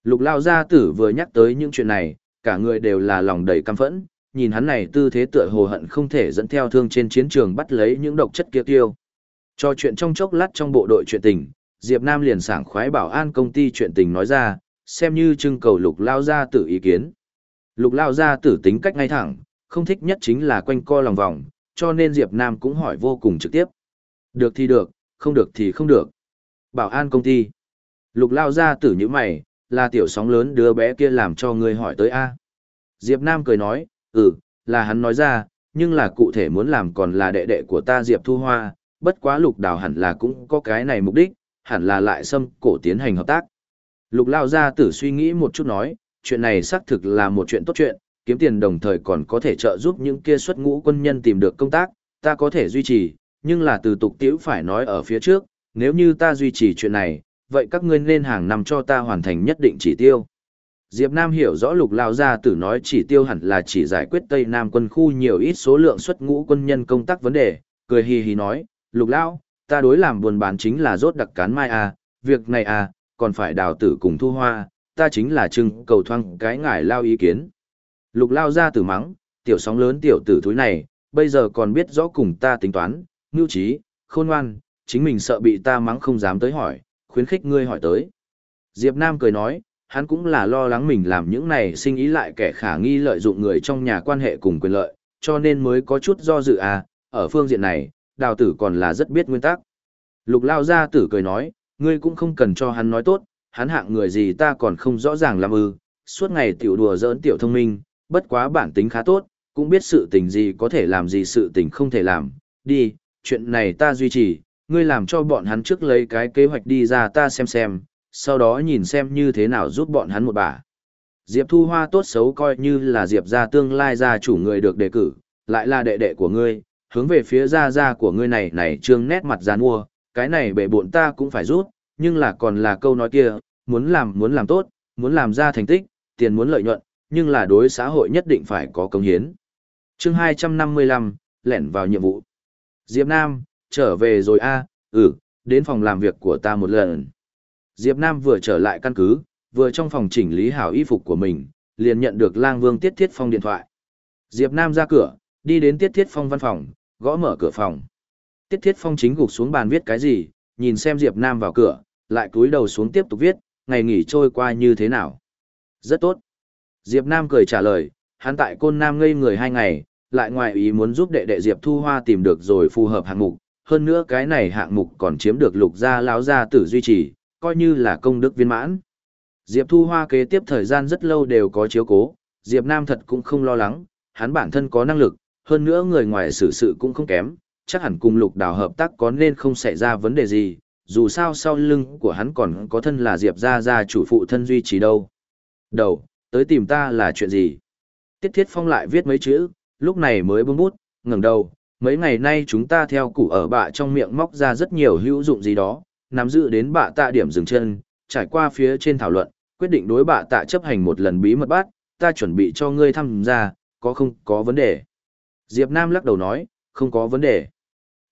Lục Lao Gia Tử vừa nhắc tới những chuyện này, cả người đều là lòng đầy căm phẫn, nhìn hắn này tư thế tựa hồ hận không thể dẫn theo thương trên chiến trường bắt lấy những độc chất kia tiêu. Cho chuyện trong chốc lát trong bộ đội chuyện tình, Diệp Nam liền sảng khoái bảo an công ty chuyện tình nói ra, xem như trưng cầu Lục Lao Gia Tử ý kiến. Lục lao gia tử tính cách ngay thẳng, không thích nhất chính là quanh co lòng vòng, cho nên Diệp Nam cũng hỏi vô cùng trực tiếp. Được thì được, không được thì không được. Bảo an công ty. Lục lao gia tử như mày, là tiểu sóng lớn đứa bé kia làm cho người hỏi tới A. Diệp Nam cười nói, ừ, là hắn nói ra, nhưng là cụ thể muốn làm còn là đệ đệ của ta Diệp Thu Hoa, bất quá lục đào hẳn là cũng có cái này mục đích, hẳn là lại xâm cổ tiến hành hợp tác. Lục lao gia tử suy nghĩ một chút nói, chuyện này xác thực là một chuyện tốt chuyện, kiếm tiền đồng thời còn có thể trợ giúp những kia xuất ngũ quân nhân tìm được công tác, ta có thể duy trì, nhưng là từ tục tiễu phải nói ở phía trước, nếu như ta duy trì chuyện này, vậy các ngươi nên hàng năm cho ta hoàn thành nhất định chỉ tiêu. Diệp Nam hiểu rõ lục lao gia tử nói chỉ tiêu hẳn là chỉ giải quyết Tây Nam quân khu nhiều ít số lượng xuất ngũ quân nhân công tác vấn đề, cười hì hì nói, lục lao, ta đối làm buồn bán chính là rốt đặc cán mai à, việc này à, còn phải đào tử cùng thu hoa, ta chính là trưng cầu thoang cái ngải lao ý kiến. Lục lao ra tử mắng, tiểu sóng lớn tiểu tử thúi này, bây giờ còn biết rõ cùng ta tính toán, ngưu trí, khôn ngoan, chính mình sợ bị ta mắng không dám tới hỏi, khuyến khích ngươi hỏi tới. Diệp Nam cười nói, hắn cũng là lo lắng mình làm những này sinh ý lại kẻ khả nghi lợi dụng người trong nhà quan hệ cùng quyền lợi, cho nên mới có chút do dự à, ở phương diện này, đào tử còn là rất biết nguyên tắc. Lục lao gia tử cười nói, ngươi cũng không cần cho hắn nói tốt, hắn hạng người gì ta còn không rõ ràng làm ư, suốt ngày tiểu đùa giỡn tiểu thông minh, bất quá bản tính khá tốt, cũng biết sự tình gì có thể làm gì sự tình không thể làm, đi, chuyện này ta duy trì, ngươi làm cho bọn hắn trước lấy cái kế hoạch đi ra ta xem xem, sau đó nhìn xem như thế nào giúp bọn hắn một bà. Diệp Thu Hoa tốt xấu coi như là Diệp gia tương lai gia chủ người được đề cử, lại là đệ đệ của ngươi, hướng về phía gia gia của ngươi này này trương nét mặt giàn mua, cái này bệ bộn ta cũng phải rút, nhưng là còn là câu nói kia, muốn làm muốn làm tốt, muốn làm ra thành tích, tiền muốn lợi nhuận, nhưng là đối xã hội nhất định phải có công hiến. Chương 255, lẻn vào nhiệm vụ. Diệp Nam, trở về rồi a, ừ, đến phòng làm việc của ta một lần. Diệp Nam vừa trở lại căn cứ, vừa trong phòng chỉnh lý hảo y phục của mình, liền nhận được lang vương Tiết Thiết Phong điện thoại. Diệp Nam ra cửa, đi đến Tiết Thiết Phong văn phòng, gõ mở cửa phòng. Tiết Thiết Phong chính gục xuống bàn viết cái gì, nhìn xem Diệp Nam vào cửa, lại cúi đầu xuống tiếp tục viết, ngày nghỉ trôi qua như thế nào. Rất tốt. Diệp Nam cười trả lời, hắn tại Côn Nam ngây người hai ngày, lại ngoài ý muốn giúp đệ đệ Diệp Thu Hoa tìm được rồi phù hợp hạng mục, hơn nữa cái này hạng mục còn chiếm được lục gia lão gia tử duy trì, coi như là công đức viên mãn. Diệp Thu Hoa kế tiếp thời gian rất lâu đều có chiếu cố, Diệp Nam thật cũng không lo lắng, hắn bản thân có năng lực, hơn nữa người ngoài xử sự cũng không kém, chắc hẳn cùng lục đào hợp tác có nên không xảy ra vấn đề gì, dù sao sau lưng của hắn còn có thân là Diệp gia gia chủ phụ thân duy trì đâu. Đầu, tới tìm ta là chuyện gì? Tiết Thiết Phong lại viết mấy chữ, lúc này mới buông bút, ngẩng đầu, mấy ngày nay chúng ta theo củ ở bạ trong miệng móc ra rất nhiều hữu dụng gì đó, nắm giữ đến bạ tạ điểm dừng chân, trải qua phía trên thảo luận, quyết định đối bạ tạ chấp hành một lần bí mật bát. ta chuẩn bị cho ngươi tham gia, có không có vấn đề. Diệp Nam lắc đầu nói, không có vấn đề.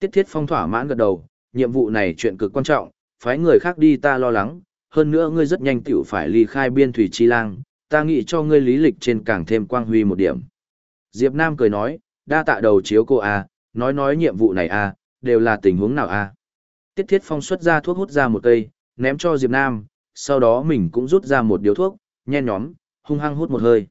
Tiết Thiết Phong thỏa mãn gật đầu, nhiệm vụ này chuyện cực quan trọng, phái người khác đi ta lo lắng, hơn nữa ngươi rất nhanh tiểu phải ly khai biên thủy chi lang, ta nghĩ cho ngươi lý lịch trên càng thêm quang huy một điểm. Diệp Nam cười nói, đa tạ đầu chiếu cô a, nói nói nhiệm vụ này a, đều là tình huống nào a. Tiết Thiết Phong xuất ra thuốc hút ra một cây, ném cho Diệp Nam, sau đó mình cũng rút ra một điếu thuốc, nhen nhóm, hung hăng hút một hơi.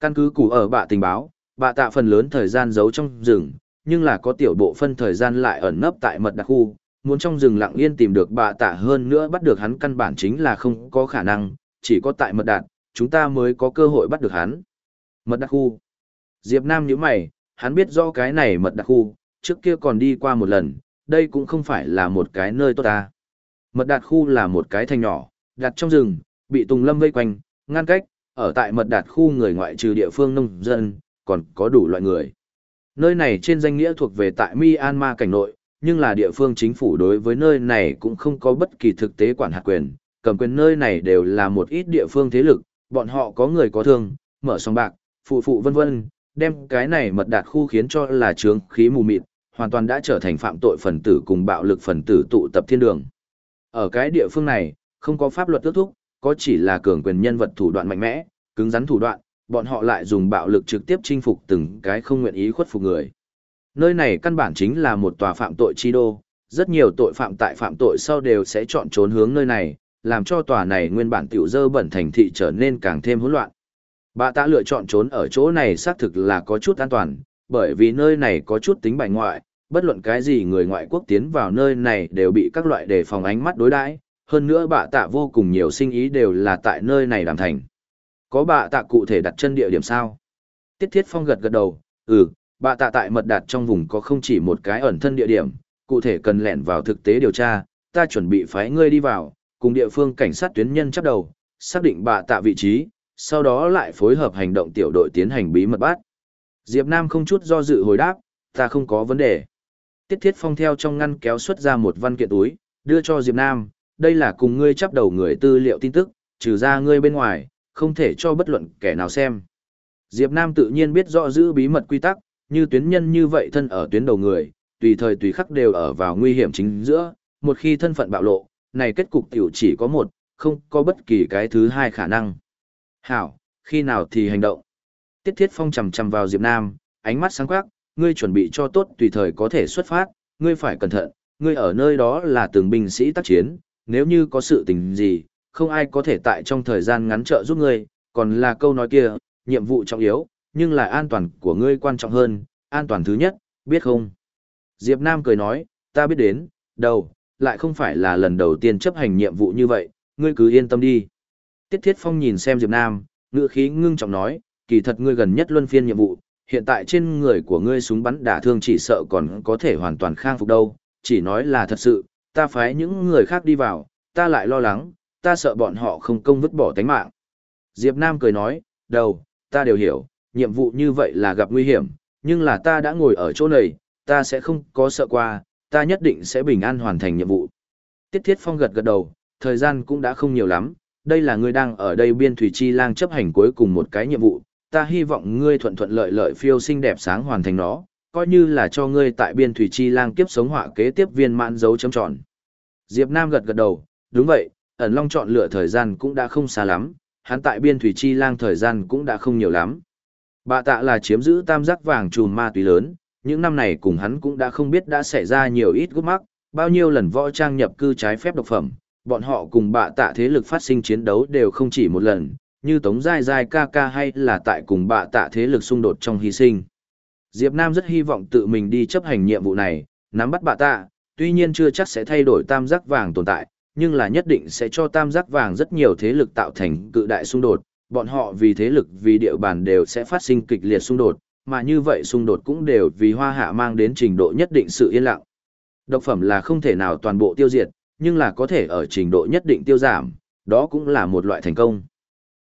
Căn cứ củ ở bạ tình báo, bạ tạ phần lớn thời gian giấu trong rừng, nhưng là có tiểu bộ phân thời gian lại ẩn nấp tại mật đặc khu, muốn trong rừng lặng yên tìm được bạ tạ hơn nữa bắt được hắn căn bản chính là không có khả năng, chỉ có tại mật đạt, chúng ta mới có cơ hội bắt được hắn. Mật đặc khu. Diệp Nam nhíu mày, hắn biết rõ cái này mật đặc khu, trước kia còn đi qua một lần, đây cũng không phải là một cái nơi tốt ta. Mật đạt khu là một cái thành nhỏ, đặt trong rừng, bị Tùng Lâm vây quanh, ngăn cách, ở tại mật đạt khu người ngoại trừ địa phương nông dân, còn có đủ loại người. Nơi này trên danh nghĩa thuộc về tại Myanmar cảnh nội, nhưng là địa phương chính phủ đối với nơi này cũng không có bất kỳ thực tế quản hạt quyền, cầm quyền nơi này đều là một ít địa phương thế lực, bọn họ có người có thương, mở sòng bạc, phụ phụ vân vân, đem cái này mật đạt khu khiến cho là trướng khí mù mịt, hoàn toàn đã trở thành phạm tội phần tử cùng bạo lực phần tử tụ tập thiên đường. Ở cái địa phương này, không có pháp luật ước thúc, có chỉ là cường quyền nhân vật thủ đoạn mạnh mẽ, cứng rắn thủ đoạn, bọn họ lại dùng bạo lực trực tiếp chinh phục từng cái không nguyện ý khuất phục người. Nơi này căn bản chính là một tòa phạm tội chi đô, rất nhiều tội phạm tại phạm tội sau đều sẽ chọn trốn hướng nơi này, làm cho tòa này nguyên bản tiểu dơ bẩn thành thị trở nên càng thêm hỗn loạn. Bà ta lựa chọn trốn ở chỗ này xác thực là có chút an toàn, bởi vì nơi này có chút tính bài ngoại, bất luận cái gì người ngoại quốc tiến vào nơi này đều bị các loại đề phòng ánh mắt đối đãi hơn nữa bà tạ vô cùng nhiều sinh ý đều là tại nơi này làm thành. Có bà tạ cụ thể đặt chân địa điểm sao? Tiết Thiết Phong gật gật đầu, ừ, bà tạ tại mật đạt trong vùng có không chỉ một cái ẩn thân địa điểm, cụ thể cần lẻn vào thực tế điều tra, ta chuẩn bị phái ngươi đi vào, cùng địa phương cảnh sát tuyến nhân chấp đầu, xác định bà tạ vị trí, sau đó lại phối hợp hành động tiểu đội tiến hành bí mật bắt. Diệp Nam không chút do dự hồi đáp, ta không có vấn đề. Tiết Thiết Phong theo trong ngăn kéo xuất ra một văn kiện túi, đưa cho Diệp Nam, đây là cùng ngươi chấp đầu người tư liệu tin tức, trừ ra ngươi bên ngoài, không thể cho bất luận kẻ nào xem. Diệp Nam tự nhiên biết rõ giữ bí mật quy tắc, như tuyến nhân như vậy thân ở tuyến đầu người, tùy thời tùy khắc đều ở vào nguy hiểm chính giữa, một khi thân phận bạo lộ, này kết cục tiểu chỉ có một, không có bất kỳ cái thứ hai khả năng. Hảo, khi nào thì hành động. Tiết Thiết Phong chầm chầm vào Diệp Nam, ánh mắt sáng quắc, ngươi chuẩn bị cho tốt tùy thời có thể xuất phát, ngươi phải cẩn thận, ngươi ở nơi đó là từng binh sĩ tác chiến, nếu như có sự tình gì, không ai có thể tại trong thời gian ngắn trợ giúp ngươi, còn là câu nói kia, nhiệm vụ trọng yếu, nhưng là an toàn của ngươi quan trọng hơn, an toàn thứ nhất, biết không? Diệp Nam cười nói, ta biết đến, đâu, lại không phải là lần đầu tiên chấp hành nhiệm vụ như vậy, ngươi cứ yên tâm đi. Tiết Thiết Phong nhìn xem Diệp Nam, ngựa khí ngưng trọng nói, kỳ thật ngươi gần nhất luân phiên nhiệm vụ, hiện tại trên người của ngươi súng bắn đả thương chỉ sợ còn có thể hoàn toàn khang phục đâu, chỉ nói là thật sự, ta phái những người khác đi vào, ta lại lo lắng, ta sợ bọn họ không công vứt bỏ tánh mạng. Diệp Nam cười nói, đầu, ta đều hiểu, nhiệm vụ như vậy là gặp nguy hiểm, nhưng là ta đã ngồi ở chỗ này, ta sẽ không có sợ qua, ta nhất định sẽ bình an hoàn thành nhiệm vụ. Tiết Thiết Phong gật gật đầu, thời gian cũng đã không nhiều lắm, đây là ngươi đang ở đây biên thủy chi lang chấp hành cuối cùng một cái nhiệm vụ, ta hy vọng ngươi thuận thuận lợi lợi phiêu sinh đẹp sáng hoàn thành nó, coi như là cho ngươi tại biên thủy chi lang kiếp sống họa kế tiếp viên mãn dấu chấm tròn. Diệp Nam gật gật đầu, đúng vậy, ẩn long chọn lựa thời gian cũng đã không xa lắm, hắn tại biên thủy chi lang thời gian cũng đã không nhiều lắm. Bà tạ là chiếm giữ tam giác vàng trùm ma túy lớn, những năm này cùng hắn cũng đã không biết đã xảy ra nhiều ít gút mắc, bao nhiêu lần võ trang nhập cư trái phép độc phẩm, bọn họ cùng bạ tạ thế lực phát sinh chiến đấu đều không chỉ một lần, như Tống Giai Giai ca ca hay là tại cùng bạ tạ thế lực xung đột trong hy sinh. Diệp Nam rất hy vọng tự mình đi chấp hành nhiệm vụ này, nắm bắt bạ tạ, tuy nhiên chưa chắc sẽ thay đổi tam giác vàng tồn tại, nhưng là nhất định sẽ cho tam giác vàng rất nhiều thế lực tạo thành cự đại xung đột, bọn họ vì thế lực vì địa bàn đều sẽ phát sinh kịch liệt xung đột, mà như vậy xung đột cũng đều vì hoa hạ mang đến trình độ nhất định sự yên lặng. Độc phẩm là không thể nào toàn bộ tiêu diệt, nhưng là có thể ở trình độ nhất định tiêu giảm, đó cũng là một loại thành công.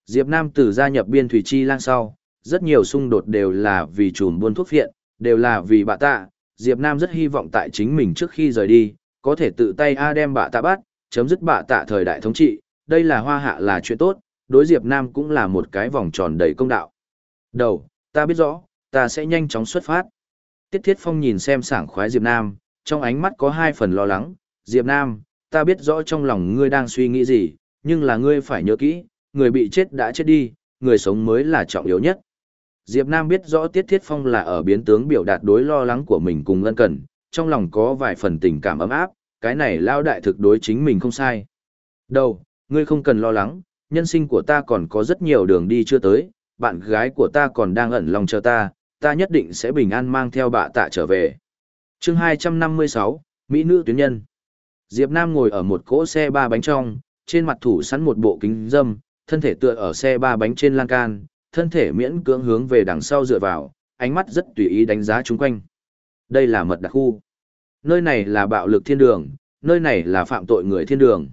Diệp Nam từ gia nhập biên thủy chi lang sau, rất nhiều xung đột đều là vì chùm buôn thuốc phiện, đều là vì bạ tạ. Diệp Nam rất hy vọng tại chính mình trước khi rời đi, có thể tự tay A đem bạ tạ bắt, chấm dứt bạ tạ thời đại thống trị, đây là hoa hạ là chuyện tốt, đối Diệp Nam cũng là một cái vòng tròn đầy công đạo. Đầu, ta biết rõ, ta sẽ nhanh chóng xuất phát. Tiết Thiết Phong nhìn xem sảng khoái Diệp Nam, trong ánh mắt có hai phần lo lắng. Diệp Nam, ta biết rõ trong lòng ngươi đang suy nghĩ gì, nhưng là ngươi phải nhớ kỹ, người bị chết đã chết đi, người sống mới là trọng yếu nhất. Diệp Nam biết rõ Tiết Thiết Phong là ở biến tướng biểu đạt đối lo lắng của mình cùng lân cần, trong lòng có vài phần tình cảm ấm áp, cái này lao đại thực đối chính mình không sai. Đâu, ngươi không cần lo lắng, nhân sinh của ta còn có rất nhiều đường đi chưa tới, bạn gái của ta còn đang ẩn lòng chờ ta, ta nhất định sẽ bình an mang theo bà tạ trở về. chương 256, Mỹ nữ tuyến nhân. Diệp Nam ngồi ở một cỗ xe ba bánh trong, trên mặt thủ sẵn một bộ kính dâm, thân thể tựa ở xe ba bánh trên lan can, thân thể miễn cưỡng hướng về đằng sau dựa vào, ánh mắt rất tùy ý đánh giá chung quanh. Đây là mật đặc khu. Nơi này là bạo lực thiên đường, nơi này là phạm tội người thiên đường.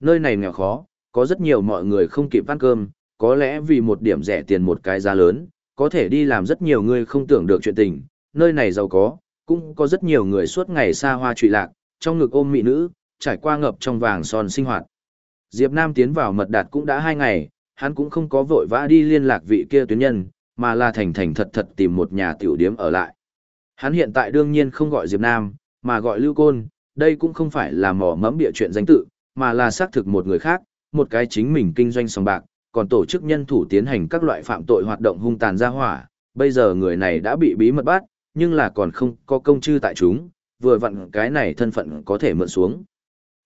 Nơi này nghèo khó, có rất nhiều mọi người không kịp ăn cơm, có lẽ vì một điểm rẻ tiền một cái giá lớn, có thể đi làm rất nhiều người không tưởng được chuyện tình, nơi này giàu có, cũng có rất nhiều người suốt ngày xa hoa trụy lạc, trong ngực ôm mỹ nữ, trải qua ngập trong vàng son sinh hoạt. Diệp Nam tiến vào mật đạt cũng đã hai ngày, hắn cũng không có vội vã đi liên lạc vị kia tuyến nhân, mà là thành thành thật thật tìm một nhà tiểu điếm ở lại. Hắn hiện tại đương nhiên không gọi Diệp Nam, mà gọi Lưu Côn, đây cũng không phải là mỏ mẫm bịa chuyện danh tự, mà là xác thực một người khác, một cái chính mình kinh doanh sòng bạc, còn tổ chức nhân thủ tiến hành các loại phạm tội hoạt động hung tàn ra hỏa. Bây giờ người này đã bị bí mật bắt, nhưng là còn không có công chư tại chúng, vừa vặn cái này thân phận có thể mượn xuống.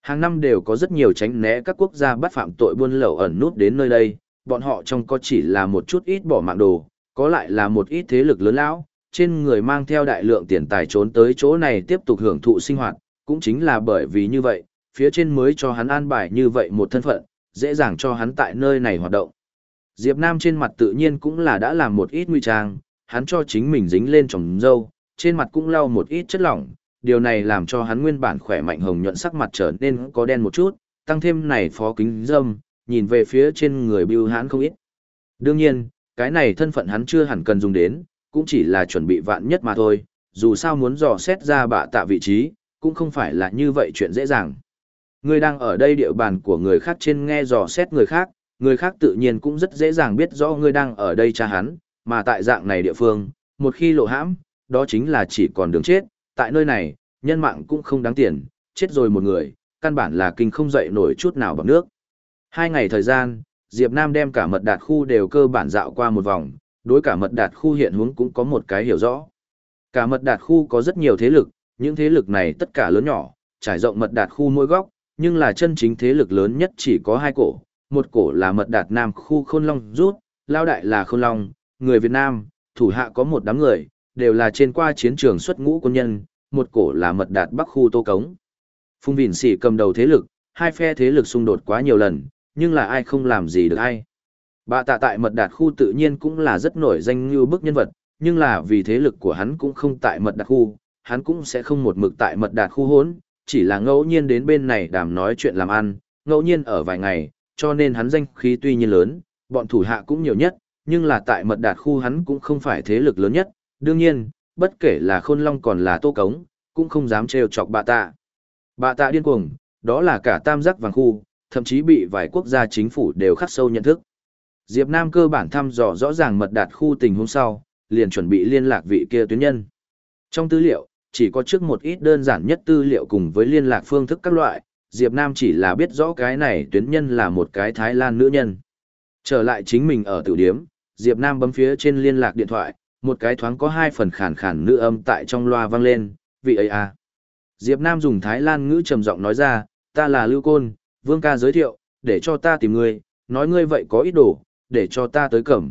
Hàng năm đều có rất nhiều tránh né các quốc gia bắt phạm tội buôn lậu ẩn nút đến nơi đây, bọn họ trong có chỉ là một chút ít bỏ mạng đồ, có lại là một ít thế lực lớn lão, trên người mang theo đại lượng tiền tài trốn tới chỗ này tiếp tục hưởng thụ sinh hoạt, cũng chính là bởi vì như vậy, phía trên mới cho hắn an bài như vậy một thân phận, dễ dàng cho hắn tại nơi này hoạt động. Diệp Nam trên mặt tự nhiên cũng là đã làm một ít nguy trang, hắn cho chính mình dính lên trồng dâu, trên mặt cũng lau một ít chất lỏng, điều này làm cho hắn nguyên bản khỏe mạnh hồng nhuận sắc mặt trở nên có đen một chút, tăng thêm này phó kính dâm, nhìn về phía trên người bưu hắn không ít. Đương nhiên, cái này thân phận hắn chưa hẳn cần dùng đến, cũng chỉ là chuẩn bị vạn nhất mà thôi, dù sao muốn dò xét ra bạ tạ vị trí, cũng không phải là như vậy chuyện dễ dàng. Ngươi đang ở đây địa bàn của người khác trên nghe dò xét người khác, người khác tự nhiên cũng rất dễ dàng biết rõ ngươi đang ở đây tra hắn, mà tại dạng này địa phương, một khi lộ hãm, đó chính là chỉ còn đường chết, tại nơi này, nhân mạng cũng không đáng tiền, chết rồi một người, căn bản là kinh không dậy nổi chút nào bằng nước. Hai ngày thời gian, Diệp Nam đem cả mật đạt khu đều cơ bản dạo qua một vòng, đối cả mật đạt khu hiện hướng cũng có một cái hiểu rõ. Cả mật đạt khu có rất nhiều thế lực, những thế lực này tất cả lớn nhỏ, trải rộng mật đạt khu mỗi góc, nhưng là chân chính thế lực lớn nhất chỉ có hai cổ, một cổ là mật đạt nam khu khôn long rút, lao đại là khôn long, người Việt Nam, thủ hạ có một đám người, đều là trên qua chiến trường xuất ngũ quân nhân, một cổ là mật đạt bắc khu tô cống. Phung Vịn Sĩ cầm đầu thế lực, hai phe thế lực xung đột quá nhiều lần, nhưng là ai không làm gì được ai. Bà tạ tại mật đạt khu tự nhiên cũng là rất nổi danh như bức nhân vật, nhưng là vì thế lực của hắn cũng không tại mật đạt khu, hắn cũng sẽ không một mực tại mật đạt khu hốn, chỉ là ngẫu nhiên đến bên này đàm nói chuyện làm ăn, ngẫu nhiên ở vài ngày, cho nên hắn danh khí tuy nhiên lớn, bọn thủ hạ cũng nhiều nhất, nhưng là tại mật đạt khu hắn cũng không phải thế lực lớn nhất, đương nhiên, bất kể là khôn long còn là tô cống, cũng không dám trêu chọc bà tạ. Bà tạ điên cuồng, đó là cả tam giác vàng khu, thậm chí bị vài quốc gia chính phủ đều khắc sâu nhận thức. Diệp Nam cơ bản thăm dò rõ ràng mật đạt khu tình huống sau, liền chuẩn bị liên lạc vị kia tuyến nhân. Trong tư liệu, chỉ có trước một ít đơn giản nhất tư liệu cùng với liên lạc phương thức các loại, Diệp Nam chỉ là biết rõ cái này tuyến nhân là một cái Thái Lan nữ nhân. Trở lại chính mình ở tiểu điếm, Diệp Nam bấm phía trên liên lạc điện thoại, một cái thoáng có hai phần khàn khàn nữ âm tại trong loa vang lên, vị ấy à. Diệp Nam dùng Thái Lan ngữ trầm giọng nói ra, ta là Lưu Côn, Vương ca giới thiệu, để cho ta tìm ngươi, nói ngươi vậy có ít đồ, để cho ta tới cẩm.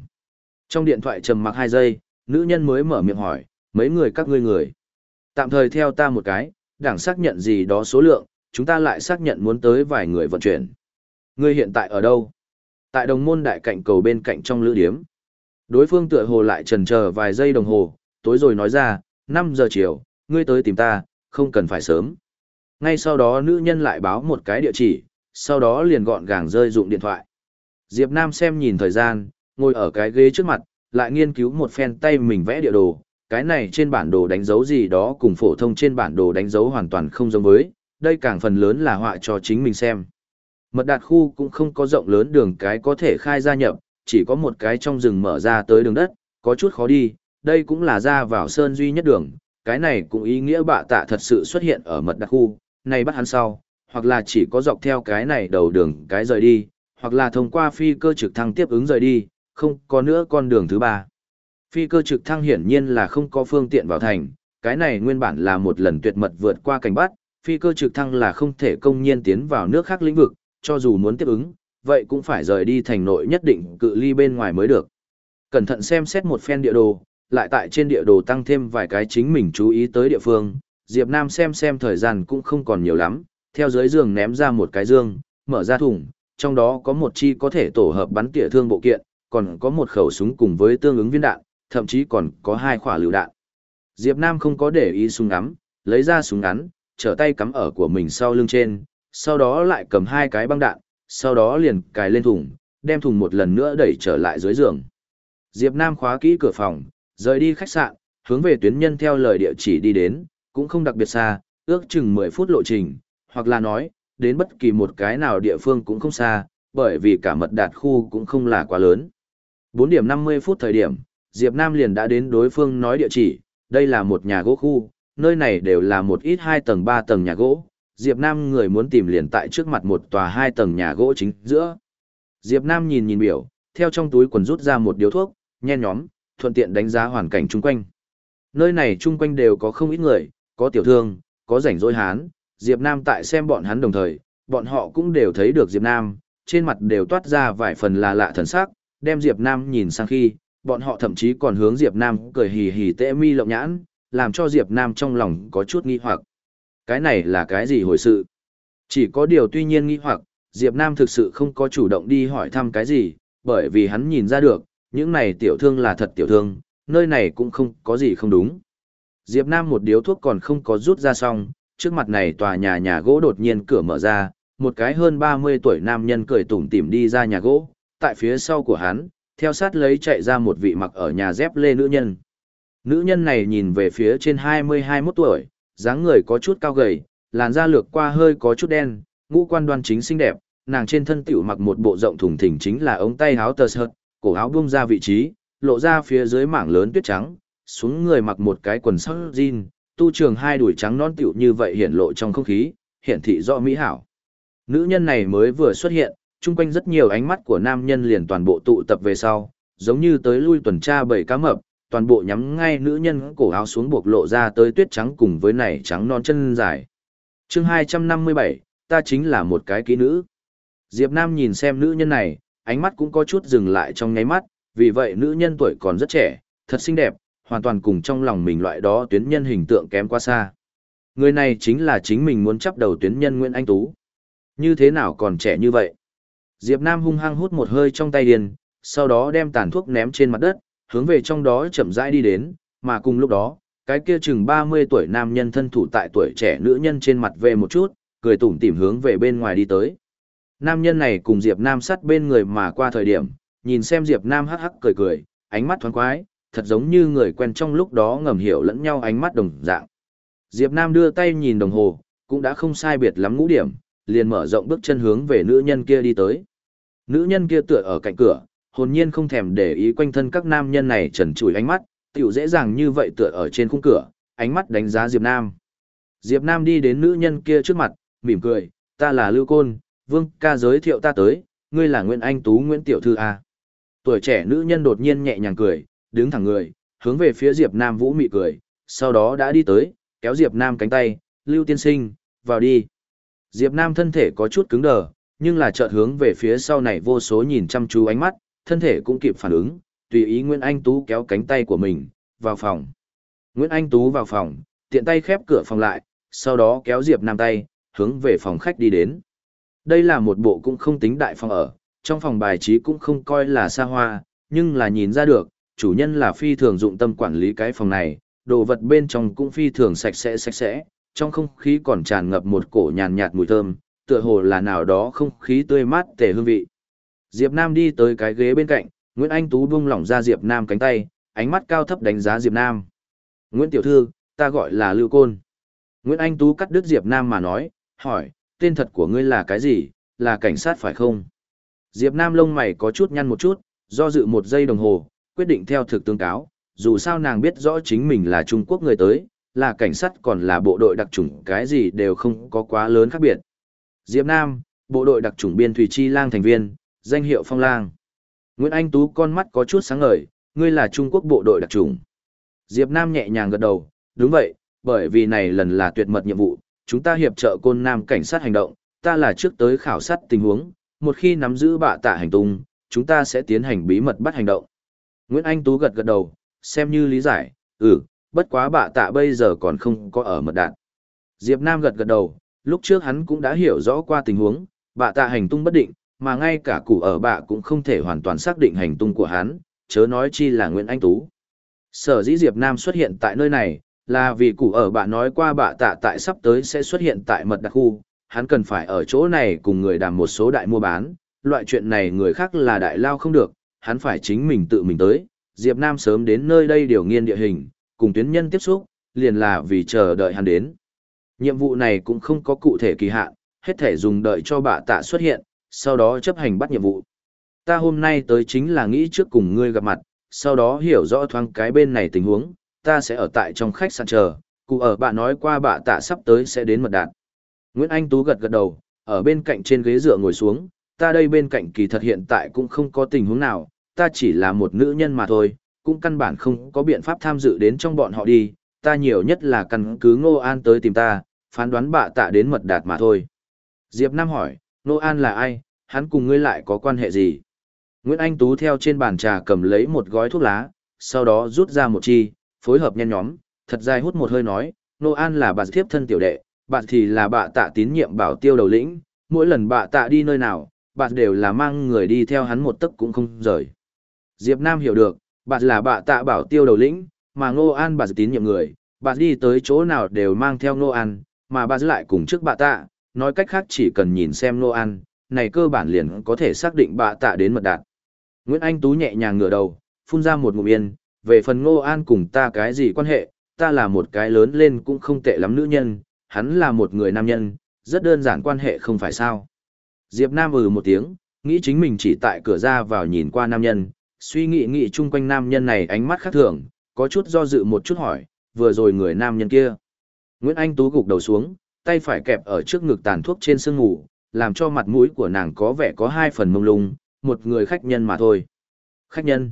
Trong điện thoại trầm mặc hai giây, nữ nhân mới mở miệng hỏi, mấy người các ngươi người. Tạm thời theo ta một cái, đảng xác nhận gì đó số lượng, chúng ta lại xác nhận muốn tới vài người vận chuyển. Ngươi hiện tại ở đâu? Tại đồng môn đại cạnh cầu bên cạnh trong lữ điếm. Đối phương tựa hồ lại trần chờ vài giây đồng hồ, tối rồi nói ra, 5 giờ chiều, ngươi tới tìm ta, không cần phải sớm. Ngay sau đó nữ nhân lại báo một cái địa chỉ, sau đó liền gọn gàng rơi dụng điện thoại. Diệp Nam xem nhìn thời gian, ngồi ở cái ghế trước mặt, lại nghiên cứu một phen tay mình vẽ địa đồ, cái này trên bản đồ đánh dấu gì đó cùng phổ thông trên bản đồ đánh dấu hoàn toàn không giống với, đây càng phần lớn là họa cho chính mình xem. Mật đạt khu cũng không có rộng lớn đường cái có thể khai gia nhập, chỉ có một cái trong rừng mở ra tới đường đất, có chút khó đi, đây cũng là ra vào sơn duy nhất đường, cái này cũng ý nghĩa bạ tạ thật sự xuất hiện ở mật đặc khu, này bắt hắn sau, hoặc là chỉ có dọc theo cái này đầu đường cái rời đi, hoặc là thông qua phi cơ trực thăng tiếp ứng rời đi, không có nữa con đường thứ ba. Phi cơ trực thăng hiển nhiên là không có phương tiện vào thành, cái này nguyên bản là một lần tuyệt mật vượt qua cảnh bắt, phi cơ trực thăng là không thể công nhiên tiến vào nước khác lĩnh vực, cho dù muốn tiếp ứng, vậy cũng phải rời đi thành nội nhất định cự ly bên ngoài mới được. Cẩn thận xem xét một phen địa đồ, lại tại trên địa đồ tăng thêm vài cái chính mình chú ý tới địa phương, Diệp Nam xem xem thời gian cũng không còn nhiều lắm, theo dưới giường ném ra một cái dương, mở ra thùng, trong đó có một chi có thể tổ hợp bắn tỉa thương bộ kiện, còn có một khẩu súng cùng với tương ứng viên đạn, thậm chí còn có hai quả lựu đạn. Diệp Nam không có để ý súng ngắm, lấy ra súng ngắn, trở tay cắm ở của mình sau lưng trên, sau đó lại cầm hai cái băng đạn, sau đó liền cài lên thùng, đem thùng một lần nữa đẩy trở lại dưới giường. Diệp Nam khóa kỹ cửa phòng, rời đi khách sạn, hướng về tuyến nhân theo lời địa chỉ đi đến, cũng không đặc biệt xa, ước chừng 10 phút lộ trình, hoặc là nói, đến bất kỳ một cái nào địa phương cũng không xa, bởi vì cả mật đạt khu cũng không là quá lớn. 4 điểm 50 phút thời điểm, Diệp Nam liền đã đến đối phương nói địa chỉ, đây là một nhà gỗ khu, nơi này đều là một ít 2 tầng 3 tầng nhà gỗ, Diệp Nam người muốn tìm liền tại trước mặt một tòa 2 tầng nhà gỗ chính giữa. Diệp Nam nhìn nhìn biểu, theo trong túi quần rút ra một điếu thuốc, nhen nhóm, thuận tiện đánh giá hoàn cảnh chung quanh. Nơi này chung quanh đều có không ít người, có tiểu thương, có rảnh rỗi hán, Diệp Nam tại xem bọn hắn đồng thời, bọn họ cũng đều thấy được Diệp Nam, trên mặt đều toát ra vài phần là lạ thần sắc, đem Diệp Nam nhìn sang khi, bọn họ thậm chí còn hướng Diệp Nam cười hì hì tệ mi lộng nhãn, làm cho Diệp Nam trong lòng có chút nghi hoặc. Cái này là cái gì hồi sự? Chỉ có điều tuy nhiên nghi hoặc, Diệp Nam thực sự không có chủ động đi hỏi thăm cái gì, bởi vì hắn nhìn ra được, những này tiểu thương là thật tiểu thương, nơi này cũng không có gì không đúng. Diệp Nam một điếu thuốc còn không có rút ra xong, trước mặt này tòa nhà nhà gỗ đột nhiên cửa mở ra, một cái hơn 30 tuổi nam nhân cười tủm tỉm đi ra nhà gỗ, tại phía sau của hắn, theo sát lấy chạy ra một vị mặc ở nhà dép lê nữ nhân. Nữ nhân này nhìn về phía trên 20-21 tuổi, dáng người có chút cao gầy, làn da lược qua hơi có chút đen, ngũ quan đoan chính xinh đẹp, nàng trên thân tiểu mặc một bộ rộng thùng thình chính là ống tay áo tơ sợt, cổ áo buông ra vị trí, lộ ra phía dưới mảng lớn tuyết trắng, xuống người mặc một cái quần sắc jean, tu trường hai đùi trắng non tiểu như vậy hiện lộ trong không khí, hiện thị rõ mỹ hảo. Nữ nhân này mới vừa xuất hiện, chung quanh rất nhiều ánh mắt của nam nhân liền toàn bộ tụ tập về sau, giống như tới lui tuần tra bảy cá mập, toàn bộ nhắm ngay nữ nhân cổ áo xuống buộc lộ ra tới tuyết trắng cùng với nảy trắng non chân dài. chương 257, ta chính là một cái kỹ nữ. Diệp Nam nhìn xem nữ nhân này, ánh mắt cũng có chút dừng lại trong ngáy mắt, vì vậy nữ nhân tuổi còn rất trẻ, thật xinh đẹp, hoàn toàn cùng trong lòng mình loại đó tuyến nhân hình tượng kém quá xa. Người này chính là chính mình muốn chấp đầu tuyến nhân Nguyễn Anh Tú. Như thế nào còn trẻ như vậy? Diệp Nam hung hăng hút một hơi trong tay điền, sau đó đem tàn thuốc ném trên mặt đất, hướng về trong đó chậm rãi đi đến, mà cùng lúc đó, cái kia chừng 30 tuổi nam nhân thân thủ tại tuổi trẻ nữ nhân trên mặt về một chút, cười tủm tỉm hướng về bên ngoài đi tới. Nam nhân này cùng Diệp Nam sát bên người mà qua thời điểm, nhìn xem Diệp Nam hắc hắc cười cười, ánh mắt thoáng quái, thật giống như người quen trong lúc đó ngầm hiểu lẫn nhau ánh mắt đồng dạng. Diệp Nam đưa tay nhìn đồng hồ, cũng đã không sai biệt lắm ngũ điểm, liền mở rộng bước chân hướng về nữ nhân kia đi tới. Nữ nhân kia tựa ở cạnh cửa, hồn nhiên không thèm để ý quanh thân các nam nhân này trần trụi ánh mắt, tiểu dễ dàng như vậy tựa ở trên khung cửa, ánh mắt đánh giá Diệp Nam. Diệp Nam đi đến nữ nhân kia trước mặt, mỉm cười, ta là Lưu Côn, Vương ca giới thiệu ta tới, ngươi là Nguyễn Anh Tú Nguyễn Tiểu Thư A. Tuổi trẻ nữ nhân đột nhiên nhẹ nhàng cười, đứng thẳng người, hướng về phía Diệp Nam vũ mị cười, sau đó đã đi tới, kéo Diệp Nam cánh tay, Lưu Tiên Sinh, vào đi. Diệp Nam thân thể có chút cứng đờ, nhưng là chợt hướng về phía sau này vô số nhìn chăm chú ánh mắt, thân thể cũng kịp phản ứng, tùy ý Nguyễn Anh Tú kéo cánh tay của mình, vào phòng. Nguyễn Anh Tú vào phòng, tiện tay khép cửa phòng lại, sau đó kéo Diệp Nam tay, hướng về phòng khách đi đến. Đây là một bộ cũng không tính đại phòng ở, trong phòng bài trí cũng không coi là xa hoa, nhưng là nhìn ra được, chủ nhân là phi thường dụng tâm quản lý cái phòng này, đồ vật bên trong cũng phi thường sạch sẽ sạch sẽ, trong không khí còn tràn ngập một cổ nhàn nhạt mùi thơm, tựa hồ là nào đó không khí tươi mát tề hương vị. Diệp Nam đi tới cái ghế bên cạnh, Nguyễn Anh Tú buông lỏng ra Diệp Nam cánh tay, ánh mắt cao thấp đánh giá Diệp Nam. Nguyễn Tiểu Thư, ta gọi là Lưu Côn. Nguyễn Anh Tú cắt đứt Diệp Nam mà nói, hỏi, tên thật của ngươi là cái gì, là cảnh sát phải không? Diệp Nam lông mày có chút nhăn một chút, do dự một giây đồng hồ, quyết định theo thực tương cáo, dù sao nàng biết rõ chính mình là Trung Quốc người tới, là cảnh sát còn là bộ đội đặc chủng cái gì đều không có quá lớn khác biệt. Diệp Nam, bộ đội đặc chủng biên thủy chi lang thành viên, danh hiệu phong lang. Nguyễn Anh Tú con mắt có chút sáng ngời, ngươi là Trung Quốc bộ đội đặc chủng. Diệp Nam nhẹ nhàng gật đầu, đúng vậy, bởi vì này lần là tuyệt mật nhiệm vụ, chúng ta hiệp trợ côn nam cảnh sát hành động, ta là trước tới khảo sát tình huống, một khi nắm giữ bạ tạ hành tung, chúng ta sẽ tiến hành bí mật bắt hành động. Nguyễn Anh Tú gật gật đầu, xem như lý giải, ừ, bất quá bạ tạ bây giờ còn không có ở mật đạn. Diệp Nam gật gật đầu, lúc trước hắn cũng đã hiểu rõ qua tình huống, bạ tạ hành tung bất định, mà ngay cả cụ ở bạ cũng không thể hoàn toàn xác định hành tung của hắn, chớ nói chi là Nguyễn Anh Tú. Sở dĩ Diệp Nam xuất hiện tại nơi này, là vì cụ ở bạ nói qua bạ tạ tại sắp tới sẽ xuất hiện tại mật đặc khu, hắn cần phải ở chỗ này cùng người đàm một số đại mua bán, loại chuyện này người khác là đại lao không được, hắn phải chính mình tự mình tới. Diệp Nam sớm đến nơi đây điều nghiên địa hình, cùng tuyến nhân tiếp xúc, liền là vì chờ đợi hắn đến. Nhiệm vụ này cũng không có cụ thể kỳ hạn, hết thể dùng đợi cho bà tạ xuất hiện, sau đó chấp hành bắt nhiệm vụ. Ta hôm nay tới chính là nghĩ trước cùng ngươi gặp mặt, sau đó hiểu rõ thoáng cái bên này tình huống, ta sẽ ở tại trong khách sạn chờ, cụ ở bạn nói qua bà tạ sắp tới sẽ đến mật đạt. Nguyễn Anh Tú gật gật đầu, ở bên cạnh trên ghế dựa ngồi xuống, ta đây bên cạnh kỳ thật hiện tại cũng không có tình huống nào, ta chỉ là một nữ nhân mà thôi, cũng căn bản không có biện pháp tham dự đến trong bọn họ đi, ta nhiều nhất là căn cứ Ngô An tới tìm ta, phán đoán bạ tạ đến mật đạt mà thôi. Diệp Nam hỏi, Ngô An là ai, hắn cùng ngươi lại có quan hệ gì? Nguyễn Anh Tú theo trên bàn trà cầm lấy một gói thuốc lá, sau đó rút ra một chi, phối hợp nhen nhóm, thật dài hút một hơi nói, Ngô An là bà thiếp thân tiểu đệ, bạn thì là bạ tạ tín nhiệm bảo tiêu đầu lĩnh, mỗi lần bạ tạ đi nơi nào, bạn đều là mang người đi theo hắn một tấc cũng không rời. Diệp Nam hiểu được, bạn là bạ tạ bảo tiêu đầu lĩnh, mà Ngô An bà tín nhiệm người, bà đi tới chỗ nào đều mang theo Ngô An, mà bà lại cùng trước bà tạ, nói cách khác chỉ cần nhìn xem Ngô An, này cơ bản liền có thể xác định bà tạ đến mật đạt. Nguyễn Anh Tú nhẹ nhàng ngửa đầu, phun ra một ngụm yên, về phần Ngô An cùng ta cái gì quan hệ, ta là một cái lớn lên cũng không tệ lắm nữ nhân, hắn là một người nam nhân, rất đơn giản quan hệ không phải sao. Diệp Nam ừ một tiếng, nghĩ chính mình chỉ tại cửa ra vào nhìn qua nam nhân, suy nghĩ nghĩ chung quanh nam nhân này ánh mắt khác thường, có chút do dự một chút hỏi, vừa rồi người nam nhân kia. Nguyễn Anh Tú gục đầu xuống, tay phải kẹp ở trước ngực tàn thuốc trên sương ngủ, làm cho mặt mũi của nàng có vẻ có hai phần mông lung, một người khách nhân mà thôi. Khách nhân.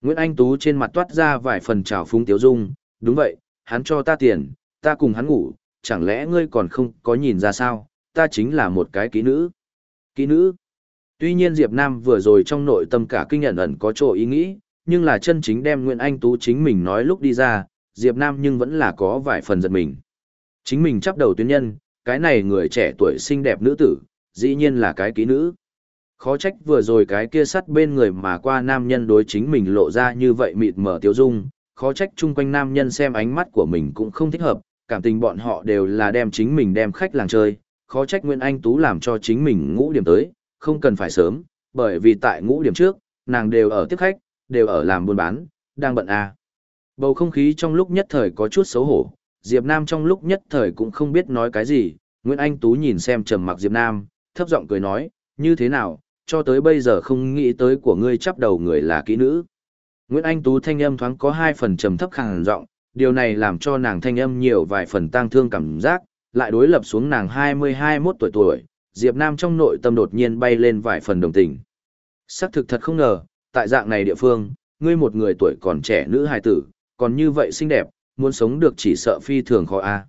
Nguyễn Anh Tú trên mặt toát ra vài phần trào phúng tiếu dung, đúng vậy, hắn cho ta tiền, ta cùng hắn ngủ, chẳng lẽ ngươi còn không có nhìn ra sao, ta chính là một cái kỹ nữ. Kỹ nữ. Tuy nhiên Diệp Nam vừa rồi trong nội tâm cả kinh nhận ẩn có chỗ ý nghĩ, nhưng là chân chính đem Nguyễn Anh Tú chính mình nói lúc đi ra, Diệp Nam nhưng vẫn là có vài phần giật mình. Chính mình chấp đầu tuyến nhân, cái này người trẻ tuổi xinh đẹp nữ tử, dĩ nhiên là cái kỹ nữ. Khó trách vừa rồi cái kia sắt bên người mà qua nam nhân đối chính mình lộ ra như vậy mịt mở tiêu dung, khó trách chung quanh nam nhân xem ánh mắt của mình cũng không thích hợp, cảm tình bọn họ đều là đem chính mình đem khách làng chơi, khó trách Nguyễn Anh Tú làm cho chính mình ngũ điểm tới, không cần phải sớm, bởi vì tại ngũ điểm trước, nàng đều ở tiếp khách, đều ở làm buôn bán, đang bận à. Bầu không khí trong lúc nhất thời có chút xấu hổ, Diệp Nam trong lúc nhất thời cũng không biết nói cái gì, Nguyễn Anh Tú nhìn xem trầm mặc Diệp Nam, thấp giọng cười nói, như thế nào, cho tới bây giờ không nghĩ tới của ngươi chắp đầu người là kỹ nữ. Nguyễn Anh Tú thanh âm thoáng có hai phần trầm thấp khàn giọng, điều này làm cho nàng thanh âm nhiều vài phần tang thương cảm giác, lại đối lập xuống nàng 20-21 tuổi tuổi, Diệp Nam trong nội tâm đột nhiên bay lên vài phần đồng tình. Sắc thực thật không ngờ, tại dạng này địa phương, ngươi một người tuổi còn trẻ nữ hài tử, còn như vậy xinh đẹp, muốn sống được chỉ sợ phi thường khó a.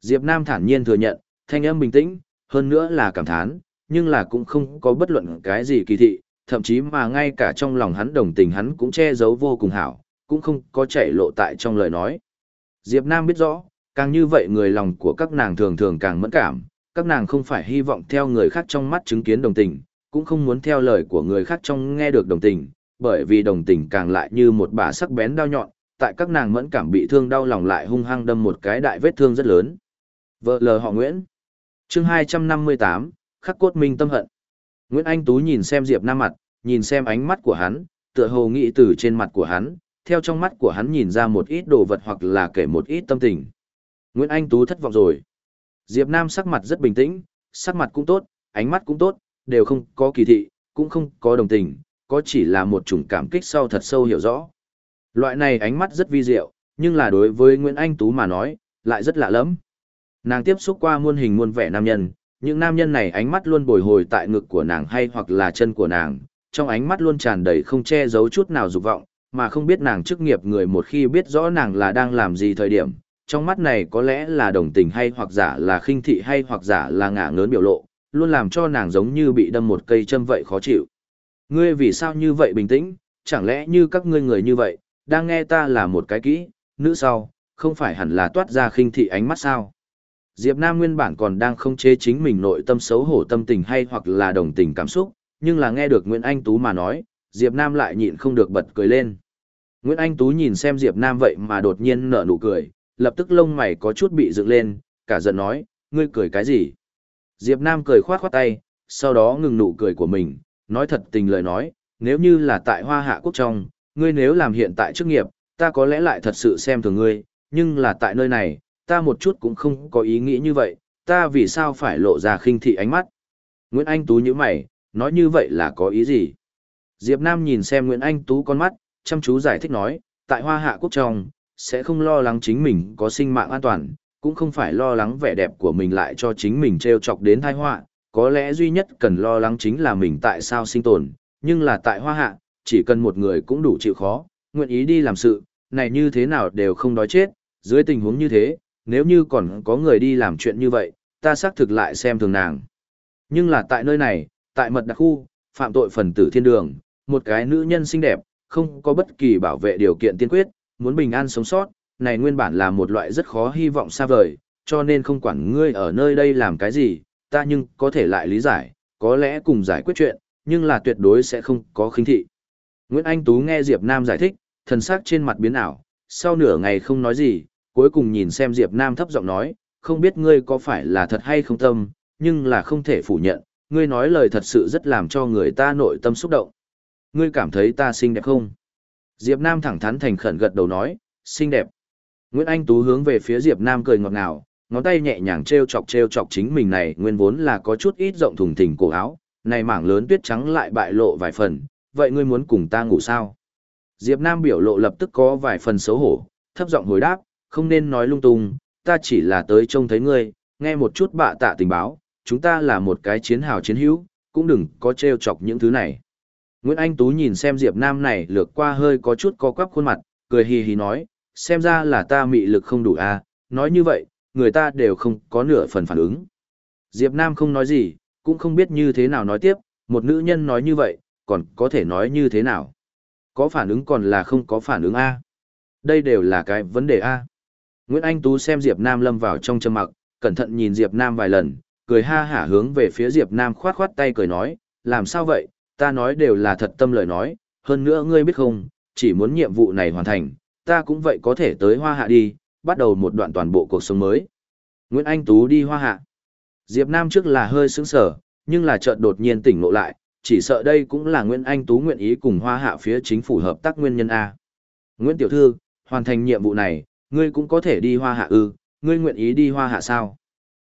Diệp Nam thản nhiên thừa nhận, thanh âm bình tĩnh, hơn nữa là cảm thán, nhưng là cũng không có bất luận cái gì kỳ thị, thậm chí mà ngay cả trong lòng hắn đồng tình hắn cũng che giấu vô cùng hảo, cũng không có chảy lộ tại trong lời nói. Diệp Nam biết rõ, càng như vậy người lòng của các nàng thường thường càng mẫn cảm, các nàng không phải hy vọng theo người khác trong mắt chứng kiến đồng tình, cũng không muốn theo lời của người khác trong nghe được đồng tình, bởi vì đồng tình càng lại như một bà sắc bén đao nhọn, tại các nàng mẫn cảm bị thương đau lòng lại hung hăng đâm một cái đại vết thương rất lớn. Vợ lờ họ Nguyễn. Chương 258, khắc cốt minh tâm hận. Nguyễn Anh Tú nhìn xem Diệp Nam mặt, nhìn xem ánh mắt của hắn, tựa hồ nghĩ từ trên mặt của hắn, theo trong mắt của hắn nhìn ra một ít đồ vật hoặc là kể một ít tâm tình. Nguyễn Anh Tú thất vọng rồi. Diệp Nam sắc mặt rất bình tĩnh, sắc mặt cũng tốt, ánh mắt cũng tốt, đều không có kỳ thị, cũng không có đồng tình, có chỉ là một chủng cảm kích sau thật sâu hiểu rõ. Loại này ánh mắt rất vi diệu, nhưng là đối với Nguyễn Anh Tú mà nói, lại rất lạ lắm. Nàng tiếp xúc qua muôn hình muôn vẻ nam nhân, những nam nhân này ánh mắt luôn bồi hồi tại ngực của nàng hay hoặc là chân của nàng, trong ánh mắt luôn tràn đầy không che giấu chút nào dục vọng, mà không biết nàng chức nghiệp người một khi biết rõ nàng là đang làm gì thời điểm, trong mắt này có lẽ là đồng tình hay hoặc giả là khinh thị hay hoặc giả là ngả ngớn biểu lộ, luôn làm cho nàng giống như bị đâm một cây châm vậy khó chịu. Ngươi vì sao như vậy bình tĩnh, chẳng lẽ như các ngươi người như vậy, đang nghe ta là một cái kỹ, nữ sau, không phải hẳn là toát ra khinh thị ánh mắt sao? Diệp Nam nguyên bản còn đang không chế chính mình nội tâm xấu hổ tâm tình hay hoặc là đồng tình cảm xúc, nhưng là nghe được Nguyễn Anh Tú mà nói, Diệp Nam lại nhịn không được bật cười lên. Nguyễn Anh Tú nhìn xem Diệp Nam vậy mà đột nhiên nở nụ cười, lập tức lông mày có chút bị dựng lên, cả giận nói, ngươi cười cái gì? Diệp Nam cười khoát khoát tay, sau đó ngừng nụ cười của mình, nói thật tình lời nói, nếu như là tại Hoa Hạ Quốc trong, ngươi nếu làm hiện tại chức nghiệp, ta có lẽ lại thật sự xem thường ngươi, nhưng là tại nơi này, ta một chút cũng không có ý nghĩ như vậy, ta vì sao phải lộ ra khinh thị ánh mắt. Nguyễn Anh Tú như mày, nói như vậy là có ý gì? Diệp Nam nhìn xem Nguyễn Anh Tú con mắt, chăm chú giải thích nói, tại Hoa Hạ Quốc trong, sẽ không lo lắng chính mình có sinh mạng an toàn, cũng không phải lo lắng vẻ đẹp của mình lại cho chính mình treo chọc đến tai họa, có lẽ duy nhất cần lo lắng chính là mình tại sao sinh tồn, nhưng là tại Hoa Hạ, chỉ cần một người cũng đủ chịu khó, nguyện ý đi làm sự, này như thế nào đều không đói chết, dưới tình huống như thế, nếu như còn có người đi làm chuyện như vậy, ta xác thực lại xem thường nàng. Nhưng là tại nơi này, tại mật đặc khu, phạm tội phần tử thiên đường, một cái nữ nhân xinh đẹp, không có bất kỳ bảo vệ điều kiện tiên quyết, muốn bình an sống sót, này nguyên bản là một loại rất khó hy vọng xa vời, cho nên không quản ngươi ở nơi đây làm cái gì, ta nhưng có thể lại lý giải, có lẽ cùng giải quyết chuyện, nhưng là tuyệt đối sẽ không có khinh thị. Nguyễn Anh Tú nghe Diệp Nam giải thích, thần sắc trên mặt biến ảo, sau nửa ngày không nói gì, cuối cùng nhìn xem Diệp Nam thấp giọng nói, không biết ngươi có phải là thật hay không tâm, nhưng là không thể phủ nhận, ngươi nói lời thật sự rất làm cho người ta nội tâm xúc động. Ngươi cảm thấy ta xinh đẹp không? Diệp Nam thẳng thắn thành khẩn gật đầu nói, xinh đẹp. Nguyễn Anh Tú hướng về phía Diệp Nam cười ngọt ngào, ngón tay nhẹ nhàng treo chọc treo chọc chính mình này nguyên vốn là có chút ít rộng thùng thình cổ áo, này mảng lớn tuyết trắng lại bại lộ vài phần, vậy ngươi muốn cùng ta ngủ sao? Diệp Nam biểu lộ lập tức có vài phần xấu hổ, thấp giọng hồi đáp, không nên nói lung tung, ta chỉ là tới trông thấy ngươi, nghe một chút bạ tạ tình báo, chúng ta là một cái chiến hào chiến hữu, cũng đừng có treo chọc những thứ này. Nguyễn Anh Tú nhìn xem Diệp Nam này lược qua hơi có chút co quắp khuôn mặt, cười hì hì nói, xem ra là ta mị lực không đủ à, nói như vậy, người ta đều không có nửa phần phản ứng. Diệp Nam không nói gì, cũng không biết như thế nào nói tiếp, một nữ nhân nói như vậy, còn có thể nói như thế nào. Có phản ứng còn là không có phản ứng A. Đây đều là cái vấn đề A. Nguyễn Anh Tú xem Diệp Nam lâm vào trong trầm mặc, cẩn thận nhìn Diệp Nam vài lần, cười ha hả hướng về phía Diệp Nam khoát khoát tay cười nói, làm sao vậy, ta nói đều là thật tâm lời nói, hơn nữa ngươi biết không, chỉ muốn nhiệm vụ này hoàn thành, ta cũng vậy có thể tới hoa hạ đi, bắt đầu một đoạn toàn bộ cuộc sống mới. Nguyễn Anh Tú đi hoa hạ. Diệp Nam trước là hơi sững sờ, nhưng là chợt đột nhiên tỉnh ngộ lại, chỉ sợ đây cũng là Nguyễn Anh Tú nguyện ý cùng hoa hạ phía chính phủ hợp tác nguyên nhân A. Nguyễn Tiểu Thư, hoàn thành nhiệm vụ này, ngươi cũng có thể đi hoa hạ ư, ngươi nguyện ý đi hoa hạ sao?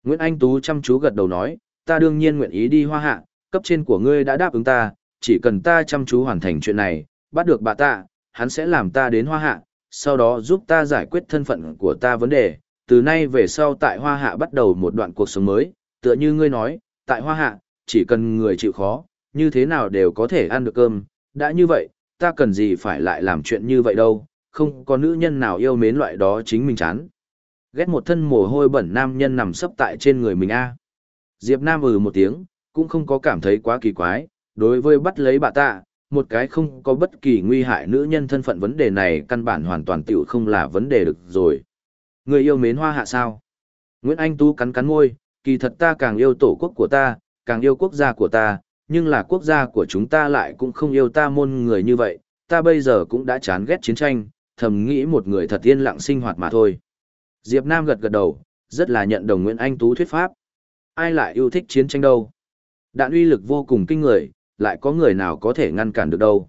Nguyễn Anh Tú chăm chú gật đầu nói, ta đương nhiên nguyện ý đi hoa hạ, cấp trên của ngươi đã đáp ứng ta, chỉ cần ta chăm chú hoàn thành chuyện này, bắt được bà ta, hắn sẽ làm ta đến hoa hạ, sau đó giúp ta giải quyết thân phận của ta vấn đề, từ nay về sau tại hoa hạ bắt đầu một đoạn cuộc sống mới, tựa như ngươi nói, tại hoa hạ, chỉ cần người chịu khó, như thế nào đều có thể ăn được cơm, đã như vậy, ta cần gì phải lại làm chuyện như vậy đâu, không có nữ nhân nào yêu mến loại đó chính mình chán. Ghét một thân mồ hôi bẩn nam nhân nằm sấp tại trên người mình a. Diệp Nam ừ một tiếng, cũng không có cảm thấy quá kỳ quái, đối với bắt lấy bà ta, một cái không có bất kỳ nguy hại nữ nhân thân phận vấn đề này căn bản hoàn toàn tiểu không là vấn đề được rồi. Người yêu mến hoa hạ sao? Nguyễn Anh Tú cắn cắn môi, kỳ thật ta càng yêu tổ quốc của ta, càng yêu quốc gia của ta, nhưng là quốc gia của chúng ta lại cũng không yêu ta môn người như vậy, ta bây giờ cũng đã chán ghét chiến tranh, thầm nghĩ một người thật yên lặng sinh hoạt mà thôi. Diệp Nam gật gật đầu, rất là nhận đồng Nguyễn Anh Tú thuyết pháp. Ai lại yêu thích chiến tranh đâu? Đạn uy lực vô cùng kinh người, lại có người nào có thể ngăn cản được đâu.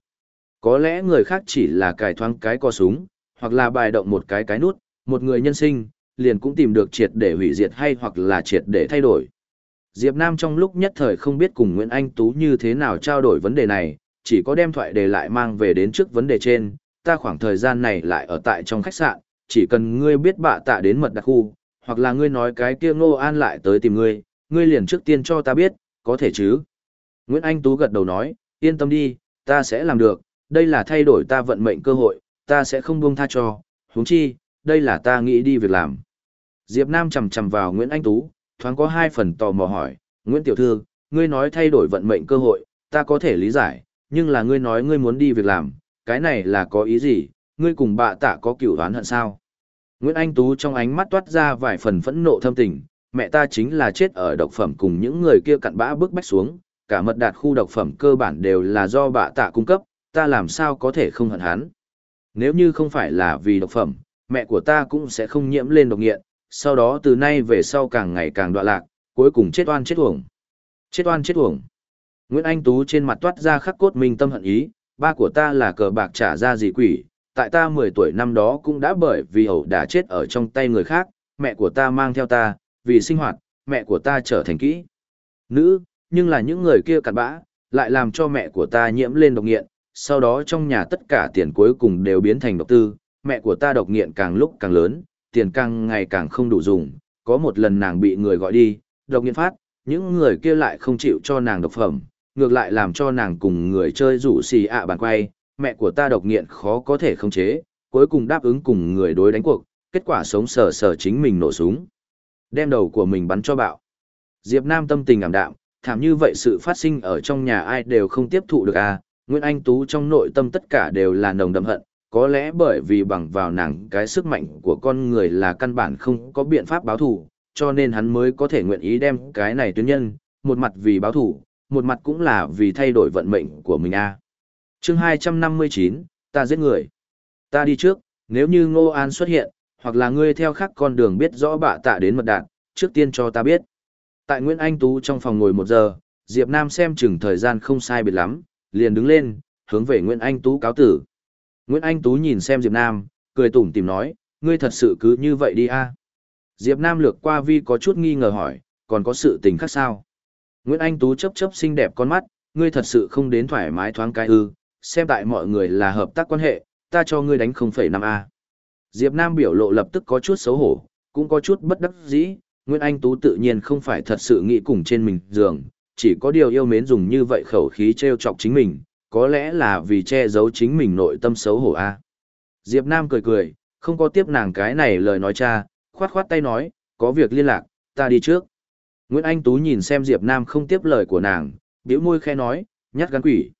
Có lẽ người khác chỉ là cài thoáng cái co súng, hoặc là bài động một cái cái nút, một người nhân sinh, liền cũng tìm được triệt để hủy diệt hay hoặc là triệt để thay đổi. Diệp Nam trong lúc nhất thời không biết cùng Nguyễn Anh Tú như thế nào trao đổi vấn đề này, chỉ có đem thoại đề lại mang về đến trước vấn đề trên, ta khoảng thời gian này lại ở tại trong khách sạn, chỉ cần ngươi biết bạ tạ đến mật đặc khu, hoặc là ngươi nói cái kia ngô an lại tới tìm ngươi, ngươi liền trước tiên cho ta biết, có thể chứ. Nguyễn Anh Tú gật đầu nói, yên tâm đi, ta sẽ làm được, đây là thay đổi ta vận mệnh cơ hội, ta sẽ không buông tha cho, huống chi, đây là ta nghĩ đi việc làm. Diệp Nam chầm chầm vào Nguyễn Anh Tú, thoáng có hai phần tò mò hỏi, Nguyễn Tiểu Thư, ngươi nói thay đổi vận mệnh cơ hội, ta có thể lý giải, nhưng là ngươi nói ngươi muốn đi việc làm, cái này là có ý gì, ngươi cùng bạ tạ có cựu đoán hận sao? Nguyễn Anh Tú trong ánh mắt toát ra vài phần phẫn nộ thâm tình, mẹ ta chính là chết ở độc phẩm cùng những người kia cặn bã bước bách xuống, cả mật đạt khu độc phẩm cơ bản đều là do bạ tạ cung cấp, ta làm sao có thể không hận hắn. Nếu như không phải là vì độc phẩm, mẹ của ta cũng sẽ không nhiễm lên độc nghiện, sau đó từ nay về sau càng ngày càng đoạn lạc, cuối cùng chết oan chết uổng. Chết oan chết uổng. Nguyễn Anh Tú trên mặt toát ra khắc cốt minh tâm hận ý, ba của ta là cờ bạc trả ra gì quỷ, tại ta 10 tuổi năm đó cũng đã bởi vì ẩu đã chết ở trong tay người khác, mẹ của ta mang theo ta, vì sinh hoạt, mẹ của ta trở thành kỹ. Nữ, nhưng là những người kia cặn bã, lại làm cho mẹ của ta nhiễm lên độc nghiện, sau đó trong nhà tất cả tiền cuối cùng đều biến thành độc tư, mẹ của ta độc nghiện càng lúc càng lớn, tiền càng ngày càng không đủ dùng, có một lần nàng bị người gọi đi, độc nghiện phát, những người kia lại không chịu cho nàng độc phẩm, ngược lại làm cho nàng cùng người chơi rủ xì ạ bàn quay, mẹ của ta độc nghiện khó có thể khống chế, cuối cùng đáp ứng cùng người đối đánh cuộc, kết quả sống sờ sờ chính mình nổ súng. Đem đầu của mình bắn cho bạo. Diệp Nam tâm tình ảm đạm, thảm như vậy sự phát sinh ở trong nhà ai đều không tiếp thụ được à, Nguyễn Anh Tú trong nội tâm tất cả đều là nồng đậm hận, có lẽ bởi vì bằng vào nàng cái sức mạnh của con người là căn bản không có biện pháp báo thù, cho nên hắn mới có thể nguyện ý đem cái này tuyến nhân, một mặt vì báo thù, một mặt cũng là vì thay đổi vận mệnh của mình a. À. Chương 259, ta giết người. Ta đi trước, nếu như Ngô An xuất hiện, hoặc là ngươi theo khác con đường biết rõ bạ tạ đến mật đạn, trước tiên cho ta biết. Tại Nguyễn Anh Tú trong phòng ngồi một giờ, Diệp Nam xem chừng thời gian không sai biệt lắm, liền đứng lên, hướng về Nguyễn Anh Tú cáo tử. Nguyễn Anh Tú nhìn xem Diệp Nam, cười tủm tỉm nói, ngươi thật sự cứ như vậy đi a? Diệp Nam lược qua vi có chút nghi ngờ hỏi, còn có sự tình khác sao? Nguyễn Anh Tú chớp chớp xinh đẹp con mắt, ngươi thật sự không đến thoải mái thoáng cái ư, xem tại mọi người là hợp tác quan hệ, ta cho ngươi đánh 0,5A. Diệp Nam biểu lộ lập tức có chút xấu hổ, cũng có chút bất đắc dĩ, Nguyễn Anh Tú tự nhiên không phải thật sự nghĩ cùng trên mình giường, chỉ có điều yêu mến dùng như vậy khẩu khí treo chọc chính mình, có lẽ là vì che giấu chính mình nội tâm xấu hổ a. Diệp Nam cười cười, không có tiếp nàng cái này lời nói cha, khoát khoát tay nói, có việc liên lạc, ta đi trước. Nguyễn Anh Tú nhìn xem Diệp Nam không tiếp lời của nàng, bĩu môi khẽ nói, nhát gan quỷ.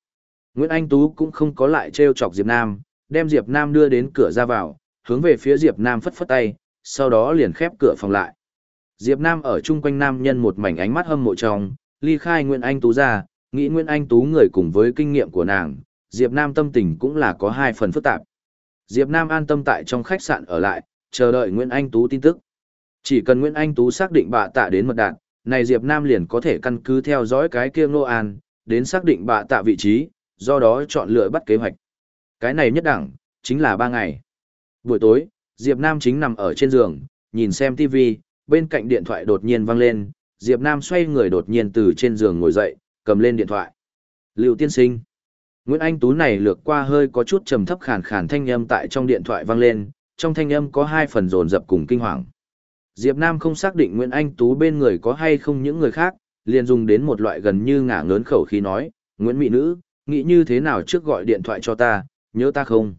Nguyễn Anh Tú cũng không có lại trêu chọc Diệp Nam, đem Diệp Nam đưa đến cửa ra vào, hướng về phía Diệp Nam phất phất tay, sau đó liền khép cửa phòng lại. Diệp Nam ở chung quanh nam nhân một mảnh ánh mắt hâm mộ trong, ly khai Nguyễn Anh Tú ra, nghĩ Nguyễn Anh Tú người cùng với kinh nghiệm của nàng, Diệp Nam tâm tình cũng là có hai phần phức tạp. Diệp Nam an tâm tại trong khách sạn ở lại, chờ đợi Nguyễn Anh Tú tin tức. Chỉ cần Nguyễn Anh Tú xác định bà tạ đến mật đạn, này Diệp Nam liền có thể căn cứ theo dõi cái kia Ngô An, đến xác định bà tạ vị trí, do đó chọn lựa bắt kế hoạch. Cái này nhất đẳng, chính là ba ngày. Buổi tối, Diệp Nam chính nằm ở trên giường, nhìn xem TV, bên cạnh điện thoại đột nhiên vang lên, Diệp Nam xoay người đột nhiên từ trên giường ngồi dậy, cầm lên điện thoại. Lưu tiên sinh. Nguyễn Anh Tú này lược qua hơi có chút trầm thấp khàn khàn thanh âm tại trong điện thoại vang lên, trong thanh âm có hai phần rồn rập cùng kinh hoàng. Diệp Nam không xác định Nguyễn Anh Tú bên người có hay không những người khác, liền dùng đến một loại gần như ngả ngớn khẩu khí nói, Nguyễn Mỹ Nữ, nghĩ như thế nào trước gọi điện thoại cho ta, nhớ ta không?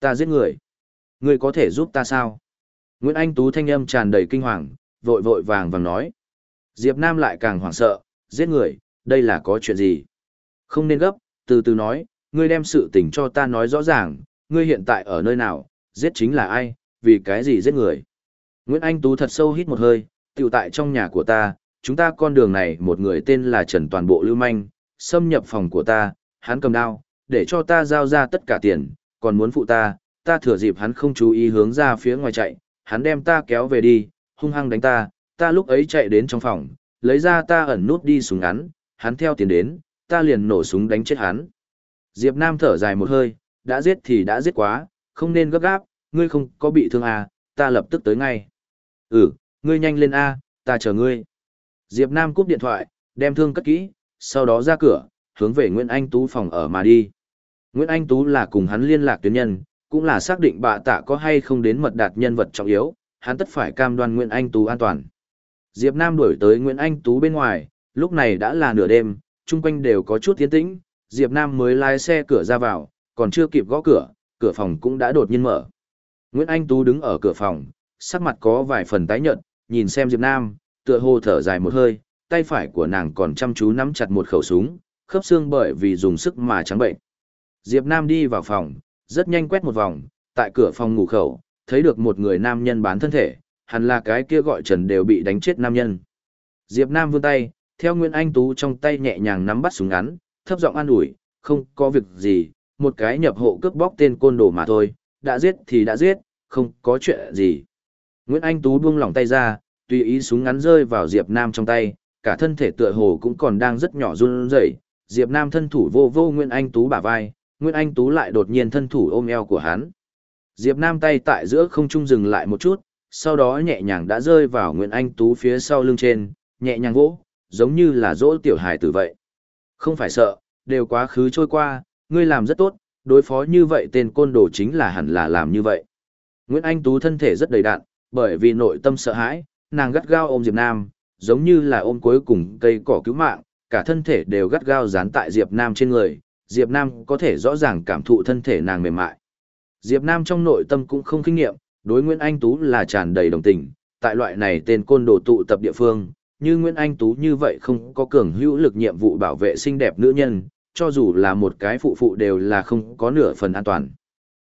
Ta giết người. Ngươi có thể giúp ta sao? Nguyễn Anh Tú thanh âm tràn đầy kinh hoàng, vội vội vàng vàng nói. Diệp Nam lại càng hoảng sợ, giết người, đây là có chuyện gì? Không nên gấp, từ từ nói, ngươi đem sự tình cho ta nói rõ ràng, ngươi hiện tại ở nơi nào, giết chính là ai, vì cái gì giết người? Nguyễn Anh Tú thật sâu hít một hơi, tiểu tại trong nhà của ta, chúng ta con đường này một người tên là Trần Toàn Bộ Lưu Manh, xâm nhập phòng của ta, hắn cầm đao, để cho ta giao ra tất cả tiền, còn muốn phụ ta, ta thừa dịp hắn không chú ý hướng ra phía ngoài chạy, hắn đem ta kéo về đi, hung hăng đánh ta, ta lúc ấy chạy đến trong phòng, lấy ra ta ẩn nút đi súng ngắn, hắn theo tiền đến, ta liền nổ súng đánh chết hắn. Diệp Nam thở dài một hơi, đã giết thì đã giết quá, không nên gấp gáp, ngươi không có bị thương à, ta lập tức tới ngay. Ừ, ngươi nhanh lên A, ta chờ ngươi. Diệp Nam cúp điện thoại, đem thương cất kỹ, sau đó ra cửa, hướng về Nguyễn Anh Tú phòng ở mà đi. Nguyễn Anh Tú là cùng hắn liên lạc tuyến nhân, cũng là xác định bạ tạ có hay không đến mật đạt nhân vật trọng yếu, hắn tất phải cam đoan Nguyễn Anh Tú an toàn. Diệp Nam đuổi tới Nguyễn Anh Tú bên ngoài, lúc này đã là nửa đêm, chung quanh đều có chút tiến tĩnh, Diệp Nam mới lái xe cửa ra vào, còn chưa kịp gõ cửa, cửa phòng cũng đã đột nhiên mở. Nguyễn Anh Tú đứng ở cửa phòng, sắc mặt có vài phần tái nhợt, nhìn xem Diệp Nam, tựa hồ thở dài một hơi, tay phải của nàng còn chăm chú nắm chặt một khẩu súng, khớp xương bởi vì dùng sức mà trắng bệnh. Diệp Nam đi vào phòng, rất nhanh quét một vòng, tại cửa phòng ngủ khẩu, thấy được một người nam nhân bán thân thể, hẳn là cái kia gọi Trần đều bị đánh chết nam nhân. Diệp Nam vươn tay, theo Nguyễn Anh Tú trong tay nhẹ nhàng nắm bắt súng ngắn, thấp giọng an ủi, không có việc gì, một cái nhập hộ cướp bóc tên côn đồ mà thôi, đã giết thì đã giết, không có chuyện gì. Nguyễn Anh Tú buông lỏng tay ra, tùy ý súng ngắn rơi vào Diệp Nam trong tay, cả thân thể tựa hồ cũng còn đang rất nhỏ run rẩy. Diệp Nam thân thủ vô vô Nguyễn Anh Tú bả vai, Nguyễn Anh Tú lại đột nhiên thân thủ ôm eo của hắn. Diệp Nam tay tại giữa không trung dừng lại một chút, sau đó nhẹ nhàng đã rơi vào Nguyễn Anh Tú phía sau lưng trên, nhẹ nhàng vỗ, giống như là dỗ tiểu hài tử vậy. Không phải sợ, đều quá khứ trôi qua, ngươi làm rất tốt, đối phó như vậy tên côn đồ chính là hẳn là làm như vậy. Nguyễn Anh Tú thân thể rất đầy đạn, bởi vì nội tâm sợ hãi, nàng gắt gao ôm Diệp Nam, giống như là ôm cuối cùng cây cỏ cứu mạng, cả thân thể đều gắt gao dán tại Diệp Nam trên người, Diệp Nam có thể rõ ràng cảm thụ thân thể nàng mềm mại. Diệp Nam trong nội tâm cũng không kinh nghiệm, đối Nguyễn Anh Tú là tràn đầy đồng tình, tại loại này tên côn đồ tụ tập địa phương, như Nguyễn Anh Tú như vậy không có cường hữu lực nhiệm vụ bảo vệ xinh đẹp nữ nhân, cho dù là một cái phụ phụ đều là không có nửa phần an toàn.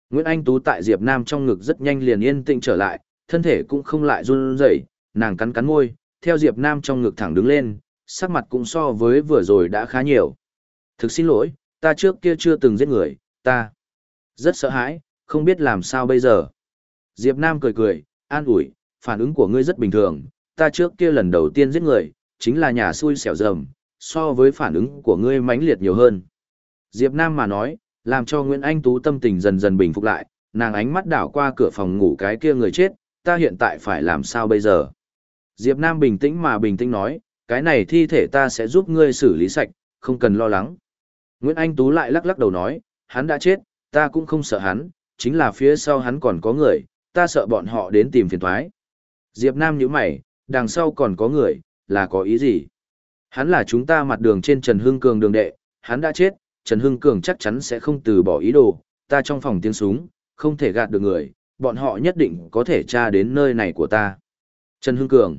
Nguyễn Anh Tú tại Diệp Nam trong ngực rất nhanh liền yên tĩnh trở lại, thân thể cũng không lại run rẩy, nàng cắn cắn môi, theo Diệp Nam trong ngực thẳng đứng lên, sắc mặt cũng so với vừa rồi đã khá nhiều. Thực xin lỗi, ta trước kia chưa từng giết người, ta rất sợ hãi, không biết làm sao bây giờ. Diệp Nam cười cười, an ủi, phản ứng của ngươi rất bình thường, ta trước kia lần đầu tiên giết người, chính là nhà xui xẻo dầm, so với phản ứng của ngươi mãnh liệt nhiều hơn. Diệp Nam mà nói, làm cho Nguyễn Anh Tú tâm tình dần dần bình phục lại, nàng ánh mắt đảo qua cửa phòng ngủ cái kia người chết, ta hiện tại phải làm sao bây giờ? Diệp Nam bình tĩnh mà bình tĩnh nói, cái này thi thể ta sẽ giúp ngươi xử lý sạch, không cần lo lắng. Nguyễn Anh Tú lại lắc lắc đầu nói, hắn đã chết, ta cũng không sợ hắn, chính là phía sau hắn còn có người, ta sợ bọn họ đến tìm phiền toái. Diệp Nam nhíu mày, đằng sau còn có người, là có ý gì? Hắn là chúng ta mặt đường trên Trần Hưng Cường đường đệ, hắn đã chết, Trần Hưng Cường chắc chắn sẽ không từ bỏ ý đồ, ta trong phòng tiếng súng, không thể gạt được người, bọn họ nhất định có thể tra đến nơi này của ta. Trần Hưng Cường.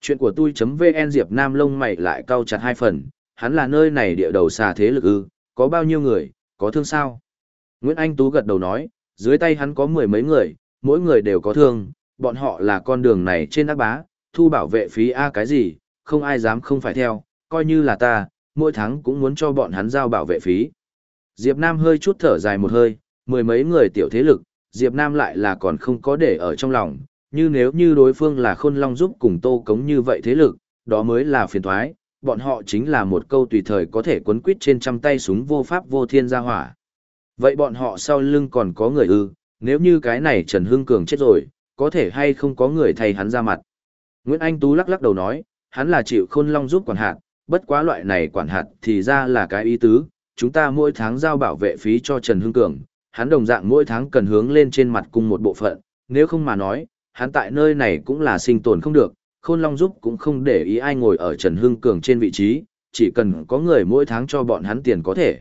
Chuyện của tôi.vn Diệp Nam lông mày lại cau chặt hai phần, hắn là nơi này địa đầu xà thế lực ư, có bao nhiêu người, có thương sao? Nguyễn Anh Tú gật đầu nói, dưới tay hắn có mười mấy người, mỗi người đều có thương, bọn họ là con đường này trên ác bá, thu bảo vệ phí A cái gì, không ai dám không phải theo, coi như là ta, mỗi tháng cũng muốn cho bọn hắn giao bảo vệ phí. Diệp Nam hơi chút thở dài một hơi, mười mấy người tiểu thế lực, Diệp Nam lại là còn không có để ở trong lòng, như nếu như đối phương là khôn long giúp cùng tô cống như vậy thế lực, đó mới là phiền toái bọn họ chính là một câu tùy thời có thể quấn quýt trên trăm tay súng vô pháp vô thiên gia hỏa. Vậy bọn họ sau lưng còn có người ư, nếu như cái này Trần Hưng Cường chết rồi, có thể hay không có người thay hắn ra mặt. Nguyễn Anh Tú lắc lắc đầu nói, hắn là chịu khôn long giúp quản hạt, bất quá loại này quản hạt thì ra là cái ý tứ, chúng ta mỗi tháng giao bảo vệ phí cho Trần Hưng Cường, hắn đồng dạng mỗi tháng cần hướng lên trên mặt cùng một bộ phận, nếu không mà nói, hắn tại nơi này cũng là sinh tồn không được, khôn long giúp cũng không để ý ai ngồi ở Trần Hưng Cường trên vị trí, chỉ cần có người mỗi tháng cho bọn hắn tiền có thể.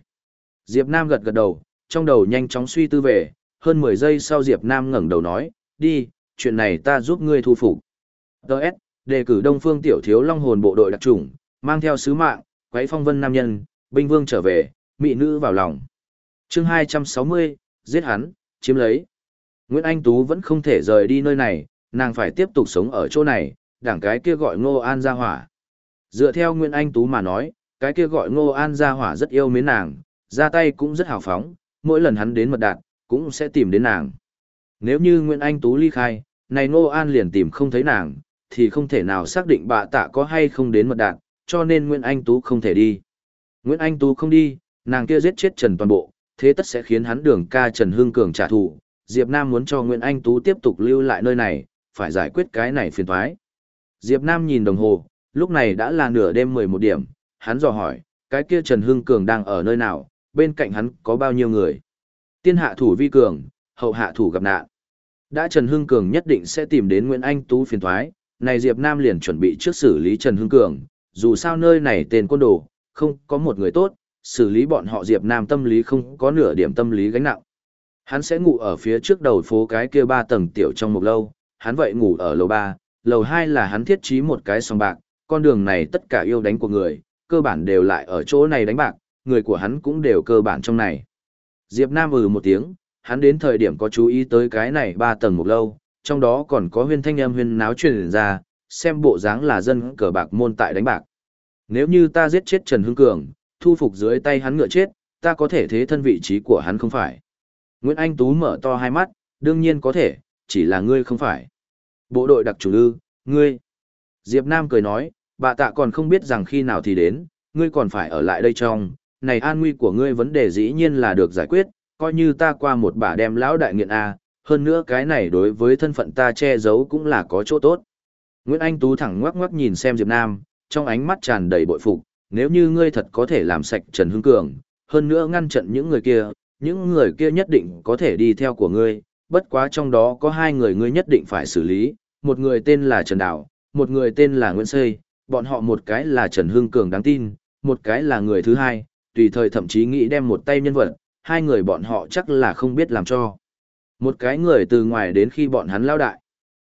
Diệp Nam gật gật đầu, trong đầu nhanh chóng suy tư về, hơn 10 giây sau Diệp Nam ngẩng đầu nói, đi, chuyện này ta giúp ngươi thu phục. Đợt, đề cử Đông Phương Tiểu Thiếu Long Hồn bộ đội đặc trùng, mang theo sứ mạng, quấy phong vân nam nhân, binh vương trở về, mỹ nữ vào lòng. Chương 260, giết hắn, chiếm lấy. Nguyễn Anh Tú vẫn không thể rời đi nơi này, nàng phải tiếp tục sống ở chỗ này, đảng cái kia gọi Ngô An ra hỏa. Dựa theo Nguyễn Anh Tú mà nói, cái kia gọi Ngô An ra hỏa rất yêu mến nàng, ra tay cũng rất hào phóng, mỗi lần hắn đến mật đạt, cũng sẽ tìm đến nàng. Nếu như Nguyễn Anh Tú ly khai, này Ngô An liền tìm không thấy nàng, thì không thể nào xác định bà tạ có hay không đến mật đạt, cho nên Nguyễn Anh Tú không thể đi. Nguyễn Anh Tú không đi, nàng kia giết chết Trần toàn bộ, thế tất sẽ khiến hắn đường ca Trần Hương Cường trả thù. Diệp Nam muốn cho Nguyễn Anh Tú tiếp tục lưu lại nơi này, phải giải quyết cái này phiền toái. Diệp Nam nhìn đồng hồ, lúc này đã là nửa đêm 11 điểm, hắn dò hỏi, cái kia Trần Hưng Cường đang ở nơi nào, bên cạnh hắn có bao nhiêu người. Tiên hạ thủ vi cường, hậu hạ thủ gặp nạn. Đã Trần Hưng Cường nhất định sẽ tìm đến Nguyễn Anh Tú phiền thoái, này Diệp Nam liền chuẩn bị trước xử lý Trần Hưng Cường, dù sao nơi này tên quân đồ, không có một người tốt, xử lý bọn họ Diệp Nam tâm lý không có nửa điểm tâm lý gánh nặng. Hắn sẽ ngủ ở phía trước đầu phố cái kia ba tầng tiểu trong một lâu, hắn vậy ngủ ở lầu ba, lầu hai là hắn thiết trí một cái sòng bạc, con đường này tất cả yêu đánh của người, cơ bản đều lại ở chỗ này đánh bạc, người của hắn cũng đều cơ bản trong này. Diệp Nam ừ một tiếng, hắn đến thời điểm có chú ý tới cái này ba tầng một lâu, trong đó còn có huyên thanh em huyên náo truyền ra, xem bộ dáng là dân cờ bạc môn tại đánh bạc. Nếu như ta giết chết Trần Hưng Cường, thu phục dưới tay hắn ngựa chết, ta có thể thế thân vị trí của hắn không phải. Nguyễn Anh Tú mở to hai mắt, đương nhiên có thể, chỉ là ngươi không phải. Bộ đội đặc chủ ư, ngươi. Diệp Nam cười nói, bà tạ còn không biết rằng khi nào thì đến, ngươi còn phải ở lại đây trong, này an nguy của ngươi vấn đề dĩ nhiên là được giải quyết, coi như ta qua một bà đem lão đại nghiện A, hơn nữa cái này đối với thân phận ta che giấu cũng là có chỗ tốt. Nguyễn Anh Tú thẳng ngoắc ngoắc nhìn xem Diệp Nam, trong ánh mắt tràn đầy bội phục, nếu như ngươi thật có thể làm sạch Trần Hưng Cường, hơn nữa ngăn chặn những người kia, những người kia nhất định có thể đi theo của ngươi, bất quá trong đó có hai người ngươi nhất định phải xử lý, một người tên là Trần Đào, một người tên là Nguyễn Xây, bọn họ một cái là Trần Hưng Cường đáng tin, một cái là người thứ hai, tùy thời thậm chí nghĩ đem một tay nhân vật, hai người bọn họ chắc là không biết làm cho. Một cái người từ ngoài đến khi bọn hắn lao đại.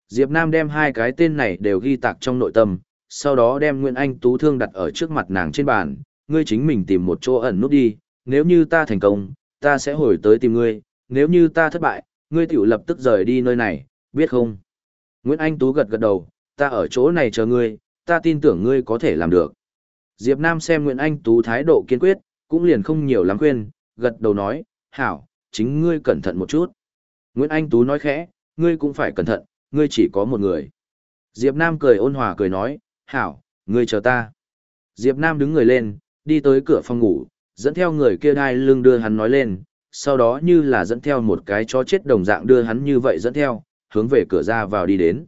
Diệp Nam đem hai cái tên này đều ghi tạc trong nội tâm, sau đó đem Nguyễn Anh Tú Thương đặt ở trước mặt nàng trên bàn, ngươi chính mình tìm một chỗ ẩn nút đi, nếu như ta thành công, ta sẽ hồi tới tìm ngươi, nếu như ta thất bại, ngươi tiểu lập tức rời đi nơi này, biết không? Nguyễn Anh Tú gật gật đầu, ta ở chỗ này chờ ngươi, ta tin tưởng ngươi có thể làm được. Diệp Nam xem Nguyễn Anh Tú thái độ kiên quyết, cũng liền không nhiều lắm khuyên, gật đầu nói, hảo, chính ngươi cẩn thận một chút. Nguyễn Anh Tú nói khẽ, ngươi cũng phải cẩn thận, ngươi chỉ có một người. Diệp Nam cười ôn hòa cười nói, hảo, ngươi chờ ta. Diệp Nam đứng người lên, đi tới cửa phòng ngủ, dẫn theo người kia đai lưng đưa hắn nói lên, sau đó như là dẫn theo một cái chó chết đồng dạng đưa hắn như vậy dẫn theo, hướng về cửa ra vào đi đến.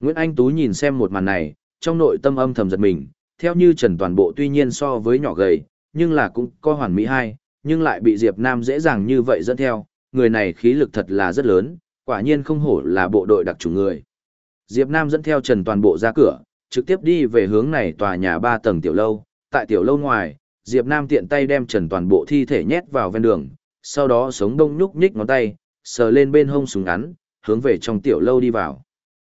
Nguyễn Anh Tú nhìn xem một màn này, trong nội tâm âm thầm giật mình, theo như Trần Toàn Bộ tuy nhiên so với nhỏ gầy, nhưng là cũng có hoàn mỹ hai, nhưng lại bị Diệp Nam dễ dàng như vậy dẫn theo, người này khí lực thật là rất lớn, quả nhiên không hổ là bộ đội đặc chủng người. Diệp Nam dẫn theo Trần Toàn Bộ ra cửa, trực tiếp đi về hướng này tòa nhà ba tầng tiểu lâu, tại tiểu lâu ngoài, Diệp Nam tiện tay đem Trần Toàn Bộ thi thể nhét vào ven đường, sau đó sống đông nhúc nhích ngón tay, sờ lên bên hông súng ngắn, hướng về trong tiểu lâu đi vào.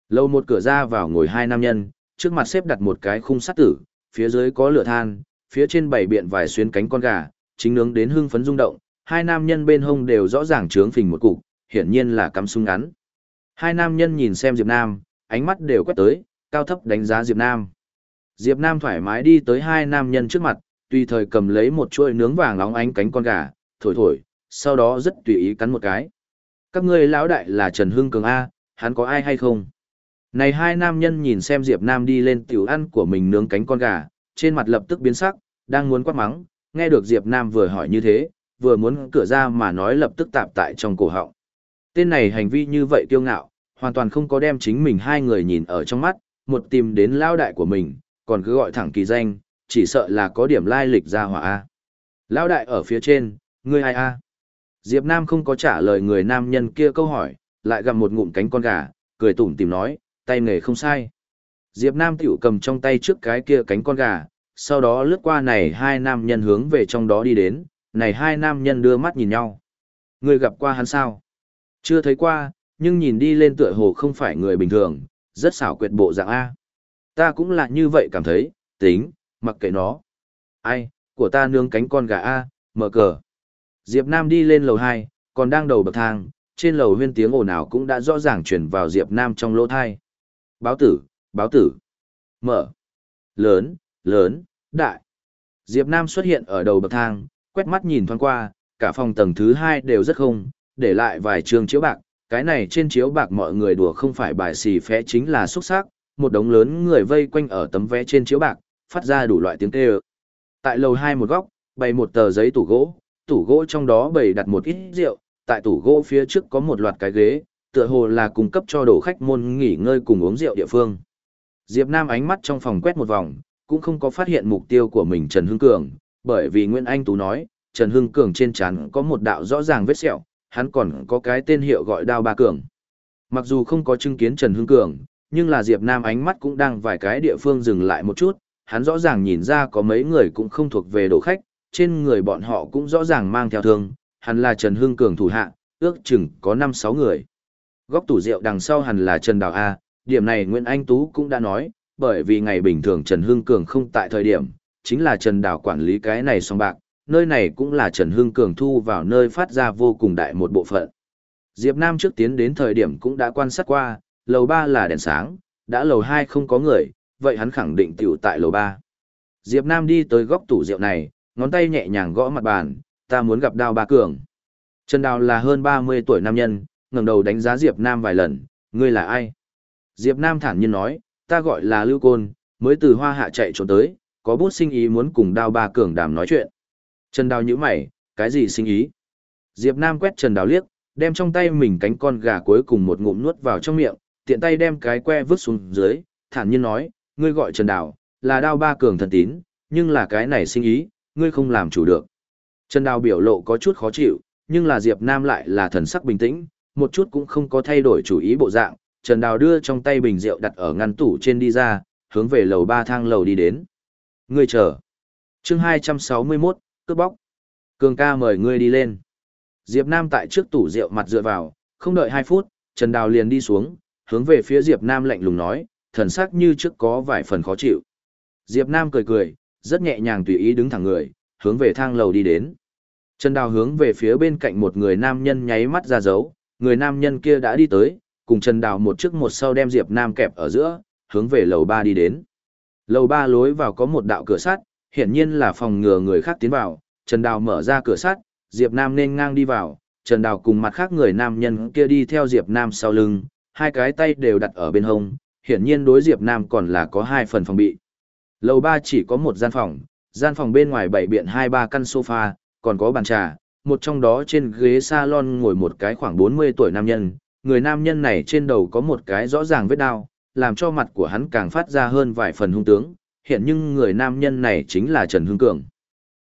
Lâu một cửa ra vào ngồi hai nam nhân, trước mặt xếp đặt một cái khung sắt tử, phía dưới có lửa than, phía trên bảy biện vài xuyến cánh con gà, chính nướng đến hưng phấn rung động, hai nam nhân bên hông đều rõ ràng trướng phình một cục, hiển nhiên là cắm súng ngắn. Hai nam nhân nhìn xem Diệp Nam, ánh mắt đều quét tới, cao thấp đánh giá Diệp Nam. Diệp Nam thoải mái đi tới hai nam nhân trước mặt, tùy thời cầm lấy một chuỗi nướng vàng óng ánh cánh con gà, thổi thổi, sau đó rất tùy ý cắn một cái. Các ngươi lão đại là Trần Hưng Cường A, hắn có ai hay không? Này hai nam nhân nhìn xem Diệp Nam đi lên tiểu ăn của mình nướng cánh con gà, trên mặt lập tức biến sắc, đang muốn quát mắng, nghe được Diệp Nam vừa hỏi như thế, vừa muốn cửa ra mà nói lập tức tạp tại trong cổ họng. Tên này hành vi như vậy kiêu ngạo, hoàn toàn không có đem chính mình hai người nhìn ở trong mắt, một tìm đến lao đại của mình, còn cứ gọi thẳng kỳ danh, chỉ sợ là có điểm lai lịch ra hỏa A. Lao đại ở phía trên, ngươi ai A? Diệp Nam không có trả lời người nam nhân kia câu hỏi, lại gặm một ngụm cánh con gà, cười tủm tỉm nói, tay nghề không sai. Diệp Nam tiểu cầm trong tay trước cái kia cánh con gà, sau đó lướt qua này hai nam nhân hướng về trong đó đi đến, này hai nam nhân đưa mắt nhìn nhau. Người gặp qua hắn sao? Chưa thấy qua, nhưng nhìn đi lên tựa hồ không phải người bình thường, rất xảo quyệt bộ dạng A. Ta cũng là như vậy cảm thấy, tính, mặc kệ nó. Ai, của ta nướng cánh con gà A, mở cờ. Diệp Nam đi lên lầu 2, còn đang đầu bậc thang, trên lầu huyên tiếng ồn ào cũng đã rõ ràng truyền vào Diệp Nam trong lỗ tai. Báo tử, báo tử. Mở. Lớn, lớn, đại. Diệp Nam xuất hiện ở đầu bậc thang, quét mắt nhìn thoáng qua, cả phòng tầng thứ hai đều rất không, để lại vài trường chiếu bạc. Cái này trên chiếu bạc mọi người đùa không phải bài xì phé chính là xuất sắc, một đống lớn người vây quanh ở tấm vé trên chiếu bạc, phát ra đủ loại tiếng kêu. Tại lầu hai một góc, bày một tờ giấy tủ gỗ, tủ gỗ trong đó bày đặt một ít rượu, tại tủ gỗ phía trước có một loạt cái ghế, tựa hồ là cung cấp cho đồ khách môn nghỉ ngơi cùng uống rượu địa phương. Diệp Nam ánh mắt trong phòng quét một vòng, cũng không có phát hiện mục tiêu của mình Trần Hưng Cường, bởi vì Nguyễn Anh Tú nói, Trần Hưng Cường trên trán có một đạo rõ ràng vết sẹo, hắn còn có cái tên hiệu gọi đao ba cường. Mặc dù không có chứng kiến Trần Hưng Cường, nhưng là Diệp Nam ánh mắt cũng đang vài cái địa phương dừng lại một chút, hắn rõ ràng nhìn ra có mấy người cũng không thuộc về đồ khách, trên người bọn họ cũng rõ ràng mang theo thương, hẳn là Trần Hưng Cường thủ hạ, ước chừng có 5-6 người. Góc tủ rượu đằng sau hẳn là Trần Đào A, điểm này Nguyễn Anh Tú cũng đã nói, bởi vì ngày bình thường Trần Hưng Cường không tại thời điểm, chính là Trần Đào quản lý cái này song bạc, nơi này cũng là Trần Hưng Cường thu vào nơi phát ra vô cùng đại một bộ phận. Diệp Nam trước tiến đến thời điểm cũng đã quan sát qua, lầu 3 là đèn sáng, đã lầu 2 không có người, vậy hắn khẳng định tiểu tại lầu 3. Diệp Nam đi tới góc tủ rượu này, ngón tay nhẹ nhàng gõ mặt bàn, ta muốn gặp Đào Ba Cường. Trần Đào là hơn 30 tuổi nam nhân, ngẩng đầu đánh giá Diệp Nam vài lần, ngươi là ai? Diệp Nam thản nhiên nói, ta gọi là Lưu Côn, mới từ hoa hạ chạy trốn tới, có bút sinh ý muốn cùng Đào Ba Cường đàm nói chuyện. Trần Đào nhíu mày, cái gì sinh ý? Diệp Nam quét Trần Đào liếc, đem trong tay mình cánh con gà cuối cùng một ngụm nuốt vào trong miệng, tiện tay đem cái que vứt xuống dưới, thản nhiên nói, ngươi gọi Trần Đào, là Đào Ba Cường thần tín, nhưng là cái này sinh ý, ngươi không làm chủ được. Trần Đào biểu lộ có chút khó chịu, nhưng là Diệp Nam lại là thần sắc bình tĩnh, một chút cũng không có thay đổi chủ ý bộ dạng. Trần Đào đưa trong tay bình rượu đặt ở ngăn tủ trên đi ra, hướng về lầu ba thang lầu đi đến. Ngươi chờ. Chương 261, cướp bóc. Cường ca mời ngươi đi lên. Diệp Nam tại trước tủ rượu mặt dựa vào, không đợi 2 phút, Trần Đào liền đi xuống, hướng về phía Diệp Nam lạnh lùng nói, thần sắc như trước có vài phần khó chịu. Diệp Nam cười cười, rất nhẹ nhàng tùy ý đứng thẳng người, hướng về thang lầu đi đến. Trần Đào hướng về phía bên cạnh một người nam nhân nháy mắt ra dấu, người nam nhân kia đã đi tới, cùng Trần Đào một trước một sau đem Diệp Nam kẹp ở giữa, hướng về lầu 3 đi đến. Lầu 3 lối vào có một đạo cửa sắt, hiển nhiên là phòng ngừa người khác tiến vào, Trần Đào mở ra cửa sắt, Diệp Nam nên ngang đi vào, Trần Đào cùng mặt khác người nam nhân kia đi theo Diệp Nam sau lưng, hai cái tay đều đặt ở bên hông, hiển nhiên đối Diệp Nam còn là có hai phần phòng bị. Lầu 3 chỉ có một gian phòng, gian phòng bên ngoài bảy biện hai ba căn sofa, còn có bàn trà, một trong đó trên ghế salon ngồi một cái khoảng 40 tuổi nam nhân, người nam nhân này trên đầu có một cái rõ ràng vết đau, làm cho mặt của hắn càng phát ra hơn vài phần hung tướng, hiện nhưng người nam nhân này chính là Trần Hưng Cường.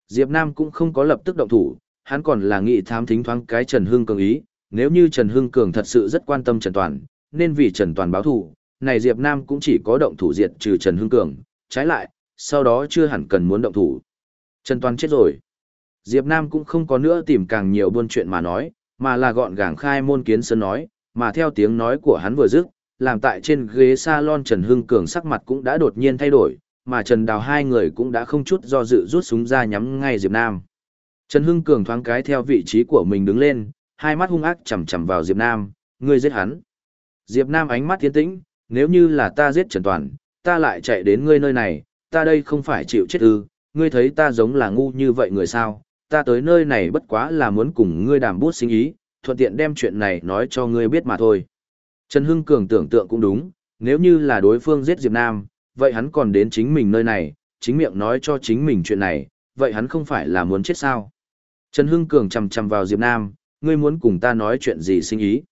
Diệp Nam cũng không có lập tức động thủ, hắn còn là nghĩ thám thính thoáng cái Trần Hưng Cường ý, nếu như Trần Hưng Cường thật sự rất quan tâm Trần Toàn, nên vì Trần Toàn báo thù, này Diệp Nam cũng chỉ có động thủ diệt trừ Trần Hưng Cường, trái lại, sau đó chưa hẳn cần muốn động thủ. Trần Toàn chết rồi. Diệp Nam cũng không có nữa tìm càng nhiều buôn chuyện mà nói, mà là gọn gàng khai môn kiến sơn nói, mà theo tiếng nói của hắn vừa dứt, làm tại trên ghế salon Trần Hưng Cường sắc mặt cũng đã đột nhiên thay đổi, mà Trần Đào hai người cũng đã không chút do dự rút súng ra nhắm ngay Diệp Nam. Trần Hưng Cường thoáng cái theo vị trí của mình đứng lên, hai mắt hung ác chằm chằm vào Diệp Nam, ngươi giết hắn. Diệp Nam ánh mắt thiên tĩnh, nếu như là ta giết Trần Toàn, ta lại chạy đến ngươi nơi này, ta đây không phải chịu chết ư, ngươi thấy ta giống là ngu như vậy người sao, ta tới nơi này bất quá là muốn cùng ngươi đàm bút sinh ý, thuận tiện đem chuyện này nói cho ngươi biết mà thôi. Trần Hưng Cường tưởng tượng cũng đúng, nếu như là đối phương giết Diệp Nam, vậy hắn còn đến chính mình nơi này, chính miệng nói cho chính mình chuyện này, vậy hắn không phải là muốn chết sao? Trần Hưng Cường chầm chầm vào Diệp Nam, ngươi muốn cùng ta nói chuyện gì sinh ý?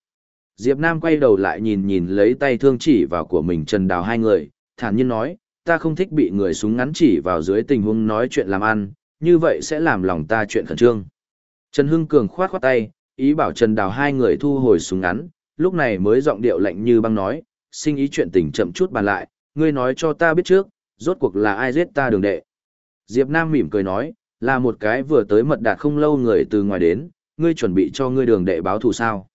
Diệp Nam quay đầu lại nhìn nhìn lấy tay thương chỉ vào của mình Trần Đào hai người, thản nhiên nói, ta không thích bị người súng ngắn chỉ vào dưới tình huống nói chuyện làm ăn, như vậy sẽ làm lòng ta chuyện khẩn trương. Trần Hưng Cường khoát khoát tay, ý bảo Trần Đào hai người thu hồi súng ngắn, lúc này mới giọng điệu lạnh như băng nói, sinh ý chuyện tình chậm chút bàn lại, ngươi nói cho ta biết trước, rốt cuộc là ai giết ta đường đệ. Diệp Nam mỉm cười nói, là một cái vừa tới mật đạt không lâu người từ ngoài đến, ngươi chuẩn bị cho ngươi đường đệ báo thù sao.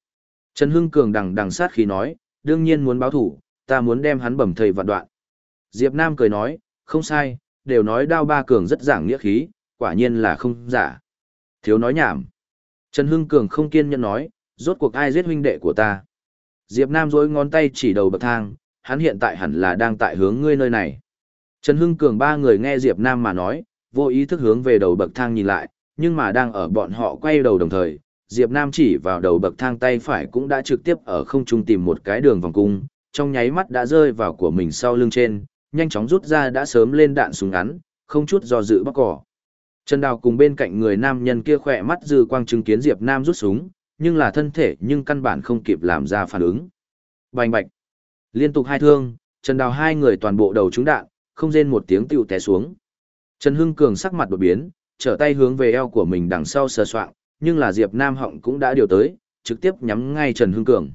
Trần Hưng Cường đằng đằng sát khí nói, đương nhiên muốn báo thù, ta muốn đem hắn bầm thầy vạn đoạn. Diệp Nam cười nói, không sai, đều nói đao ba cường rất giảng nghĩa khí, quả nhiên là không giả. Thiếu nói nhảm. Trần Hưng Cường không kiên nhẫn nói, rốt cuộc ai giết huynh đệ của ta. Diệp Nam dối ngón tay chỉ đầu bậc thang, hắn hiện tại hẳn là đang tại hướng ngươi nơi này. Trần Hưng Cường ba người nghe Diệp Nam mà nói, vô ý thức hướng về đầu bậc thang nhìn lại, nhưng mà đang ở bọn họ quay đầu đồng thời, Diệp Nam chỉ vào đầu bậc thang tay phải cũng đã trực tiếp ở không trung tìm một cái đường vòng cung, trong nháy mắt đã rơi vào của mình sau lưng trên, nhanh chóng rút ra đã sớm lên đạn súng ngắn, không chút do dự bắt cỏ. Trần Đào cùng bên cạnh người nam nhân kia khỏe mắt dư quang chứng kiến Diệp Nam rút súng, nhưng là thân thể nhưng căn bản không kịp làm ra phản ứng. Bành bạch. Liên tục hai thương, Trần Đào hai người toàn bộ đầu trúng đạn, không rên một tiếng tiêu té xuống. Trần Hưng Cường sắc mặt đột biến, trở tay hướng về eo của mình đằng sau sờ soạng, nhưng là Diệp Nam Họng cũng đã điều tới, trực tiếp nhắm ngay Trần Hưng Cường.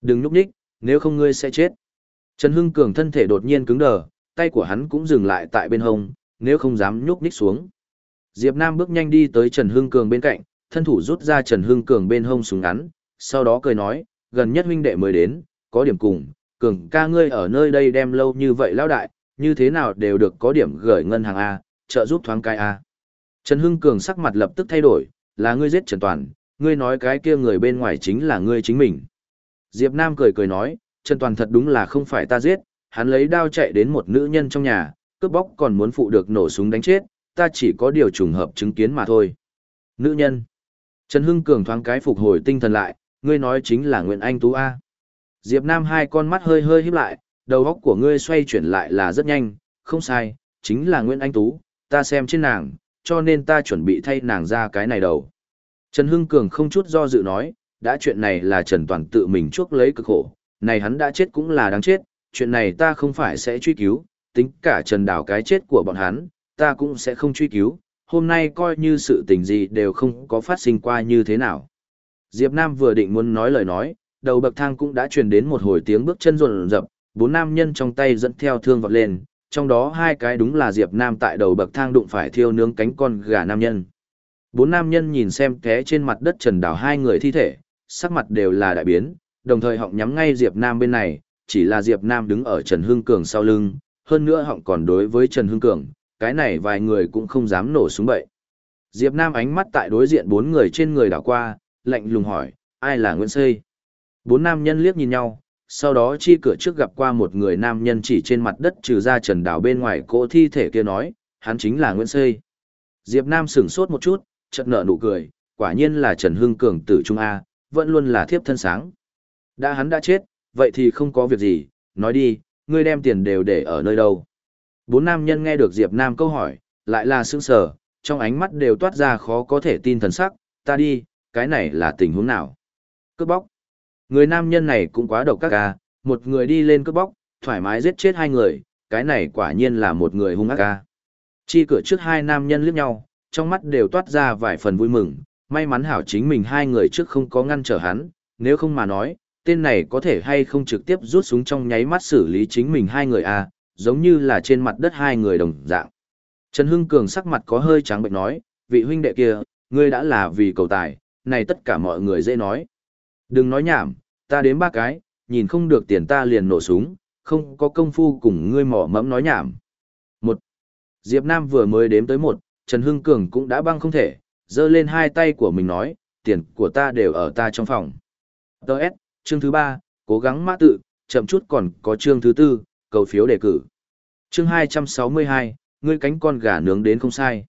Đừng núp nhích, nếu không ngươi sẽ chết. Trần Hưng Cường thân thể đột nhiên cứng đờ, tay của hắn cũng dừng lại tại bên hông, nếu không dám nhúc nhích xuống. Diệp Nam bước nhanh đi tới Trần Hưng Cường bên cạnh, thân thủ rút ra Trần Hưng Cường bên hông súng ngắn, sau đó cười nói, gần nhất huynh đệ mới đến, có điểm cùng, Cường ca ngươi ở nơi đây đem lâu như vậy lão đại, như thế nào đều được có điểm gửi ngân hàng A, trợ giúp thoáng cái A. Trần Hưng Cường sắc mặt lập tức thay đổi, là ngươi giết Trần Toàn, ngươi nói cái kia người bên ngoài chính là ngươi chính mình. Diệp Nam cười cười nói, Trần Toàn thật đúng là không phải ta giết, hắn lấy đao chạy đến một nữ nhân trong nhà, cướp bóc còn muốn phụ được nổ súng đánh chết, ta chỉ có điều trùng hợp chứng kiến mà thôi. Nữ nhân. Trần Hưng Cường thoáng cái phục hồi tinh thần lại, ngươi nói chính là Nguyễn Anh Tú A. Diệp Nam hai con mắt hơi hơi híp lại, đầu óc của ngươi xoay chuyển lại là rất nhanh, không sai, chính là Nguyễn Anh Tú, ta xem trên nàng, cho nên ta chuẩn bị thay nàng ra cái này đầu. Trần Hưng Cường không chút do dự nói, đã chuyện này là Trần Toàn tự mình chuốc lấy cực khổ, này hắn đã chết cũng là đáng chết, chuyện này ta không phải sẽ truy cứu, tính cả Trần đảo cái chết của bọn hắn, ta cũng sẽ không truy cứu, hôm nay coi như sự tình gì đều không có phát sinh qua như thế nào. Diệp Nam vừa định muốn nói lời nói, đầu bậc thang cũng đã truyền đến một hồi tiếng bước chân rộn rập, bốn nam nhân trong tay dẫn theo thương vọt lên, trong đó hai cái đúng là Diệp Nam tại đầu bậc thang đụng phải thiêu nướng cánh con gà nam nhân. Bốn nam nhân nhìn xem té trên mặt đất trần đảo hai người thi thể, sắc mặt đều là đại biến, đồng thời họng nhắm ngay Diệp Nam bên này, chỉ là Diệp Nam đứng ở Trần Hưng Cường sau lưng, hơn nữa họng còn đối với Trần Hưng Cường, cái này vài người cũng không dám nổ súng bậy. Diệp Nam ánh mắt tại đối diện bốn người trên người đảo qua, lạnh lùng hỏi, ai là Nguyễn Xây? Bốn nam nhân liếc nhìn nhau, sau đó chi cửa trước gặp qua một người nam nhân chỉ trên mặt đất trừ ra trần đảo bên ngoài cỗ thi thể kia nói, hắn chính là Nguyễn Xây. Diệp Nam sững sốt một chút, chợt nở nụ cười, quả nhiên là Trần Hưng Cường tử Trung A, vẫn luôn là thiếp thân sáng. Đã hắn đã chết, vậy thì không có việc gì, nói đi, ngươi đem tiền đều để ở nơi đâu. Bốn nam nhân nghe được Diệp Nam câu hỏi, lại là sững sờ, trong ánh mắt đều toát ra khó có thể tin thần sắc, ta đi, cái này là tình huống nào? Cướp bóc. Người nam nhân này cũng quá độc các ca, à, một người đi lên cướp bóc, thoải mái giết chết hai người, cái này quả nhiên là một người hung ác ca. Chi cửa trước hai nam nhân liếc nhau, trong mắt đều toát ra vài phần vui mừng, may mắn hảo chính mình hai người trước không có ngăn trở hắn, nếu không mà nói, tên này có thể hay không trực tiếp rút súng trong nháy mắt xử lý chính mình hai người à, giống như là trên mặt đất hai người đồng dạng. Trần Hưng Cường sắc mặt có hơi trắng bệnh nói, vị huynh đệ kia, ngươi đã là vì cầu tài, này tất cả mọi người dễ nói. Đừng nói nhảm, ta đến ba cái, nhìn không được tiền ta liền nổ súng, không có công phu cùng ngươi mỏ mẫm nói nhảm. Một. Diệp Nam vừa mới đếm tới một, Trần Hưng Cường cũng đã băng không thể, giơ lên hai tay của mình nói, tiền của ta đều ở ta trong phòng. Đợt, chương thứ ba, cố gắng mã tự, chậm chút còn có chương thứ tư, cầu phiếu đề cử. Chương 262, ngươi cánh con gà nướng đến không sai.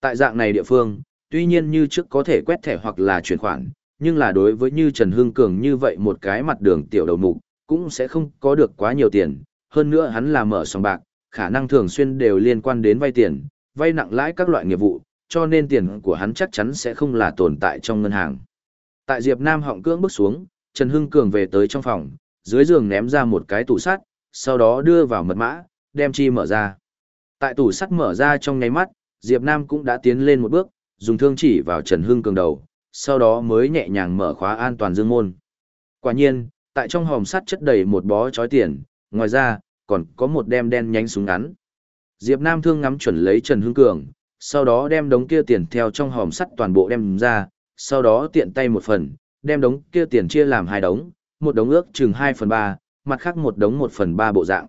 Tại dạng này địa phương, tuy nhiên như trước có thể quét thẻ hoặc là chuyển khoản, nhưng là đối với như Trần Hưng Cường như vậy một cái mặt đường tiểu đầu mục, cũng sẽ không có được quá nhiều tiền. Hơn nữa hắn là mở sòng bạc, khả năng thường xuyên đều liên quan đến vay tiền, vay nặng lãi các loại nghiệp vụ, cho nên tiền của hắn chắc chắn sẽ không là tồn tại trong ngân hàng. Tại Diệp Nam họng cưỡng bước xuống, Trần Hưng Cường về tới trong phòng, dưới giường ném ra một cái tủ sắt, sau đó đưa vào mật mã, đem chi mở ra. Tại tủ sắt mở ra trong nháy mắt, Diệp Nam cũng đã tiến lên một bước, dùng thương chỉ vào Trần Hưng Cường đầu, sau đó mới nhẹ nhàng mở khóa an toàn dương môn. Quả nhiên, tại trong hòm sắt chất đầy một bó chói tiền, ngoài ra, còn có một đem đen nhánh súng ngắn. Diệp Nam thương ngắm chuẩn lấy Trần Hưng Cường, sau đó đem đống kia tiền theo trong hòm sắt toàn bộ đem ra, sau đó tiện tay một phần, đem đống kia tiền chia làm hai đống, một đống ước chừng 2 phần 3, mặt khác một đống 1 phần 3 bộ dạng.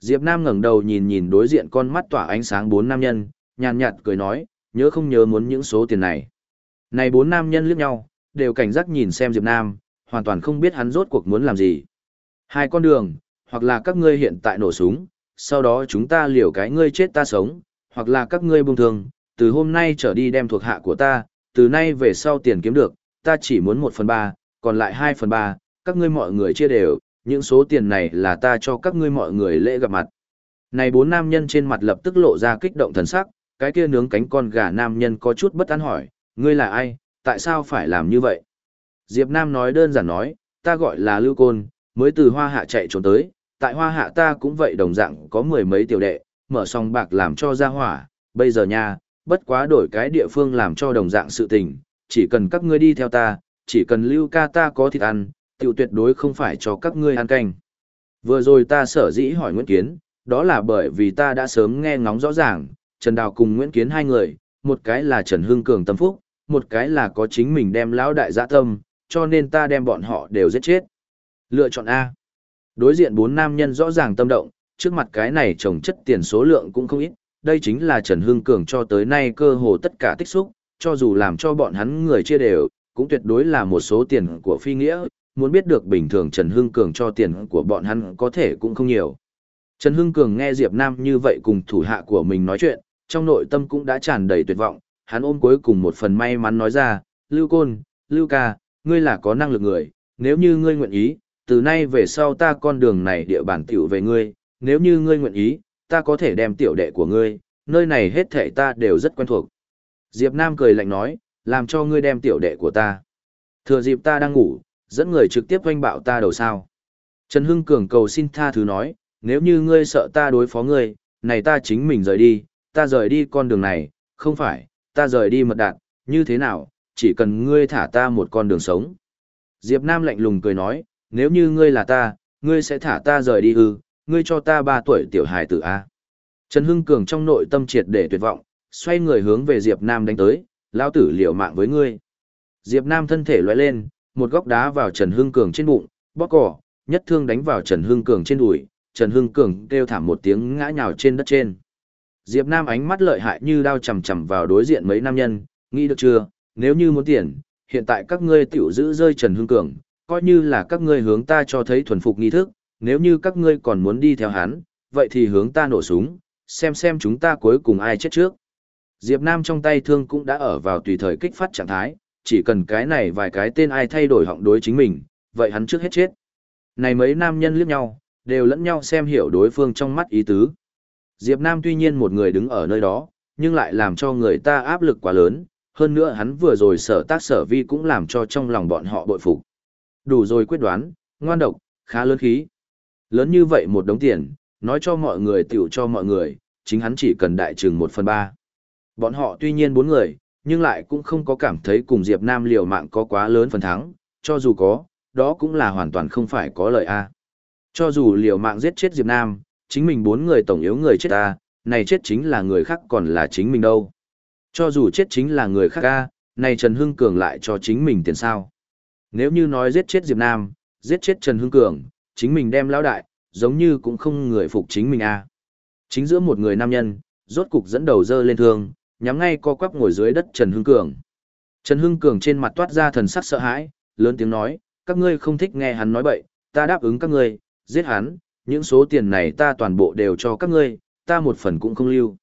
Diệp Nam ngẩng đầu nhìn nhìn đối diện con mắt tỏa ánh sáng bốn nam nhân, nhàn nhạt cười nói, nhớ không nhớ muốn những số tiền này. Này bốn nam nhân liếc nhau, đều cảnh giác nhìn xem Diệp Nam, hoàn toàn không biết hắn rốt cuộc muốn làm gì. Hai con đường, hoặc là các ngươi hiện tại nổ súng, sau đó chúng ta liều cái ngươi chết ta sống, hoặc là các ngươi buông thường từ hôm nay trở đi đem thuộc hạ của ta, từ nay về sau tiền kiếm được, ta chỉ muốn một phần ba, còn lại hai phần ba, các ngươi mọi người chia đều, những số tiền này là ta cho các ngươi mọi người lễ gặp mặt. Này bốn nam nhân trên mặt lập tức lộ ra kích động thần sắc, cái kia nướng cánh con gà nam nhân có chút bất an hỏi, ngươi là ai, tại sao phải làm như vậy? Diệp Nam nói đơn giản nói, ta gọi là Lưu Côn, mới từ Hoa Hạ chạy trốn tới, tại Hoa Hạ ta cũng vậy đồng dạng có mười mấy tiểu đệ, mở song bạc làm cho ra hỏa, bây giờ nha, bất quá đổi cái địa phương làm cho đồng dạng sự tình, chỉ cần các ngươi đi theo ta, chỉ cần Lưu ca ta có thịt ăn, tiểu tuyệt đối không phải cho các ngươi ăn canh. Vừa rồi ta sở dĩ hỏi Nguyễn Kiến, đó là bởi vì ta đã sớm nghe ngóng rõ ràng, Trần Đào cùng Nguyễn Kiến hai người, một cái là Trần Hưng Cường tâm phúc, một cái là có chính mình đem lão đại giã tâm, cho nên ta đem bọn họ đều giết chết. Lựa chọn A. Đối diện bốn nam nhân rõ ràng tâm động, trước mặt cái này trồng chất tiền số lượng cũng không ít, đây chính là Trần Hưng Cường cho tới nay cơ hồ tất cả tích xúc, cho dù làm cho bọn hắn người chia đều, cũng tuyệt đối là một số tiền của phi nghĩa, muốn biết được bình thường Trần Hưng Cường cho tiền của bọn hắn có thể cũng không nhiều. Trần Hưng Cường nghe Diệp Nam như vậy cùng thủ hạ của mình nói chuyện, trong nội tâm cũng đã tràn đầy tuyệt vọng, hắn ôm cuối cùng một phần may mắn nói ra, Lưu Côn, Lưu Ca, ngươi là có năng lực người, nếu như ngươi nguyện ý, từ nay về sau ta con đường này địa bản tiểu về ngươi, nếu như ngươi nguyện ý, ta có thể đem tiểu đệ của ngươi, nơi này hết thảy ta đều rất quen thuộc. Diệp Nam cười lạnh nói, làm cho ngươi đem tiểu đệ của ta. Thừa dịp ta đang ngủ, dẫn người trực tiếp oanh bạo ta đầu sao. Trần Hưng Cường cầu xin tha thứ nói, nếu như ngươi sợ ta đối phó ngươi, này ta chính mình rời đi, ta rời đi con đường này, không phải, ta rời đi mật đạn, như thế nào, chỉ cần ngươi thả ta một con đường sống. Diệp Nam lạnh lùng cười nói, nếu như ngươi là ta, ngươi sẽ thả ta rời đi ư, ngươi cho ta ba tuổi tiểu hài tử A. Trần Hưng Cường trong nội tâm triệt để tuyệt vọng, xoay người hướng về Diệp Nam đánh tới, lao tử liều mạng với ngươi. Diệp Nam thân thể lóe lên, một góc đá vào Trần Hưng Cường trên bụng, bóp cỏ, nhất thương đánh vào Trần Hưng Cường trên đùi, Trần Hưng Cường kêu thảm một tiếng ngã nhào trên đất trên. Diệp Nam ánh mắt lợi hại như đao chầm chầm vào đối diện mấy nam nhân, nghĩ được chưa, nếu như muốn tiền, hiện tại các ngươi tiểu giữ rơi Trần Hưng Cường, coi như là các ngươi hướng ta cho thấy thuần phục nghi thức, nếu như các ngươi còn muốn đi theo hắn, vậy thì hướng ta nổ súng, xem xem chúng ta cuối cùng ai chết trước. Diệp Nam trong tay thương cũng đã ở vào tùy thời kích phát trạng thái, chỉ cần cái này vài cái tên ai thay đổi họng đối chính mình, vậy hắn trước hết chết. Này mấy nam nhân liếc nhau, đều lẫn nhau xem hiểu đối phương trong mắt ý tứ. Diệp Nam tuy nhiên một người đứng ở nơi đó, nhưng lại làm cho người ta áp lực quá lớn, hơn nữa hắn vừa rồi sở tác sở vi cũng làm cho trong lòng bọn họ bội phục. Đủ rồi quyết đoán, ngoan độc, khá lớn khí. Lớn như vậy một đống tiền, nói cho mọi người tiểu cho mọi người, chính hắn chỉ cần đại trừng một phần ba. Bọn họ tuy nhiên bốn người, nhưng lại cũng không có cảm thấy cùng Diệp Nam liều mạng có quá lớn phần thắng, cho dù có, đó cũng là hoàn toàn không phải có lợi a. Cho dù liều mạng giết chết Diệp Nam, chính mình bốn người tổng yếu người chết ta này chết chính là người khác còn là chính mình đâu. Cho dù chết chính là người khác a, này Trần Hưng Cường lại cho chính mình tiền sao. Nếu như nói giết chết Diệp Nam, giết chết Trần Hưng Cường, chính mình đem lão đại, giống như cũng không người phục chính mình a. À. Chính giữa một người nam nhân, rốt cục dẫn đầu dơ lên thương, nhắm ngay co quắp ngồi dưới đất Trần Hưng Cường. Trần Hưng Cường trên mặt toát ra thần sắc sợ hãi, lớn tiếng nói, các ngươi không thích nghe hắn nói bậy, ta đáp ứng các ngươi, giết hắn, những số tiền này ta toàn bộ đều cho các ngươi, ta một phần cũng không lưu.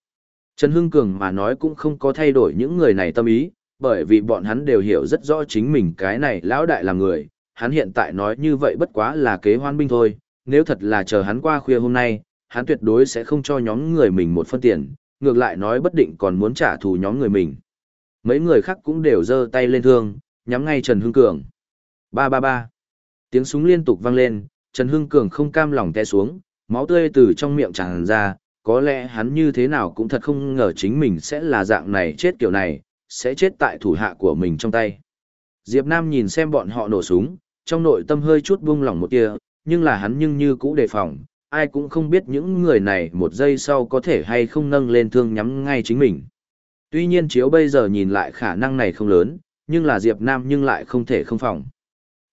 Trần Hưng Cường mà nói cũng không có thay đổi những người này tâm ý, bởi vì bọn hắn đều hiểu rất rõ chính mình cái này lão đại là người, hắn hiện tại nói như vậy bất quá là kế hoan binh thôi, nếu thật là chờ hắn qua khuya hôm nay, hắn tuyệt đối sẽ không cho nhóm người mình một phân tiền, ngược lại nói bất định còn muốn trả thù nhóm người mình. Mấy người khác cũng đều giơ tay lên thương, nhắm ngay Trần Hưng Cường. Ba ba ba. Tiếng súng liên tục vang lên, Trần Hưng Cường không cam lòng té xuống, máu tươi từ trong miệng tràn ra, có lẽ hắn như thế nào cũng thật không ngờ chính mình sẽ là dạng này chết kiểu này, sẽ chết tại thủ hạ của mình trong tay. Diệp Nam nhìn xem bọn họ nổ súng, trong nội tâm hơi chút buông lỏng một tia, nhưng là hắn nhưng như cũ đề phòng, ai cũng không biết những người này một giây sau có thể hay không nâng lên thương nhắm ngay chính mình. Tuy nhiên chiếu bây giờ nhìn lại khả năng này không lớn, nhưng là Diệp Nam nhưng lại không thể không phòng.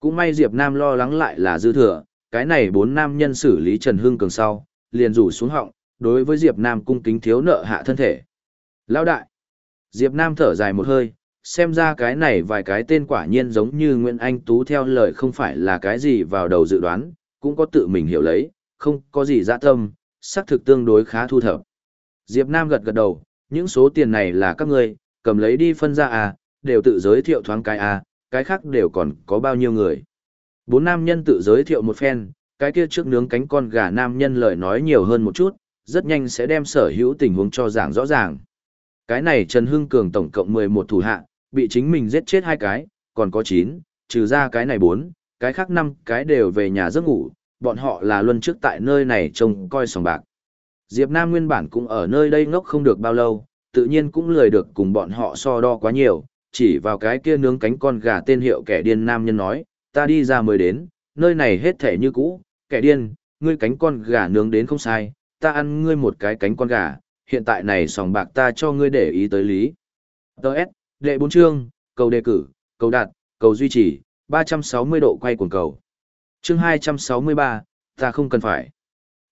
Cũng may Diệp Nam lo lắng lại là dư thừa, cái này bốn nam nhân xử lý Trần Hưng Cường sau, liền rủ xuống họng, đối với Diệp Nam cung kính thiếu nợ hạ thân thể. Lão đại! Diệp Nam thở dài một hơi, xem ra cái này vài cái tên quả nhiên giống như Nguyễn Anh Tú theo lời không phải là cái gì vào đầu dự đoán, cũng có tự mình hiểu lấy, không có gì dạ tâm, xác thực tương đối khá thu thập. Diệp Nam gật gật đầu, những số tiền này là các ngươi, cầm lấy đi phân ra à, đều tự giới thiệu thoáng cái à, cái khác đều còn có bao nhiêu người. Bốn nam nhân tự giới thiệu một phen, cái kia trước nướng cánh con gà nam nhân lời nói nhiều hơn một chút, rất nhanh sẽ đem sở hữu tình huống cho giảng rõ ràng. Cái này Trần Hưng Cường tổng cộng 11 thủ hạ, bị chính mình giết chết hai cái, còn có 9, trừ ra cái này 4, cái khác 5 cái đều về nhà giấc ngủ, bọn họ là luân trước tại nơi này trông coi sòng bạc. Diệp Nam nguyên bản cũng ở nơi đây ngốc không được bao lâu, tự nhiên cũng lười được cùng bọn họ so đo quá nhiều, chỉ vào cái kia nướng cánh con gà tên hiệu kẻ điên nam nhân nói, ta đi ra mới đến, nơi này hết thể như cũ, kẻ điên, ngươi cánh con gà nướng đến không sai, ta ăn ngươi một cái cánh con gà, hiện tại này sòng bạc ta cho ngươi để ý tới lý. Đợt, đệ bốn chương, cầu đề cử, cầu đạt, cầu duy trì, 360 độ quay cuồng cầu. Chương 263, ta không cần phải.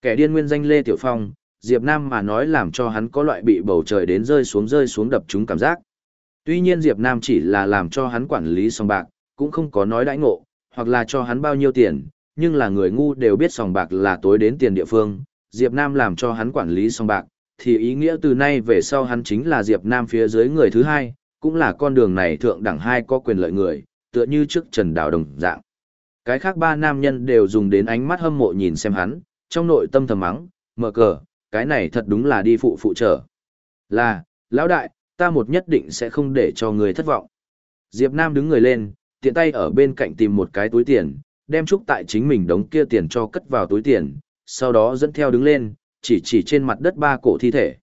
Kẻ điên nguyên danh Lê Tiểu Phong, Diệp Nam mà nói làm cho hắn có loại bị bầu trời đến rơi xuống rơi xuống đập chúng cảm giác. Tuy nhiên Diệp Nam chỉ là làm cho hắn quản lý sòng bạc, cũng không có nói đãi ngộ, hoặc là cho hắn bao nhiêu tiền, nhưng là người ngu đều biết sòng bạc là tối đến tiền địa phương, Diệp Nam làm cho hắn quản lý sòng bạc, thì ý nghĩa từ nay về sau hắn chính là Diệp Nam phía dưới người thứ hai, cũng là con đường này thượng đẳng hai có quyền lợi người, tựa như trước Trần Đào đồng dạng. Cái khác ba nam nhân đều dùng đến ánh mắt hâm mộ nhìn xem hắn, trong nội tâm thầm mắng, mở cờ, cái này thật đúng là đi phụ phụ trở. Là, lão đại, ta một nhất định sẽ không để cho người thất vọng. Diệp Nam đứng người lên, tiện tay ở bên cạnh tìm một cái túi tiền, đem chúc tại chính mình đống kia tiền cho cất vào túi tiền, sau đó dẫn theo đứng lên, chỉ chỉ trên mặt đất ba cổ thi thể.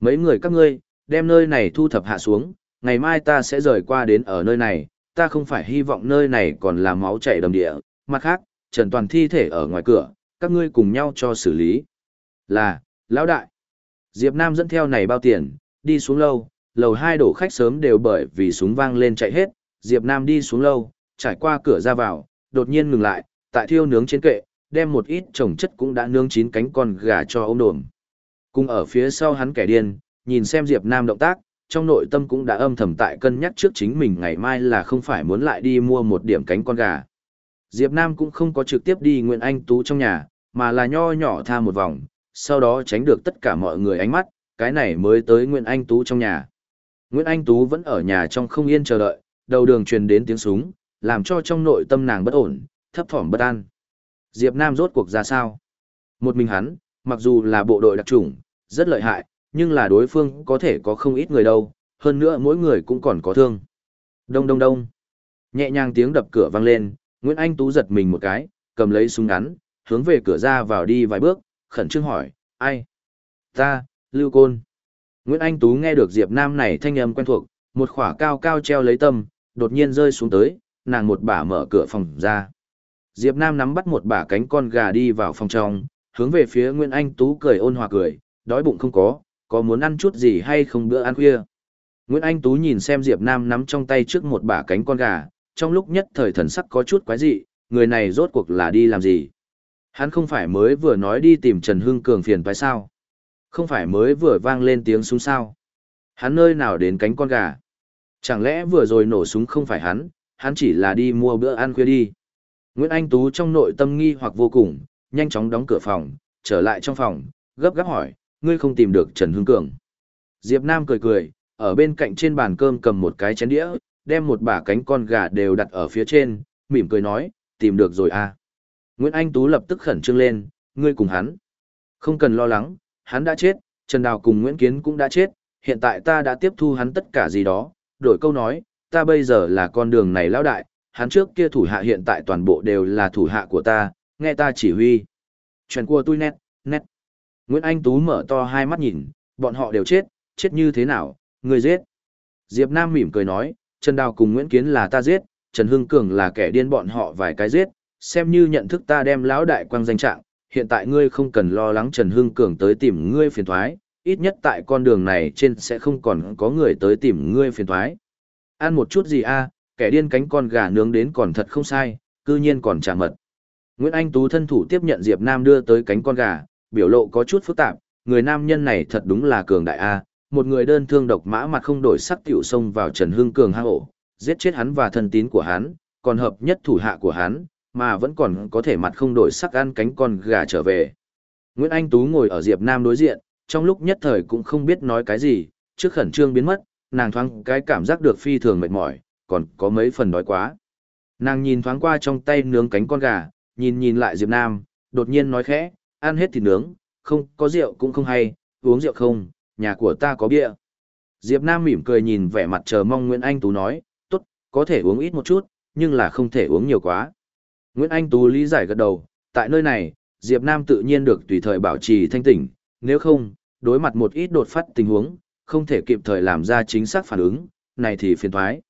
Mấy người các ngươi, đem nơi này thu thập hạ xuống, ngày mai ta sẽ rời qua đến ở nơi này, ta không phải hy vọng nơi này còn là máu chảy đầm địa, mặt khác, trần toàn thi thể ở ngoài cửa, các ngươi cùng nhau cho xử lý. Là, lão đại. Diệp Nam dẫn theo này bao tiền, đi xuống lâu, lầu hai đổ khách sớm đều bởi vì súng vang lên chạy hết, Diệp Nam đi xuống lâu, trải qua cửa ra vào, đột nhiên ngừng lại, tại thiêu nướng trên kệ, đem một ít trồng chất cũng đã nướng chín cánh con gà cho ôm đồm. Cùng ở phía sau hắn kẻ điên, nhìn xem Diệp Nam động tác, trong nội tâm cũng đã âm thầm tại cân nhắc trước chính mình ngày mai là không phải muốn lại đi mua một điểm cánh con gà. Diệp Nam cũng không có trực tiếp đi Nguyễn Anh Tú trong nhà, mà là nho nhỏ tha một vòng, sau đó tránh được tất cả mọi người ánh mắt, cái này mới tới Nguyễn Anh Tú trong nhà. Nguyễn Anh Tú vẫn ở nhà trong không yên chờ đợi, đầu đường truyền đến tiếng súng, làm cho trong nội tâm nàng bất ổn, thấp thỏm bất an. Diệp Nam rốt cuộc ra sao? Một mình hắn, mặc dù là bộ đội đặc chủng, rất lợi hại, nhưng là đối phương có thể có không ít người đâu, hơn nữa mỗi người cũng còn có thương. Đông đông đông. Nhẹ nhàng tiếng đập cửa vang lên, Nguyễn Anh Tú giật mình một cái, cầm lấy súng ngắn, hướng về cửa ra vào đi vài bước, khẩn trương hỏi, ai? Ta, Lưu Côn. Nguyễn Anh Tú nghe được Diệp Nam này thanh âm quen thuộc, một khỏa cao cao treo lấy tâm, đột nhiên rơi xuống tới, nàng một bà mở cửa phòng ra. Diệp Nam nắm bắt một bả cánh con gà đi vào phòng trong, hướng về phía Nguyễn Anh Tú cười ôn hòa cười, đói bụng không có, có muốn ăn chút gì hay không bữa ăn khuya. Nguyễn Anh Tú nhìn xem Diệp Nam nắm trong tay trước một bả cánh con gà, trong lúc nhất thời thần sắc có chút quái dị, người này rốt cuộc là đi làm gì? Hắn không phải mới vừa nói đi tìm Trần Hưng Cường phiền phải sao? Không phải mới vừa vang lên tiếng súng sao? Hắn nơi nào đến cánh con gà? Chẳng lẽ vừa rồi nổ súng không phải hắn, hắn chỉ là đi mua bữa ăn khuya đi. Nguyễn Anh Tú trong nội tâm nghi hoặc vô cùng, nhanh chóng đóng cửa phòng, trở lại trong phòng, gấp gáp hỏi, ngươi không tìm được Trần Hưng Cường. Diệp Nam cười cười, ở bên cạnh trên bàn cơm cầm một cái chén đĩa, đem một bả cánh con gà đều đặt ở phía trên, mỉm cười nói, tìm được rồi à. Nguyễn Anh Tú lập tức khẩn trương lên, ngươi cùng hắn. Không cần lo lắng, hắn đã chết, Trần Đào cùng Nguyễn Kiến cũng đã chết, hiện tại ta đã tiếp thu hắn tất cả gì đó, đổi câu nói, ta bây giờ là con đường này lão đại, hắn trước kia thủ hạ hiện tại toàn bộ đều là thủ hạ của ta, nghe ta chỉ huy. Chuyện của tôi nét. Nguyễn Anh Tú mở to hai mắt nhìn, bọn họ đều chết, chết như thế nào, người giết. Diệp Nam mỉm cười nói, Trần Đào cùng Nguyễn Kiến là ta giết, Trần Hưng Cường là kẻ điên bọn họ vài cái giết, xem như nhận thức ta đem lão đại quang danh trạng, hiện tại ngươi không cần lo lắng Trần Hưng Cường tới tìm ngươi phiền toái, ít nhất tại con đường này trên sẽ không còn có người tới tìm ngươi phiền toái. Ăn một chút gì a, kẻ điên cánh con gà nướng đến còn thật không sai, cư nhiên còn trả mật. Nguyễn Anh Tú thân thủ tiếp nhận Diệp Nam đưa tới cánh con gà, biểu lộ có chút phức tạp, người nam nhân này thật đúng là cường đại a, một người đơn thương độc mã mặt không đổi sắc tiểu xông vào Trần Hưng Cường hang ổ, giết chết hắn và thân tín của hắn, còn hợp nhất thủ hạ của hắn, mà vẫn còn có thể mặt không đổi sắc ăn cánh con gà trở về. Nguyễn Anh Tú ngồi ở Diệp Nam đối diện, trong lúc nhất thời cũng không biết nói cái gì, trước khẩn trương biến mất, nàng thoáng cái cảm giác được phi thường mệt mỏi, còn có mấy phần đói quá. Nàng nhìn thoáng qua trong tay nướng cánh con gà, nhìn nhìn lại Diệp Nam, đột nhiên nói khẽ, ăn hết thịt nướng, không có rượu cũng không hay, uống rượu không, nhà của ta có bia. Diệp Nam mỉm cười nhìn vẻ mặt chờ mong Nguyễn Anh Tú nói, tốt, có thể uống ít một chút, nhưng là không thể uống nhiều quá. Nguyễn Anh Tú lý giải gật đầu, tại nơi này, Diệp Nam tự nhiên được tùy thời bảo trì thanh tỉnh, nếu không, đối mặt một ít đột phát tình huống, không thể kịp thời làm ra chính xác phản ứng, này thì phiền toái.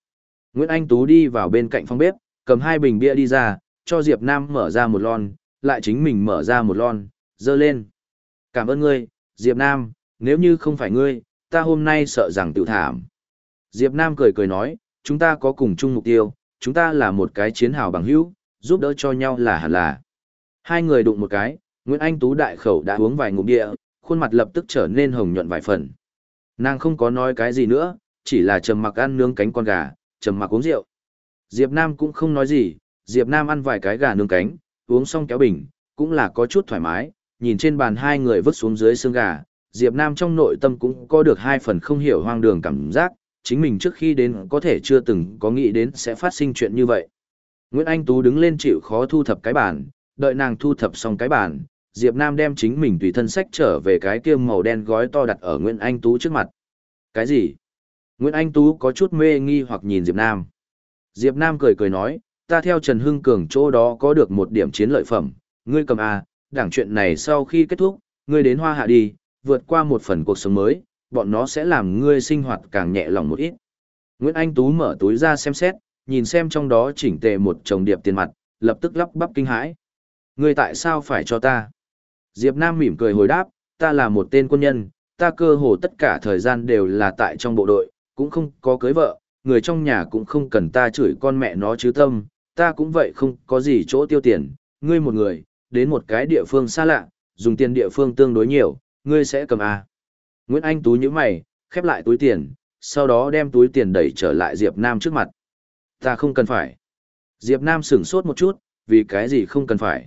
Nguyễn Anh Tú đi vào bên cạnh phòng bếp, cầm hai bình bia đi ra, cho Diệp Nam mở ra một lon, lại chính mình mở ra một lon, dơ lên. Cảm ơn ngươi, Diệp Nam, nếu như không phải ngươi, ta hôm nay sợ rằng tự thảm. Diệp Nam cười cười nói, chúng ta có cùng chung mục tiêu, chúng ta là một cái chiến hào bằng hữu, giúp đỡ cho nhau là hẳn là. Hai người đụng một cái, Nguyễn Anh Tú đại khẩu đã uống vài ngụm địa, khuôn mặt lập tức trở nên hồng nhuận vài phần. Nàng không có nói cái gì nữa, chỉ là trầm mặc ăn nướng cánh con gà, trầm mặc uống rượu. Diệp Nam cũng không nói gì, Diệp Nam ăn vài cái gà nướng cánh, uống xong kéo bình, cũng là có chút thoải mái, nhìn trên bàn hai người vứt xuống dưới xương gà, Diệp Nam trong nội tâm cũng có được hai phần không hiểu hoang đường cảm giác, chính mình trước khi đến có thể chưa từng có nghĩ đến sẽ phát sinh chuyện như vậy. Nguyễn Anh Tú đứng lên chịu khó thu thập cái bàn, đợi nàng thu thập xong cái bàn, Diệp Nam đem chính mình tùy thân sách trở về cái kia màu đen gói to đặt ở Nguyễn Anh Tú trước mặt. Cái gì? Nguyễn Anh Tú có chút mê nghi hoặc nhìn Diệp Nam. Diệp Nam cười cười nói, ta theo Trần Hưng Cường chỗ đó có được một điểm chiến lợi phẩm, ngươi cầm à, đảng chuyện này sau khi kết thúc, ngươi đến hoa hạ đi, vượt qua một phần cuộc sống mới, bọn nó sẽ làm ngươi sinh hoạt càng nhẹ lòng một ít. Nguyễn Anh Tú mở túi ra xem xét, nhìn xem trong đó chỉnh tề một chồng điệp tiền mặt, lập tức lắp bắp kinh hãi. Ngươi tại sao phải cho ta? Diệp Nam mỉm cười hồi đáp, ta là một tên quân nhân, ta cơ hồ tất cả thời gian đều là tại trong bộ đội, cũng không có cưới vợ, người trong nhà cũng không cần ta chửi con mẹ nó chứ tâm, ta cũng vậy không có gì chỗ tiêu tiền, ngươi một người, đến một cái địa phương xa lạ, dùng tiền địa phương tương đối nhiều, ngươi sẽ cầm à. Nguyễn Anh Tú nhíu mày, khép lại túi tiền, sau đó đem túi tiền đẩy trở lại Diệp Nam trước mặt. Ta không cần phải. Diệp Nam sửng sốt một chút, vì cái gì không cần phải.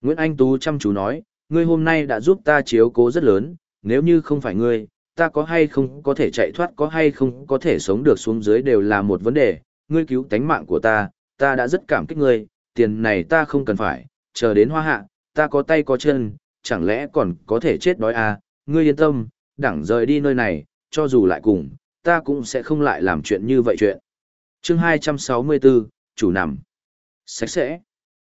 Nguyễn Anh Tú chăm chú nói, ngươi hôm nay đã giúp ta chiếu cố rất lớn, nếu như không phải ngươi, ta có hay không có thể chạy thoát có hay không có thể sống được xuống dưới đều là một vấn đề, ngươi cứu tánh mạng của ta, ta đã rất cảm kích ngươi, tiền này ta không cần phải, chờ đến hoa hạ, ta có tay có chân, chẳng lẽ còn có thể chết đói à, ngươi yên tâm, đẳng rời đi nơi này, cho dù lại cùng, ta cũng sẽ không lại làm chuyện như vậy chuyện. chương 264, chủ nằm. Sạch sẽ.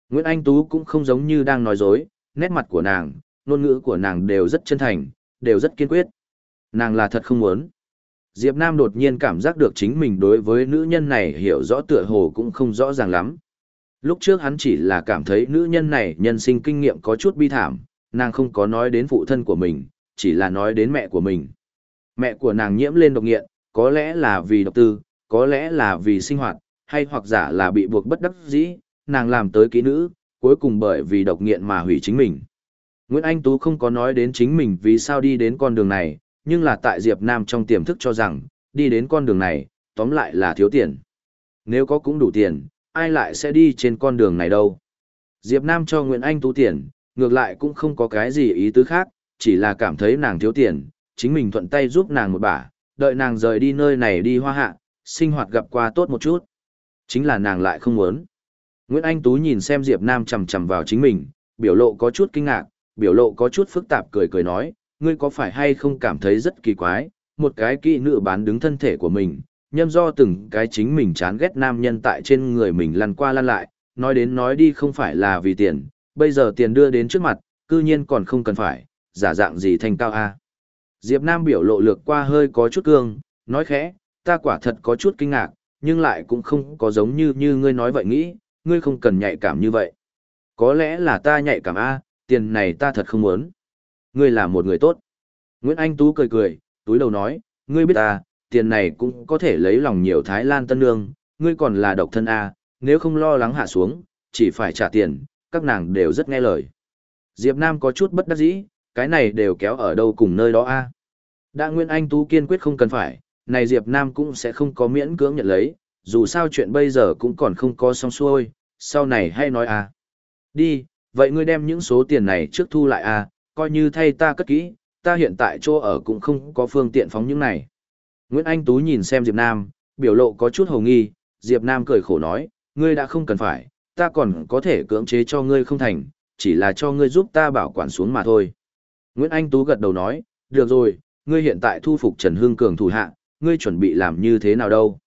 Nguyễn Anh Tú cũng không giống như đang nói dối, nét mặt của nàng, ngôn ngữ của nàng đều rất chân thành, đều rất kiên quyết. Nàng là thật không muốn. Diệp Nam đột nhiên cảm giác được chính mình đối với nữ nhân này hiểu rõ tựa hồ cũng không rõ ràng lắm. Lúc trước hắn chỉ là cảm thấy nữ nhân này nhân sinh kinh nghiệm có chút bi thảm, nàng không có nói đến phụ thân của mình, chỉ là nói đến mẹ của mình. Mẹ của nàng nhiễm lên độc nghiện, có lẽ là vì độc tư, có lẽ là vì sinh hoạt, hay hoặc giả là bị buộc bất đắc dĩ, nàng làm tới kỹ nữ, cuối cùng bởi vì độc nghiện mà hủy chính mình. Nguyễn Anh Tú không có nói đến chính mình vì sao đi đến con đường này, nhưng là tại Diệp Nam trong tiềm thức cho rằng, đi đến con đường này, tóm lại là thiếu tiền. Nếu có cũng đủ tiền, ai lại sẽ đi trên con đường này đâu. Diệp Nam cho Nguyễn Anh Tú tiền, ngược lại cũng không có cái gì ý tứ khác, chỉ là cảm thấy nàng thiếu tiền, chính mình thuận tay giúp nàng một bả, đợi nàng rời đi nơi này đi hoa hạ, sinh hoạt gặp qua tốt một chút. Chính là nàng lại không muốn. Nguyễn Anh Tú nhìn xem Diệp Nam chầm chầm vào chính mình, biểu lộ có chút kinh ngạc, biểu lộ có chút phức tạp cười cười nói, ngươi có phải hay không cảm thấy rất kỳ quái, một cái kỹ nữ bán đứng thân thể của mình, nhâm do từng cái chính mình chán ghét nam nhân tại trên người mình lăn qua lăn lại, nói đến nói đi không phải là vì tiền, bây giờ tiền đưa đến trước mặt, cư nhiên còn không cần phải, giả dạng gì thành cao a. Diệp Nam biểu lộ lược qua hơi có chút cương, nói khẽ, ta quả thật có chút kinh ngạc, nhưng lại cũng không có giống như như ngươi nói vậy nghĩ, ngươi không cần nhạy cảm như vậy. Có lẽ là ta nhạy cảm a, tiền này ta thật không muốn. Ngươi là một người tốt. Nguyễn Anh Tú cười cười, túi đầu nói, ngươi biết ta, tiền này cũng có thể lấy lòng nhiều Thái Lan tân nương, ngươi còn là độc thân a, nếu không lo lắng hạ xuống, chỉ phải trả tiền, các nàng đều rất nghe lời. Diệp Nam có chút bất đắc dĩ, cái này đều kéo ở đâu cùng nơi đó a. Đã Nguyên Anh Tú kiên quyết không cần phải, này Diệp Nam cũng sẽ không có miễn cưỡng nhận lấy, dù sao chuyện bây giờ cũng còn không có xong xuôi, sau này hay nói a. Đi, vậy ngươi đem những số tiền này trước thu lại a, coi như thay ta cất kỹ, ta hiện tại chỗ ở cũng không có phương tiện phóng những này. Nguyễn Anh Tú nhìn xem Diệp Nam, biểu lộ có chút hồ nghi, Diệp Nam cười khổ nói, ngươi đã không cần phải, ta còn có thể cưỡng chế cho ngươi không thành, chỉ là cho ngươi giúp ta bảo quản xuống mà thôi. Nguyễn Anh Tú gật đầu nói, được rồi, ngươi hiện tại thu phục Trần Hương Cường thủ hạ, ngươi chuẩn bị làm như thế nào đâu?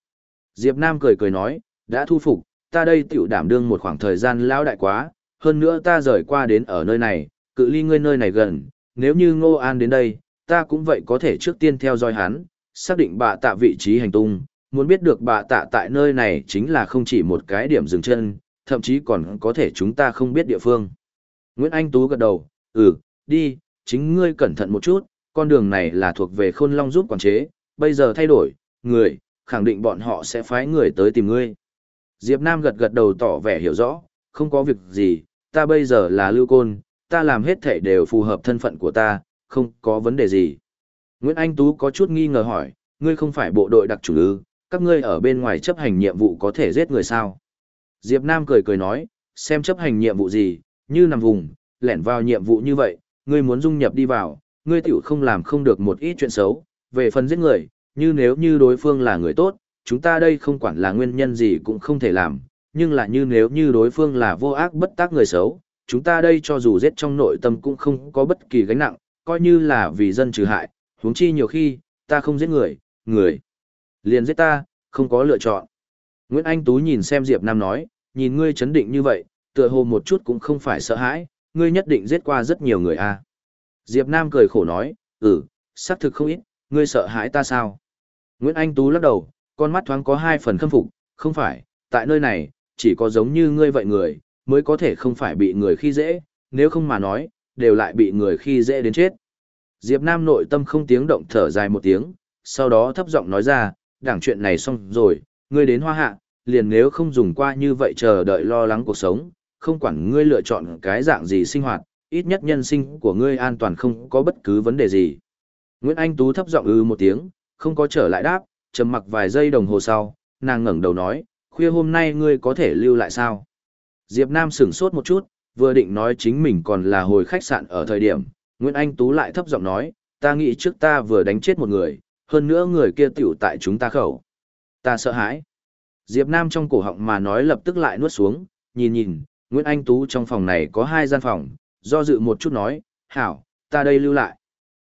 Diệp Nam cười cười nói, đã thu phục, ta đây tiểu đảm đương một khoảng thời gian lão đại quá, hơn nữa ta rời qua đến ở nơi này, cự ly ngươi nơi này gần, nếu như Ngô An đến đây, ta cũng vậy có thể trước tiên theo dõi hắn, xác định bà tạ vị trí hành tung, muốn biết được bà tạ tại nơi này chính là không chỉ một cái điểm dừng chân, thậm chí còn có thể chúng ta không biết địa phương. Nguyễn Anh Tú gật đầu, ừ, đi, chính ngươi cẩn thận một chút, con đường này là thuộc về khôn long giúp quản chế, bây giờ thay đổi, người, khẳng định bọn họ sẽ phái người tới tìm ngươi. Diệp Nam gật gật đầu tỏ vẻ hiểu rõ, không có việc gì, ta bây giờ là lưu côn, ta làm hết thể đều phù hợp thân phận của ta, không có vấn đề gì. Nguyễn Anh Tú có chút nghi ngờ hỏi, ngươi không phải bộ đội đặc chủ ư, các ngươi ở bên ngoài chấp hành nhiệm vụ có thể giết người sao? Diệp Nam cười cười nói, xem chấp hành nhiệm vụ gì, như nằm vùng, lẻn vào nhiệm vụ như vậy, ngươi muốn dung nhập đi vào, ngươi tiểu không làm không được một ít chuyện xấu, về phần giết người, như nếu như đối phương là người tốt, chúng ta đây không quản là nguyên nhân gì cũng không thể làm, nhưng là như nếu như đối phương là vô ác bất tác người xấu, chúng ta đây cho dù giết trong nội tâm cũng không có bất kỳ gánh nặng, coi như là vì dân trừ hại, huống chi nhiều khi, ta không giết người, người liền giết ta, không có lựa chọn. Nguyễn Anh Tú nhìn xem Diệp Nam nói, nhìn ngươi chấn định như vậy, tựa hồ một chút cũng không phải sợ hãi, ngươi nhất định giết qua rất nhiều người a. À. Diệp Nam cười khổ nói, ừ, xác thực không ít, ngươi sợ hãi ta sao? Nguyễn Anh Tú lắc đầu, con mắt thoáng có hai phần khâm phục, không phải, tại nơi này, chỉ có giống như ngươi vậy người, mới có thể không phải bị người khi dễ, nếu không mà nói, đều lại bị người khi dễ đến chết. Diệp Nam nội tâm không tiếng động thở dài một tiếng, sau đó thấp giọng nói ra, đảng chuyện này xong rồi, ngươi đến hoa hạ, liền nếu không dùng qua như vậy chờ đợi lo lắng cuộc sống, không quản ngươi lựa chọn cái dạng gì sinh hoạt, ít nhất nhân sinh của ngươi an toàn không có bất cứ vấn đề gì. Nguyễn Anh Tú thấp giọng ư một tiếng, không có trở lại đáp, trầm mặc vài giây đồng hồ sau, nàng ngẩng đầu nói, khuya hôm nay ngươi có thể lưu lại sao? Diệp Nam sửng sốt một chút, vừa định nói chính mình còn là hồi khách sạn ở thời điểm, Nguyễn Anh Tú lại thấp giọng nói, ta nghĩ trước ta vừa đánh chết một người, hơn nữa người kia tiểu tại chúng ta khẩu. Ta sợ hãi. Diệp Nam trong cổ họng mà nói lập tức lại nuốt xuống, nhìn nhìn, Nguyễn Anh Tú trong phòng này có hai gian phòng, do dự một chút nói, hảo, ta đây lưu lại.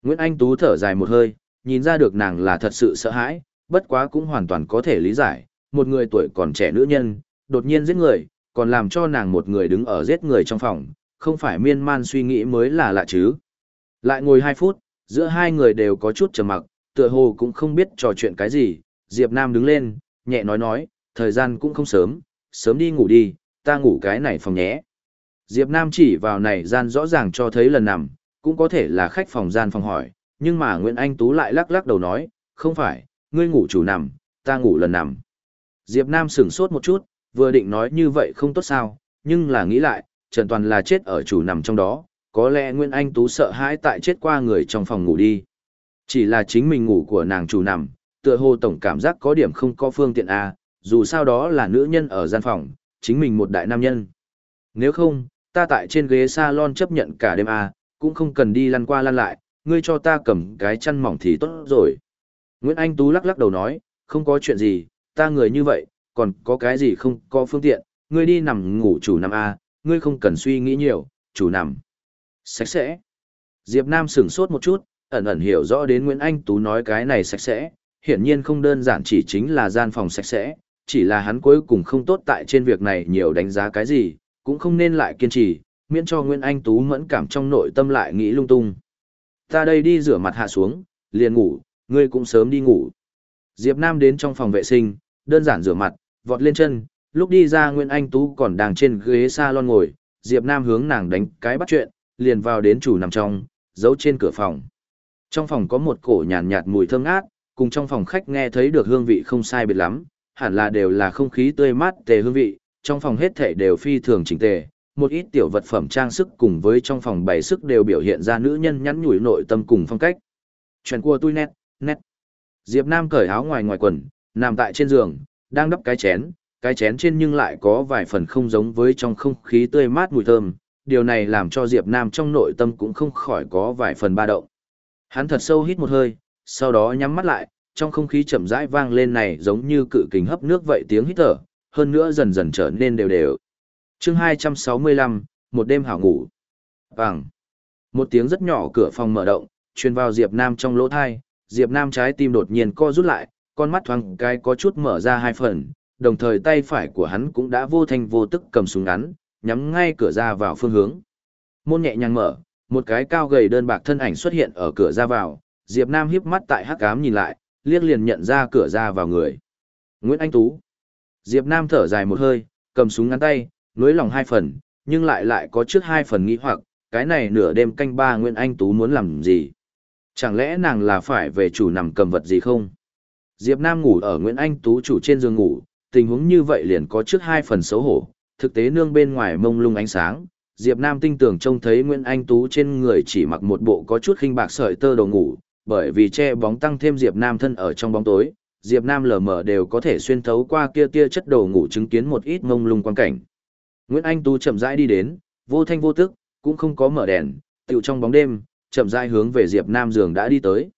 Nguyễn Anh Tú thở dài một hơi, nhìn ra được nàng là thật sự sợ hãi, bất quá cũng hoàn toàn có thể lý giải, một người tuổi còn trẻ nữ nhân, đột nhiên giết người, còn làm cho nàng một người đứng ở giết người trong phòng, không phải miên man suy nghĩ mới là lạ chứ. Lại ngồi hai phút, giữa hai người đều có chút trầm mặc, tựa hồ cũng không biết trò chuyện cái gì, Diệp Nam đứng lên, nhẹ nói nói, thời gian cũng không sớm, sớm đi ngủ đi, ta ngủ cái này phòng nhé. Diệp Nam chỉ vào này gian rõ ràng cho thấy lần nằm, cũng có thể là khách phòng gian phòng hỏi, nhưng mà Nguyễn Anh Tú lại lắc lắc đầu nói, không phải, ngươi ngủ chủ nằm, ta ngủ lần nằm. Diệp Nam sững sốt một chút, Vừa định nói như vậy không tốt sao, nhưng là nghĩ lại, Trần Toàn là chết ở chủ nằm trong đó, có lẽ Nguyên Anh Tú sợ hãi tại chết qua người trong phòng ngủ đi. Chỉ là chính mình ngủ của nàng chủ nằm, tựa hồ tổng cảm giác có điểm không có phương tiện A, dù sao đó là nữ nhân ở gian phòng, chính mình một đại nam nhân. Nếu không, ta tại trên ghế salon chấp nhận cả đêm A, cũng không cần đi lăn qua lăn lại, ngươi cho ta cầm cái chăn mỏng thì tốt rồi. Nguyễn Anh Tú lắc lắc đầu nói, không có chuyện gì, ta người như vậy, còn có cái gì không có phương tiện, ngươi đi nằm ngủ chủ nằm A, ngươi không cần suy nghĩ nhiều, chủ nằm. Sạch sẽ. Diệp Nam sửng sốt một chút, ẩn ẩn hiểu rõ đến Nguyễn Anh Tú nói cái này sạch sẽ, hiển nhiên không đơn giản chỉ chính là gian phòng sạch sẽ, chỉ là hắn cuối cùng không tốt tại trên việc này nhiều đánh giá cái gì, cũng không nên lại kiên trì, miễn cho Nguyễn Anh Tú mẫn cảm trong nội tâm lại nghĩ lung tung. Ta đây đi rửa mặt hạ xuống, liền ngủ, ngươi cũng sớm đi ngủ. Diệp Nam đến trong phòng vệ sinh, đơn giản rửa mặt, vọt lên chân, lúc đi ra Nguyễn Anh Tú còn đang trên ghế salon ngồi, Diệp Nam hướng nàng đánh cái bắt chuyện, liền vào đến chủ nằm trong, giấu trên cửa phòng. Trong phòng có một cổ nhàn nhạt, mùi thơm ngát, cùng trong phòng khách nghe thấy được hương vị không sai biệt lắm, hẳn là đều là không khí tươi mát tề hương vị, trong phòng hết thảy đều phi thường chỉnh tề, một ít tiểu vật phẩm trang sức cùng với trong phòng bày sức đều biểu hiện ra nữ nhân nhắn nhủi nội tâm cùng phong cách. Chuyện của tôi nét, nét. Diệp Nam cởi áo ngoài ngoài quần, nằm tại trên giường, đang đắp cái chén, cái chén trên nhưng lại có vài phần không giống với trong không khí tươi mát mùi thơm, điều này làm cho Diệp Nam trong nội tâm cũng không khỏi có vài phần ba động. Hắn thật sâu hít một hơi, sau đó nhắm mắt lại, trong không khí chậm rãi vang lên này giống như cự kính hấp nước vậy tiếng hít thở, hơn nữa dần dần trở nên đều đều. Chương 265, một đêm hảo ngủ. Vàng. Một tiếng rất nhỏ cửa phòng mở động, truyền vào Diệp Nam trong lỗ tai, Diệp Nam trái tim đột nhiên co rút lại, con mắt thoáng cái có chút mở ra hai phần, đồng thời tay phải của hắn cũng đã vô thanh vô tức cầm súng ngắn, nhắm ngay cửa ra vào phương hướng. Môn nhẹ nhàng mở, một cái cao gầy đơn bạc thân ảnh xuất hiện ở cửa ra vào, Diệp Nam híp mắt tại hắc ám nhìn lại, liếc liền nhận ra cửa ra vào người. Nguyễn Anh Tú. Diệp Nam thở dài một hơi, cầm súng ngắn tay, nối lòng hai phần, nhưng lại lại có trước hai phần nghĩ hoặc, cái này nửa đêm canh ba Nguyễn Anh Tú muốn làm gì? Chẳng lẽ nàng là phải về chủ nằm cầm vật gì không? Diệp Nam ngủ ở Nguyễn Anh Tú chủ trên giường ngủ, tình huống như vậy liền có trước hai phần xấu hổ, thực tế nương bên ngoài mông lung ánh sáng. Diệp Nam tinh tưởng trông thấy Nguyễn Anh Tú trên người chỉ mặc một bộ có chút khinh bạc sợi tơ đồ ngủ, bởi vì che bóng tăng thêm Diệp Nam thân ở trong bóng tối, Diệp Nam lờ mờ đều có thể xuyên thấu qua kia tia chất đồ ngủ chứng kiến một ít mông lung quan cảnh. Nguyễn Anh Tú chậm rãi đi đến, vô thanh vô tức, cũng không có mở đèn, tiểu trong bóng đêm, chậm rãi hướng về Diệp Nam giường đã đi tới.